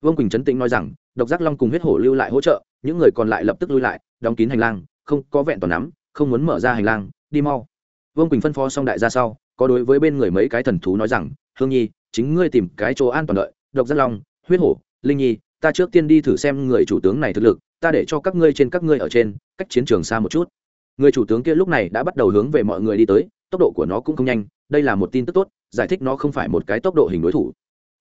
vương quỳnh trấn tĩnh nói rằng, độc giác long cùng huyết hổ lưu lại hỗ trợ, những người còn lại lập tức lui lại, đóng kín hành lang, không có vẹn toàn nắm, không muốn mở ra hành lang, đi mau. Vương quỳnh phân phó xong đại ra sau, có đối với bên người mấy cái thần thú nói rằng, hương nhi, chính ngươi tìm cái chỗ an toàn lợi độc giác long, huyết hổ, linh nhi, ta trước tiên đi thử xem người chủ tướng này thực lực, ta để cho các ngươi trên các ngươi ở trên, cách chiến trường xa một chút. Người chủ tướng kia lúc này đã bắt đầu hướng về mọi người đi tới, tốc độ của nó cũng không nhanh, đây là một tin tức tốt, giải thích nó không phải một cái tốc độ hình đối thủ.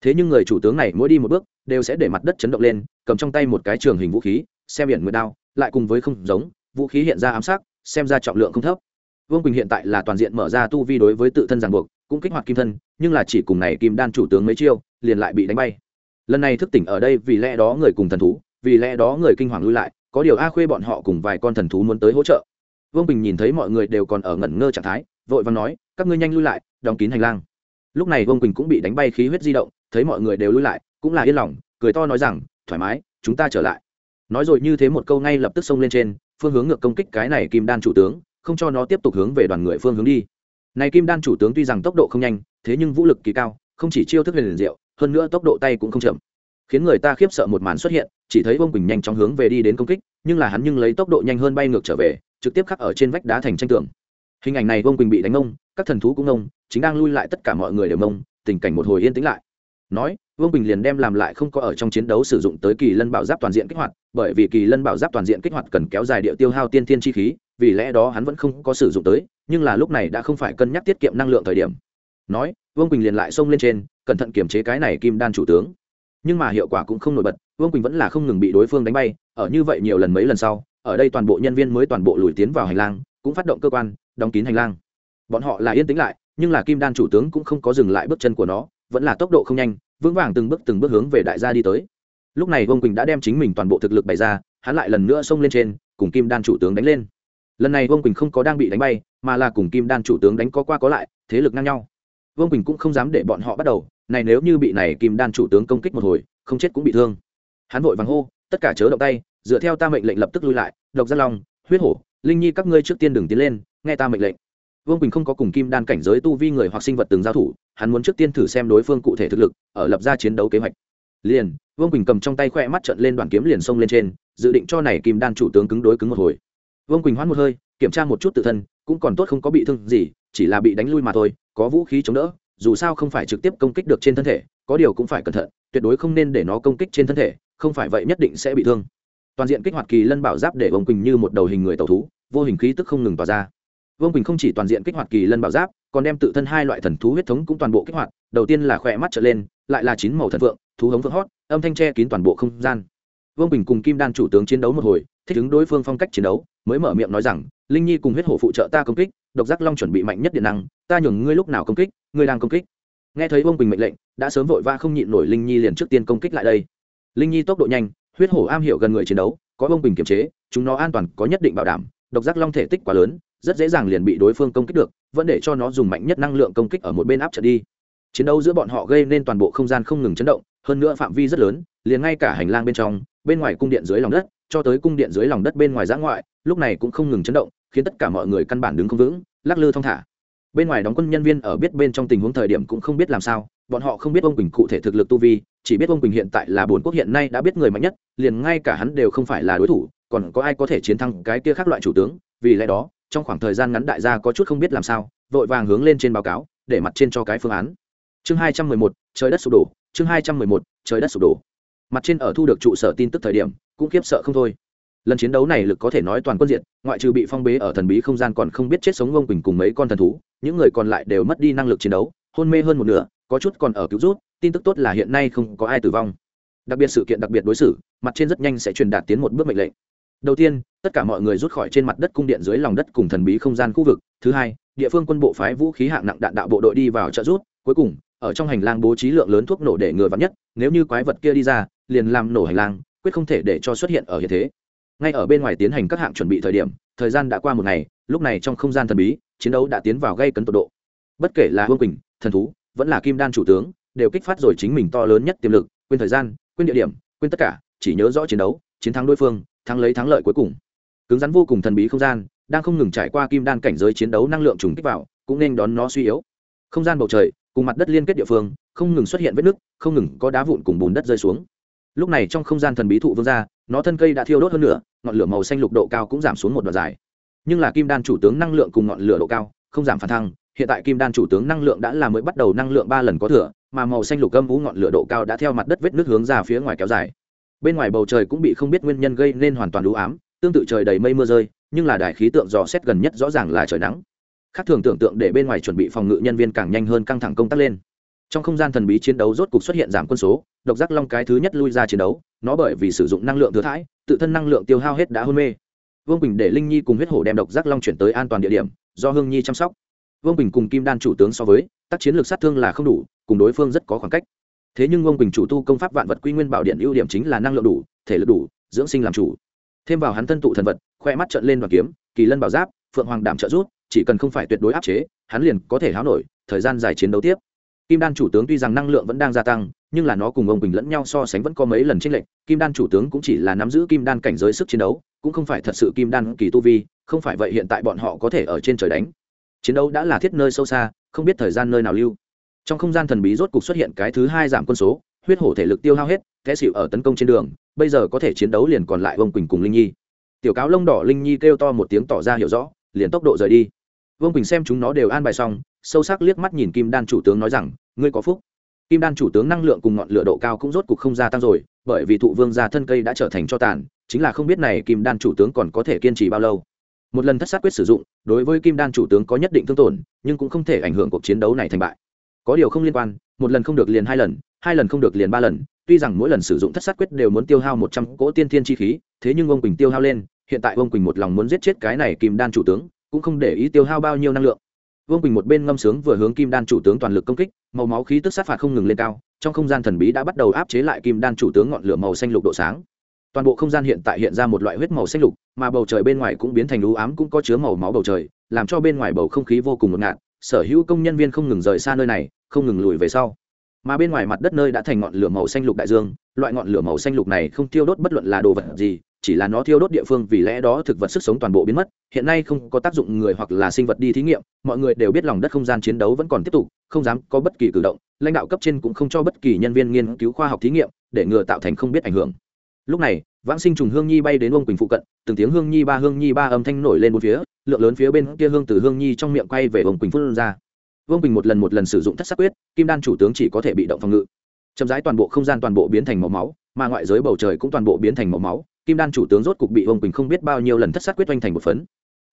Thế nhưng người chủ tướng này mỗi đi một bước đều sẽ để mặt đất chấn động lên, cầm trong tay một cái trường hình vũ khí, xem biển nguyệt đao, lại cùng với không giống, vũ khí hiện ra ám sát xem ra trọng lượng không thấp. Vương quỳnh hiện tại là toàn diện mở ra tu vi đối với tự thân ràng buộc, cũng kích hoạt kim thân, nhưng là chỉ cùng này kim đan chủ tướng mấy chiêu, liền lại bị đánh bay. Lần này thức tỉnh ở đây vì lẽ đó người cùng thần thú, vì lẽ đó người kinh hoàng lui lại, có điều a khuê bọn họ cùng vài con thần thú muốn tới hỗ trợ. Vương bình nhìn thấy mọi người đều còn ở ngẩn ngơ trạng thái, vội và nói, các ngươi nhanh lui lại, đóng kín hành lang. Lúc này vương quỳnh cũng bị đánh bay khí huyết di động, thấy mọi người đều lui lại cũng là yên lòng, cười to nói rằng, thoải mái, chúng ta trở lại. Nói rồi như thế một câu ngay lập tức xông lên trên, phương hướng ngược công kích cái này kim đan chủ tướng, không cho nó tiếp tục hướng về đoàn người phương hướng đi. Này kim đan chủ tướng tuy rằng tốc độ không nhanh, thế nhưng vũ lực kỳ cao, không chỉ chiêu thức liền diệu, hơn nữa tốc độ tay cũng không chậm. Khiến người ta khiếp sợ một màn xuất hiện, chỉ thấy vương quỳnh nhanh chóng hướng về đi đến công kích, nhưng là hắn nhưng lấy tốc độ nhanh hơn bay ngược trở về, trực tiếp khắc ở trên vách đá thành tranh tường. Hình ảnh này vương quỳnh bị đánh ông các thần thú cũng ông chính đang lui lại tất cả mọi người đều ông tình cảnh một hồi yên tĩnh lại nói, vương quỳnh liền đem làm lại không có ở trong chiến đấu sử dụng tới kỳ lân bảo giáp toàn diện kích hoạt, bởi vì kỳ lân bảo giáp toàn diện kích hoạt cần kéo dài địa tiêu hao tiên thiên chi khí, vì lẽ đó hắn vẫn không có sử dụng tới, nhưng là lúc này đã không phải cân nhắc tiết kiệm năng lượng thời điểm. Nói, vương quỳnh liền lại xông lên trên, cẩn thận kiểm chế cái này kim đan chủ tướng. Nhưng mà hiệu quả cũng không nổi bật, vương quỳnh vẫn là không ngừng bị đối phương đánh bay, ở như vậy nhiều lần mấy lần sau, ở đây toàn bộ nhân viên mới toàn bộ lùi tiến vào hành lang, cũng phát động cơ quan, đóng kín hành lang. Bọn họ là yên tĩnh lại, nhưng là kim đan chủ tướng cũng không có dừng lại bước chân của nó vẫn là tốc độ không nhanh, vững vàng từng bước từng bước hướng về đại gia đi tới. Lúc này vương quỳnh đã đem chính mình toàn bộ thực lực bày ra, hắn lại lần nữa xông lên trên, cùng kim đan chủ tướng đánh lên. Lần này vương quỳnh không có đang bị đánh bay, mà là cùng kim đan chủ tướng đánh có qua có lại, thế lực ngang nhau. Vương quỳnh cũng không dám để bọn họ bắt đầu, này nếu như bị này kim đan chủ tướng công kích một hồi, không chết cũng bị thương. Hắn vội vàng hô, tất cả chớ động tay, dựa theo ta mệnh lệnh lập tức lui lại, độc gia long, huyết hổ, linh nhi các ngươi trước tiên đừng tiến lên, nghe ta mệnh lệnh vương quỳnh không có cùng kim đan cảnh giới tu vi người hoặc sinh vật từng giao thủ hắn muốn trước tiên thử xem đối phương cụ thể thực lực ở lập ra chiến đấu kế hoạch liền vương quỳnh cầm trong tay khoe mắt trận lên đoàn kiếm liền xông lên trên dự định cho này kim đan chủ tướng cứng đối cứng một hồi vương quỳnh hoãn một hơi kiểm tra một chút tự thân cũng còn tốt không có bị thương gì chỉ là bị đánh lui mà thôi có vũ khí chống đỡ dù sao không phải trực tiếp công kích được trên thân thể có điều cũng phải cẩn thận tuyệt đối không nên để nó công kích trên thân thể không phải vậy nhất định sẽ bị thương toàn diện kích hoạt kỳ lân bảo giáp để vương quỳnh như một đầu hình người tàu thú vô hình khí tức không ngừng tỏa ra vương quỳnh không chỉ toàn diện kích hoạt kỳ lân bảo giáp còn đem tự thân hai loại thần thú huyết thống cũng toàn bộ kích hoạt đầu tiên là khỏe mắt trở lên lại là chín màu thần phượng thú hống phượng hót âm thanh tre kín toàn bộ không gian vương quỳnh cùng kim đan chủ tướng chiến đấu một hồi thích ứng đối phương phong cách chiến đấu mới mở miệng nói rằng linh nhi cùng huyết hổ phụ trợ ta công kích độc giác long chuẩn bị mạnh nhất điện năng ta nhường ngươi lúc nào công kích ngươi đang công kích nghe thấy vương quỳnh mệnh lệnh đã sớm vội va không nhịn nổi linh nhi liền trước tiên công kích lại đây linh nhi tốc độ nhanh huyết hổ am hiểu gần người chiến đấu có vương quỳnh kiềm chế chúng nó an toàn có nhất định bảo đảm độc giác long thể tích quá lớn rất dễ dàng liền bị đối phương công kích được, vẫn để cho nó dùng mạnh nhất năng lượng công kích ở một bên áp trận đi. Chiến đấu giữa bọn họ gây nên toàn bộ không gian không ngừng chấn động, hơn nữa phạm vi rất lớn, liền ngay cả hành lang bên trong, bên ngoài cung điện dưới lòng đất, cho tới cung điện dưới lòng đất bên ngoài giã ngoại, lúc này cũng không ngừng chấn động, khiến tất cả mọi người căn bản đứng không vững, lắc lư thong thả. Bên ngoài đóng quân nhân viên ở biết bên trong tình huống thời điểm cũng không biết làm sao, bọn họ không biết ông quỳnh cụ thể thực lực tu vi, chỉ biết ông quỳnh hiện tại là bốn quốc hiện nay đã biết người mạnh nhất, liền ngay cả hắn đều không phải là đối thủ, còn có ai có thể chiến thắng cái kia khác loại chủ tướng, vì lẽ đó trong khoảng thời gian ngắn đại gia có chút không biết làm sao, vội vàng hướng lên trên báo cáo, để mặt trên cho cái phương án. Chương hai trăm mười một, trời đất sụp đổ, chương hai trăm mười một, trời đất sụp đổ. Mặt trên ở thu được trụ sở tin tức thời điểm, cũng khiếp sợ không thôi. Lần chiến đấu này lực có thể nói toàn quân diện ngoại trừ bị phong bế ở thần bí không gian còn không biết chết sống ngông quỳnh cùng mấy con thần thú, những người còn lại đều mất đi năng lực chiến đấu, hôn mê hơn một nửa, có chút còn ở cứu rút, tin tức tốt là hiện nay không có ai tử vong. Đặc biệt sự kiện đặc biệt đối xử, mặt trên rất nhanh sẽ truyền đạt tiến một bước mệnh lệnh. Đầu tiên tất cả mọi người rút khỏi trên mặt đất cung điện dưới lòng đất cùng thần bí không gian khu vực. Thứ hai, địa phương quân bộ phái vũ khí hạng nặng đạn đạo bộ đội đi vào trợ rút cuối cùng, ở trong hành lang bố trí lượng lớn thuốc nổ để ngừa vắn nhất. Nếu như quái vật kia đi ra, liền làm nổ hành lang, quyết không thể để cho xuất hiện ở hiện thế. Ngay ở bên ngoài tiến hành các hạng chuẩn bị thời điểm, thời gian đã qua một ngày, lúc này trong không gian thần bí, chiến đấu đã tiến vào gây cấn tột độ. Bất kể là hương quỳnh, thần thú, vẫn là kim đan chủ tướng, đều kích phát rồi chính mình to lớn nhất tiềm lực, quên thời gian, quên địa điểm, quên tất cả, chỉ nhớ rõ chiến đấu, chiến thắng đối phương, thắng lấy thắng lợi cuối cùng cứng rắn vô cùng thần bí không gian, đang không ngừng trải qua kim đan cảnh giới chiến đấu năng lượng trùng kích vào, cũng nên đón nó suy yếu. Không gian bầu trời, cùng mặt đất liên kết địa phương, không ngừng xuất hiện vết nứt, không ngừng có đá vụn cùng bùn đất rơi xuống. Lúc này trong không gian thần bí thụ vương ra nó thân cây đã thiêu đốt hơn nữa ngọn lửa màu xanh lục độ cao cũng giảm xuống một đoạn dài. Nhưng là kim đan chủ tướng năng lượng cùng ngọn lửa độ cao không giảm phản thăng, hiện tại kim đan chủ tướng năng lượng đã là mới bắt đầu năng lượng ba lần có thừa, mà màu xanh lục âm vũ ngọn lửa độ cao đã theo mặt đất vết nước hướng ra phía ngoài kéo dài. Bên ngoài bầu trời cũng bị không biết nguyên nhân gây nên hoàn toàn đủ ám tương tự trời đầy mây mưa rơi, nhưng là đài khí tượng dò xét gần nhất rõ ràng là trời nắng. Khác thường tưởng tượng để bên ngoài chuẩn bị phòng ngự nhân viên càng nhanh hơn căng thẳng công tác lên. Trong không gian thần bí chiến đấu rốt cục xuất hiện giảm quân số, độc giác long cái thứ nhất lui ra chiến đấu, nó bởi vì sử dụng năng lượng thừa thãi, tự thân năng lượng tiêu hao hết đã hôn mê. Vương bình để linh nhi cùng huyết hổ đem độc giác long chuyển tới an toàn địa điểm, do hương nhi chăm sóc. Vương bình cùng kim đan chủ tướng so với, tác chiến lược sát thương là không đủ, cùng đối phương rất có khoảng cách. Thế nhưng vương bình chủ tu công pháp vạn vật quy nguyên bảo điện ưu điểm chính là năng lượng đủ, thể lực đủ, dưỡng sinh làm chủ thêm vào hắn thân tụ thần vật, khoe mắt trợn lên đoàn kiếm, kỳ lân bảo giáp, phượng hoàng đảm trợ rút chỉ cần không phải tuyệt đối áp chế, hắn liền có thể háo nổi, thời gian dài chiến đấu tiếp. Kim đan chủ tướng tuy rằng năng lượng vẫn đang gia tăng, nhưng là nó cùng ông bình lẫn nhau so sánh vẫn có mấy lần tranh lệch, kim đan chủ tướng cũng chỉ là nắm giữ kim đan cảnh giới sức chiến đấu, cũng không phải thật sự kim đan kỳ tu vi, không phải vậy hiện tại bọn họ có thể ở trên trời đánh. Chiến đấu đã là thiết nơi sâu xa, không biết thời gian nơi nào lưu. Trong không gian thần bí rốt cục xuất hiện cái thứ hai giảm quân số, huyết hổ thể lực tiêu hao hết kẻ xịu ở tấn công trên đường, bây giờ có thể chiến đấu liền còn lại Vương quỳnh cùng linh nhi. Tiểu cáo lông đỏ linh nhi kêu to một tiếng tỏ ra hiểu rõ, liền tốc độ rời đi. Vương quỳnh xem chúng nó đều an bài xong, sâu sắc liếc mắt nhìn kim đan chủ tướng nói rằng, ngươi có phúc. Kim đan chủ tướng năng lượng cùng ngọn lửa độ cao cũng rốt cục không gia tăng rồi, bởi vì thụ vương gia thân cây đã trở thành cho tàn, chính là không biết này kim đan chủ tướng còn có thể kiên trì bao lâu. Một lần thất sát quyết sử dụng, đối với kim đan chủ tướng có nhất định thương tổn, nhưng cũng không thể ảnh hưởng cuộc chiến đấu này thành bại. Có điều không liên quan, một lần không được liền hai lần hai lần không được liền ba lần tuy rằng mỗi lần sử dụng thất sát quyết đều muốn tiêu hao một trăm cỗ tiên thiên chi khí, thế nhưng ông quỳnh tiêu hao lên, hiện tại ông quỳnh một lòng muốn giết chết cái này kim đan chủ tướng, cũng không để ý tiêu hao bao nhiêu năng lượng. Vương quỳnh một bên ngâm sướng vừa hướng kim đan chủ tướng toàn lực công kích, màu máu khí tức sát phạt không ngừng lên cao, trong không gian thần bí đã bắt đầu áp chế lại kim đan chủ tướng ngọn lửa màu xanh lục độ sáng. Toàn bộ không gian hiện tại hiện ra một loại huyết màu xanh lục, mà bầu trời bên ngoài cũng biến thành lũ ám cũng có chứa màu máu bầu trời, làm cho bên ngoài bầu không khí vô cùng ngột ngạt, sở hữu công nhân viên không ngừng rời xa nơi này, không ngừng lùi về sau mà bên ngoài mặt đất nơi đã thành ngọn lửa màu xanh lục đại dương, loại ngọn lửa màu xanh lục này không tiêu đốt bất luận là đồ vật gì, chỉ là nó thiêu đốt địa phương vì lẽ đó thực vật sức sống toàn bộ biến mất, hiện nay không có tác dụng người hoặc là sinh vật đi thí nghiệm, mọi người đều biết lòng đất không gian chiến đấu vẫn còn tiếp tục, không dám có bất kỳ cử động, lãnh đạo cấp trên cũng không cho bất kỳ nhân viên nghiên cứu khoa học thí nghiệm để ngừa tạo thành không biết ảnh hưởng. Lúc này, vãng sinh trùng hương nhi bay đến ông quỳnh phụ cận, từng tiếng hương nhi ba, hương nhi ba âm thanh nổi lên một phía, lượng lớn phía bên kia hương từ hương nhi trong miệng quay về ông quỳnh phun ra vương Bình một lần một lần sử dụng thất sắc quyết kim đan chủ tướng chỉ có thể bị động phòng ngự chậm rãi toàn bộ không gian toàn bộ biến thành màu máu mà ngoại giới bầu trời cũng toàn bộ biến thành màu máu kim đan chủ tướng rốt cục bị Vương Bình không biết bao nhiêu lần thất sát quyết oanh thành một phấn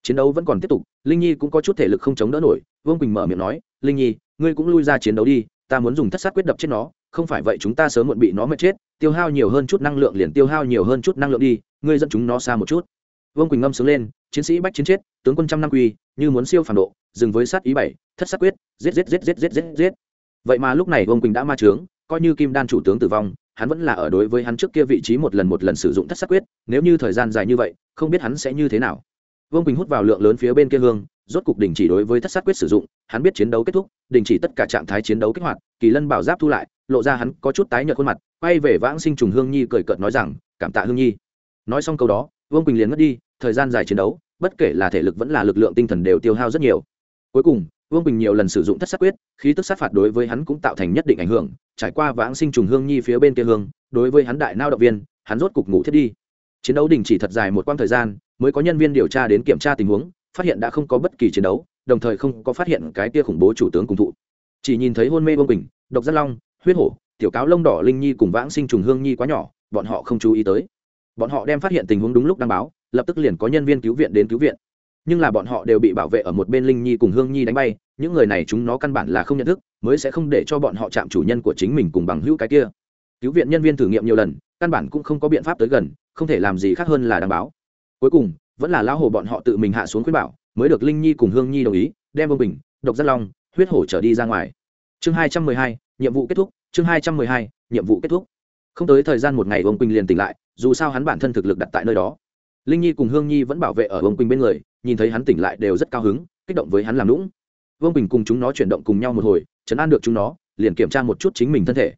chiến đấu vẫn còn tiếp tục linh nhi cũng có chút thể lực không chống đỡ nổi vương quỳnh mở miệng nói linh nhi ngươi cũng lui ra chiến đấu đi ta muốn dùng thất sát quyết đập chết nó không phải vậy chúng ta sớm muộn bị nó mệt chết tiêu hao nhiều hơn chút năng lượng liền tiêu hao nhiều hơn chút năng lượng đi ngươi dẫn chúng nó xa một chút vương quỳnh ngâm sướng lên chiến sĩ bách chiến chết tướng quân trăm năm quy như muốn siêu phản độ dừng với sát ý bảy thất sát quyết, giết giết giết giết giết giết giết. Vậy mà lúc này vương quỳnh đã ma trướng coi như kim đan chủ tướng tử vong, hắn vẫn là ở đối với hắn trước kia vị trí một lần một lần sử dụng thất sắc quyết, nếu như thời gian dài như vậy, không biết hắn sẽ như thế nào. Vương quỳnh hút vào lượng lớn phía bên kia hương, rốt cục đình chỉ đối với thất sắc quyết sử dụng, hắn biết chiến đấu kết thúc, đình chỉ tất cả trạng thái chiến đấu kích hoạt, kỳ lân bảo giáp thu lại, lộ ra hắn có chút tái nhợt khuôn mặt, quay về vãng sinh trùng hương nhi cười cợt nói rằng, cảm tạ hương nhi. Nói xong câu đó, vương quỳnh liền mất đi, thời gian dài chiến đấu, bất kể là thể lực vẫn là lực lượng tinh thần đều tiêu hao rất nhiều. Cuối cùng vương bình nhiều lần sử dụng thất sắc quyết, khí tức sát phạt đối với hắn cũng tạo thành nhất định ảnh hưởng, trải qua vãng sinh trùng hương nhi phía bên kia hương, đối với hắn đại nao động viên, hắn rốt cục ngủ thiết đi. Chiến đấu đình chỉ thật dài một quãng thời gian, mới có nhân viên điều tra đến kiểm tra tình huống, phát hiện đã không có bất kỳ chiến đấu, đồng thời không có phát hiện cái kia khủng bố chủ tướng cùng thụ. Chỉ nhìn thấy hôn mê vương bình, độc giác long, huyết hổ, tiểu cáo lông đỏ linh nhi cùng vãng sinh trùng hương nhi quá nhỏ, bọn họ không chú ý tới. Bọn họ đem phát hiện tình huống đúng lúc đăng báo, lập tức liền có nhân viên cứu viện đến cứu viện nhưng là bọn họ đều bị bảo vệ ở một bên linh nhi cùng hương nhi đánh bay, những người này chúng nó căn bản là không nhận thức, mới sẽ không để cho bọn họ chạm chủ nhân của chính mình cùng bằng hữu cái kia. Cứu viện nhân viên thử nghiệm nhiều lần, căn bản cũng không có biện pháp tới gần, không thể làm gì khác hơn là đảm báo cuối cùng, vẫn là lão hồ bọn họ tự mình hạ xuống khuyên bảo, mới được linh nhi cùng hương nhi đồng ý, đem bông bình, độc giác long, huyết hổ trở đi ra ngoài. Chương hai trăm mười hai, nhiệm vụ kết thúc, chương hai trăm mười hai, nhiệm vụ kết thúc. Không tới thời gian một ngày ông quỳnh liền tỉnh lại, dù sao hắn bản thân thực lực đặt tại nơi đó. Linh nhi cùng hương nhi vẫn bảo vệ ở ông quỳnh bên người nhìn thấy hắn tỉnh lại đều rất cao hứng, kích động với hắn làm lũng vương bình cùng chúng nó chuyển động cùng nhau một hồi, chấn an được chúng nó, liền kiểm tra một chút chính mình thân thể.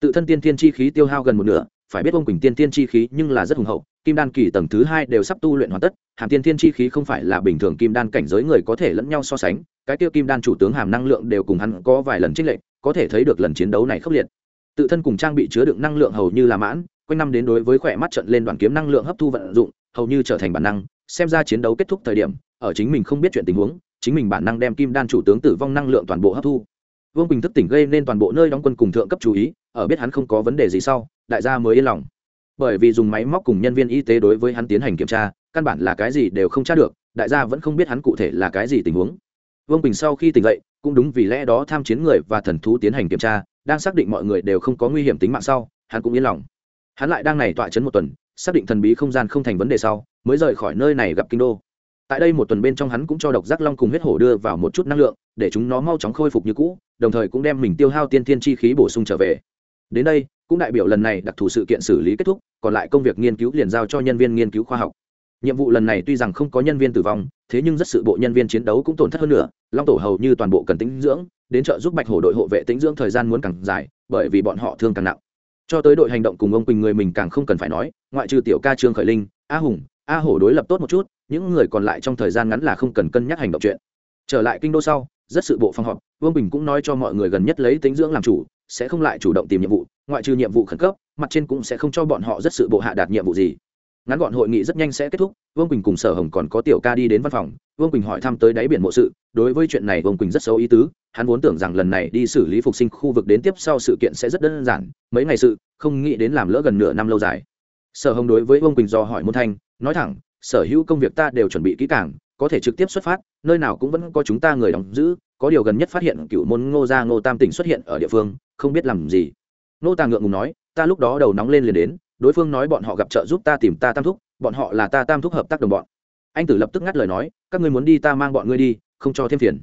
Tự thân tiên tiên chi khí tiêu hao gần một nửa, phải biết vương bình tiên tiên chi khí nhưng là rất hùng hậu, kim đan kỳ tầng thứ hai đều sắp tu luyện hoàn tất, hàm tiên tiên chi khí không phải là bình thường kim đan cảnh giới người có thể lẫn nhau so sánh, cái tiêu kim đan chủ tướng hàm năng lượng đều cùng hắn có vài lần trích lệnh có thể thấy được lần chiến đấu này khốc liệt. Tự thân cùng trang bị chứa đựng năng lượng hầu như là mãn, quanh năm đến đối với khỏe mắt trận lên đoàn kiếm năng lượng hấp thu vận dụng, hầu như trở thành bản năng xem ra chiến đấu kết thúc thời điểm, ở chính mình không biết chuyện tình huống, chính mình bản năng đem kim đan chủ tướng tử vong năng lượng toàn bộ hấp thu. Vương bình thức tỉnh gây nên toàn bộ nơi đóng quân cùng thượng cấp chú ý, ở biết hắn không có vấn đề gì sau, đại gia mới yên lòng. Bởi vì dùng máy móc cùng nhân viên y tế đối với hắn tiến hành kiểm tra, căn bản là cái gì đều không tra được, đại gia vẫn không biết hắn cụ thể là cái gì tình huống. Vương bình sau khi tỉnh dậy, cũng đúng vì lẽ đó tham chiến người và thần thú tiến hành kiểm tra, đang xác định mọi người đều không có nguy hiểm tính mạng sau, hắn cũng yên lòng. Hắn lại đang này tọa chấn một tuần, xác định thần bí không gian không thành vấn đề sau mới rời khỏi nơi này gặp kinh đô. Tại đây một tuần bên trong hắn cũng cho độc giác long cùng huyết hổ đưa vào một chút năng lượng, để chúng nó mau chóng khôi phục như cũ, đồng thời cũng đem mình tiêu hao tiên thiên chi khí bổ sung trở về. Đến đây, cũng đại biểu lần này đặc thù sự kiện xử lý kết thúc, còn lại công việc nghiên cứu liền giao cho nhân viên nghiên cứu khoa học. Nhiệm vụ lần này tuy rằng không có nhân viên tử vong, thế nhưng rất sự bộ nhân viên chiến đấu cũng tổn thất hơn nữa, long tổ hầu như toàn bộ cần tính dưỡng, đến trợ giúp bạch hổ đội hộ vệ tính dưỡng thời gian muốn càng dài, bởi vì bọn họ thương càng nặng. Cho tới đội hành động cùng ông quỳnh người mình càng không cần phải nói, ngoại trừ tiểu ca trương khởi linh, a hùng a hổ đối lập tốt một chút, những người còn lại trong thời gian ngắn là không cần cân nhắc hành động chuyện. Trở lại kinh đô sau, rất sự bộ phòng họp, vương bình cũng nói cho mọi người gần nhất lấy tính dưỡng làm chủ, sẽ không lại chủ động tìm nhiệm vụ, ngoại trừ nhiệm vụ khẩn cấp, mặt trên cũng sẽ không cho bọn họ rất sự bộ hạ đạt nhiệm vụ gì. Ngắn gọn hội nghị rất nhanh sẽ kết thúc, vương quỳnh cùng sở hồng còn có tiểu ca đi đến văn phòng, vương quỳnh hỏi thăm tới đáy biển mộ sự, đối với chuyện này vương quỳnh rất xấu ý tứ, hắn vốn tưởng rằng lần này đi xử lý phục sinh khu vực đến tiếp sau sự kiện sẽ rất đơn giản, mấy ngày sự, không nghĩ đến làm lỡ gần nửa năm lâu dài. Sở hồng đối với vương quỳnh do hỏi môn thanh nói thẳng, sở hữu công việc ta đều chuẩn bị kỹ càng, có thể trực tiếp xuất phát, nơi nào cũng vẫn có chúng ta người đóng giữ, có điều gần nhất phát hiện cựu môn ngô gia ngô tam tỉnh xuất hiện ở địa phương, không biết làm gì. Nô tàng ngượng ngùng nói, ta lúc đó đầu nóng lên liền đến, đối phương nói bọn họ gặp trợ giúp ta tìm ta tam thúc, bọn họ là ta tam thúc hợp tác đồng bọn. Anh tử lập tức ngắt lời nói, các ngươi muốn đi ta mang bọn ngươi đi, không cho thêm phiền.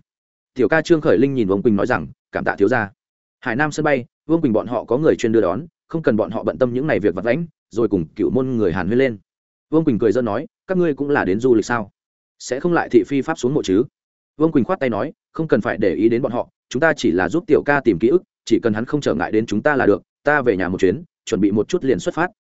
Tiểu ca trương khởi linh nhìn vương quỳnh nói rằng, cảm tạ thiếu gia. hải nam sân bay, vương quỳnh bọn họ có người chuyên đưa đón, không cần bọn họ bận tâm những n à y việc vặt lãnh rồi cùng cựu môn người hàn huyên lên vương quỳnh cười dân nói, các ngươi cũng là đến du lịch sao? Sẽ không lại thị phi pháp xuống mộ chứ? Vương quỳnh khoát tay nói, không cần phải để ý đến bọn họ, chúng ta chỉ là giúp tiểu ca tìm ký ức, chỉ cần hắn không trở ngại đến chúng ta là được, ta về nhà một chuyến, chuẩn bị một chút liền xuất phát.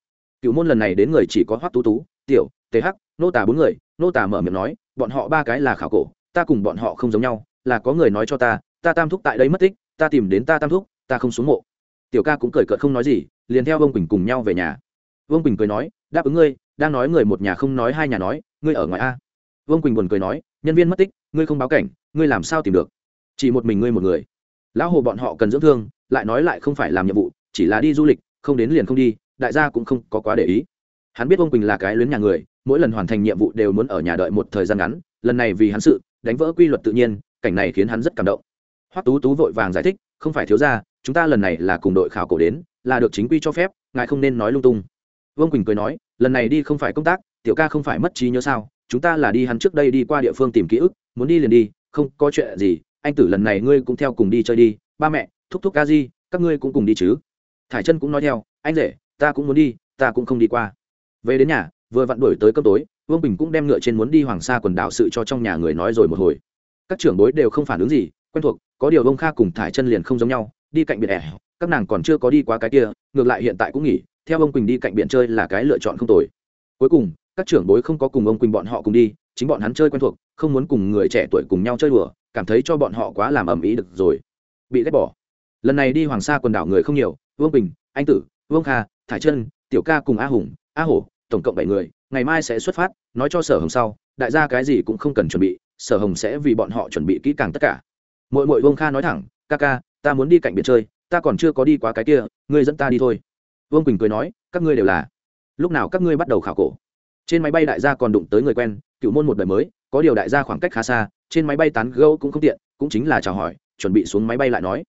Cựu môn lần này đến người chỉ có hoắc tú tú, tiểu th nô tả bốn người, nô tả mở miệng nói, bọn họ ba cái là khảo cổ, ta cùng bọn họ không giống nhau, là có người nói cho ta ta tam thúc tại đây mất tích, ta tìm đến ta tam thúc, ta không xuống mộ. Tiểu ca cũng cười cợt không nói gì, liền theo vương quỳnh cùng nhau về nhà. Vương quỳnh cười nói, đáp ứng ngươi đang nói người một nhà không nói hai nhà nói, ngươi ở ngoài a. Vương quỳnh buồn cười nói, nhân viên mất tích, ngươi không báo cảnh, ngươi làm sao tìm được? Chỉ một mình ngươi một người. Lão hồ bọn họ cần dưỡng thương, lại nói lại không phải làm nhiệm vụ, chỉ là đi du lịch, không đến liền không đi, đại gia cũng không có quá để ý. Hắn biết Vương quỳnh là cái luyến nhà người, mỗi lần hoàn thành nhiệm vụ đều muốn ở nhà đợi một thời gian ngắn, lần này vì hắn sự, đánh vỡ quy luật tự nhiên, cảnh này khiến hắn rất cảm động. Hoắc tú tú vội vàng giải thích, không phải thiếu ra chúng ta lần này là cùng đội khảo cổ đến, là được chính quy cho phép, ngài không nên nói lung tung. Vương quỳnh cười nói lần này đi không phải công tác, tiểu ca không phải mất trí nhớ sao? Chúng ta là đi hắn trước đây đi qua địa phương tìm ký ức, muốn đi liền đi, không có chuyện gì, anh tử lần này ngươi cũng theo cùng đi chơi đi. Ba mẹ, thúc thúc ca di, các ngươi cũng cùng đi chứ? Thải chân cũng nói theo, anh rể, ta cũng muốn đi, ta cũng không đi qua. Về đến nhà, vừa vặn đổi tới cơm tối, vương bình cũng đem ngựa trên muốn đi hoàng sa quần đảo sự cho trong nhà người nói rồi một hồi. Các trưởng bối đều không phản ứng gì, quen thuộc, có điều vương kha cùng thải chân liền không giống nhau, đi cạnh biệt ẻ các nàng còn chưa có đi qua cái kia, ngược lại hiện tại cũng nghỉ theo ông quỳnh đi cạnh biển chơi là cái lựa chọn không tồi. Cuối cùng các trưởng bối không có cùng ông quỳnh bọn họ cùng đi chính bọn hắn chơi quen thuộc không muốn cùng người trẻ tuổi cùng nhau chơi đùa cảm thấy cho bọn họ quá làm ầm ĩ được rồi. Bị ghét bỏ. Lần này đi hoàng sa quần đảo người không nhiều vương bình anh tử vương kha thải Trân, tiểu ca cùng a hùng a hổ tổng cộng bảy người ngày mai sẽ xuất phát nói cho sở hồng sau đại gia cái gì cũng không cần chuẩn bị sở hồng sẽ vì bọn họ chuẩn bị kỹ càng tất cả. Mỗi mỗi vương kha nói thẳng ca ca ta muốn đi cạnh biển chơi ta còn chưa có đi quá cái kia ngươi dẫn ta đi thôi vương quỳnh cười nói các ngươi đều là lúc nào các ngươi bắt đầu khảo cổ trên máy bay đại gia còn đụng tới người quen cựu môn một đời mới có điều đại gia khoảng cách khá xa trên máy bay tán gâu cũng không tiện cũng chính là chào hỏi chuẩn bị xuống máy bay lại nói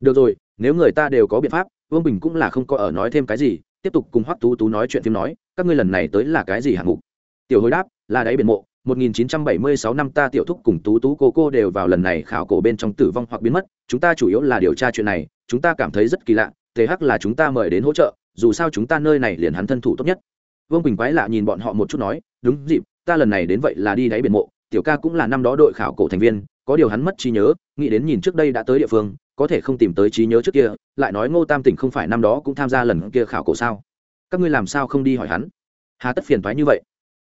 được rồi nếu người ta đều có biện pháp vương bình cũng là không có ở nói thêm cái gì tiếp tục cùng hoắc tú tú nói chuyện phim nói các ngươi lần này tới là cái gì hạng mục tiểu hồi đáp là đáy biển mộ 1976 năm ta tiểu thúc cùng tú tú cô cô đều vào lần này khảo cổ bên trong tử vong hoặc biến mất chúng ta chủ yếu là điều tra chuyện này chúng ta cảm thấy rất kỳ lạ thế hắc là chúng ta mời đến hỗ trợ dù sao chúng ta nơi này liền hắn thân thủ tốt nhất. Vương bình quái lạ nhìn bọn họ một chút nói, đúng dịp, ta lần này đến vậy là đi đáy biển mộ, tiểu ca cũng là năm đó đội khảo cổ thành viên, có điều hắn mất trí nhớ, nghĩ đến nhìn trước đây đã tới địa phương, có thể không tìm tới trí nhớ trước kia, lại nói ngô tam tỉnh không phải năm đó cũng tham gia lần kia khảo cổ sao? Các ngươi làm sao không đi hỏi hắn? Hà tất phiền thoái như vậy.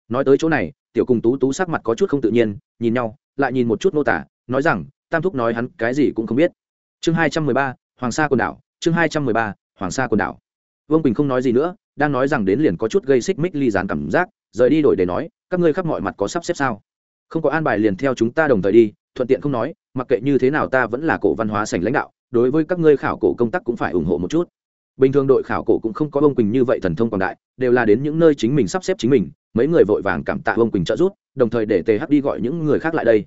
Nói tới chỗ này, tiểu cùng tú tú sắc mặt có chút không tự nhiên, nhìn nhau, lại nhìn một chút nô tả, nói rằng, tam thúc nói hắn cái gì cũng không biết. Chương hai trăm mười ba, hoàng sa quần đảo, chương hai trăm mười ba, hoàng sa quần đảo vương bình không nói gì nữa đang nói rằng đến liền có chút gây xích mích ly dán cảm giác rời đi đổi để nói các ngươi khắp mọi mặt có sắp xếp sao không có an bài liền theo chúng ta đồng thời đi thuận tiện không nói mặc kệ như thế nào ta vẫn là cổ văn hóa sành lãnh đạo đối với các ngươi khảo cổ công tác cũng phải ủng hộ một chút bình thường đội khảo cổ cũng không có ông quỳnh như vậy thần thông quảng đại đều là đến những nơi chính mình sắp xếp chính mình mấy người vội vàng cảm tạ ông quỳnh trợ giúp đồng thời để th đi gọi những người khác lại đây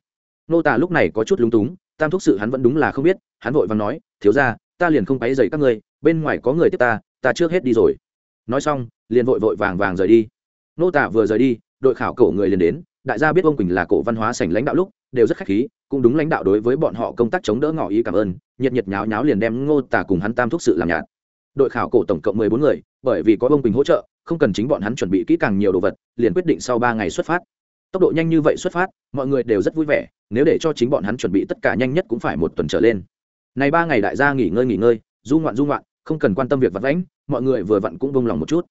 nô tả lúc này có chút lúng túng tam thúc sự hắn vẫn đúng là không biết hắn vội vàng nói thiếu ra ta liền không quấy dậy các ngươi bên ngoài có người tiếp ta ta trước hết đi rồi. Nói xong, liền vội vội vàng vàng rời đi. Nô tả vừa rời đi, đội khảo cổ người liền đến. Đại gia biết ông quỳnh là cổ văn hóa sảnh lãnh đạo lúc, đều rất khách khí, cũng đúng lãnh đạo đối với bọn họ công tác chống đỡ ngỏ ý cảm ơn, nhiệt nhiệt nháo nháo liền đem ngô tả cùng hắn tam thúc sự làm nhạt. Đội khảo cổ tổng cộng mười bốn người, bởi vì có ông quỳnh hỗ trợ, không cần chính bọn hắn chuẩn bị kỹ càng nhiều đồ vật, liền quyết định sau ba ngày xuất phát. Tốc độ nhanh như vậy xuất phát, mọi người đều rất vui vẻ, nếu để cho chính bọn hắn chuẩn bị tất cả nhanh nhất cũng phải một tuần trở lên. Này ba ngày đại gia nghỉ ngơi nghỉ ngơi, du ngoạn du ngoạn không cần quan tâm việc vặt vãnh, mọi người vừa vặn cũng vông lòng một chút.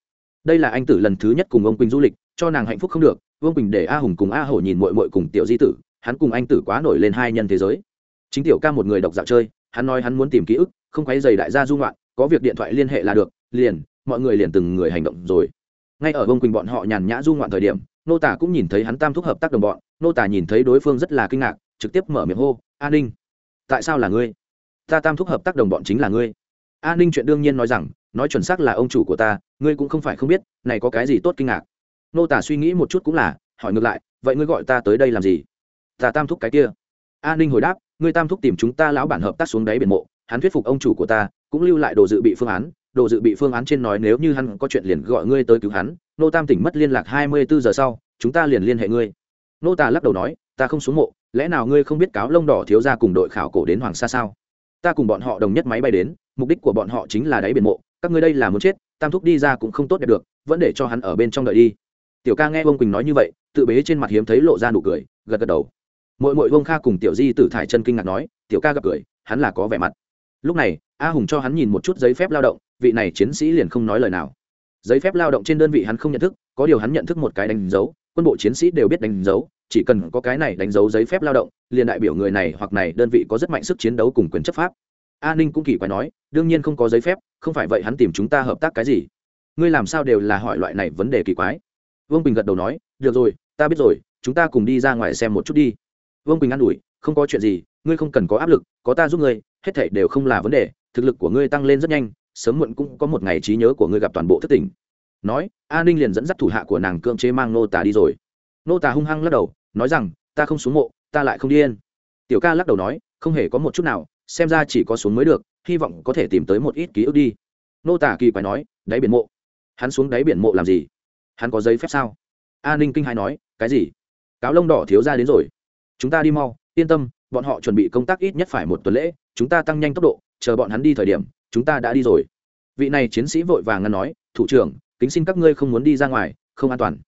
Đây là anh tử lần thứ nhất cùng ông quỳnh du lịch, cho nàng hạnh phúc không được vương quỳnh để a hùng cùng a hổ nhìn mội mội cùng tiểu di tử, hắn cùng anh tử quá nổi lên hai nhân thế giới. Chính tiểu ca một người độc dạo chơi, hắn nói hắn muốn tìm ký ức, không quấy dày đại gia du ngoạn, có việc điện thoại liên hệ là được, liền, mọi người liền từng người hành động rồi. Ngay ở vương quỳnh bọn họ nhàn nhã du ngoạn thời điểm, nô tả cũng nhìn thấy hắn tam thúc hợp tác đồng bọn, nô tả nhìn thấy đối phương rất là kinh ngạc, trực tiếp mở miệng hô an ninh, tại sao là ngươi? Ta tam thúc hợp tác đồng bọn chính là ngươi. A ninh chuyện đương nhiên nói rằng, nói chuẩn xác là ông chủ của ta, ngươi cũng không phải không biết, này có cái gì tốt kinh ngạc. Nô tả suy nghĩ một chút cũng là, hỏi ngược lại, vậy ngươi gọi ta tới đây làm gì? Ta tam thúc cái kia. A ninh hồi đáp, ngươi tam thúc tìm chúng ta lão bản hợp tác xuống đáy biển mộ, hắn thuyết phục ông chủ của ta, cũng lưu lại đồ dự bị phương án, đồ dự bị phương án trên nói nếu như hắn có chuyện liền gọi ngươi tới cứu hắn. Nô tam tỉnh mất liên lạc hai mươi bốn giờ sau, chúng ta liền liên hệ ngươi. Nô tả lắc đầu nói, ta không xuống mộ, lẽ nào ngươi không biết cáo lông đỏ thiếu ra cùng đội khảo cổ đến hoàng sa sao? Ta cùng bọn họ đồng nhất máy bay đến, mục đích của bọn họ chính là đáy biển mộ, các ngươi đây là muốn chết, tam thúc đi ra cũng không tốt đẹp được, vẫn để cho hắn ở bên trong đợi đi. Tiểu ca nghe Vương quỳnh nói như vậy, tự bế trên mặt hiếm thấy lộ ra nụ cười, gật gật đầu. Mỗi mỗi Vương kha cùng tiểu di tử thải chân kinh ngạc nói, tiểu ca gặp cười, hắn là có vẻ mặt. Lúc này, a hùng cho hắn nhìn một chút giấy phép lao động, vị này chiến sĩ liền không nói lời nào. Giấy phép lao động trên đơn vị hắn không nhận thức, có điều hắn nhận thức một cái đánh dấu, quân bộ chiến sĩ đều biết đánh dấu, chỉ cần có cái này đánh dấu giấy phép lao động liền đại biểu người này hoặc này đơn vị có rất mạnh sức chiến đấu cùng quyền chấp pháp. An ninh cũng kỳ quái nói, đương nhiên không có giấy phép, không phải vậy hắn tìm chúng ta hợp tác cái gì? Ngươi làm sao đều là hỏi loại này vấn đề kỳ quái? Vương bình gật đầu nói, được rồi, ta biết rồi, chúng ta cùng đi ra ngoài xem một chút đi. Vương bình an ủi, không có chuyện gì, ngươi không cần có áp lực, có ta giúp ngươi, hết thảy đều không là vấn đề, thực lực của ngươi tăng lên rất nhanh, sớm muộn cũng có một ngày trí nhớ của ngươi gặp toàn bộ thất tỉnh nói, a ninh liền dẫn dắt thủ hạ của nàng cưỡng chế mang nô tà đi rồi. Nô tà hung hăng lắc đầu, nói rằng, ta không xuống mộ ta lại không điên. tiểu ca lắc đầu nói, không hề có một chút nào, xem ra chỉ có xuống mới được, hy vọng có thể tìm tới một ít ký ức đi. Nô tả kỳ quái nói, đáy biển mộ. Hắn xuống đáy biển mộ làm gì? Hắn có giấy phép sao? A ninh kinh hai nói, cái gì? Cáo lông đỏ thiếu ra đến rồi. Chúng ta đi mau, yên tâm, bọn họ chuẩn bị công tác ít nhất phải một tuần lễ, chúng ta tăng nhanh tốc độ, chờ bọn hắn đi thời điểm, chúng ta đã đi rồi. Vị này chiến sĩ vội vàng ngăn nói, thủ trưởng, kính xin các ngươi không muốn đi ra ngoài, không an toàn.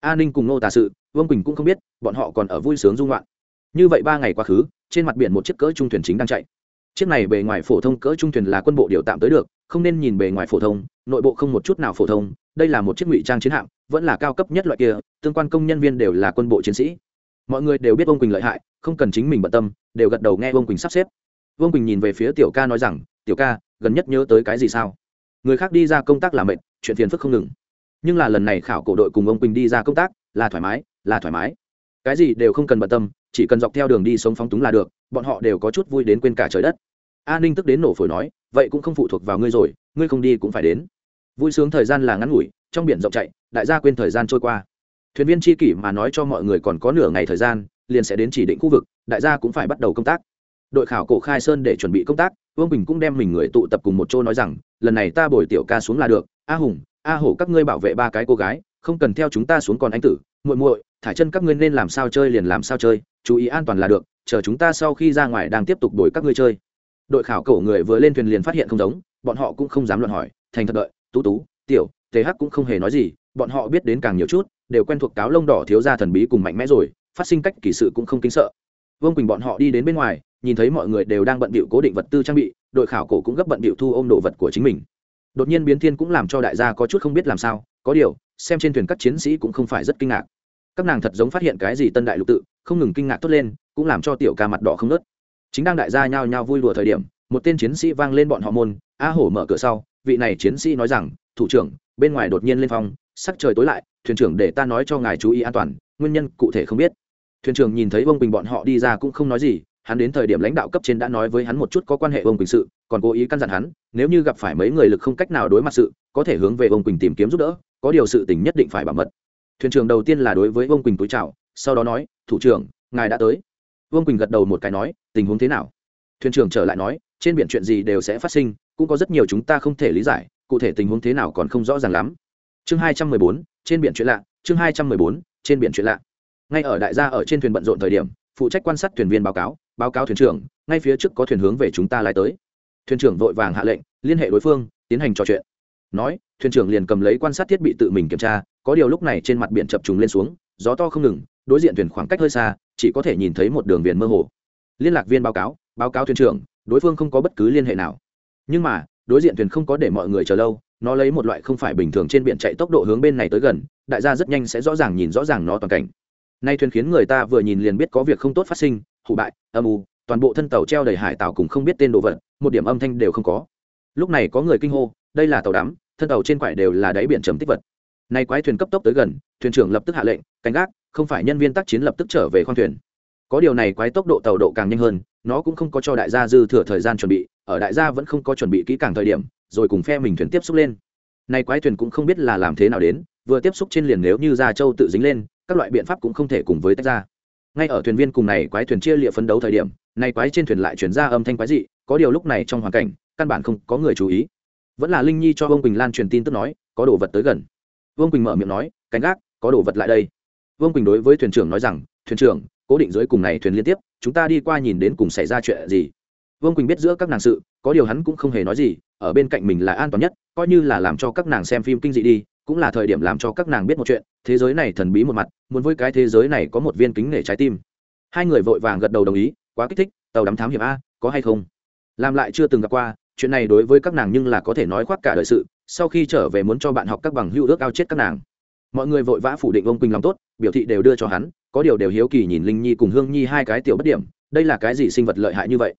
A ninh cùng nô tả sự, vương quỳnh cũng không biết, bọn họ còn ở vui sướng dung loạn như vậy ba ngày quá khứ, trên mặt biển một chiếc cỡ trung thuyền chính đang chạy. Chiếc này bề ngoài phổ thông cỡ trung thuyền là quân bộ điều tạm tới được, không nên nhìn bề ngoài phổ thông, nội bộ không một chút nào phổ thông, đây là một chiếc ngụy trang chiến hạm, vẫn là cao cấp nhất loại kia, tương quan công nhân viên đều là quân bộ chiến sĩ. Mọi người đều biết ông quỳnh lợi hại, không cần chính mình bận tâm, đều gật đầu nghe ông quỳnh sắp xếp. Vương quỳnh nhìn về phía tiểu ca nói rằng, tiểu ca, gần nhất nhớ tới cái gì sao? Người khác đi ra công tác là mệt, chuyện phiền phức không ngừng. Nhưng là lần này khảo cổ đội cùng ông quỳnh đi ra công tác, là thoải mái, là thoải mái. Cái gì đều không cần bận tâm chỉ cần dọc theo đường đi sống phóng túng là được, bọn họ đều có chút vui đến quên cả trời đất. A ninh tức đến nổ phổi nói, vậy cũng không phụ thuộc vào ngươi rồi, ngươi không đi cũng phải đến. Vui sướng thời gian là ngắn ngủi, trong biển rộng chạy, đại gia quên thời gian trôi qua. Thuyền viên tri kỷ mà nói cho mọi người còn có nửa ngày thời gian, liền sẽ đến chỉ định khu vực, đại gia cũng phải bắt đầu công tác. Đội khảo cổ khai sơn để chuẩn bị công tác, vương bình cũng đem mình người tụ tập cùng một chỗ nói rằng, lần này ta bồi tiểu ca xuống là được, a hùng, a hổ các ngươi bảo vệ ba cái cô gái, không cần theo chúng ta xuống còn anh tử, muội muội thải chân các ngươi nên làm sao chơi liền làm sao chơi chú ý an toàn là được, chờ chúng ta sau khi ra ngoài đang tiếp tục đổi các ngươi chơi. Đội khảo cổ người vừa lên thuyền liền phát hiện không giống, bọn họ cũng không dám luận hỏi, thành thật đợi, tú tú, tiểu th cũng không hề nói gì, bọn họ biết đến càng nhiều chút, đều quen thuộc cáo lông đỏ thiếu gia thần bí cùng mạnh mẽ rồi, phát sinh cách kỳ sự cũng không kính sợ. Vương quỳnh bọn họ đi đến bên ngoài, nhìn thấy mọi người đều đang bận bịu cố định vật tư trang bị, đội khảo cổ cũng gấp bận bịu thu ôm đồ vật của chính mình. Đột nhiên biến thiên cũng làm cho đại gia có chút không biết làm sao, có điều, xem trên thuyền các chiến sĩ cũng không phải rất kinh ngạc. Các nàng thật giống phát hiện cái gì tân đại lục tự không ngừng kinh ngạc tốt lên, cũng làm cho tiểu ca mặt đỏ không nớt chính đang đại gia nhao nhao vui đùa thời điểm, một tên chiến sĩ vang lên bọn họ môn, a hổ mở cửa sau, vị này chiến sĩ nói rằng, thủ trưởng, bên ngoài đột nhiên lên phong, sắc trời tối lại, thuyền trưởng để ta nói cho ngài chú ý an toàn, nguyên nhân cụ thể không biết. Thuyền trưởng nhìn thấy vương quỳnh bọn họ đi ra cũng không nói gì, hắn đến thời điểm lãnh đạo cấp trên đã nói với hắn một chút có quan hệ vương quỳnh sự, còn cố ý căn dặn hắn, nếu như gặp phải mấy người lực không cách nào đối mặt sự, có thể hướng về vương quỳnh tìm kiếm giúp đỡ, có điều sự tình nhất định phải bảo mật. Thuyền trưởng đầu tiên là đối với vương quỳnh túi chào, sau đó nói thủ trưởng, ngài đã tới. Vương quỳnh gật đầu một cái nói, tình huống thế nào? Thuyền trưởng trở lại nói, trên biển chuyện gì đều sẽ phát sinh, cũng có rất nhiều chúng ta không thể lý giải, cụ thể tình huống thế nào còn không rõ ràng lắm. Chương hai trăm mười bốn, trên biển chuyện lạ, chương hai trăm mười bốn, trên biển chuyện lạ. Ngay ở đại gia ở trên thuyền bận rộn thời điểm, phụ trách quan sát thuyền viên báo cáo báo cáo thuyền trưởng, ngay phía trước có thuyền hướng về chúng ta lái tới. Thuyền trưởng vội vàng hạ lệnh, liên hệ đối phương, tiến hành trò chuyện. Nói, thuyền trưởng liền cầm lấy quan sát thiết bị tự mình kiểm tra, có điều lúc này trên mặt biển chập trùng lên xuống, gió to không ngừng đối diện thuyền khoảng cách hơi xa, chỉ có thể nhìn thấy một đường viền mơ hồ. Liên lạc viên báo cáo báo cáo thuyền trưởng, đối phương không có bất cứ liên hệ nào. Nhưng mà, đối diện thuyền không có để mọi người chờ lâu, nó lấy một loại không phải bình thường trên biển chạy tốc độ hướng bên này tới gần, đại gia rất nhanh sẽ rõ ràng nhìn rõ ràng nó toàn cảnh. Nay thuyền khiến người ta vừa nhìn liền biết có việc không tốt phát sinh hụ bại, âm u, toàn bộ thân tàu treo đầy hải tàu cùng không biết tên đồ vật, một điểm âm thanh đều không có. Lúc này có người kinh hô, đây là tàu đắm, thân tàu trên quải đều là đáy biển trầm tích vật. Nay quái thuyền cấp tốc tới gần, thuyền trưởng lập tức hạ lệnh canh gác không phải nhân viên tác chiến lập tức trở về khoang thuyền. Có điều này quái tốc độ tàu độ càng nhanh hơn, nó cũng không có cho đại gia dư thừa thời gian chuẩn bị, ở đại gia vẫn không có chuẩn bị kỹ càng thời điểm, rồi cùng phe mình thuyền tiếp xúc lên. Nay quái thuyền cũng không biết là làm thế nào đến, vừa tiếp xúc trên liền nếu như gia châu tự dính lên, các loại biện pháp cũng không thể cùng với tách ra. Ngay ở thuyền viên cùng này quái thuyền chia lịa phấn đấu thời điểm nay quái trên thuyền lại chuyển ra âm thanh quái dị, có điều lúc này trong hoàn cảnh, căn bản không có người chú ý. Vẫn là linh nhi cho vương quỳnh lan truyền tin tức nói, có đồ vật tới gần. Vương quỳnh mở miệng nói cánh gác, có đồ vật lại đây vương quỳnh đối với thuyền trưởng nói rằng, thuyền trưởng, cố định dưới cùng này thuyền liên tiếp, chúng ta đi qua nhìn đến cùng xảy ra chuyện gì. Vương quỳnh biết giữa các nàng sự, có điều hắn cũng không hề nói gì, ở bên cạnh mình là an toàn nhất, coi như là làm cho các nàng xem phim kinh dị đi, cũng là thời điểm làm cho các nàng biết một chuyện, thế giới này thần bí một mặt, muốn với cái thế giới này có một viên kính nể trái tim. Hai người vội vàng gật đầu đồng ý, quá kích thích, tàu đắm thám hiểm a, có hay không? Làm lại chưa từng gặp qua, chuyện này đối với các nàng nhưng là có thể nói khoác cả đời sự, sau khi trở về muốn cho bạn học các bằng hữu ước ao chết các nàng mọi người vội vã phủ định ông quỳnh lòng tốt, biểu thị đều đưa cho hắn, có điều đều hiếu kỳ nhìn linh nhi cùng hương nhi hai cái tiểu bất điểm, đây là cái gì sinh vật lợi hại như vậy?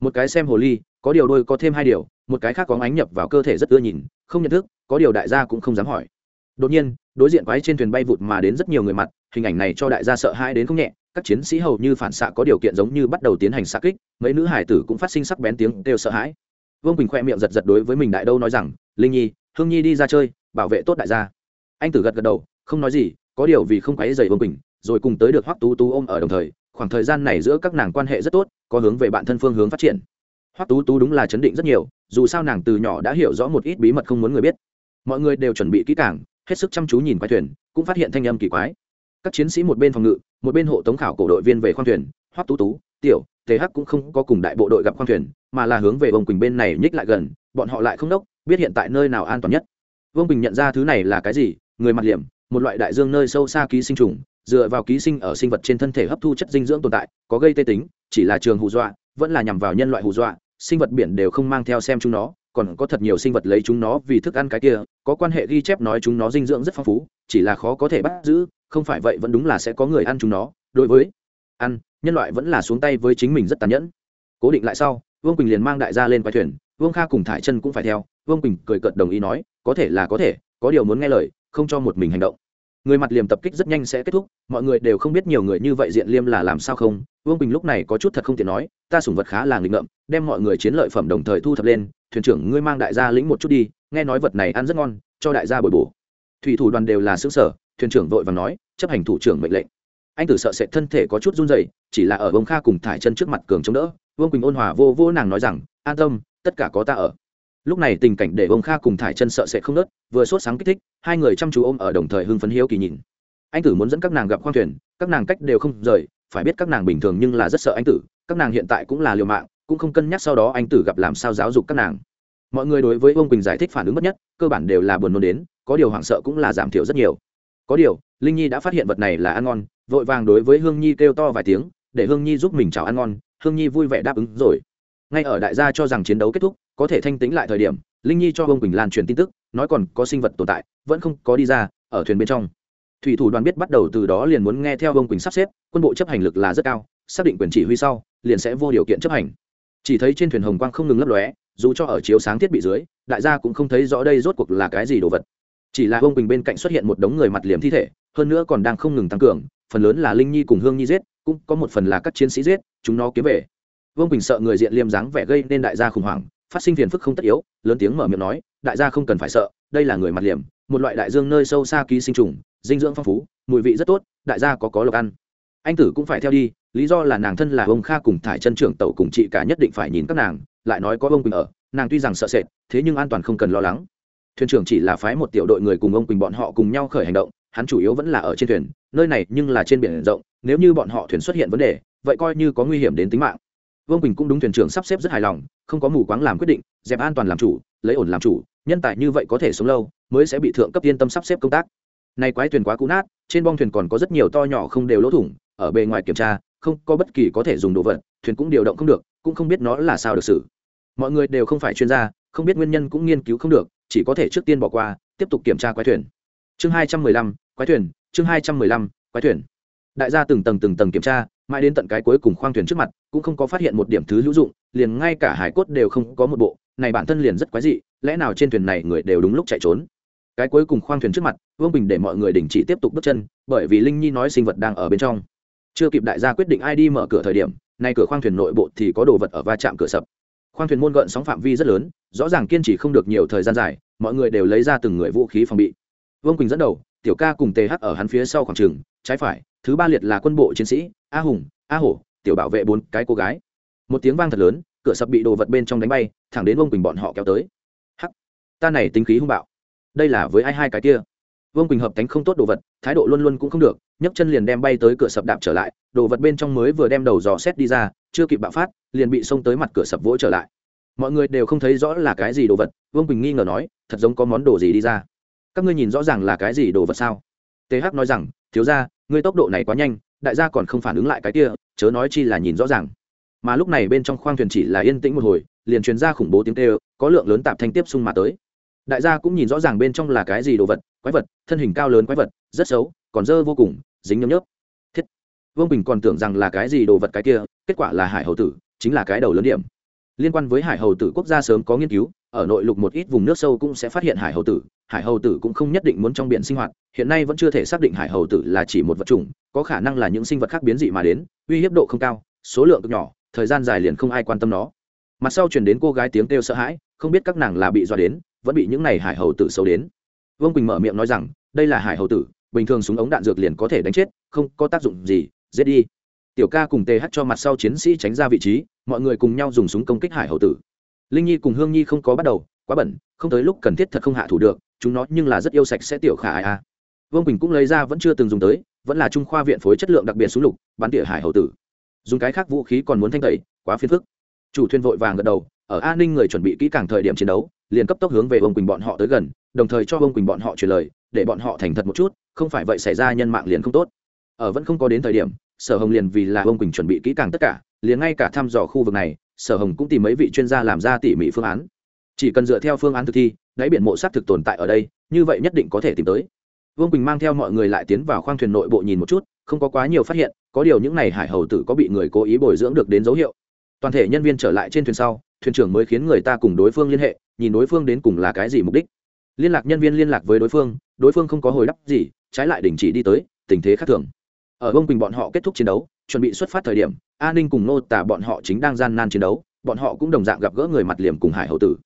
Một cái xem hồ ly, có điều đôi có thêm hai điều, một cái khác có ánh nhập vào cơ thể rất ưa nhìn, không nhận thức, có điều đại gia cũng không dám hỏi. Đột nhiên, đối diện quái trên thuyền bay vụt mà đến rất nhiều người mặt, hình ảnh này cho đại gia sợ hãi đến không nhẹ, các chiến sĩ hầu như phản xạ có điều kiện giống như bắt đầu tiến hành xạ kích, mấy nữ hải tử cũng phát sinh sắc bén tiếng đều sợ hãi. Vương quỳnh khoe miệng giật giật đối với mình đại đâu nói rằng, linh nhi, hương nhi đi ra chơi, bảo vệ tốt đại gia anh tử gật gật đầu, không nói gì, có điều vì không quấy dày vương quỳnh, rồi cùng tới được hoắc tú tú ôm ở đồng thời, khoảng thời gian này giữa các nàng quan hệ rất tốt, có hướng về bạn thân phương hướng phát triển. Hoắc tú tú đúng là chấn định rất nhiều, dù sao nàng từ nhỏ đã hiểu rõ một ít bí mật không muốn người biết. Mọi người đều chuẩn bị kỹ càng, hết sức chăm chú nhìn quái thuyền, cũng phát hiện thanh âm kỳ quái. Các chiến sĩ một bên phòng ngự, một bên hộ tống khảo cổ đội viên về khoang thuyền, hoắc tú tú, tiểu th cũng không có cùng đại bộ đội gặp khoang thuyền, mà là hướng về Vương quỳnh bên này nhích lại gần, bọn họ lại không đốc, biết hiện tại nơi nào an toàn nhất. Vương bình nhận ra thứ này là cái gì người mặt liệm, một loại đại dương nơi sâu xa ký sinh trùng, dựa vào ký sinh ở sinh vật trên thân thể hấp thu chất dinh dưỡng tồn tại, có gây tê tính, chỉ là trường hù dọa, vẫn là nhằm vào nhân loại hù dọa, sinh vật biển đều không mang theo xem chúng nó, còn có thật nhiều sinh vật lấy chúng nó vì thức ăn cái kia, có quan hệ ghi chép nói chúng nó dinh dưỡng rất phong phú, chỉ là khó có thể bắt giữ, không phải vậy vẫn đúng là sẽ có người ăn chúng nó. Đối với ăn, nhân loại vẫn là xuống tay với chính mình rất tàn nhẫn. Cố định lại sau, vương quỳnh liền mang đại gia lên quay thuyền, vương kha cùng thải chân cũng phải theo, vương quỳnh cười cợt đồng ý nói, có thể là có thể, có điều muốn nghe lời không cho một mình hành động. Người mặt liềm tập kích rất nhanh sẽ kết thúc, mọi người đều không biết nhiều người như vậy diện liêm là làm sao không. Vương bình lúc này có chút thật không tiện nói, ta sủng vật khá là nghịch ngợm, đem mọi người chiến lợi phẩm đồng thời thu thập lên, thuyền trưởng ngươi mang đại gia lĩnh một chút đi, nghe nói vật này ăn rất ngon, cho đại gia bồi bổ. Thủy thủ đoàn đều là xứ sở thuyền trưởng vội và nói, chấp hành thủ trưởng mệnh lệnh. Anh tử sợ sệt thân thể có chút run rẩy, chỉ là ở ông kha cùng thải chân trước mặt cường chống đỡ, vương quỳnh ôn hòa vô vô nàng nói rằng, an tâm, tất cả có ta ở lúc này tình cảnh để ông kha cùng thải chân sợ sẽ không nớt, vừa sốt sáng kích thích, hai người chăm chú ôm ở đồng thời hưng phấn hiếu kỳ nhìn. Anh tử muốn dẫn các nàng gặp khoang thuyền, các nàng cách đều không rời, phải biết các nàng bình thường nhưng là rất sợ anh tử, các nàng hiện tại cũng là liều mạng, cũng không cân nhắc sau đó anh tử gặp làm sao giáo dục các nàng. Mọi người đối với ông quỳnh giải thích phản ứng bất nhất, cơ bản đều là buồn nôn đến, có điều hoảng sợ cũng là giảm thiểu rất nhiều. Có điều, linh nhi đã phát hiện vật này là ăn ngon, vội vàng đối với hương nhi kêu to vài tiếng, để hương nhi giúp mình chào ăn ngon, hương nhi vui vẻ đáp ứng rồi. Ngay ở đại gia cho rằng chiến đấu kết thúc có thể thanh tĩnh lại thời điểm, linh nhi cho vương quỳnh lan truyền tin tức, nói còn có sinh vật tồn tại, vẫn không có đi ra, ở thuyền bên trong. Thủy thủ đoàn biết bắt đầu từ đó liền muốn nghe theo vương quỳnh sắp xếp, quân bộ chấp hành lực là rất cao, xác định quyền chỉ huy sau, liền sẽ vô điều kiện chấp hành. Chỉ thấy trên thuyền hồng quang không ngừng lấp lóe, dù cho ở chiếu sáng thiết bị dưới, đại gia cũng không thấy rõ đây rốt cuộc là cái gì đồ vật. Chỉ là ông quỳnh bên cạnh xuất hiện một đống người mặt liềm thi thể, hơn nữa còn đang không ngừng tăng cường, phần lớn là linh nhi cùng hương nhi giết, cũng có một phần là các chiến sĩ giết, chúng nó kiếm về. Vương quỳnh sợ người diện liêm dáng vẻ gây nên đại gia khủng hoảng phát sinh phiền phức không tất yếu, lớn tiếng mở miệng nói, đại gia không cần phải sợ, đây là người mặt liềm, một loại đại dương nơi sâu xa ký sinh trùng, dinh dưỡng phong phú, mùi vị rất tốt, đại gia có có lộc ăn. Anh tử cũng phải theo đi, lý do là nàng thân là ông kha cùng thải chân trưởng tàu cùng chị cả nhất định phải nhìn các nàng, lại nói có ông quỳnh ở, nàng tuy rằng sợ sệt, thế nhưng an toàn không cần lo lắng. Thuyền trưởng chỉ là phái một tiểu đội người cùng ông quỳnh bọn họ cùng nhau khởi hành động, hắn chủ yếu vẫn là ở trên thuyền, nơi này nhưng là trên biển rộng, nếu như bọn họ thuyền xuất hiện vấn đề, vậy coi như có nguy hiểm đến tính mạng vương quỳnh cũng đúng thuyền trưởng sắp xếp rất hài lòng không có mù quáng làm quyết định dẹp an toàn làm chủ lấy ổn làm chủ nhân tài như vậy có thể sống lâu mới sẽ bị thượng cấp yên tâm sắp xếp công tác nay quái thuyền quá cũ nát trên bong thuyền còn có rất nhiều to nhỏ không đều lỗ thủng ở bề ngoài kiểm tra không có bất kỳ có thể dùng đồ vật thuyền cũng điều động không được cũng không biết nó là sao được xử mọi người đều không phải chuyên gia không biết nguyên nhân cũng nghiên cứu không được chỉ có thể trước tiên bỏ qua tiếp tục kiểm tra quái thuyền chương hai trăm mười lăm quái thuyền chương hai trăm mười lăm quái thuyền đại gia từng tầng từng tầng kiểm tra mãi đến tận cái cuối cùng khoang thuyền trước mặt, cũng không có phát hiện một điểm thứ hữu dụng, liền ngay cả hải cốt đều không có một bộ, này bản thân liền rất quái dị, lẽ nào trên thuyền này người đều đúng lúc chạy trốn? Cái cuối cùng khoang thuyền trước mặt, vương bình để mọi người đình chỉ tiếp tục bước chân, bởi vì linh nhi nói sinh vật đang ở bên trong. Chưa kịp đại gia quyết định ai đi mở cửa thời điểm, nay cửa khoang thuyền nội bộ thì có đồ vật ở va chạm cửa sập. Khoang thuyền môn gợn sóng phạm vi rất lớn, rõ ràng kiên trì không được nhiều thời gian dài, mọi người đều lấy ra từng người vũ khí phòng bị. Vương quỳnh dẫn đầu, tiểu ca cùng th ở hắn phía sau khoảng trường, trái phải, thứ ba liệt là quân bộ chiến sĩ a hùng, a hổ, tiểu bảo vệ bốn cái cô gái. Một tiếng vang thật lớn, cửa sập bị đồ vật bên trong đánh bay, thẳng đến vương quỳnh bọn họ kéo tới. Hắc! Ta này tính khí hung bạo. Đây là với ai hai cái kia? Vương quỳnh hợp tánh không tốt đồ vật, thái độ luôn luôn cũng không được, nhấc chân liền đem bay tới cửa sập đạp trở lại, đồ vật bên trong mới vừa đem đầu dò xét đi ra, chưa kịp bạo phát, liền bị xông tới mặt cửa sập vỗ trở lại. Mọi người đều không thấy rõ là cái gì đồ vật, vương quỳnh nghi ngờ nói, thật giống có món đồ gì đi ra. Các ngươi nhìn rõ ràng là cái gì đồ vật sao? Th nói rằng, thiếu ra ngươi tốc độ này quá nhanh đại gia còn không phản ứng lại cái kia, chớ nói chi là nhìn rõ ràng. Mà lúc này bên trong khoang thuyền chỉ là yên tĩnh một hồi, liền truyền ra khủng bố tiếng tê có lượng lớn tạp thanh tiếp xung mà tới. Đại gia cũng nhìn rõ ràng bên trong là cái gì đồ vật, quái vật, thân hình cao lớn quái vật, rất xấu, còn dơ vô cùng, dính nhấm nhớp. Thiết. Vương bình còn tưởng rằng là cái gì đồ vật cái kia, kết quả là hải hầu tử, chính là cái đầu lớn điểm liên quan với hải hầu tử quốc gia sớm có nghiên cứu, ở nội lục một ít vùng nước sâu cũng sẽ phát hiện hải hầu tử. Hải hầu tử cũng không nhất định muốn trong biển sinh hoạt, hiện nay vẫn chưa thể xác định hải hầu tử là chỉ một vật chủng, có khả năng là những sinh vật khác biến dị mà đến, uy hiếp độ không cao, số lượng cực nhỏ, thời gian dài liền không ai quan tâm nó. Mặt sau chuyển đến cô gái tiếng kêu sợ hãi, không biết các nàng là bị dọa đến, vẫn bị những này hải hầu tử xấu đến. Vương quỳnh mở miệng nói rằng, đây là hải hầu tử, bình thường súng ống đạn dược liền có thể đánh chết, không có tác dụng gì, giết đi tiểu ca cùng th cho mặt sau chiến sĩ tránh ra vị trí, mọi người cùng nhau dùng súng công kích hải hậu tử. Linh nhi cùng hương nhi không có bắt đầu, quá bẩn, không tới lúc cần thiết thật không hạ thủ được, chúng nó nhưng là rất yêu sạch sẽ tiểu khả ai a. Vương quỳnh cũng lấy ra vẫn chưa từng dùng tới, vẫn là trung khoa viện phối chất lượng đặc biệt súng lục, bắn tỉa hải hậu tử. Dùng cái khác vũ khí còn muốn thanh tẩy, quá phiền phức. Chủ thuyền vội vàng gật đầu, ở an ninh người chuẩn bị kỹ càng thời điểm chiến đấu, liền cấp tốc hướng về vương quỳnh bọn họ tới gần, đồng thời cho vương quỳnh bọn họ truyền lời, để bọn họ thành thật một chút, không phải vậy xảy ra nhân mạng liền không tốt. Ở vẫn không có đến thời điểm sở hồng liền vì là vương quỳnh chuẩn bị kỹ càng tất cả, liền ngay cả thăm dò khu vực này, sở hồng cũng tìm mấy vị chuyên gia làm ra tỉ mỉ phương án. Chỉ cần dựa theo phương án thực thi, đáy biển mộ s á t thực tồn tại ở đây, như vậy nhất định có thể tìm tới. Vương quỳnh mang theo mọi người lại tiến vào khoang thuyền nội bộ nhìn một chút, không có quá nhiều phát hiện, có điều những n à y hải hầu tử có bị người cố ý bồi dưỡng được đến dấu hiệu. Toàn thể nhân viên trở lại trên thuyền sau, thuyền trưởng mới khiến người ta cùng đối phương liên hệ, nhìn đối phương đến cùng là cái gì mục đích. Liên lạc nhân viên liên lạc với đối phương đối phương không có hồi đáp gì, trái lại đình chỉ đi tới, tình thế khác thường ở bông quỳnh bọn họ kết thúc chiến đấu, chuẩn bị xuất phát thời điểm an ninh cùng nô tả bọn họ chính đang gian nan chiến đấu, bọn họ cũng đồng dạng gặp gỡ người mặt liềm cùng hải hậu tử.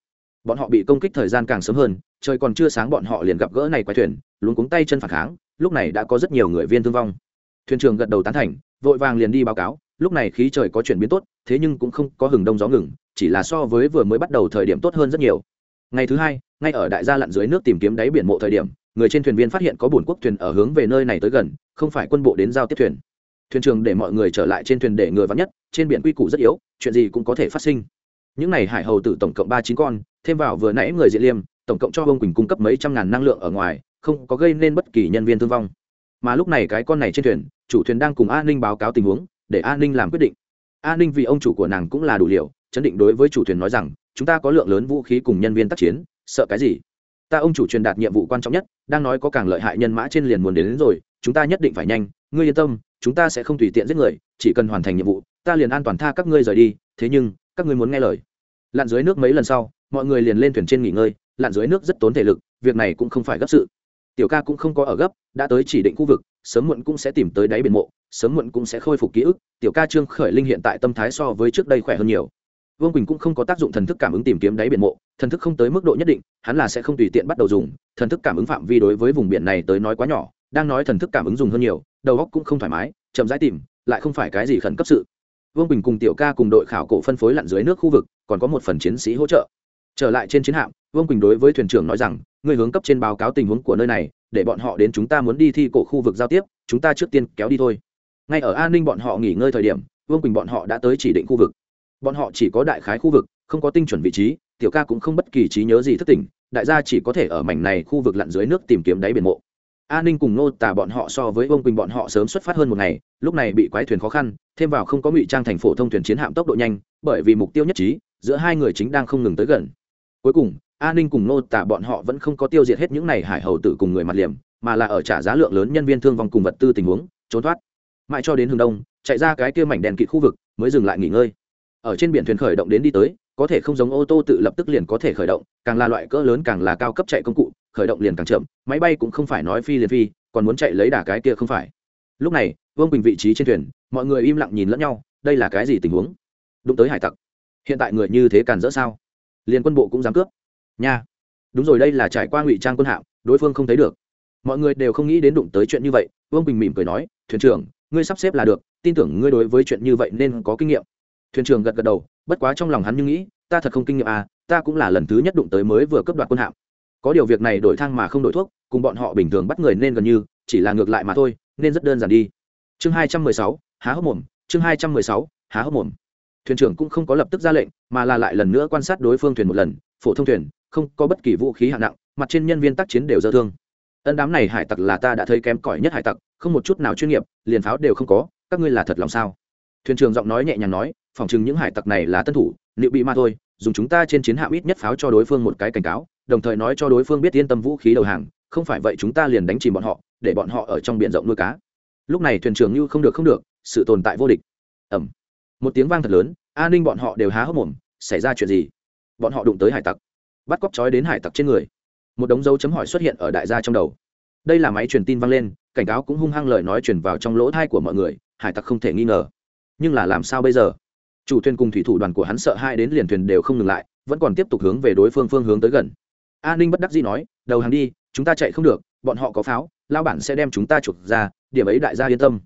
Bọn họ bị công kích thời gian càng sớm hơn, trời còn chưa sáng bọn họ liền gặp gỡ này quay thuyền luôn cuống tay chân phản kháng, lúc này đã có rất nhiều người viên thương vong. Thuyền trưởng gật đầu tán thành, vội vàng liền đi báo cáo, lúc này khí trời có chuyển biến tốt, thế nhưng cũng không có hừng đông gió ngừng, chỉ là so với vừa mới bắt đầu thời điểm tốt hơn rất nhiều ngày thứ hai, ngay ở đại gia lặn dưới nước tìm kiếm đáy biển mộ thời điểm, người trên thuyền viên phát hiện có bồn quốc thuyền ở hướng về nơi này tới gần, không phải quân bộ đến giao tiếp thuyền. Thuyền trưởng để mọi người trở lại trên thuyền để người vắn nhất, trên biển quy củ rất yếu, chuyện gì cũng có thể phát sinh. Những n à y hải hầu tử tổng cộng ba chín con, thêm vào vừa nãy người diện liêm, tổng cộng cho ông quỳnh cung cấp mấy trăm ngàn năng lượng ở ngoài, không có gây nên bất kỳ nhân viên thương vong. Mà lúc này cái con này trên thuyền, chủ thuyền đang cùng an ninh báo cáo tình huống, để an ninh làm quyết định. An ninh vì ông chủ của nàng cũng là đủ liệu chấn định đối với chủ thuyền nói rằng chúng ta có lượng lớn vũ khí cùng nhân viên tác chiến sợ cái gì? Ta ông chủ truyền đạt nhiệm vụ quan trọng nhất đang nói có càng lợi hại nhân mã trên liền muốn đến, đến rồi chúng ta nhất định phải nhanh. Ngươi yên tâm chúng ta sẽ không tùy tiện giết người chỉ cần hoàn thành nhiệm vụ ta liền an toàn tha các ngươi rời đi. Thế nhưng các ngươi muốn nghe lời. Lặn dưới nước mấy lần sau mọi người liền lên thuyền trên nghỉ ngơi. Lặn dưới nước rất tốn thể lực việc này cũng không phải gấp sự. Tiểu ca cũng không có ở gấp đã tới chỉ định khu vực sớm muộn cũng sẽ tìm tới đáy biển mộ sớm muộn cũng sẽ khôi phục ký ức. Tiểu ca trương khởi linh hiện tại tâm thái so với trước đây khỏe hơn nhiều vương quỳnh cũng không có tác dụng thần thức cảm ứng tìm kiếm đáy biển mộ thần thức không tới mức độ nhất định hắn là sẽ không tùy tiện bắt đầu dùng thần thức cảm ứng phạm vi đối với vùng biển này tới nói quá nhỏ đang nói thần thức cảm ứng dùng hơn nhiều đầu óc cũng không thoải mái chậm rãi tìm lại không phải cái gì khẩn cấp sự vương quỳnh cùng tiểu ca cùng đội khảo cổ phân phối lặn dưới nước khu vực còn có một phần chiến sĩ hỗ trợ trở lại trên chiến hạm vương quỳnh đối với thuyền trưởng nói rằng người hướng cấp trên báo cáo tình huống của nơi này để bọn họ đến chúng ta muốn đi thi cổ khu vực giao tiếp chúng ta trước tiên kéo đi thôi ngay ở an ninh bọn họ nghỉ ngơi thời điểm vương quỳnh bọn họ đã tới chỉ định khu vực bọn họ chỉ có đại khái khu vực, không có tinh chuẩn vị trí, tiểu ca cũng không bất kỳ trí nhớ gì thất tỉnh đại gia chỉ có thể ở mảnh này khu vực lặn dưới nước tìm kiếm đáy biển mộ. A ninh cùng nô tả bọn họ so với ông quỳnh bọn họ sớm xuất phát hơn một ngày, lúc này bị quái thuyền khó khăn, thêm vào không có ngụy trang thành phổ thông thuyền chiến hạm tốc độ nhanh, bởi vì mục tiêu nhất trí, giữa hai người chính đang không ngừng tới gần. Cuối cùng, A ninh cùng nô tả bọn họ vẫn không có tiêu diệt hết những này hải hầu tử cùng người mặt liềm, mà là ở trả giá lượng lớn nhân viên thương vong cùng vật tư tình huống, trốn thoát. Mãi cho đến hướng đông, chạy ra cái kia mảnh đèn kịt khu vực, mới dừng lại nghỉ ngơi ở trên biển thuyền khởi động đến đi tới, có thể không giống ô tô tự lập tức liền có thể khởi động, càng là loại cỡ lớn càng là cao cấp chạy công cụ, khởi động liền càng chậm, máy bay cũng không phải nói phi liền phi, còn muốn chạy lấy đà cái kia không phải. Lúc này, vương bình vị trí trên thuyền, mọi người im lặng nhìn lẫn nhau, đây là cái gì tình huống? Đụng tới hải tặc. Hiện tại người như thế càn rỡ sao? Liền quân bộ cũng dám cướp. Nha. Đúng rồi đây là trải qua ngụy trang quân hạm, đối phương không thấy được. Mọi người đều không nghĩ đến đụng tới chuyện như vậy, vương bình mỉm cười nói, thuyền trưởng, ngươi sắp xếp là được, tin tưởng ngươi đối với chuyện như vậy nên có kinh nghiệm thuyền trưởng gật gật đầu, bất quá trong lòng hắn như nghĩ, ta thật không kinh nghiệm à ta cũng là lần thứ nhất đụng tới mới vừa cấp đoạt quân hạm. Có điều việc này đổi thang mà không đổi thuốc, cùng bọn họ bình thường bắt người nên gần như, chỉ là ngược lại mà thôi, nên rất đơn giản đi. Chương hai trăm mười sáu, há hốc mồm, chương hai trăm mười sáu, há hốc mồm. Thuyền trưởng cũng không có lập tức ra lệnh, mà là lại lần nữa quan sát đối phương thuyền một lần, phổ thông thuyền, không có bất kỳ vũ khí hạng nặng, mặt trên nhân viên tác chiến đều dơ thương. Ân đám này hải tặc là ta đã thấy kém cỏi nhất hải tặc, không một chút nào chuyên nghiệp, liền pháo đều không có, các ngươi là thật lòng sao? Thuyền trưởng giọng nói nhẹ nhàng nói phỏng chừng những hải tặc này là tân thủ, liệu bị ma thôi, dùng chúng ta trên chiến hạm ít nhất pháo cho đối phương một cái cảnh cáo, đồng thời nói cho đối phương biết yên tâm vũ khí đầu hàng, không phải vậy chúng ta liền đánh chìm bọn họ, để bọn họ ở trong biển rộng nuôi cá. Lúc này thuyền trưởng như không được không được, sự tồn tại vô địch. Ẩm một tiếng vang thật lớn, an ninh bọn họ đều há hốc mồm, xảy ra chuyện gì? Bọn họ đụng tới hải tặc, bắt cóc trói đến hải tặc trên người. Một đống dấu chấm hỏi xuất hiện ở đại gia trong đầu. Đây là máy truyền tin vang lên, cảnh cáo cũng hung hăng lời nói truyền vào trong lỗ thai của mọi người, hải tặc không thể nghi ngờ. Nhưng là làm sao bây giờ? Chủ thuyền cùng thủy thủ đoàn của hắn sợ hai đến liền thuyền đều không ngừng lại, vẫn còn tiếp tục hướng về đối phương phương hướng tới gần. A ninh bất đắc dĩ nói, đầu hàng đi, chúng ta chạy không được, bọn họ có pháo lao bản sẽ đem chúng ta chuộc ra, điểm ấy đại gia yên tâm.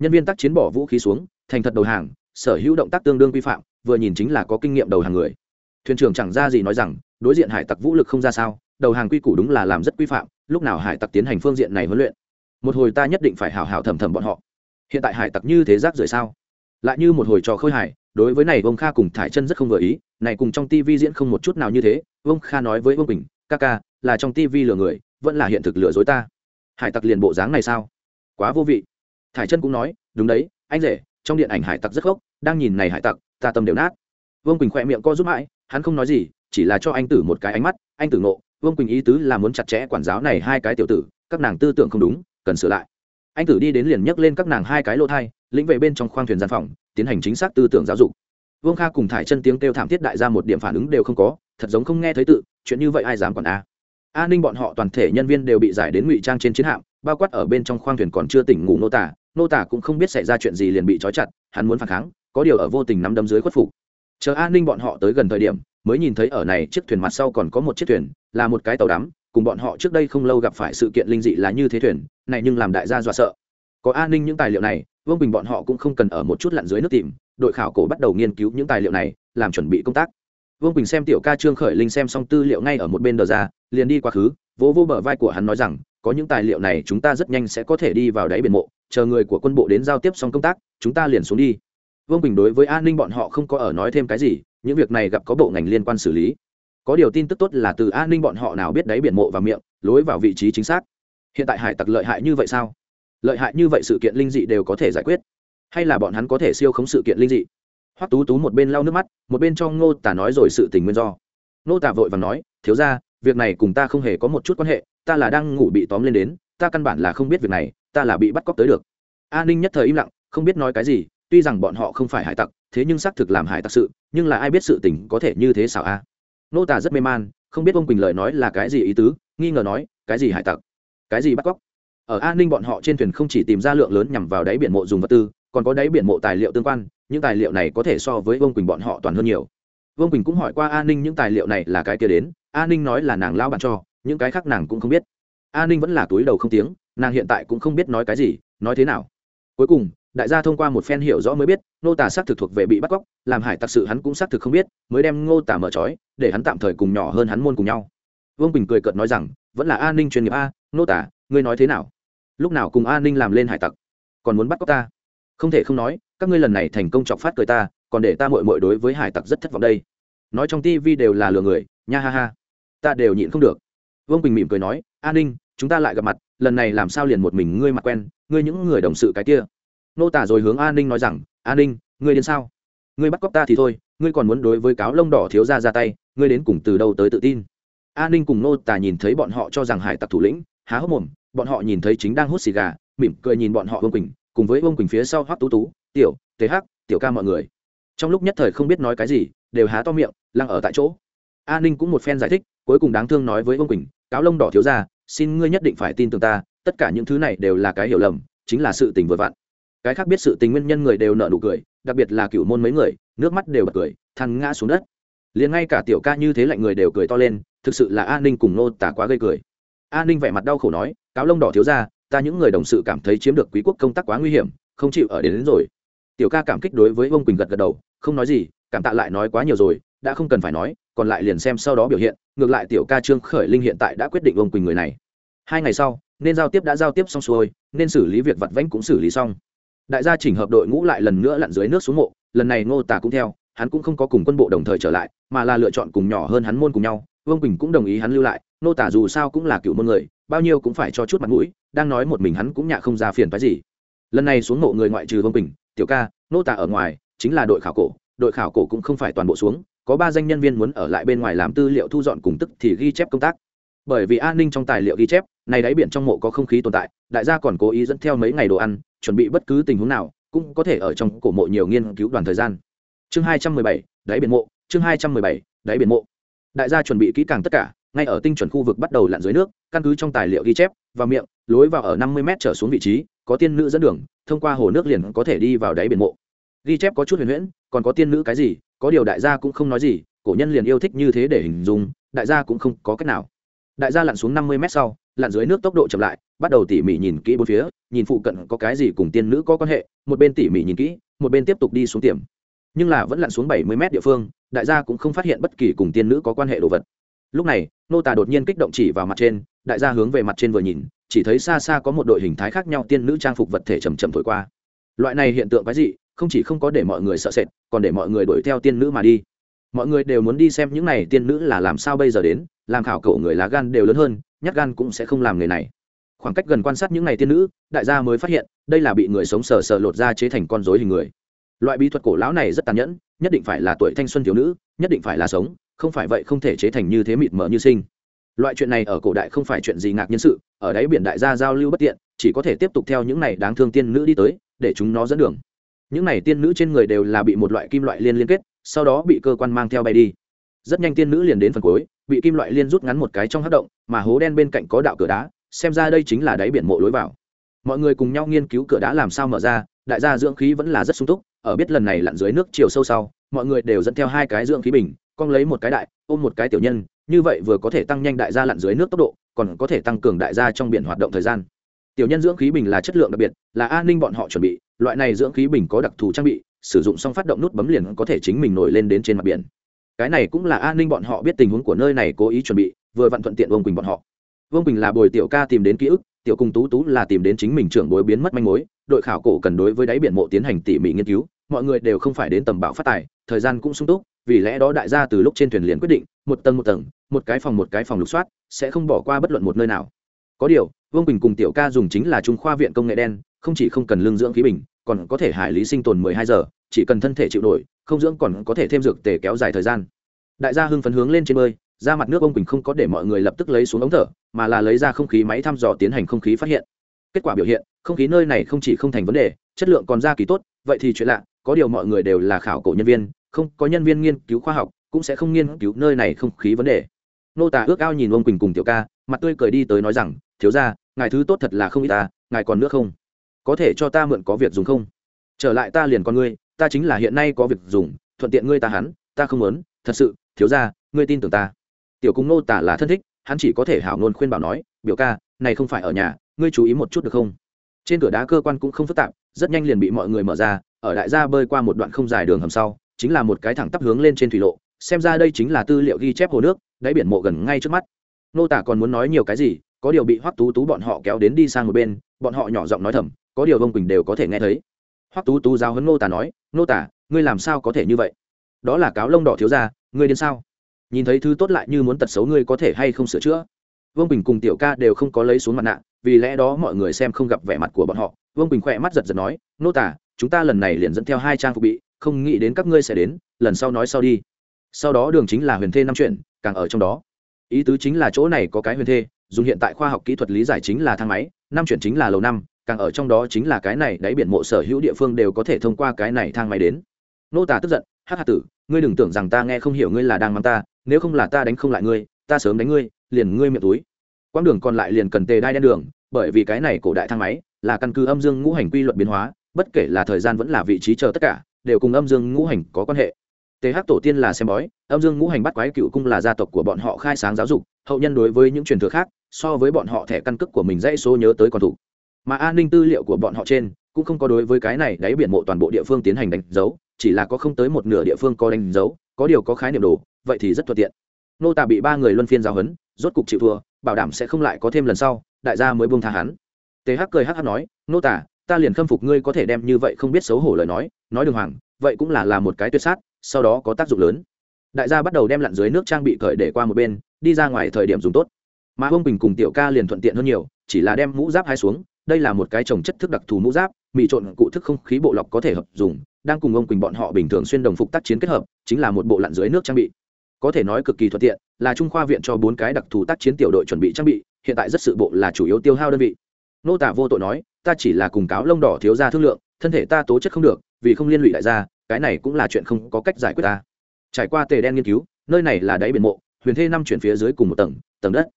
Nhân viên tác chiến bỏ vũ khí xuống, thành thật đầu hàng, sở hữu động tác tương đương vi phạm, vừa nhìn chính là có kinh nghiệm đầu hàng người. Thuyền trưởng chẳng ra gì nói rằng, đối diện hải tặc vũ lực không ra sao, đầu hàng quy củ đúng là làm rất quy phạm, lúc nào hải tặc tiến hành phương diện này huấn luyện, một hồi ta nhất định phải hào hào thầm thầm bọn họ. Hiện tại hải tặc như thế rác rưởi sao? Lại như một hồi trò khơi hải đối với này, vương kha cùng thải chân rất không vừa ý. Này cùng trong tivi diễn không một chút nào như thế. Vương kha nói với vương bình ca ca, là trong tivi lừa người, vẫn là hiện thực lừa dối ta. Hải tặc liền bộ dáng này sao? Quá vô vị. Thải chân cũng nói, đúng đấy, anh rể, trong điện ảnh hải tặc rất gốc đang nhìn này hải tặc, ta tâm đều nát. Vương quỳnh khỏe miệng co giúp mãi, hắn không nói gì, chỉ là cho anh tử một cái ánh mắt, anh tử nộ vương quỳnh ý tứ là muốn chặt chẽ quản giáo này hai cái tiểu tử, các nàng tư tưởng không đúng, cần sửa lại. Anh tử đi đến liền nhấc lên các nàng hai cái lỗ thai, lĩnh vệ bên trong khoang thuyền gian phòng tiến hành chính xác tư tưởng giáo dục. Vương kha cùng thải chân tiếng kêu thảm thiết đại ra một điểm phản ứng đều không có, thật giống không nghe thấy tự, chuyện như vậy ai dám còn a? À. an ninh bọn họ toàn thể nhân viên đều bị giải đến ngụy trang trên chiến hạm, bao quát ở bên trong khoang thuyền còn chưa tỉnh ngủ nô tả nô tả cũng không biết xảy ra chuyện gì liền bị trói chặt, hắn muốn phản kháng, có điều ở vô tình nắm đấm dưới khuất phục. Chờ an ninh bọn họ tới gần thời điểm, mới nhìn thấy ở này chiếc thuyền mặt sau còn có một chiếc thuyền, là một cái tàu đắm, cùng bọn họ trước đây không lâu gặp phải sự kiện linh dị là như thế thuyền, này nhưng làm đại gia dọa sợ. Có an ninh những tài liệu này vương bình bọn họ cũng không cần ở một chút lặn dưới nước tìm, đội khảo cổ bắt đầu nghiên cứu những tài liệu này, làm chuẩn bị công tác. Vương bình xem tiểu ca trương khởi linh xem xong tư liệu ngay ở một bên đờ ra, liền đi quá khứ, vỗ vô bờ vai của hắn nói rằng, có những tài liệu này chúng ta rất nhanh sẽ có thể đi vào đáy biển mộ, chờ người của quân bộ đến giao tiếp xong công tác, chúng ta liền xuống đi. Vương bình đối với an ninh bọn họ không có ở nói thêm cái gì, những việc này gặp có bộ ngành liên quan xử lý. Có điều tin tức tốt là từ an ninh bọn họ nào biết đáy biển mộ và miệng, lối vào vị trí chính xác. Hiện tại hải tặc lợi hại như vậy sao? Lợi hại như vậy sự kiện linh dị đều có thể giải quyết. Hay là bọn hắn có thể siêu khống sự kiện linh dị? Hoắc tú tú một bên lau nước mắt, một bên cho ngô tả nói rồi sự tình nguyên do. Ngô tả vội và nói, thiếu ra việc này cùng ta không hề có một chút quan hệ, ta là đang ngủ bị tóm lên đến, ta căn bản là không biết việc này, ta là bị bắt cóc tới được. A ninh nhất thời im lặng, không biết nói cái gì, tuy rằng bọn họ không phải hải tặc, thế nhưng xác thực làm hải tặc sự, nhưng là ai biết sự tình có thể như thế xảo a. Nô tả rất mê man, không biết ông quỳnh lợi nói là cái gì ý tứ, nghi ngờ nói, cái gì hải tặc? Cái gì bắt cóc? Ở an ninh bọn họ trên thuyền không chỉ tìm ra lượng lớn nhằm vào đáy biển mộ dùng vật tư, còn có đáy biển mộ tài liệu tương quan, những tài liệu này có thể so với vương quỳnh bọn họ toàn hơn nhiều. Vương quỳnh cũng hỏi qua an ninh những tài liệu này là cái kia đến an ninh nói là nàng lao bạn cho, những cái khác nàng cũng không biết. An ninh vẫn là túi đầu không tiếng, nàng hiện tại cũng không biết nói cái gì, nói thế nào. Cuối cùng, đại gia thông qua một phen hiểu rõ mới biết, nô tả xác thực thuộc về bị bắt cóc, làm hải tặc sự hắn cũng xác thực không biết, mới đem ngô tả mở trói, để hắn tạm thời cùng nhỏ hơn hắn môn cùng nhau. Vương bình cười cợt nói rằng, vẫn là an ninh chuyên nghiệp a, nô tả ngươi nói thế nào? Lúc nào cùng an ninh làm lên hải tặc, còn muốn bắt cóc ta? Không thể không nói, các ngươi lần này thành công chọc phát cười ta, còn để ta mội mội đối với hải tặc rất thất vọng đây. Nói trong tivi đều là lừa người, nha ha ha. Ta đều nhịn không được. Vương bình mỉm cười nói an ninh, chúng ta lại gặp mặt, lần này làm sao liền một mình ngươi mặt quen, ngươi những người đồng sự cái kia. Nô tả rồi hướng an ninh nói rằng an ninh, ngươi đến sao? Ngươi bắt cóc ta thì thôi, ngươi còn muốn đối với cáo lông đỏ thiếu ra ra tay, ngươi đến cùng từ đâu tới tự tin? An ninh cùng nô tả nhìn thấy bọn họ cho rằng hải tặc thủ lĩnh, há hốc mồm bọn họ nhìn thấy chính đang hút xì gà, mỉm cười nhìn bọn họ vương quỳnh, cùng với vương quỳnh phía sau hoắc tú tú, tiểu tế hắc, tiểu ca mọi người. Trong lúc nhất thời không biết nói cái gì, đều há to miệng, lăng ở tại chỗ. A ninh cũng một phen giải thích, cuối cùng đáng thương nói với vương quỳnh, cáo lông đỏ thiếu ra, xin ngươi nhất định phải tin tưởng ta, tất cả những thứ này đều là cái hiểu lầm, chính là sự tình vừa vặn. Cái khác biết sự tình nguyên nhân người đều nợ nụ cười, đặc biệt là cựu môn mấy người, nước mắt đều bật cười, thằng ngã xuống đất. Liền ngay cả tiểu ca như thế lạnh người đều cười to lên, thực sự là an ninh cùng nô tả quá gây cười an ninh vẻ mặt đau khổ nói cáo lông đỏ thiếu ra ta những người đồng sự cảm thấy chiếm được quý quốc công tác quá nguy hiểm không chịu ở đến, đến rồi. Tiểu ca cảm kích đối với ông quỳnh gật gật đầu không nói gì cảm tạ lại nói quá nhiều rồi đã không cần phải nói còn lại liền xem sau đó biểu hiện ngược lại tiểu ca trương khởi linh hiện tại đã quyết định ông quỳnh người này. Hai ngày sau nên giao tiếp đã giao tiếp xong xuôi nên xử lý việc vặt vãnh cũng xử lý xong. Đại gia chỉnh hợp đội ngũ lại lần nữa lặn dưới nước xuống mộ lần này ngô tả cũng theo hắn cũng không có cùng quân bộ đồng thời trở lại mà là lựa chọn cùng nhỏ hơn hắn môn cùng nhau vương quỳnh cũng đồng ý hắn lưu lại nô tả dù sao cũng là cựu môn người bao nhiêu cũng phải cho chút mặt mũi đang nói một mình hắn cũng nhạ không ra phiền phái gì. Lần này xuống mộ người ngoại trừ vương Bình, tiểu ca nô tả ở ngoài chính là đội khảo cổ đội khảo cổ cũng không phải toàn bộ xuống có ba danh nhân viên muốn ở lại bên ngoài làm tư liệu thu dọn cùng tức thì ghi chép công tác. Bởi vì an ninh trong tài liệu ghi chép này đáy biển trong mộ có không khí tồn tại đại gia còn cố ý dẫn theo mấy ngày đồ ăn chuẩn bị bất cứ tình huống nào cũng có thể ở trong cổ mộ nhiều nghiên cứu đoàn thời gian. Chương hai trăm mười bảy đáy biển mộ chương hai trăm mười bảy đáy biển mộ. Đại gia chuẩn bị kỹ càng tất cả ngay ở tinh chuẩn khu vực bắt đầu lặn dưới nước, căn cứ trong tài liệu ghi chép, và miệng, lối vào ở năm mươi m trở xuống vị trí, có tiên nữ dẫn đường, thông qua hồ nước liền có thể đi vào đáy biển mộ. Ghi chép có chút huyền huyễn, còn có tiên nữ cái gì, có điều đại gia cũng không nói gì, cổ nhân liền yêu thích như thế để hình dung, đại gia cũng không có cách nào. Đại gia lặn xuống năm mươi m sau, lặn dưới nước tốc độ chậm lại, bắt đầu tỉ mỉ nhìn kỹ bốn phía, nhìn phụ cận có cái gì cùng tiên nữ có quan hệ, một bên tỉ mỉ nhìn kỹ, một bên tiếp tục đi xuống tiềm nhưng là vẫn lặn xuống bảy mươi m địa phương, đại gia cũng không phát hiện bất kỳ cùng tiên nữ có quan hệ đồ vật lúc này, nô tà đột nhiên kích động chỉ vào mặt trên, đại gia hướng về mặt trên vừa nhìn, chỉ thấy xa xa có một đội hình thái khác nhau tiên nữ trang phục vật thể chầm chậm thổi qua. Loại này hiện tượng cái gì không chỉ không có để mọi người sợ sệt, còn để mọi người đuổi theo tiên nữ mà đi. Mọi người đều muốn đi xem những này tiên nữ là làm sao bây giờ đến, làm khảo cậu người lá gan đều lớn hơn, nhát gan cũng sẽ không làm người này. Khoảng cách gần quan sát những này tiên nữ, đại gia mới phát hiện, đây là bị người sống sờ sờ lột ra chế thành con dối hình người. Loại bí thuật cổ lão này rất tàn nhẫn, nhất định phải là tuổi thanh xuân thiếu nữ, nhất định phải là sống không phải vậy không thể chế thành như thế mịt mờ như sinh. Loại chuyện này ở cổ đại không phải chuyện gì ngạc nhiên sự, ở đáy biển đại gia giao lưu bất tiện, chỉ có thể tiếp tục theo những này đáng thương tiên nữ đi tới, để chúng nó dẫn đường. Những này tiên nữ trên người đều là bị một loại kim loại liên liên kết, sau đó bị cơ quan mang theo bay đi. Rất nhanh tiên nữ liền đến phần cuối, bị kim loại liên rút ngắn một cái trong hát động, mà hố đen bên cạnh có đạo cửa đá, xem ra đây chính là đáy biển mộ lối vào. Mọi người cùng nhau nghiên cứu cửa đá làm sao mở ra, đại gia dưỡng khí vẫn là rất sung túc, ở biết lần này lặn dưới nước chiều sâu sau, mọi người đều dẫn theo hai cái dưỡng khí bình con lấy một cái đại, ôm một cái tiểu nhân, như vậy vừa có thể tăng nhanh đại gia lặn dưới nước tốc độ, còn có thể tăng cường đại gia trong biển hoạt động thời gian. Tiểu nhân dưỡng khí bình là chất lượng đặc biệt, là an ninh bọn họ chuẩn bị, loại này dưỡng khí bình có đặc thù trang bị, sử dụng xong phát động nút bấm liền có thể chính mình nổi lên đến trên mặt biển. Cái này cũng là an ninh bọn họ biết tình huống của nơi này cố ý chuẩn bị, vừa vặn thuận tiện vương quỳnh bọn họ. Vương quỳnh là bồi tiểu ca tìm đến ký ức, tiểu cung tú tú là tìm đến chính mình trưởng bối biến mất manh mối, đội khảo cổ cần đối với đáy biển mộ tiến hành tỉ mỉ nghiên cứu, mọi người đều không phải đến tầm bảo phát tài, thời gian cũng sung túc vì lẽ đó đại gia từ lúc trên thuyền liền quyết định, một tầng một tầng, một cái phòng một cái phòng lục soát, sẽ không bỏ qua bất luận một nơi nào. Có điều, vương quỳnh cùng tiểu ca dùng chính là trung khoa viện công nghệ đen, không chỉ không cần lương dưỡng khí bình, còn có thể hải lý sinh tồn mười hai giờ, chỉ cần thân thể chịu đổi không dưỡng còn có thể thêm dược tề kéo dài thời gian. Đại gia hưng phấn hướng lên trên bơi, ra mặt nước ông quỳnh không có để mọi người lập tức lấy xuống ống thở, mà là lấy ra không khí máy thăm dò tiến hành không khí phát hiện. Kết quả biểu hiện, không khí nơi này không chỉ không thành vấn đề, chất lượng còn ra kỳ tốt, vậy thì chuyện lạ, có điều mọi người đều là khảo cổ nhân viên không có nhân viên nghiên cứu khoa học, cũng sẽ không nghiên cứu nơi này không khí vấn đề. Nô tả ước ao nhìn ông quỳnh cùng tiểu ca, mặt tươi cười đi tới nói rằng, thiếu ra ngài thứ tốt thật là không ít ta, ngài còn nước không? Có thể cho ta mượn có việc dùng không? Trở lại ta liền con ngươi, ta chính là hiện nay có việc dùng, thuận tiện ngươi ta hắn, ta không muốn, thật sự, thiếu ra ngươi tin tưởng ta. Tiểu cung nô tả là thân thích, hắn chỉ có thể hảo ngôn khuyên bảo nói, biểu ca, này không phải ở nhà, ngươi chú ý một chút được không? Trên cửa đá cơ quan cũng không phức tạp, rất nhanh liền bị mọi người mở ra, ở đại gia bơi qua một đoạn không dài đường hầm sau chính là một cái thẳng tắp hướng lên trên thủy lộ, xem ra đây chính là tư liệu ghi chép hồ nước, đáy biển mộ gần ngay trước mắt. Nô tả còn muốn nói nhiều cái gì, có điều bị hoắc tú tú bọn họ kéo đến đi sang một bên, bọn họ nhỏ giọng nói thầm, có điều vông quỳnh đều có thể nghe thấy. Hoắc tú tú giao hấn nô tả nói, nô tả, ngươi làm sao có thể như vậy? Đó là cáo lông đỏ thiếu ra ngươi đến sao? Nhìn thấy thứ tốt lại như muốn tật xấu ngươi có thể hay không sửa chữa? Vương bình cùng tiểu ca đều không có lấy xuống mặt nạ, vì lẽ đó mọi người xem không gặp vẻ mặt của bọn họ. Vương bình khỏe mắt giật giật nói, nô tả, chúng ta lần này liền dẫn theo hai trang phục bị không nghĩ đến các ngươi sẽ đến, lần sau nói sau đi. Sau đó đường chính là huyền thê năm chuyện, càng ở trong đó. Ý tứ chính là chỗ này có cái huyền thê, dùng hiện tại khoa học kỹ thuật lý giải chính là thang máy, năm chuyển chính là lầu năm, càng ở trong đó chính là cái này, đáy biển mộ sở hữu địa phương đều có thể thông qua cái này thang máy đến. Nô tả tức giận hắc hạ tử, ngươi đừng tưởng rằng ta nghe không hiểu ngươi là đang mắng ta, nếu không là ta đánh không lại ngươi, ta sớm đánh ngươi, liền ngươi miệng túi. Quãng đường còn lại liền cần tề đai đen đường, bởi vì cái này cổ đại thang máy là căn cứ âm dương ngũ hành quy luật biến hóa, bất kể là thời gian vẫn là vị trí chờ tất cả đều cùng âm dương ngũ hành có quan hệ. Tề Hắc tổ tiên là xem bói âm dương ngũ hành bắt quái cựu cung là gia tộc của bọn họ khai sáng giáo dục hậu nhân đối với những truyền thừa khác so với bọn họ thẻ căn cước của mình dãy số nhớ tới còn thủ. Mà an ninh tư liệu của bọn họ trên cũng không có đối với cái này đáy biển mộ toàn bộ địa phương tiến hành đánh dấu chỉ là có không tới một nửa địa phương có đánh dấu có điều có khái niệm đồ vậy thì rất thuận tiện. Nô tà bị ba người luân phiên giáo huấn, rốt cục chịu thua bảo đảm sẽ không lại có thêm lần sau đại gia mới buông tha hắn. Tề hắc cười hắc hắc nói nô tà ta liền khâm phục ngươi có thể đem như vậy không biết xấu hổ lời nói nói đường hoàng, vậy cũng là là một cái tuyệt sát, sau đó có tác dụng lớn. Đại gia bắt đầu đem lặn dưới nước trang bị cởi để qua một bên, đi ra ngoài thời điểm dùng tốt. Mà ông bình cùng tiểu ca liền thuận tiện hơn nhiều, chỉ là đem mũ giáp hai xuống, đây là một cái trồng chất thức đặc thù mũ giáp, mì trộn cụ thức không khí bộ lọc có thể hợp dùng, đang cùng ông quỳnh bọn họ bình thường xuyên đồng phục tác chiến kết hợp, chính là một bộ lặn dưới nước trang bị. Có thể nói cực kỳ thuận tiện, là trung khoa viện cho bốn cái đặc thù tác chiến tiểu đội chuẩn bị trang bị, hiện tại rất sự bộ là chủ yếu tiêu hao đơn vị nô tả vô tội nói, ta chỉ là cùng cáo lông đỏ thiếu ra thương lượng, thân thể ta tố chất không được, vì không liên lụy đại gia, cái này cũng là chuyện không có cách giải quyết ta. Trải qua tề đen nghiên cứu, nơi này là đáy biển mộ, huyền thê năm chuyển phía dưới cùng một tầng tầng đất.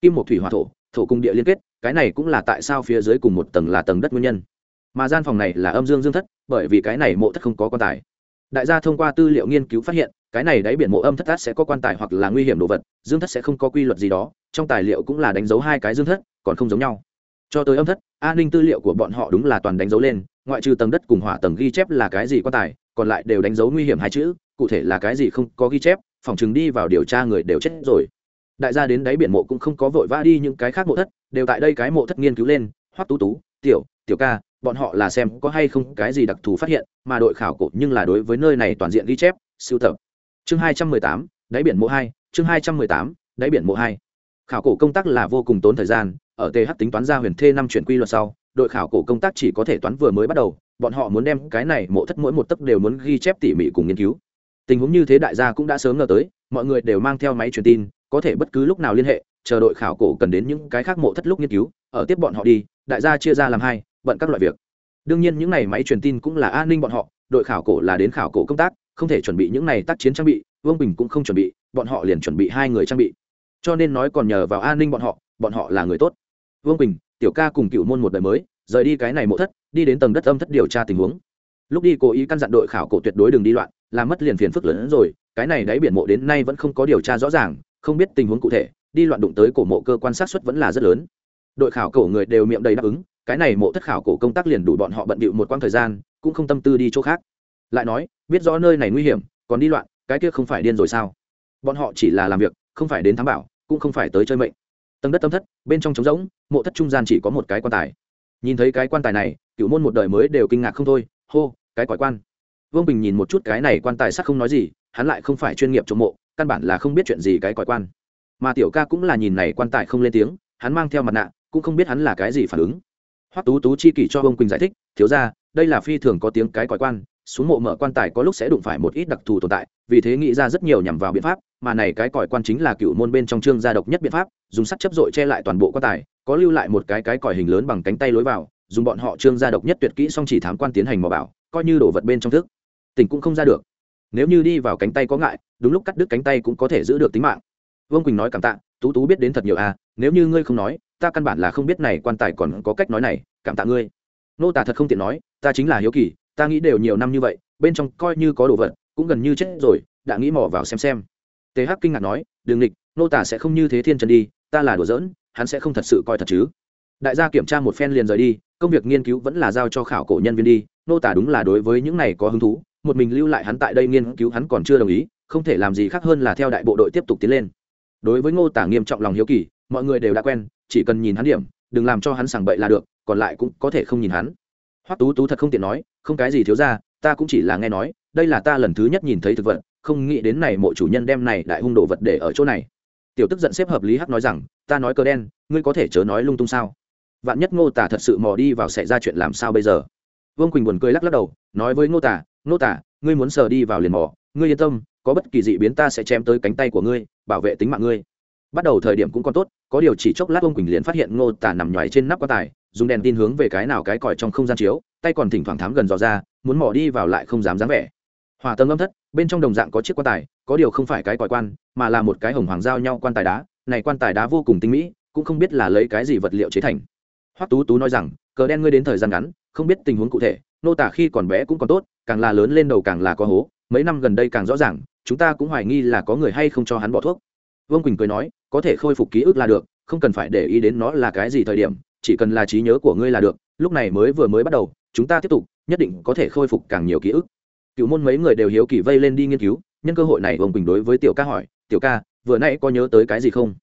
Kim một thủy hòa thổ thổ cung địa liên kết, cái này cũng là tại sao phía dưới cùng một tầng là tầng đất nguyên nhân. Mà gian phòng này là âm dương dương thất, bởi vì cái này mộ thất không có quan tài. Đại gia thông qua tư liệu nghiên cứu phát hiện, cái này đáy biển mộ âm thất thất sẽ có quan tài hoặc là nguy hiểm đồ vật, dương thất sẽ không có quy luật gì đó, trong tài liệu cũng là đánh dấu hai cái dương thất, còn không giống nhau cho tới âm thất, an ninh tư liệu của bọn họ đúng là toàn đánh dấu lên, ngoại trừ tầng đất cùng hỏa tầng ghi chép là cái gì quan tài, còn lại đều đánh dấu nguy hiểm hai chữ, cụ thể là cái gì không có ghi chép, phòng chừng đi vào điều tra người đều chết rồi. Đại gia đến đáy biển mộ cũng không có vội vã đi những cái khác mộ thất, đều tại đây cái mộ thất nghiên cứu lên, hoắc tú tú, tiểu tiểu ca, bọn họ là xem có hay không cái gì đặc thù phát hiện, mà đội khảo cổ nhưng là đối với nơi này toàn diện ghi chép siêu tập. Chương hai trăm mười tám, đáy biển mộ hai, chương hai trăm mười tám, đáy biển mộ hai. Khảo cổ công tác là vô cùng tốn thời gian ở th tính toán ra huyền thê năm chuyển quy luật sau, đội khảo cổ công tác chỉ có thể toán vừa mới bắt đầu, bọn họ muốn đem cái này mộ thất mỗi một tấc đều muốn ghi chép tỉ mỉ cùng nghiên cứu. Tình huống như thế đại gia cũng đã sớm ngờ tới, mọi người đều mang theo máy truyền tin, có thể bất cứ lúc nào liên hệ, chờ đội khảo cổ cần đến những cái khác mộ thất lúc nghiên cứu, ở tiếp bọn họ đi, đại gia chia ra làm hai, bận các loại việc. Đương nhiên những n à y máy truyền tin cũng là an ninh bọn họ, đội khảo cổ là đến khảo cổ công tác, không thể chuẩn bị những n à y tác chiến trang bị, vương bình cũng không chuẩn bị, bọn họ liền chuẩn bị hai người trang bị. Cho nên nói còn nhờ vào an ninh bọn họ bọn họ là người tốt vương bình tiểu ca cùng cựu môn một đời mới, rời đi cái này mộ thất, đi đến tầng đất âm thất điều tra tình huống. Lúc đi cố ý căn dặn đội khảo cổ tuyệt đối đừng đi loạn, làm mất liền phiền phức lớn hơn rồi, cái này đáy biển mộ đến nay vẫn không có điều tra rõ ràng, không biết tình huống cụ thể, đi loạn đụng tới cổ mộ cơ quan sát xuất vẫn là rất lớn. Đội khảo cổ người đều miệng đầy đáp ứng, cái này mộ thất khảo cổ công tác liền đủ bọn họ bận bịu một quãng thời gian, cũng không tâm tư đi chỗ khác. Lại nói, biết rõ nơi này nguy hiểm, còn đi loạn, cái kia không phải điên rồi sao? Bọn họ chỉ là làm việc, không phải đến thám bảo, cũng không phải tới chơi mệnh tầng đất tâm thất, bên trong trống rỗng, mộ thất trung gian chỉ có một cái quan tài. Nhìn thấy cái quan tài này cựu môn một đời mới đều kinh ngạc không thôi. Hô, cái cõi quan. Vương bình nhìn một chút cái này quan tài sắc không nói gì, hắn lại không phải chuyên nghiệp trộm mộ, căn bản là không biết chuyện gì cái cõi quan. Mà tiểu ca cũng là nhìn này quan tài không lên tiếng, hắn mang theo mặt nạ, cũng không biết hắn là cái gì phản ứng. Hoắc tú tú chi kỷ cho vương quỳnh giải thích, thiếu ra đây là phi thường có tiếng cái cõi quan xuống mộ mở quan tài có lúc sẽ đụng phải một ít đặc thù tồn tại, vì thế nghĩ ra rất nhiều nhằm vào biện pháp, mà này cái còi quan chính là cựu môn bên trong trương gia độc nhất biện pháp, dùng sắt chấp dội che lại toàn bộ quan tài, có lưu lại một cái cái còi hình lớn bằng cánh tay lối vào, dùng bọn họ trương gia độc nhất tuyệt kỹ song chỉ thám quan tiến hành mò bảo, coi như đổ vật bên trong thức. Tỉnh cũng không ra được. Nếu như đi vào cánh tay có ngại, đúng lúc cắt đứt cánh tay cũng có thể giữ được tính mạng. Vương quỳnh nói cảm tạ, tú tú biết đến thật nhiều à nếu như ngươi không nói, ta căn bản là không biết này quan tài còn có cách nói này, cảm tạ ngươi. Nô tả thật không tiện nói, ta chính là hiếu kỳ ta nghĩ đều nhiều năm như vậy bên trong coi như có đồ vật cũng gần như chết rồi đã nghĩ mò vào xem xem. Tề hắc kinh ngạc nói đường địch, nô tả sẽ không như thế thiên trần đi ta là đùa giỡn hắn sẽ không thật sự coi thật chứ. Đại gia kiểm tra một phen liền rời đi công việc nghiên cứu vẫn là giao cho khảo cổ nhân viên đi nô tả đúng là đối với những này có hứng thú một mình lưu lại hắn tại đây nghiên cứu hắn còn chưa đồng ý không thể làm gì khác hơn là theo đại bộ đội tiếp tục tiến lên. Đối với ngô tả nghiêm trọng lòng hiếu kỳ mọi người đều đã quen chỉ cần nhìn hắn điểm đừng làm cho hắn sảng bậy là được còn lại cũng có thể không nhìn hắn hoắc tú tú thật không tiện nói, không cái gì thiếu ra ta cũng chỉ là nghe nói, đây là ta lần thứ nhất nhìn thấy thực vật, không nghĩ đến này mộ chủ nhân đem này đại hung đồ vật để ở chỗ này. Tiểu tức giận xếp hợp lý hắc nói rằng, ta nói cờ đen, ngươi có thể chớ nói lung tung sao? Vạn nhất ngô tả thật sự mò đi vào xảy ra chuyện làm sao bây giờ? Vương quỳnh buồn cười lắc lắc đầu, nói với ngô tả ngô tả ngươi muốn sờ đi vào liền mò, ngươi yên tâm, có bất kỳ dị biến ta sẽ chém tới cánh tay của ngươi, bảo vệ tính mạng ngươi bắt đầu thời điểm cũng còn tốt, có điều chỉ chốc lát ông quỳnh liền phát hiện ngô tả nằm nhoài trên nắp quan tài, dùng đèn tin hướng về cái nào cái còi trong không gian chiếu, tay còn thỉnh thoảng thám gần dò ra, muốn mò đi vào lại không dám dám vẻ. Hòa tầng âm thất, bên trong đồng dạng có chiếc quan tài, có điều không phải cái còi quan, mà là một cái hồng hoàng giao nhau quan tài đá. Này quan tài đá vô cùng tinh mỹ, cũng không biết là lấy cái gì vật liệu chế thành. Hoắc tú tú nói rằng, cờ đen ngươi đến thời gian ngắn, không biết tình huống cụ thể nô tả khi còn bé cũng còn tốt, càng là lớn lên đầu càng là có hố, mấy năm gần đây càng rõ ràng, chúng ta cũng hoài nghi là có người hay không cho hắn bỏ thuốc. Vương quỳnh cười nói có thể khôi phục ký ức là được, không cần phải để ý đến nó là cái gì thời điểm, chỉ cần là trí nhớ của ngươi là được, lúc này mới vừa mới bắt đầu, chúng ta tiếp tục, nhất định có thể khôi phục càng nhiều ký ức. Cựu môn mấy người đều hiếu kỳ vây lên đi nghiên cứu, nhân cơ hội này vương quỳnh đối với tiểu ca hỏi, tiểu ca, vừa nãy có nhớ tới cái gì không?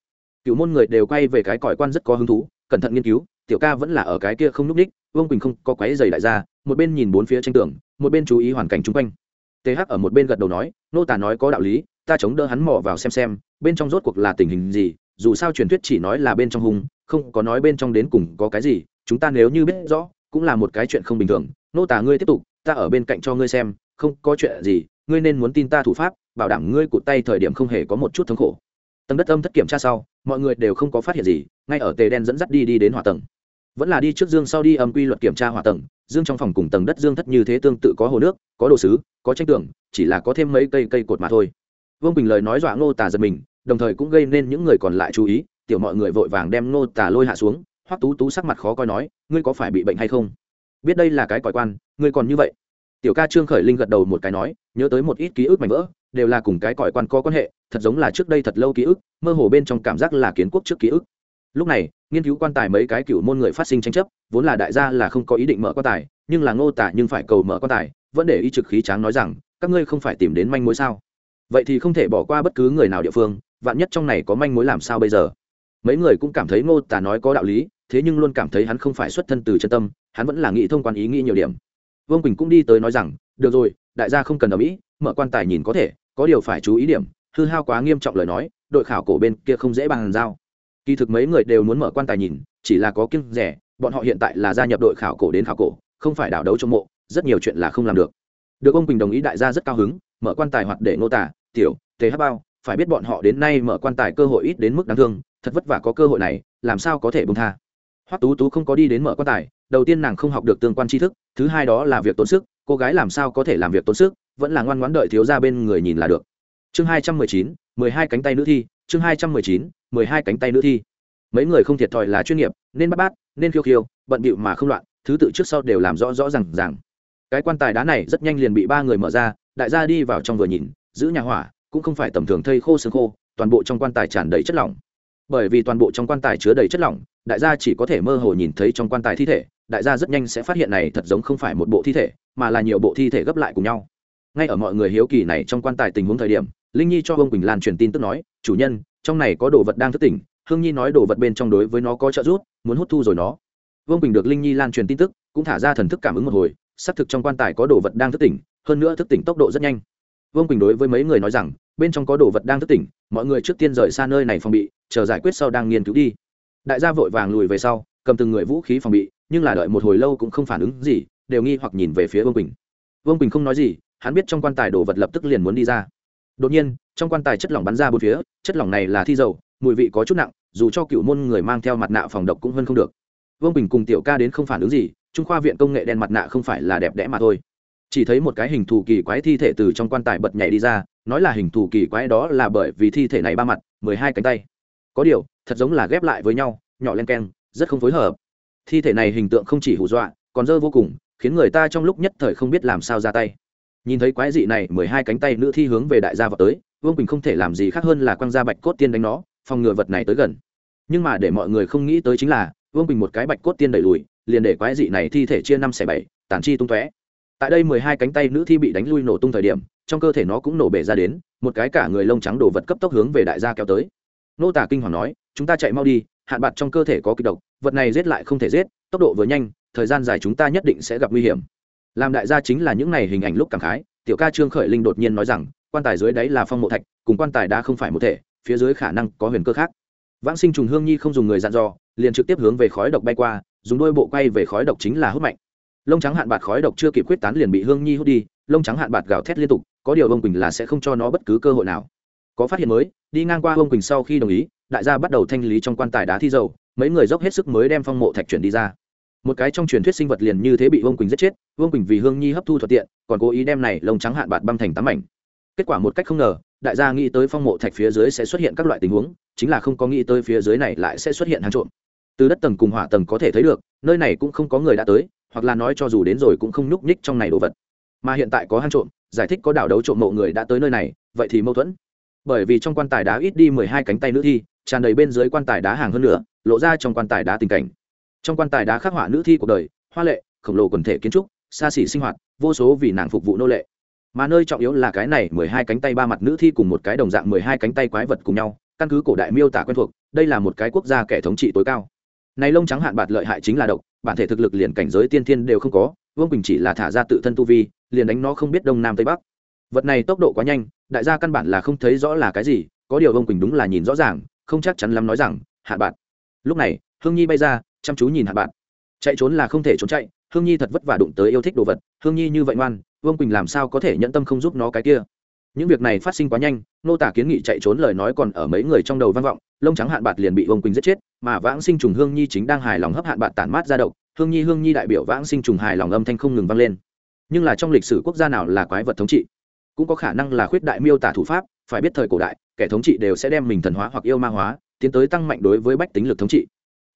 Cựu môn người đều quay về cái cõi quan rất có hứng thú, cẩn thận nghiên cứu, tiểu ca vẫn là ở cái kia không núp đích vương quỳnh không có quáy dày đại ra một bên nhìn bốn phía tranh tường, một bên chú ý hoàn cảnh chung quanh. Th ở một bên gật đầu nói, nô tả nói có đạo lý ta chống đỡ hắn mò vào xem xem, bên trong rốt cuộc là tình hình gì, dù sao truyền thuyết chỉ nói là bên trong hung, không có nói bên trong đến cùng có cái gì, chúng ta nếu như biết rõ, cũng là một cái chuyện không bình thường. Nô tả ngươi tiếp tục, ta ở bên cạnh cho ngươi xem, không có chuyện gì, ngươi nên muốn tin ta thủ pháp, bảo đảm ngươi cụt tay thời điểm không hề có một chút thống khổ. Tầng đất âm thất kiểm tra sau, mọi người đều không có phát hiện gì, ngay ở tề đen dẫn dắt đi đi đến hỏa tầng. Vẫn là đi trước dương sau đi âm quy luật kiểm tra hỏa tầng, dương trong phòng cùng tầng đất dương thất như thế tương tự có hồ nước, có đồ sứ, có tranh tường, chỉ là có thêm mấy cây cây cột mà thôi vương bình lời nói dọa ngô tả giật mình, đồng thời cũng gây nên những người còn lại chú ý, tiểu mọi người vội vàng đem ngô tả lôi hạ xuống, hoắc tú tú sắc mặt khó coi nói, ngươi có phải bị bệnh hay không? Biết đây là cái còi quan, ngươi còn như vậy. Tiểu ca trương khởi linh gật đầu một cái nói, nhớ tới một ít ký ức mảnh vỡ, đều là cùng cái còi quan có quan hệ, thật giống là trước đây thật lâu ký ức, mơ hồ bên trong cảm giác là kiến quốc trước ký ức. Lúc này, nghiên cứu quan tài mấy cái cựu môn người phát sinh tranh chấp, vốn là đại gia là không có ý định mở quan tài, nhưng là ngô tả nhưng phải cầu mở quan tài, vẫn để ý trực khí tráng nói rằng, các ngươi không phải tìm đến manh mối sao? Vậy thì không thể bỏ qua bất cứ người nào địa phương, vạn nhất trong này có manh mối làm sao bây giờ? Mấy người cũng cảm thấy ngô tả nói có đạo lý, thế nhưng luôn cảm thấy hắn không phải xuất thân từ chân tâm, hắn vẫn là nghĩ thông quan ý nghĩ nhiều điểm. Vương quỳnh cũng đi tới nói rằng, được rồi, đại gia không cần ở mỹ mở quan tài nhìn có thể, có điều phải chú ý điểm, hư hao quá nghiêm trọng lời nói, đội khảo cổ bên kia không dễ bàn giao. Kỳ thực mấy người đều muốn mở quan tài nhìn, chỉ là có kiêng rẻ, bọn họ hiện tại là gia nhập đội khảo cổ đến khảo cổ, không phải đảo đấu trong mộ, rất nhiều chuyện là không làm được. Được ông quỳnh đồng ý, đại gia rất cao hứng mở quan tài hoặc để nô tả, tiểu, tề hát bao, phải biết bọn họ đến nay mở quan tài cơ hội ít đến mức đáng thương, thật vất vả có cơ hội này, làm sao có thể bông tha? Hoắc tú tú không có đi đến mở quan tài, đầu tiên nàng không học được tương quan tri thức, thứ hai đó là việc tốn sức, cô gái làm sao có thể làm việc tốn sức, vẫn là ngoan ngoãn đợi thiếu ra bên người nhìn là được. Chương hai trăm mười chín, mười hai cánh tay nữ thi, chương hai trăm mười chín, mười hai cánh tay nữ thi. Mấy người không thiệt thòi là chuyên nghiệp, nên bắt bát, nên khiêu khiêu, bận bịu mà không loạn, thứ tự trước sau đều làm rõ rõ r à n g cái quan tài đá này rất nhanh liền bị ba người mở ra đại gia đi vào trong vừa nhìn, giữ nhà hỏa, cũng không phải tầm thường thây khô xương khô, toàn bộ trong quan tài tràn đầy chất lỏng. Bởi vì toàn bộ trong quan tài chứa đầy chất lỏng, đại gia chỉ có thể mơ hồ nhìn thấy trong quan tài thi thể, đại gia rất nhanh sẽ phát hiện này thật giống không phải một bộ thi thể, mà là nhiều bộ thi thể gấp lại cùng nhau. Ngay ở mọi người hiếu kỳ này trong quan tài tình huống thời điểm, linh nhi cho ông quỳnh lan truyền tin tức nói, chủ nhân, trong này có đồ vật đang thức tỉnh, hương nhi nói đồ vật bên trong đối với nó có trợ giúp, muốn hút thu rồi nó. Vương quỳnh được linh nhi lan truyền tin tức, cũng thả ra thần thức cảm ứng một hồi, xác thực trong quan tài có đồ vật đang thức tỉnh hơn nữa thức tỉnh tốc độ rất nhanh. Vương quỳnh đối với mấy người nói rằng, bên trong có đồ vật đang thức tỉnh, mọi người trước tiên rời xa nơi này phòng bị, chờ giải quyết sau đang nghiên cứu đi. Đại gia vội vàng lùi về sau, cầm từng người vũ khí phòng bị, nhưng là đợi một hồi lâu cũng không phản ứng gì, đều nghi hoặc nhìn về phía vương quỳnh. Vương quỳnh không nói gì, hắn biết trong quan tài đồ vật lập tức liền muốn đi ra. Đột nhiên, trong quan tài chất lỏng bắn ra bốn phía, chất lỏng này là thi dầu, mùi vị có chút nặng, dù cho cựu môn người mang theo mặt nạ phòng độc cũng hơn không được. Vương bình cùng tiểu ca đến không phản ứng gì, trung khoa viện công nghệ đen mặt nạ không phải là đẹp đẽ mà thôi chỉ thấy một cái hình thù kỳ quái thi thể từ trong quan tài bật nhảy đi ra, nói là hình thù kỳ quái đó là bởi vì thi thể này ba mặt, mười hai cánh tay. Có điều, thật giống là ghép lại với nhau, nhỏ len keng, rất không phối hợp. Thi thể này hình tượng không chỉ hù dọa, còn dơ vô cùng, khiến người ta trong lúc nhất thời không biết làm sao ra tay. Nhìn thấy quái dị này, mười hai cánh tay nữ thi hướng về đại gia vào tới, vương quỳnh không thể làm gì khác hơn là quăng ra bạch cốt tiên đánh nó, phòng ngừa vật này tới gần. Nhưng mà để mọi người không nghĩ tới chính là, vương quỳnh một cái bạch cốt tiên đẩy lùi, liền để quái dị này thi thể chia năm xẻ bảy, tản chi tung tóe tại đây mười hai cánh tay nữ thi bị đánh lui nổ tung thời điểm, trong cơ thể nó cũng nổ bể ra đến, một cái cả người lông trắng đổ vật cấp tốc hướng về đại gia kéo tới. Nô tả kinh hoàng nói, chúng ta chạy mau đi, hạn bạc trong cơ thể có kịch độc, vật này giết lại không thể giết, tốc độ vừa nhanh, thời gian dài chúng ta nhất định sẽ gặp nguy hiểm. Làm đại gia chính là những này hình ảnh lúc cảm khái, tiểu ca trương khởi linh đột nhiên nói rằng, quan tài dưới đáy là phong mộ thạch, cùng quan tài đa không phải một thể, phía dưới khả năng có huyền cơ khác. Vãng sinh trùng hương nhi không dùng người dặn dò, liền trực tiếp hướng về khói độc bay qua, dùng đôi bộ quay về khói độc chính là hút mạnh lông trắng hạn bạt khói độc chưa kịp quyết tán liền bị hương nhi hút đi, lông trắng hạn bạt gào thét liên tục, có điều ông quỳnh là sẽ không cho nó bất cứ cơ hội nào. Có phát hiện mới, đi ngang qua ông quỳnh sau khi đồng ý, đại gia bắt đầu thanh lý trong quan tài đá thi dầu, mấy người dốc hết sức mới đem phong mộ thạch chuyển đi ra. Một cái trong truyền thuyết sinh vật liền như thế bị vương quỳnh giết chết vương quỳnh vì hương nhi hấp thu thuận tiện, còn cố ý đem này lông trắng hạn bạt băm thành tám mảnh. Kết quả một cách không ngờ, đại gia nghĩ tới phong mộ thạch phía dưới sẽ xuất hiện các loại tình huống, chính là không có nghĩ tới phía dưới này lại sẽ xuất hiện hàng trộm. Từ đất tầng cùng hỏa tầng có thể thấy được, nơi này cũng không có người đã tới hoặc là nói cho dù đến rồi cũng không nhúc nhích trong này đồ vật. Mà hiện tại có hang trộm, giải thích có đảo đấu trộm mộ người đã tới nơi này, vậy thì mâu thuẫn. Bởi vì trong quan tài đá ít đi mười hai cánh tay nữ thi, tràn đầy bên dưới quan tài đá hàng hơn nữa, lộ ra trong quan tài đá tình cảnh. Trong quan tài đá khắc họa nữ thi cuộc đời, hoa lệ, khổng lồ quần thể kiến trúc, xa xỉ sinh hoạt, vô số vì nàng phục vụ nô lệ. Mà nơi trọng yếu là cái này mười hai cánh tay ba mặt nữ thi cùng một cái đồng dạng mười hai cánh tay quái vật cùng nhau, căn cứ cổ đại miêu tả quen thuộc, đây là một cái quốc gia kẻ thống trị tối cao. Này lông trắng hạn bạt lợi hại chính là độc bản thể thực lực liền cảnh giới tiên thiên đều không có, vương quỳnh chỉ là thả ra tự thân tu vi, liền đánh nó không biết đông nam tây bắc vật này tốc độ quá nhanh, đại gia căn bản là không thấy rõ là cái gì, có điều vương quỳnh đúng là nhìn rõ ràng, không chắc chắn lắm nói rằng, hạ bạn. lúc này, hương nhi bay ra, chăm chú nhìn hạ bạn. chạy trốn là không thể trốn chạy, hương nhi thật vất vả đụng tới yêu thích đồ vật, hương nhi như vậy ngoan, vương quỳnh làm sao có thể nhận tâm không giúp nó cái kia những việc này phát sinh quá nhanh, nô tả kiến nghị chạy trốn lời nói còn ở mấy người trong đầu vang vọng, lông trắng hạn bạt liền bị vương quỳnh giết chết mà vãng sinh trùng hương nhi chính đang hài lòng hấp hạn bạn tản mát ra độc, hương nhi hương nhi đại biểu vãng sinh trùng hài lòng âm thanh không ngừng vang lên. Nhưng là trong lịch sử quốc gia nào là quái vật thống trị, cũng có khả năng là khuyết đại miêu tả thủ pháp, phải biết thời cổ đại, kẻ thống trị đều sẽ đem mình thần hóa hoặc yêu ma hóa, tiến tới tăng mạnh đối với bách tính lực thống trị.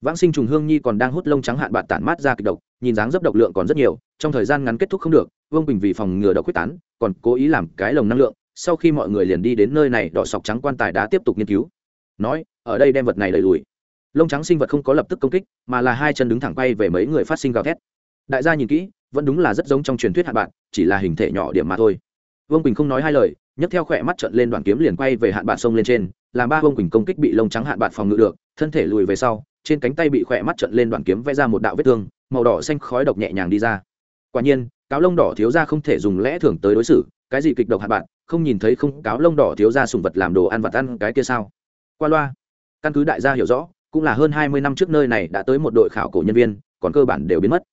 Vãng sinh trùng hương nhi còn đang hút lông trắng hạn bạn tản mát ra kịch độc, nhìn dáng dấp độc lượng còn rất nhiều, trong thời gian ngắn kết thúc không được, vương bình vì phòng ngừa độc quyết tán, còn cố ý làm cái lồng năng lượng, sau khi mọi người liền đi đến nơi này đỏ sọc trắng quan tài đã tiếp tục nghiên cứu. Nói, ở đây đem vật này đẩy lùi lông trắng sinh vật không có lập tức công kích, mà là hai chân đứng thẳng bay về mấy người phát sinh gào thét. Đại gia nhìn kỹ, vẫn đúng là rất giống trong truyền thuyết hạn bạn, chỉ là hình thể nhỏ điểm mà thôi. Vương quỳnh không nói hai lời, nhấc theo khỏe mắt trận lên đoàn kiếm liền quay về hạn bạn sông lên trên, làm ba vương quỳnh công kích bị lông trắng hạn bạn phòng ngự được, thân thể lùi về sau, trên cánh tay bị khỏe mắt trận lên đoàn kiếm vẽ ra một đạo vết thương, màu đỏ xanh khói độc nhẹ nhàng đi ra. Quả nhiên, cáo lông đỏ thiếu ra không thể dùng lẽ thường tới đối xử, cái gì kịch độc hạn bạn, không nhìn thấy không, cáo lông đỏ thiếu ra sùng vật làm đồ ăn vật ăn cái kia sao? Qua loa. Căn cứ đại gia hiểu rõ cũng là hơn hai mươi năm trước nơi này đã tới một đội khảo cổ nhân viên, còn cơ bản đều biến mất.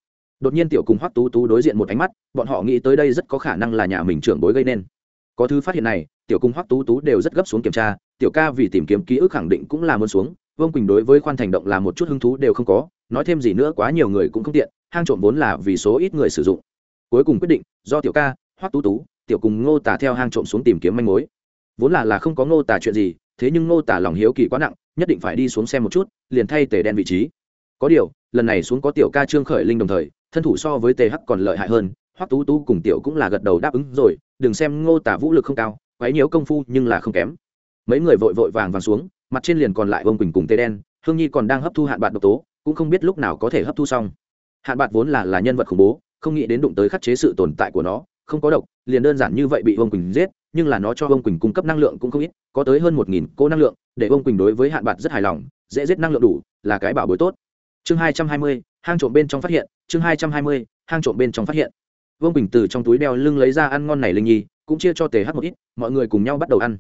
Đột nhiên tiểu cùng hoắc tú tú đối diện một ánh mắt, bọn họ nghĩ tới đây rất có khả năng là nhà mình trưởng bối gây nên. Có thứ phát hiện này, tiểu cùng hoắc tú tú đều rất gấp xuống kiểm tra, tiểu ca vì tìm kiếm ký ức khẳng định cũng là muốn xuống, vương quỳnh đối với khoan thành động là một chút hứng thú đều không có, nói thêm gì nữa quá nhiều người cũng không tiện, hang trộm vốn là vì số ít người sử dụng. Cuối cùng quyết định, do tiểu ca, hoắc tú tú, tiểu cùng ngô tả theo hang trộm xuống tìm kiếm manh mối. Vốn là là không có ngô tả chuyện gì thế nhưng ngô tả lòng hiếu kỳ quá nặng, nhất định phải đi xuống xem một chút, liền thay tề đen vị trí. Có điều, lần này xuống có tiểu ca trương khởi linh đồng thời, thân thủ so với tề hắc còn lợi hại hơn, hoắc tú tú cùng tiểu cũng là gật đầu đáp ứng rồi, đừng xem ngô tả vũ lực không cao, quấy nhiễu công phu nhưng là không kém. Mấy người vội vội vàng vàng xuống, mặt trên liền còn lại vông quỳnh cùng tê đen, hương nhi còn đang hấp thu hạn bạc độc tố, cũng không biết lúc nào có thể hấp thu xong. Hạn bạc vốn là là nhân vật khủng bố, không nghĩ đến đụng tới khắc chế sự tồn tại của nó, không có độc, liền đơn giản như vậy bị vông quỳnh giết nhưng là nó cho ông quỳnh cung cấp năng lượng cũng không ít, có tới hơn một nghìn cô năng lượng, để ông quỳnh đối với hạn bạc rất hài lòng, dễ giết năng lượng đủ, là cái bảo bối tốt. Chương hai trăm hai mươi, hang trộm bên trong phát hiện, chương hai trăm hai mươi, hang trộm bên trong phát hiện. Vương quỳnh từ trong túi đeo lưng lấy ra ăn ngon này linh nhi, cũng chia cho tề hát một ít, mọi người cùng nhau bắt đầu ăn.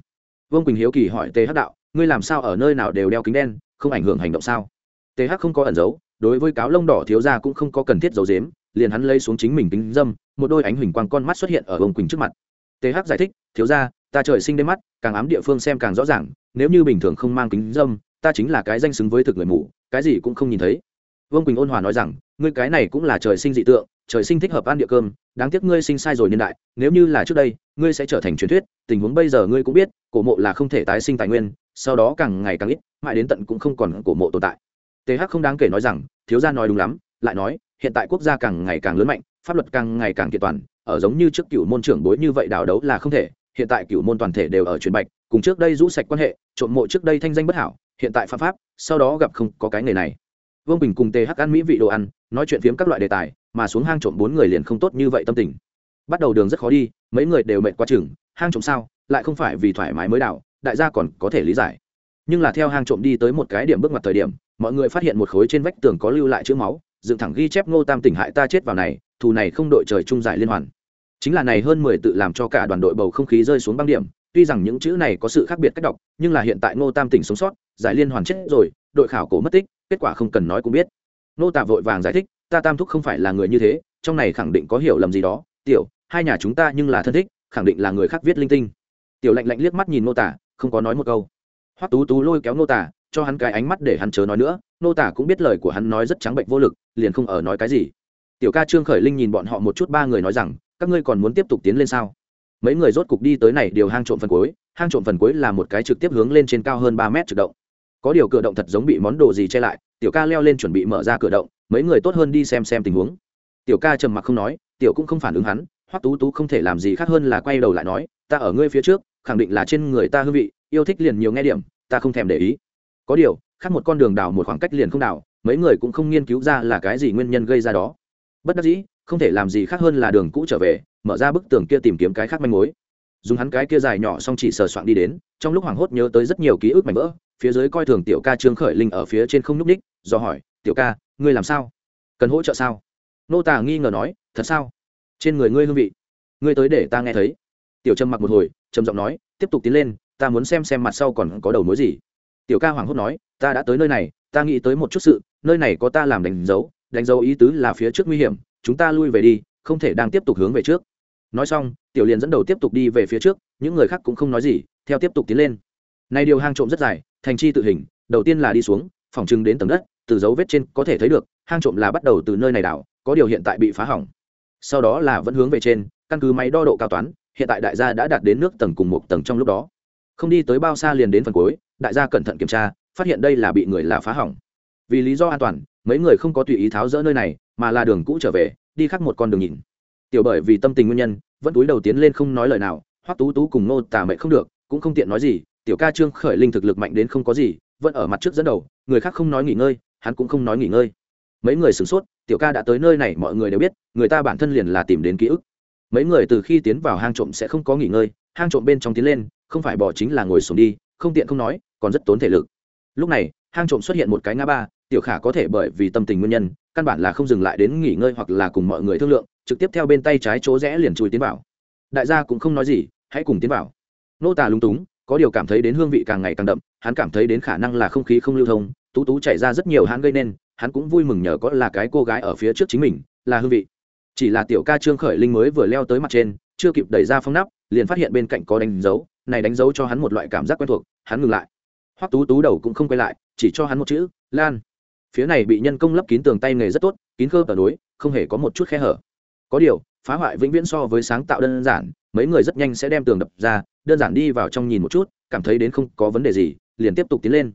Vương quỳnh hiếu kỳ hỏi tề hát đạo, ngươi làm sao ở nơi nào đều đeo kính đen, không ảnh hưởng hành động sao? Th không có ẩn giấu, đối với cáo lông đỏ thiếu ra cũng không có cần thiết giấu dếm liền hắn lấy xuống chính mình kính dâm, một đôi ánh huỳnh quang con mắt xuất hiện ở Vương quỳnh trước mặt th giải thích, thiếu ra ta trời sinh đêm mắt, càng ám địa phương xem càng rõ ràng, nếu như bình thường không mang kính dâm, ta chính là cái danh xứng với thực người mù, cái gì cũng không nhìn thấy. Vương quỳnh ôn hòa nói rằng, ngươi cái này cũng là trời sinh dị tượng, trời sinh thích hợp ăn địa cơm, đáng tiếc ngươi sinh sai rồi niên đại, nếu như là trước đây, ngươi sẽ trở thành truyền thuyết, tình huống bây giờ ngươi cũng biết, cổ mộ là không thể tái sinh tài nguyên, sau đó càng ngày càng ít, mãi đến tận cũng không còn cổ mộ tồn tại. Th không đáng kể nói rằng, thiếu gia nói đúng lắm, lại nói, hiện tại quốc gia càng ngày càng lớn mạnh, pháp luật càng ngày càng kiện toàn ở giống như trước cựu môn trưởng bối như vậy đảo đấu là không thể, hiện tại cựu môn toàn thể đều ở truyền bạch, cùng trước đây rũ sạch quan hệ, trộm mộ trước đây thanh danh bất hảo, hiện tại pháp pháp, sau đó gặp không có cái nghề này. Vương bình cùng th ăn mỹ vị đồ ăn, nói chuyện phiếm các loại đề tài, mà xuống hang trộm bốn người liền không tốt như vậy tâm tình. Bắt đầu đường rất khó đi, mấy người đều mệt quá chừng, hang trộm sao, lại không phải vì thoải mái mới đảo đại gia còn có thể lý giải. Nhưng là theo hang trộm đi tới một cái điểm bước mặt thời điểm, mọi người phát hiện một khối trên vách tường có lưu lại chữ máu, dựng thẳng ghi chép ngô tam tỉnh hại ta chết vào này, thù này không đội trời trung giải liên hoàn chính là này hơn mười tự làm cho cả đoàn đội bầu không khí rơi xuống băng điểm, tuy rằng những chữ này có sự khác biệt cách đọc, nhưng là hiện tại ngô tam tỉnh sống sót, giải liên hoàn chết rồi, đội khảo cổ mất tích, kết quả không cần nói cũng biết. Ngô tạ vội vàng giải thích, ta tam thúc không phải là người như thế, trong này khẳng định có hiểu lầm gì đó. Tiểu, hai nhà chúng ta nhưng là thân thích, khẳng định là người khác viết linh tinh. Tiểu lạnh lạnh liếc mắt nhìn ngô tả không có nói một câu. Hoắc tú tú lôi kéo ngô tả cho hắn cái ánh mắt để hắn chớ nói nữa. Ngô tả cũng biết lời của hắn nói rất trắng bệnh vô lực, liền không ở nói cái gì. Tiểu ca trương khởi linh nhìn bọn họ một chút ba người nói rằng các ngươi còn muốn tiếp tục tiến lên sao? Mấy người rốt cục đi tới này điều hang trộm phần cuối, hang trộm phần cuối là một cái trực tiếp hướng lên trên cao hơn ba mét trực động. Có điều cửa động thật giống bị món đồ gì che lại, tiểu ca leo lên chuẩn bị mở ra cửa động, mấy người tốt hơn đi xem xem tình huống. Tiểu ca trầm mặc không nói, tiểu cũng không phản ứng hắn, hoắc tú tú không thể làm gì khác hơn là quay đầu lại nói, ta ở ngươi phía trước, khẳng định là trên người ta hương vị, yêu thích liền nhiều nghe điểm, ta không thèm để ý. Có điều, khác một con đường đào một khoảng cách liền không đào, mấy người cũng không nghiên cứu ra là cái gì nguyên nhân gây ra đó. Bất đắc dĩ không thể làm gì khác hơn là đường cũ trở về, mở ra bức tường kia tìm kiếm cái khác manh mối. Dùng hắn cái kia dài nhỏ xong chỉ sờ soạn đi đến, trong lúc hoảng hốt nhớ tới rất nhiều ký ức mảnh vỡ, phía dưới coi thường tiểu ca trương khởi linh ở phía trên không nhúc ních do hỏi, tiểu ca, ngươi làm sao? Cần hỗ trợ sao? Nô tả nghi ngờ nói, thật sao? Trên người ngươi hương vị, ngươi tới để ta nghe thấy. Tiểu trâm mặc một hồi, trầm giọng nói, tiếp tục tiến lên, ta muốn xem xem mặt sau còn có đầu mối gì. Tiểu ca hoảng hốt nói, ta đã tới nơi này, ta nghĩ tới một chút sự, nơi này có ta làm đánh dấu đánh dấu ý tứ là phía trước nguy hiểm chúng ta lui về đi, không thể đang tiếp tục hướng về trước. Nói xong, tiểu liền dẫn đầu tiếp tục đi về phía trước, những người khác cũng không nói gì, theo tiếp tục tiến lên. Này điều hang trộm rất dài, thành chi tự hình, đầu tiên là đi xuống, phòng trưng đến tầng đất, từ dấu vết trên có thể thấy được, hang trộm là bắt đầu từ nơi này đảo, có điều hiện tại bị phá hỏng. Sau đó là vẫn hướng về trên, căn cứ máy đo độ cao toán, hiện tại đại gia đã đạt đến nước tầng cùng một tầng trong lúc đó. Không đi tới bao xa liền đến phần cuối, đại gia cẩn thận kiểm tra, phát hiện đây là bị người là phá hỏng. Vì lý do an toàn mấy người không có tùy ý tháo rỡ nơi này, mà là đường cũ trở về, đi khắc một con đường nhìn. Tiểu bởi vì tâm tình nguyên nhân, vẫn túi đầu tiến lên không nói lời nào, hoắc tú tú cùng nô tà mệnh không được, cũng không tiện nói gì, tiểu ca trương khởi linh thực lực mạnh đến không có gì, vẫn ở mặt trước dẫn đầu, người khác không nói nghỉ ngơi, hắn cũng không nói nghỉ ngơi. Mấy người sửng sốt, tiểu ca đã tới nơi này, mọi người đều biết, người ta bản thân liền là tìm đến ký ức. Mấy người từ khi tiến vào hang trộm sẽ không có nghỉ ngơi, hang trộm bên trong tiến lên, không phải bỏ chính là ngồi xuống đi, không tiện không nói, còn rất tốn thể lực. Lúc này, hang trộm xuất hiện một cái ngã ba tiểu khả có thể bởi vì tâm tình nguyên nhân, căn bản là không dừng lại đến nghỉ ngơi hoặc là cùng mọi người thương lượng, trực tiếp theo bên tay trái chỗ rẽ liền chui tiến vào. Đại gia cũng không nói gì, hãy cùng tiến vào. Nô tà lúng túng, có điều cảm thấy đến hương vị càng ngày càng đậm, hắn cảm thấy đến khả năng là không khí không lưu thông, tú tú chảy ra rất nhiều hắn gây nên, hắn cũng vui mừng nhờ có là cái cô gái ở phía trước chính mình, là hương vị. Chỉ là tiểu ca trương khởi linh mới vừa leo tới mặt trên, chưa kịp đẩy ra phong nắp, liền phát hiện bên cạnh có đánh dấu, này đánh dấu cho hắn một loại cảm giác quen thuộc, hắn ngừng lại. Hoắc tú tú đầu cũng không quay lại, chỉ cho hắn một chữ, lan phía này bị nhân công lấp kín tường tay nghề rất tốt, kín cơ ở núi không hề có một chút khe hở. Có điều, phá hoại vĩnh viễn so với sáng tạo đơn giản, mấy người rất nhanh sẽ đem tường đập ra, đơn giản đi vào trong nhìn một chút, cảm thấy đến không có vấn đề gì, liền tiếp tục tiến lên.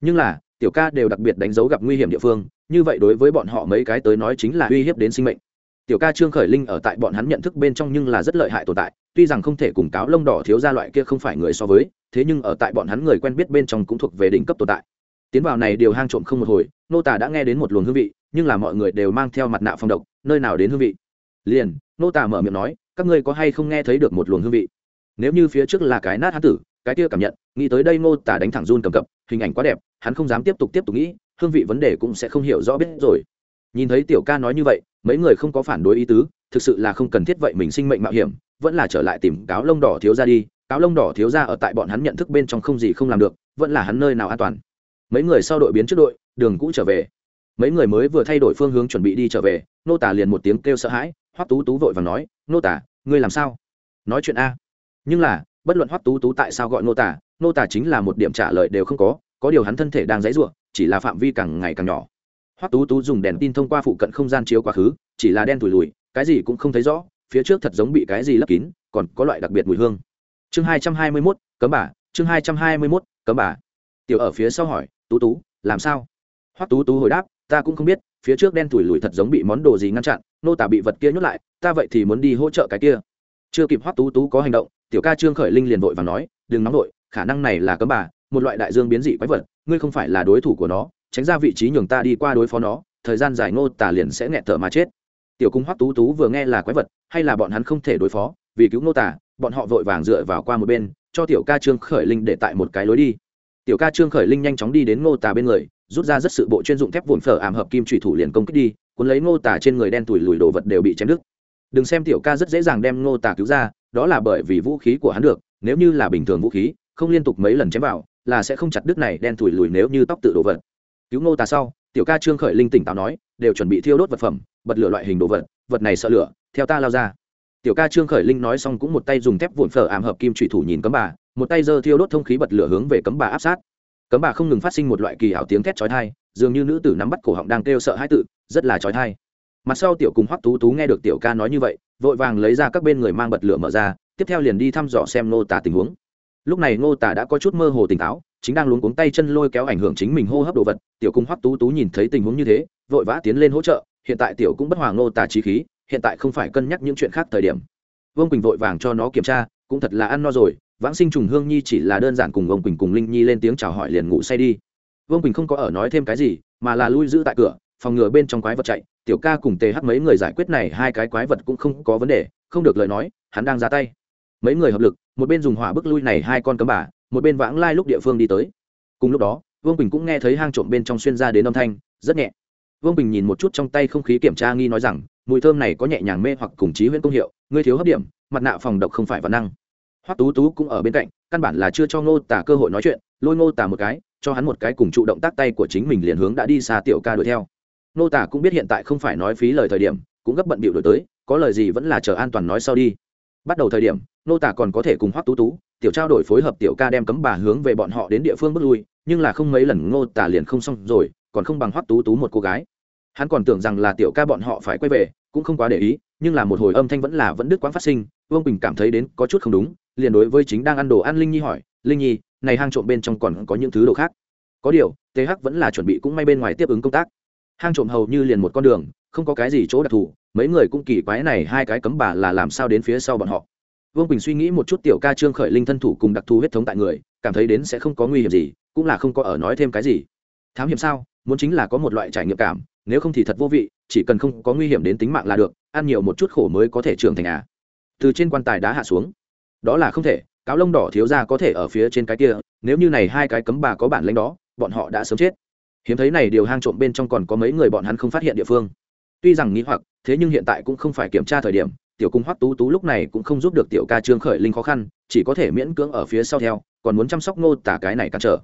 Nhưng là, tiểu ca đều đặc biệt đánh dấu gặp nguy hiểm địa phương, như vậy đối với bọn họ mấy cái tới nói chính là uy hiếp đến sinh mệnh. Tiểu ca trương khởi linh ở tại bọn hắn nhận thức bên trong nhưng là rất lợi hại tồn tại, tuy rằng không thể cùng cáo lông đỏ thiếu ra loại kia không phải người so với, thế nhưng ở tại bọn hắn người quen biết bên trong cũng thuộc về đỉnh cấp tồn tại tiến vào này điều hang trộm không một hồi, nô tả đã nghe đến một luồng hương vị, nhưng là mọi người đều mang theo mặt nạ phong độc, nơi nào đến hương vị? Liền, nô tả mở miệng nói, các ngươi có hay không nghe thấy được một luồng hương vị? Nếu như phía trước là cái nát hán tử, cái kia cảm nhận, nghĩ tới đây nô tả đánh thẳng run cầm cập, hình ảnh quá đẹp, hắn không dám tiếp tục tiếp tục nghĩ, hương vị vấn đề cũng sẽ không hiểu rõ biết rồi. Nhìn thấy tiểu ca nói như vậy, mấy người không có phản đối ý tứ, thực sự là không cần thiết vậy mình sinh mệnh mạo hiểm, vẫn là trở lại tìm cáo lông đỏ thiếu ra đi, cáo lông đỏ thiếu ra ở tại bọn hắn nhận thức bên trong không gì không làm được, vẫn là hắn nơi nào an toàn mấy người sau đội biến trước đội, đường cũ trở về. Mấy người mới vừa thay đổi phương hướng chuẩn bị đi trở về, nô tả liền một tiếng kêu sợ hãi, hoắc tú tú vội và nói, nô tả, ngươi làm sao? Nói chuyện a. Nhưng là, bất luận hoắc tú tú tại sao gọi nô tả nô tả chính là một điểm trả lời đều không có có điều hắn thân thể đang dãy ruộng chỉ là phạm vi càng ngày càng nhỏ. Hoắc tú tú dùng đèn tin thông qua phụ cận không gian chiếu quá khứ, chỉ là đen thùi lùi cái gì cũng không thấy rõ, phía trước thật giống bị cái gì lấp kín, còn có loại đặc biệt mùi hương. Chương hai trăm hai mươi mốt, cấm bà, chương hai trăm hai mươi mốt, cấm bà. Tiểu ở phía sau hỏi tú tú, làm sao? Hoắc tú tú hồi đáp, ta cũng không biết, phía trước đen thủi lùi thật giống bị món đồ gì ngăn chặn, nô tả bị vật kia nhốt lại, ta vậy thì muốn đi hỗ trợ cái kia. Chưa kịp hoắc tú tú có hành động, tiểu ca trương khởi linh liền vội và nói, đừng nóng vội, khả năng này là cấm bà, một loại đại dương biến dị quái vật, ngươi không phải là đối thủ của nó, tránh ra vị trí nhường ta đi qua đối phó nó, thời gian dài nô tả liền sẽ nghẹt thở mà chết. Tiểu cung hoắc tú tú vừa nghe là quái vật, hay là bọn hắn không thể đối phó, vì cứu nô tả, bọn họ vội vàng dựa vào qua một bên, cho tiểu ca trương khởi linh để tại một cái lối đi tiểu ca trương khởi linh nhanh chóng đi đến ngô tả bên người, rút ra rất sự bộ chuyên dụng thép vụn phở ảm hợp kim trụy thủ liền công kích đi, cuốn lấy ngô tả trên người đen tủi lùi đồ vật đều bị chém đứt. Đừng xem tiểu ca rất dễ dàng đem ngô tả cứu ra, đó là bởi vì vũ khí của hắn được, nếu như là bình thường vũ khí, không liên tục mấy lần chém vào, là sẽ không chặt đứt này đen tủi lùi nếu như tóc tự đồ vật. Cứu ngô tả sau, tiểu ca trương khởi linh tỉnh táo nói, đều chuẩn bị thiêu đốt vật phẩm, bật lửa loại hình đồ vật vật này sợ lửa, theo ta lao ra. Tiểu ca trương khởi linh nói xong cũng một tay dùng thép vụn phở ảm hợp kim trụy thủ nhìn cấm bà một tay giơ thiêu đốt thông khí bật lửa hướng về cấm bà áp sát. Cấm bà không ngừng phát sinh một loại kỳ ảo tiếng thét chói tai, dường như nữ tử nắm bắt cổ họng đang kêu sợ hãi tự, rất là chói tai. Mặt sau tiểu cùng hoắc tú tú nghe được tiểu ca nói như vậy, vội vàng lấy ra các bên người mang bật lửa mở ra, tiếp theo liền đi thăm dò xem nô tả tình huống. Lúc này nô tả đã có chút mơ hồ tỉnh táo, chính đang luống cuống tay chân lôi kéo ảnh hưởng chính mình hô hấp đồ vật, tiểu cung hoắc tú tú nhìn thấy tình huống như thế, vội vã tiến lên hỗ trợ, hiện tại tiểu cũng bất hòa nô tả trí khí, hiện tại không phải cân nhắc những chuyện khác thời điểm. Vương quỳnh vội vàng cho nó kiểm tra, cũng thật là ăn no rồi vãng sinh trùng hương nhi chỉ là đơn giản cùng ông quỳnh cùng linh nhi lên tiếng chào hỏi liền ngủ say đi. Vương quỳnh không có ở nói thêm cái gì, mà là lui giữ tại cửa, phòng ngừa bên trong quái vật chạy. Tiểu ca cùng tề hắc mấy người giải quyết này hai cái quái vật cũng không có vấn đề, không được lời nói, hắn đang ra tay. Mấy người hợp lực, một bên dùng hỏa bức lui này hai con cấm bà, một bên vãng lai lúc địa phương đi tới. Cùng lúc đó, vương quỳnh cũng nghe thấy hang trộm bên trong xuyên ra đến âm thanh, rất nhẹ. Vương quỳnh nhìn một chút trong tay không khí kiểm tra nghi nói rằng, mùi thơm này có nhẹ nhàng mê hoặc cùng trí huyễn công hiệu, ngươi thiếu hấp điểm, mặt nạ phòng độc không phải văn năng hoắc tú tú cũng ở bên cạnh, căn bản là chưa cho ngô tả cơ hội nói chuyện, lôi ngô tả một cái, cho hắn một cái cùng trụ động tác tay của chính mình liền hướng đã đi xa tiểu ca đuổi theo. Ngô tả cũng biết hiện tại không phải nói phí lời thời điểm, cũng gấp bận bịu đổi tới, có lời gì vẫn là chờ an toàn nói sau đi. Bắt đầu thời điểm, ngô tả còn có thể cùng hoắc tú tú, tiểu trao đổi phối hợp tiểu ca đem cấm bà hướng về bọn họ đến địa phương bước lui, nhưng là không mấy lần ngô tả liền không xong rồi, còn không bằng hoắc tú tú một cô gái. Hắn còn tưởng rằng là tiểu ca bọn họ phải quay về, cũng không quá để ý nhưng là một hồi âm thanh vẫn là vẫn đứt quãng phát sinh, vương bình cảm thấy đến có chút không đúng, liền đối với chính đang ăn đồ ăn linh nhi hỏi, linh nhi, này hang trộm bên trong còn có những thứ đồ khác? Có điều th vẫn là chuẩn bị cũng may bên ngoài tiếp ứng công tác. Hang trộm hầu như liền một con đường, không có cái gì chỗ đặc thù, mấy người cũng kỳ quái này hai cái cấm bà là làm sao đến phía sau bọn họ. Vương bình suy nghĩ một chút tiểu ca trương khởi linh thân thủ cùng đặc thù huyết thống tại người, cảm thấy đến sẽ không có nguy hiểm gì, cũng là không có ở nói thêm cái gì. Thám hiểm sao? Muốn chính là có một loại trải nghiệm cảm, nếu không thì thật vô vị, chỉ cần không có nguy hiểm đến tính mạng là được ăn nhiều một chút khổ mới có thể trưởng thành à. Từ trên quan tài đá hạ xuống. Đó là không thể, cáo lông đỏ thiếu ra có thể ở phía trên cái kia, nếu như này hai cái cấm bà có bản lãnh đó, bọn họ đã sớm chết. Hiếm thấy này điều hang trộm bên trong còn có mấy người bọn hắn không phát hiện địa phương. Tuy rằng nghĩ hoặc, thế nhưng hiện tại cũng không phải kiểm tra thời điểm, tiểu cung hoắc tú tú lúc này cũng không giúp được tiểu ca trương khởi linh khó khăn, chỉ có thể miễn cưỡng ở phía sau theo, còn muốn chăm sóc nô tả cái này cản trở.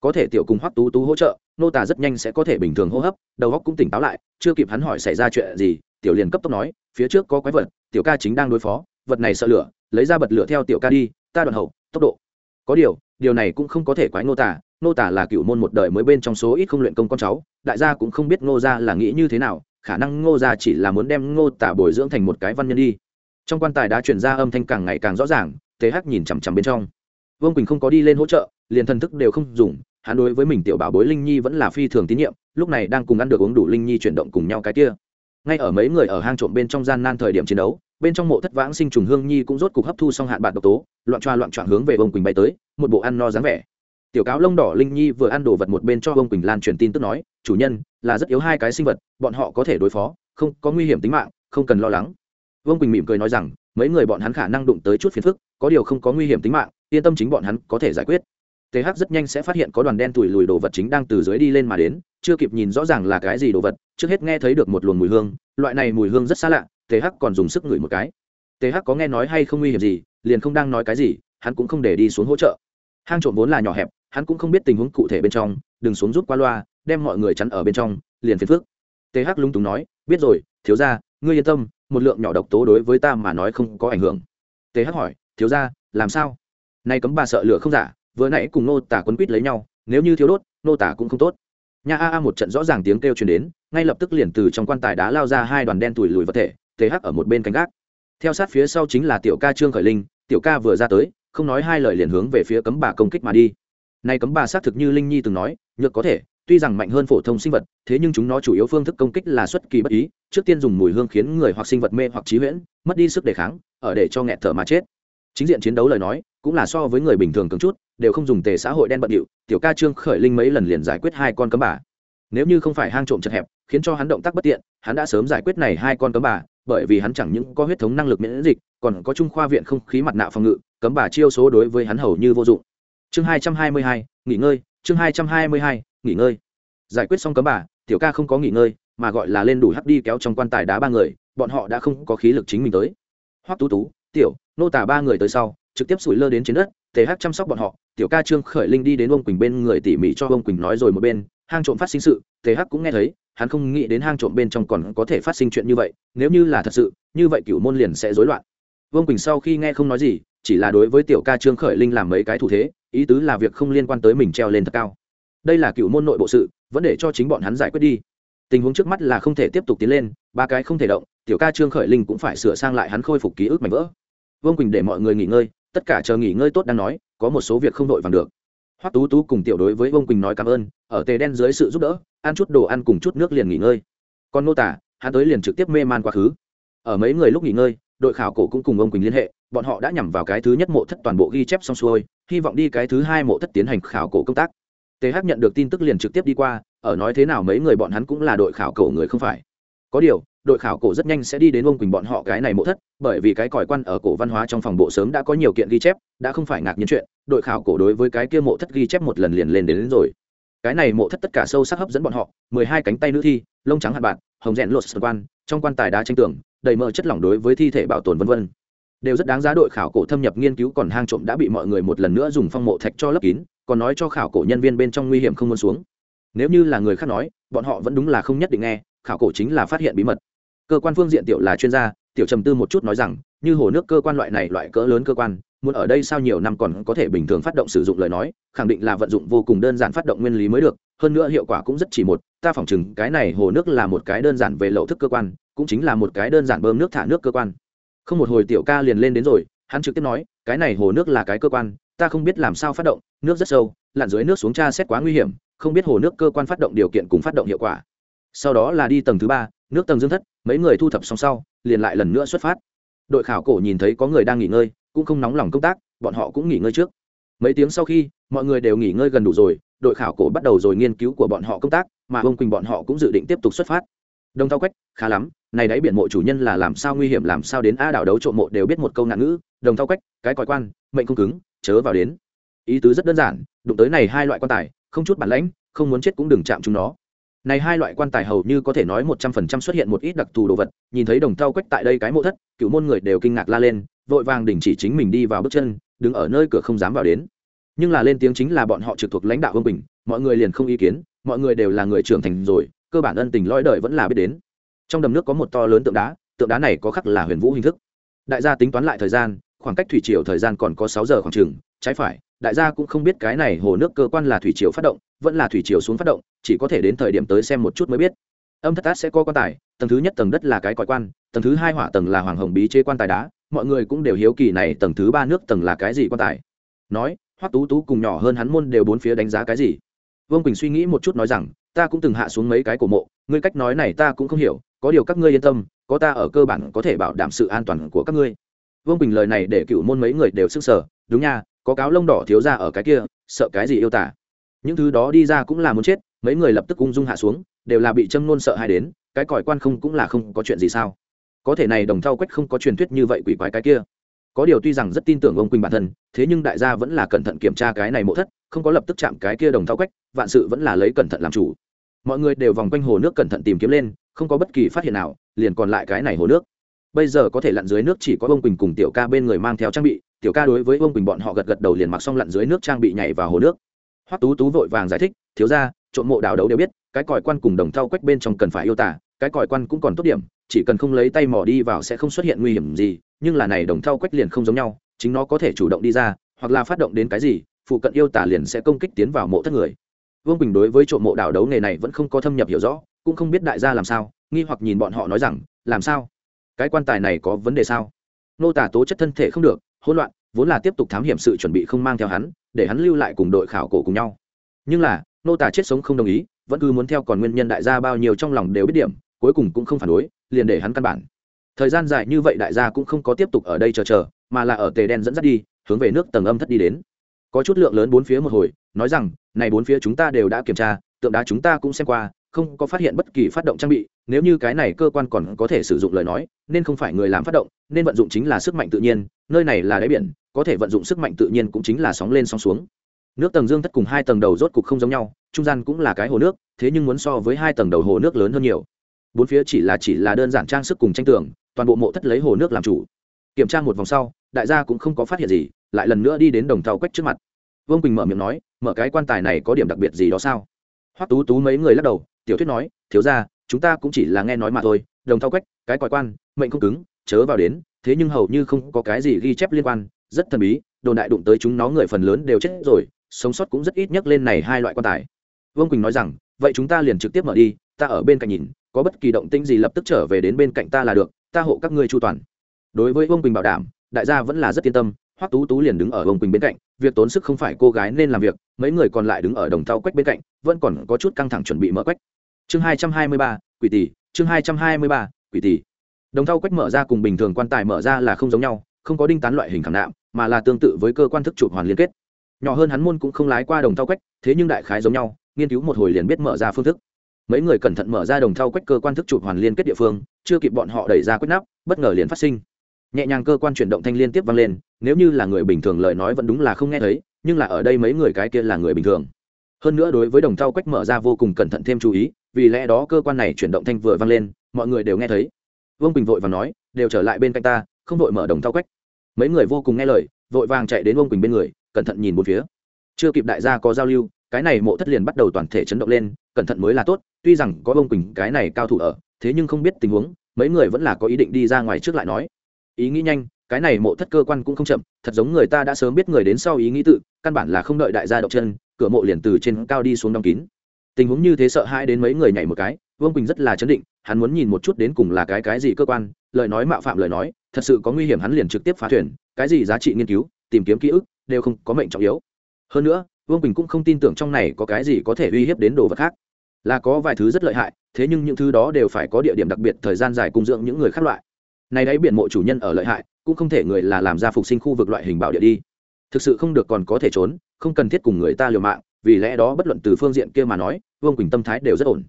Có thể tiểu cung hoắc tú tú hỗ trợ nô tả rất nhanh sẽ có thể bình thường hô hấp, đầu óc cũng tỉnh táo lại, chưa kịp hắn hỏi xảy ra chuyện gì tiểu liền cấp tốc nói, phía trước có quái vật, tiểu ca chính đang đối phó, vật này sợ lửa, lấy ra bật lửa theo tiểu ca đi, ta đoạn hậu, tốc độ. Có điều điều này cũng không có thể quái nô tả nô tả là cựu môn một đời mới bên trong số ít không luyện công con cháu, đại gia cũng không biết ngô gia là nghĩ như thế nào, khả năng ngô gia chỉ là muốn đem ngô tả bồi dưỡng thành một cái văn nhân đi. Trong quan tài đã chuyển ra âm thanh càng ngày càng rõ ràng thế hắc nhìn chằm chằm bên trong. Vương quỳnh không có đi lên hỗ trợ, liền thần thức đều không dùng, hắn đối với mình tiểu bảo bối linh nhi vẫn là phi thường tín nhiệm, lúc này đang cùng ăn được uống đủ linh nhi chuyển động cùng nhau cái kia ngay ở mấy người ở hang trộm bên trong gian nan thời điểm chiến đấu, bên trong mộ thất vãng sinh trùng hương nhi cũng rốt cục hấp thu xong hạn bạc độc tố, loạn choa loạn trọn hướng về ông quỳnh bay tới, một bộ ăn no dáng vẻ. Tiểu cáo lông đỏ linh nhi vừa ăn đồ vật một bên cho ông quỳnh lan truyền tin tức nói, chủ nhân, là rất yếu hai cái sinh vật, bọn họ có thể đối phó, không, có nguy hiểm tính mạng, không cần lo lắng. Vương quỳnh mỉm cười nói rằng, mấy người bọn hắn khả năng đụng tới chút phiền phức, có điều không có nguy hiểm tính mạng, yên tâm chính bọn hắn có thể giải quyết. Th rất nhanh sẽ phát hiện có đoàn đen tủi lùi đồ vật chính đang từ dưới đi lên mà đến chưa kịp nhìn rõ ràng là cái gì đồ vật, trước hết nghe thấy được một luồng mùi hương, loại này mùi hương rất xa lạ th còn dùng sức ngửi một cái. Th có nghe nói hay không nguy hiểm gì, liền không đang nói cái gì, hắn cũng không để đi xuống hỗ trợ. Hang trộm vốn là nhỏ hẹp, hắn cũng không biết tình huống cụ thể bên trong, đừng xuống rút qua loa, đem mọi người chắn ở bên trong, liền phiền phước Hắc lung túng nói, biết rồi, thiếu ra ngươi yên tâm, một lượng nhỏ độc tố đối với ta mà nói không có ảnh hưởng. Th hỏi, thiếu ra làm sao? Nay cấm bà sợ lửa không giả, vừa nãy cùng nô tả quấn quýt lấy nhau, nếu như thiếu đốt, nô tả cũng không tốt nha a a một trận rõ ràng tiếng kêu truyền đến, ngay lập tức liền từ trong quan tài đá lao ra hai đoàn đen tủi lùi vật thể th ở một bên cánh gác. Theo sát phía sau chính là tiểu ca trương khởi linh, tiểu ca vừa ra tới, không nói hai lời liền hướng về phía cấm bà công kích mà đi. Này cấm bà xác thực như linh nhi từng nói, nhược có thể, tuy rằng mạnh hơn phổ thông sinh vật, thế nhưng chúng nó chủ yếu phương thức công kích là xuất kỳ bất ý, trước tiên dùng mùi hương khiến người hoặc sinh vật mê hoặc trí huyễn, mất đi sức đề kháng, ở để cho nghẹt thở mà chết. Chính diện chiến đấu lời nói cũng là so với người bình thường cứng chút, đều không dùng tề xã hội đen bận điệu, tiểu ca trương khởi linh mấy lần liền giải quyết hai con cấm bà. Nếu như không phải hang trộm chật hẹp, khiến cho hắn động tác bất tiện, hắn đã sớm giải quyết này hai con cấm bà, bởi vì hắn chẳng những có huyết thống năng lực miễn dịch, còn có trung khoa viện không khí mặt nạ phòng ngự, cấm bà chiêu số đối với hắn hầu như vô dụng. Chương hai trăm hai mươi hai, nghỉ ngơi, chương hai trăm hai mươi hai, nghỉ ngơi. Giải quyết xong cấm bà, tiểu ca không có nghỉ ngơi, mà gọi là lên đủ hắt đi kéo trong quan tài đá ba người, bọn họ đã không có khí lực chính mình tới. Hoắc tú tú, tiểu, nô tả ba người tới sau trực tiếp sủi lơ đến trên đất tề hắc chăm sóc bọn họ, tiểu ca trương khởi linh đi đến ông quỳnh bên người tỉ mỉ cho ông quỳnh nói rồi một bên, hang trộm phát sinh sự tề hắc cũng nghe thấy, hắn không nghĩ đến hang trộm bên trong còn có thể phát sinh chuyện như vậy, nếu như là thật sự, như vậy Cựu môn liền sẽ rối loạn. Vương quỳnh sau khi nghe không nói gì, chỉ là đối với tiểu ca trương khởi linh làm mấy cái thủ thế, ý tứ là việc không liên quan tới mình treo lên thật cao. Đây là cựu môn nội bộ sự, vẫn để cho chính bọn hắn giải quyết đi. Tình huống trước mắt là không thể tiếp tục tiến lên, ba cái không thể động, tiểu ca trương khởi linh cũng phải sửa sang lại hắn khôi phục ký ức mảnh vỡ. Vương quỳnh để mọi người nghỉ ngơi tất cả chờ nghỉ ngơi tốt đang nói, có một số việc không đội vàng được. Hoắc tú tú cùng tiểu đối với ông quỳnh nói cảm ơn, ở tề đen dưới sự giúp đỡ, ăn chút đồ ăn cùng chút nước liền nghỉ ngơi. Còn nô tả, hắn tới liền trực tiếp mê man quá khứ. Ở mấy người lúc nghỉ ngơi, đội khảo cổ cũng cùng ông quỳnh liên hệ, bọn họ đã nhằm vào cái thứ nhất mộ thất toàn bộ ghi chép xong xuôi, hy vọng đi cái thứ hai mộ thất tiến hành khảo cổ công tác. Th nhận được tin tức liền trực tiếp đi qua, ở nói thế nào mấy người bọn hắn cũng là đội khảo cổ người không phải có điều đội khảo cổ rất nhanh sẽ đi đến ông quỳnh bọn họ cái này mộ thất bởi vì cái còi quan ở cổ văn hóa trong phòng bộ sớm đã có nhiều kiện ghi chép đã không phải ngạc nhiên chuyện đội khảo cổ đối với cái kia mộ thất ghi chép một lần liền lên đến, đến rồi. Cái này mộ thất tất cả sâu sắc hấp dẫn bọn họ mười hai cánh tay nữ thi lông trắng hạt bạc hồng rẽn lột sơn quan trong quan tài đá tranh tường đầy mỡ chất lỏng đối với thi thể bảo tồn vân vân. Đều rất đáng giá đội khảo cổ thâm nhập nghiên cứu còn hang trộm đã bị mọi người một lần nữa dùng phong mộ thạch cho lấp kín còn nói cho khảo cổ nhân viên bên trong nguy hiểm không muốn xuống. Nếu như là người khác nói bọn họ vẫn đúng là không nhất định nghe khảo cổ chính là phát hiện bí mật. Cơ quan phương diện tiểu là chuyên gia, tiểu trầm tư một chút nói rằng, như hồ nước cơ quan loại này loại cỡ lớn cơ quan, muốn ở đây sao nhiều năm còn có thể bình thường phát động sử dụng lời nói, khẳng định là vận dụng vô cùng đơn giản phát động nguyên lý mới được, hơn nữa hiệu quả cũng rất chỉ một, ta phỏng chừng cái này hồ nước là một cái đơn giản về lậu thức cơ quan, cũng chính là một cái đơn giản bơm nước thả nước cơ quan. Không một hồi tiểu ca liền lên đến rồi, hắn trực tiếp nói, cái này hồ nước là cái cơ quan, ta không biết làm sao phát động, nước rất sâu, lặn dưới nước xuống tra xét quá nguy hiểm, không biết hồ nước cơ quan phát động điều kiện cùng phát động hiệu quả sau đó là đi tầng thứ ba, nước tầng dương thất, mấy người thu thập xong sau, liền lại lần nữa xuất phát. Đội khảo cổ nhìn thấy có người đang nghỉ ngơi, cũng không nóng lòng công tác, bọn họ cũng nghỉ ngơi trước. Mấy tiếng sau khi, mọi người đều nghỉ ngơi gần đủ rồi, đội khảo cổ bắt đầu rồi nghiên cứu của bọn họ công tác, mà ông quỳnh bọn họ cũng dự định tiếp tục xuất phát. Đông thao quách, khá lắm, này đáy biển mộ chủ nhân là làm sao nguy hiểm, làm sao đến a đảo đấu trộm mộ đều biết một câu nạn ngữ. Đồng thao quách, cái còi quan, mệnh không cứng, chớ vào đến. Ý tứ rất đơn giản, đụng tới này hai loại quan tài, không chút bản lãnh, không muốn chết cũng đừng chạm chúng nó này hai loại quan tài hầu như có thể nói một trăm phần trăm xuất hiện một ít đặc thù đồ vật, nhìn thấy đồng thau quách tại đây cái mộ thất, cựu môn người đều kinh ngạc la lên, vội vàng đình chỉ chính mình đi vào bước chân, đứng ở nơi cửa không dám vào đến. Nhưng là lên tiếng chính là bọn họ trực thuộc lãnh đạo vương bình, mọi người liền không ý kiến, mọi người đều là người trưởng thành rồi, cơ bản ân tình lõi đời vẫn là biết đến. Trong đầm nước có một to lớn tượng đá tượng đá này có khắc là huyền vũ hình thức. Đại gia tính toán lại thời gian, khoảng cách thủy triều thời gian còn có sáu giờ khoảng chừng, trái phải đại gia cũng không biết cái này hồ nước cơ quan là thủy triều phát động, vẫn là thủy triều xuống phát động, chỉ có thể đến thời điểm tới xem một chút mới biết. Âm thất tát sẽ có quan tài, tầng thứ nhất tầng đất là cái cõi quan, tầng thứ hai hỏa tầng là hoàng hồng bí chế quan tài đá, mọi người cũng đều hiếu kỳ này tầng thứ ba nước tầng là cái gì quan tài. Nói, hoắc tú tú cùng nhỏ hơn hắn môn đều bốn phía đánh giá cái gì? Vương quỳnh suy nghĩ một chút nói rằng, ta cũng từng hạ xuống mấy cái cổ mộ, ngươi cách nói này ta cũng không hiểu, có điều các ngươi yên tâm, có ta ở cơ bản có thể bảo đảm sự an toàn của các ngươi. Vương quỳnh lời này để cựu môn mấy người đều sức sở đúng nha có cáo lông đỏ thiếu ra ở cái kia, sợ cái gì yêu tả. Những thứ đó đi ra cũng là muốn chết, mấy người lập tức ung dung hạ xuống, đều là bị châm nôn sợ hai đến, cái còi quan không cũng là không có chuyện gì sao. Có thể này đồng thau quách không có truyền thuyết như vậy quỷ quái cái kia. Có điều tuy rằng rất tin tưởng ông quỳnh bản thân, thế nhưng đại gia vẫn là cẩn thận kiểm tra cái này mộ thất, không có lập tức chạm cái kia đồng thau quách, vạn sự vẫn là lấy cẩn thận làm chủ. Mọi người đều vòng quanh hồ nước cẩn thận tìm kiếm lên, không có bất kỳ phát hiện nào, liền còn lại cái này hồ nước. Bây giờ có thể lặn dưới nước chỉ có ông quỳnh cùng tiểu ca bên người mang theo trang bị tiểu ca đối với ông quỳnh bọn họ gật gật đầu liền mặc xong lặn dưới nước trang bị nhảy vào hồ nước. Hoắc tú tú vội vàng giải thích, thiếu ra trộm mộ đào đấu đều biết, cái còi quan cùng đồng thau quách bên trong cần phải yêu tả, cái còi quan cũng còn tốt điểm, chỉ cần không lấy tay mò đi vào sẽ không xuất hiện nguy hiểm gì, nhưng là này đồng thau quách liền không giống nhau, chính nó có thể chủ động đi ra, hoặc là phát động đến cái gì, phụ cận yêu tả liền sẽ công kích tiến vào mộ thất người. Vương bình đối với trộm mộ đào đấu nghề này vẫn không có thâm nhập hiểu rõ, cũng không biết đại gia làm sao, nghi hoặc nhìn bọn họ nói rằng, làm sao? Cái quan tài này có vấn đề sao? Nô tả tố chất thân thể không được hỗn loạn, vốn là tiếp tục thám hiểm sự chuẩn bị không mang theo hắn, để hắn lưu lại cùng đội khảo cổ cùng nhau. Nhưng là, nô tả chết sống không đồng ý, vẫn cứ muốn theo còn nguyên nhân đại gia bao nhiêu trong lòng đều biết điểm, cuối cùng cũng không phản đối, liền để hắn căn bản. Thời gian dài như vậy đại gia cũng không có tiếp tục ở đây chờ chờ, mà là ở tề đen dẫn dắt đi, hướng về nước tầng âm thất đi đến. Có chút lượng lớn bốn phía một hồi, nói rằng, này bốn phía chúng ta đều đã kiểm tra, tượng đá chúng ta cũng xem qua, không có phát hiện bất kỳ phát động trang bị, nếu như cái này cơ quan còn có thể sử dụng lời nói, nên không phải người làm phát động, nên vận dụng chính là sức mạnh tự nhiên nơi này là đáy biển, có thể vận dụng sức mạnh tự nhiên cũng chính là sóng lên sóng xuống. Nước tầng dương thất cùng hai tầng đầu rốt cục không giống nhau, trung gian cũng là cái hồ nước, thế nhưng muốn so với hai tầng đầu hồ nước lớn hơn nhiều. Bốn phía chỉ là chỉ là đơn giản trang sức cùng tranh tường, toàn bộ mộ thất lấy hồ nước làm chủ. Kiểm tra một vòng sau, đại gia cũng không có phát hiện gì, lại lần nữa đi đến đồng tàu quách trước mặt. Vương quỳnh mở miệng nói, mở cái quan tài này có điểm đặc biệt gì đó sao? Hoắc tú tú mấy người lắc đầu, tiểu thuyết nói, thiếu ra chúng ta cũng chỉ là nghe nói mà thôi, đồng tàu quách, cái còi quan, mệnh không cứng, chớ vào đến thế nhưng hầu như không có cái gì ghi chép liên quan, rất thần bí, đồn đại đụng tới chúng nó người phần lớn đều chết rồi, sống sót cũng rất ít nhắc lên này hai loại quan tài. Vương quỳnh nói rằng, vậy chúng ta liền trực tiếp mở đi, ta ở bên cạnh nhìn, có bất kỳ động tĩnh gì lập tức trở về đến bên cạnh ta là được, ta hộ các ngươi chu toàn. Đối với vương quỳnh bảo đảm, đại gia vẫn là rất yên tâm, hoắc tú tú liền đứng ở vương quỳnh bên cạnh, việc tốn sức không phải cô gái nên làm việc, mấy người còn lại đứng ở đồng thau quách bên cạnh, vẫn còn có chút căng thẳng chuẩn bị mở quách. Chương hai trăm hai mươi ba, quỷ tỷ, chương hai trăm hai mươi ba, quỷ tỷ đồng thau quách mở ra cùng bình thường quan tài mở ra là không giống nhau, không có đinh tán loại hình khảm nạm, mà là tương tự với cơ quan thức chụp hoàn liên kết. Nhỏ hơn hắn môn cũng không lái qua đồng thau quách, thế nhưng đại khái giống nhau, nghiên cứu một hồi liền biết mở ra phương thức. Mấy người cẩn thận mở ra đồng thau quách cơ quan thức chụp hoàn liên kết địa phương, chưa kịp bọn họ đẩy ra quách nắp, bất ngờ liền phát sinh. Nhẹ nhàng cơ quan chuyển động thanh liên tiếp vang lên, nếu như là người bình thường lời nói vẫn đúng là không nghe thấy, nhưng là ở đây mấy người cái kia là người bình thường. Hơn nữa đối với đồng thau quách mở ra vô cùng cẩn thận thêm chú ý, vì lẽ đó cơ quan này chuyển động thanh vừa vang lên, mọi người đều nghe thấy vương bình vội và nói đều trở lại bên cạnh ta không vội mở đồng thau quách mấy người vô cùng nghe lời vội vàng chạy đến vương quỳnh bên người cẩn thận nhìn một phía chưa kịp đại gia có giao lưu cái này mộ thất liền bắt đầu toàn thể chấn động lên cẩn thận mới là tốt tuy rằng có vương quỳnh cái này cao thủ ở thế nhưng không biết tình huống mấy người vẫn là có ý định đi ra ngoài trước lại nói ý nghĩ nhanh cái này mộ thất cơ quan cũng không chậm thật giống người ta đã sớm biết người đến sau ý nghĩ tự căn bản là không đợi đại gia động chân cửa mộ liền từ trên cao đi xuống đóng kín tình huống như thế sợ hãi đến mấy người nhảy một cái vương quỳnh rất là chấn định hắn muốn nhìn một chút đến cùng là cái cái gì cơ quan, lời nói mạo phạm lời nói, thật sự có nguy hiểm hắn liền trực tiếp phá thuyền, cái gì giá trị nghiên cứu, tìm kiếm ký ức, đều không có mệnh trọng yếu. Hơn nữa, vương quỳnh cũng không tin tưởng trong này có cái gì có thể uy hiếp đến đồ vật khác. Là có vài thứ rất lợi hại, thế nhưng những thứ đó đều phải có địa điểm đặc biệt, thời gian dài cung dưỡng những người khác loại. Này đấy biển mộ chủ nhân ở lợi hại, cũng không thể người là làm ra phục sinh khu vực loại hình bảo địa đi. Thực sự không được còn có thể trốn, không cần thiết cùng người ta liều mạng, vì lẽ đó bất luận từ phương diện kia mà nói, vương quỳnh tâm thái đều rất ổn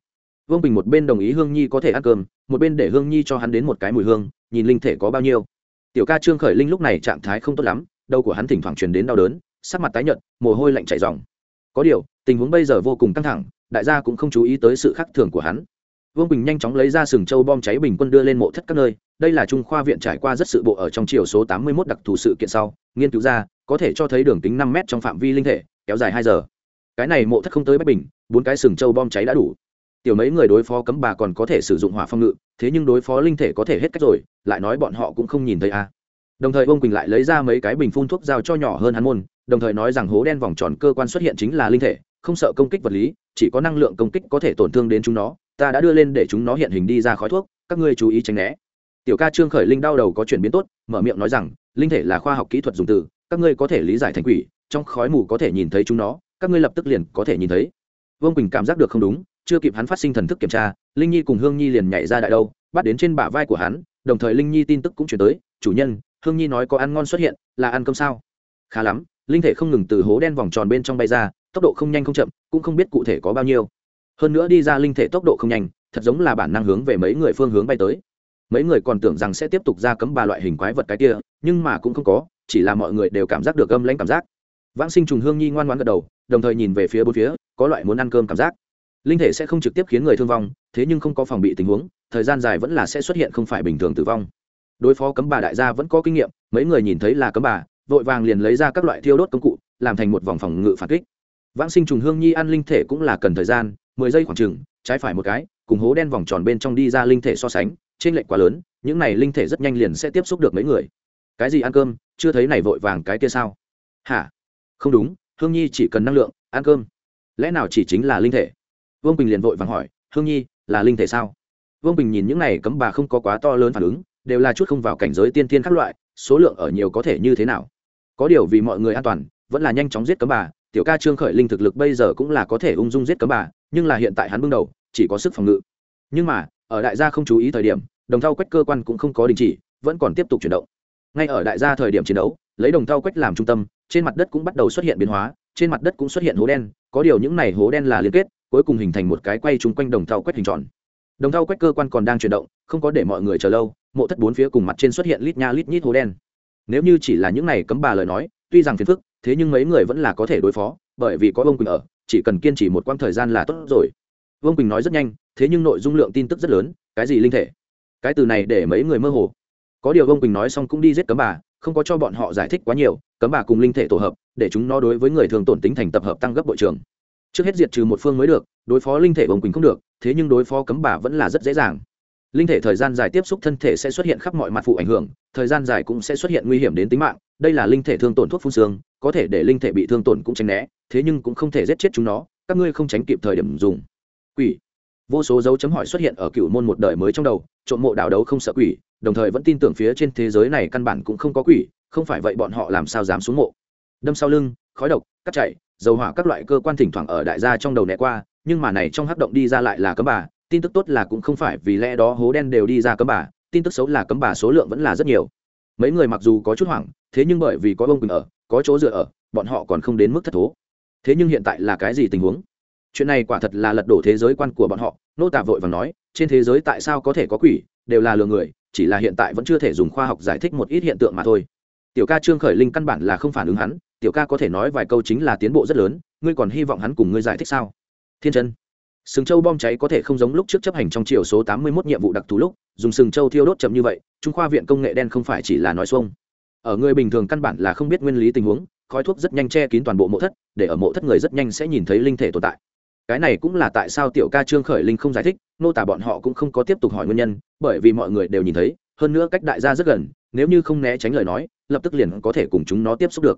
vương Bình một bên đồng ý hương nhi có thể ăn cơm, một bên để hương nhi cho hắn đến một cái mùi hương, nhìn linh thể có bao nhiêu. Tiểu ca trương khởi linh lúc này trạng thái không tốt lắm, đầu của hắn thỉnh thoảng truyền đến đau đớn, sắc mặt tái nhợt, mồ hôi lạnh chảy ròng. Có điều, tình huống bây giờ vô cùng căng thẳng, đại gia cũng không chú ý tới sự khác thường của hắn. Vương Bình nhanh chóng lấy ra sừng châu bom cháy bình quân đưa lên mộ thất các nơi, đây là trung khoa viện trải qua rất sự bộ ở trong chiều số tám mươi 81 đặc thù sự kiện sau, nghiên cứu ra, có thể cho thấy đường kính năm m trong phạm vi linh thể, kéo dài hai giờ. Cái này mộ thất không tới bách bình, bốn cái sừng châu bom cháy đã đủ tiểu mấy người đối phó cấm bà còn có thể sử dụng hỏa phong ngự, thế nhưng đối phó linh thể có thể hết cách rồi, lại nói bọn họ cũng không nhìn thấy a à. đồng thời ông quỳnh lại lấy ra mấy cái bình phun thuốc giao cho nhỏ hơn hắn môn, đồng thời nói rằng hố đen vòng tròn cơ quan xuất hiện chính là linh thể, không sợ công kích vật lý, chỉ có năng lượng công kích có thể tổn thương đến chúng nó, ta đã đưa lên để chúng nó hiện hình đi ra khói thuốc, các ngươi chú ý tránh né tiểu ca trương khởi linh đau đầu có chuyển biến tốt, mở miệng nói rằng, linh thể là khoa học kỹ thuật dùng từ, các ngươi có thể lý giải thành quỷ, trong khói mù có thể nhìn thấy chúng nó, các ngươi lập tức liền có thể nhìn thấy vương quỳnh cảm giác được không đúng chưa kịp hắn phát sinh thần thức kiểm tra, linh nhi cùng hương nhi liền nhảy ra đại đâu bắt đến trên bả vai của hắn, đồng thời linh nhi tin tức cũng chuyển tới, chủ nhân, hương nhi nói có ăn ngon xuất hiện, là ăn cơm sao? Khá lắm. Linh thể không ngừng từ hố đen vòng tròn bên trong bay ra, tốc độ không nhanh không chậm, cũng không biết cụ thể có bao nhiêu. Hơn nữa đi ra linh thể tốc độ không nhanh, thật giống là bản năng hướng về mấy người phương hướng bay tới. Mấy người còn tưởng rằng sẽ tiếp tục ra cấm ba loại hình quái vật cái kia, nhưng mà cũng không có, chỉ là mọi người đều cảm giác được âm lãnh cảm giác. Vãng sinh trùng hương nhi ngoan ngoan gật đầu, đồng thời nhìn về phía bốn phía, có loại muốn ăn cơm cảm giác linh thể sẽ không trực tiếp khiến người thương vong, thế nhưng không có phòng bị tình huống, thời gian dài vẫn là sẽ xuất hiện không phải bình thường tử vong. Đối phó cấm bà đại gia vẫn có kinh nghiệm, mấy người nhìn thấy là cấm bà, vội vàng liền lấy ra các loại thiêu đốt công cụ, làm thành một vòng phòng ngự phản kích. Vãng sinh trùng hương nhi ăn linh thể cũng là cần thời gian, mười giây khoảng chừng, trái phải một cái, cùng hố đen vòng tròn bên trong đi ra linh thể so sánh trên lệnh quá lớn, những này linh thể rất nhanh liền sẽ tiếp xúc được mấy người. Cái gì ăn cơm? Chưa thấy này vội vàng cái kia sao? Hả? Không đúng, hương nhi chỉ cần năng lượng, ăn cơm. Lẽ nào chỉ chính là linh thể? Vương bình liền vội vàng hỏi hương nhi là linh thể sao vương bình nhìn những này cấm bà không có quá to lớn phản ứng đều là chút không vào cảnh giới tiên tiên các loại số lượng ở nhiều có thể như thế nào có điều vì mọi người an toàn vẫn là nhanh chóng giết cấm bà tiểu ca trương khởi linh thực lực bây giờ cũng là có thể ung dung giết cấm bà nhưng là hiện tại hắn bưng đầu chỉ có sức phòng ngự nhưng mà ở đại gia không chú ý thời điểm đồng thau quách cơ quan cũng không có đình chỉ vẫn còn tiếp tục chuyển động ngay ở đại gia thời điểm chiến đấu lấy đồng thau quách làm trung tâm trên mặt đất cũng bắt đầu xuất hiện biến hóa trên mặt đất cũng xuất hiện hố đen có điều những này hố đen là liên kết cuối cùng hình thành một cái quay chung quanh đồng thau quét hình tròn. Đồng thau quét cơ quan còn đang chuyển động, không có để mọi người chờ lâu, mộ thất bốn phía cùng mặt trên xuất hiện lít nha lít nhít hố đen. Nếu như chỉ là những này cấm bà lời nói, tuy rằng phiền phức, thế nhưng mấy người vẫn là có thể đối phó, bởi vì có ông quỳnh ở, chỉ cần kiên trì một quãng thời gian là tốt rồi. Vương quỳnh nói rất nhanh, thế nhưng nội dung lượng tin tức rất lớn, cái gì linh thể? Cái từ này để mấy người mơ hồ. Có điều vương quỳnh nói xong cũng đi giết cấm bà, không có cho bọn họ giải thích quá nhiều, cấm bà cùng linh thể tổ hợp, để chúng nó đối với người thường tổn tính thành tập hợp tăng gấp bội trường trước hết diệt trừ một phương mới được, đối phó linh thể bồng quỳnh không được, thế nhưng đối phó cấm bà vẫn là rất dễ dàng. Linh thể thời gian dài tiếp xúc thân thể sẽ xuất hiện khắp mọi mặt phụ ảnh hưởng, thời gian dài cũng sẽ xuất hiện nguy hiểm đến tính mạng. Đây là linh thể thương tổn thuốc phun xương, có thể để linh thể bị thương tổn cũng tránh né, thế nhưng cũng không thể giết chết chúng nó, các ngươi không tránh kịp thời điểm dùng. Quỷ. Vô số dấu chấm hỏi xuất hiện ở cựu môn một đời mới trong đầu, trộm mộ đảo đấu không sợ quỷ, đồng thời vẫn tin tưởng phía trên thế giới này căn bản cũng không có quỷ, không phải vậy bọn họ làm sao dám xuống mộ. Đâm sau lưng khói độc cắt chảy, dầu hỏa các loại cơ quan thỉnh thoảng ở đại gia trong đầu né qua nhưng mà này trong hắc động đi ra lại là cấm bà. Tin tức tốt là cũng không phải vì lẽ đó hố đen đều đi ra cấm bà tin tức xấu là cấm bà số lượng vẫn là rất nhiều. Mấy người mặc dù có chút hoảng thế nhưng bởi vì có ông quỳnh ở có chỗ dựa ở bọn họ còn không đến mức thất thố. Thế nhưng hiện tại là cái gì tình huống? Chuyện này quả thật là lật đổ thế giới quan của bọn họ nô tạ vội và nói trên thế giới tại sao có thể có quỷ đều là lừa người chỉ là hiện tại vẫn chưa thể dùng khoa học giải thích một ít hiện tượng mà thôi. Tiểu ca trương khởi linh căn bản là không phản ứng hắn tiểu ca có thể nói vài câu chính là tiến bộ rất lớn, ngươi còn hy vọng hắn cùng ngươi giải thích sao? Thiên chân, sừng châu bom cháy có thể không giống lúc trước chấp hành trong chiều số tám mươi 81 nhiệm vụ đặc thù lúc, dùng sừng châu thiêu đốt chậm như vậy, trung khoa viện công nghệ đen không phải chỉ là nói xuông. Ở người bình thường căn bản là không biết nguyên lý tình huống, khói thuốc rất nhanh che kín toàn bộ mộ thất, để ở mộ thất người rất nhanh sẽ nhìn thấy linh thể tồn tại. Cái này cũng là tại sao tiểu ca trương khởi linh không giải thích, nô tả bọn họ cũng không có tiếp tục hỏi nguyên nhân, bởi vì mọi người đều nhìn thấy, hơn nữa cách đại gia rất gần, nếu như không né tránh lời nói, lập tức liền có thể cùng chúng nó tiếp xúc được.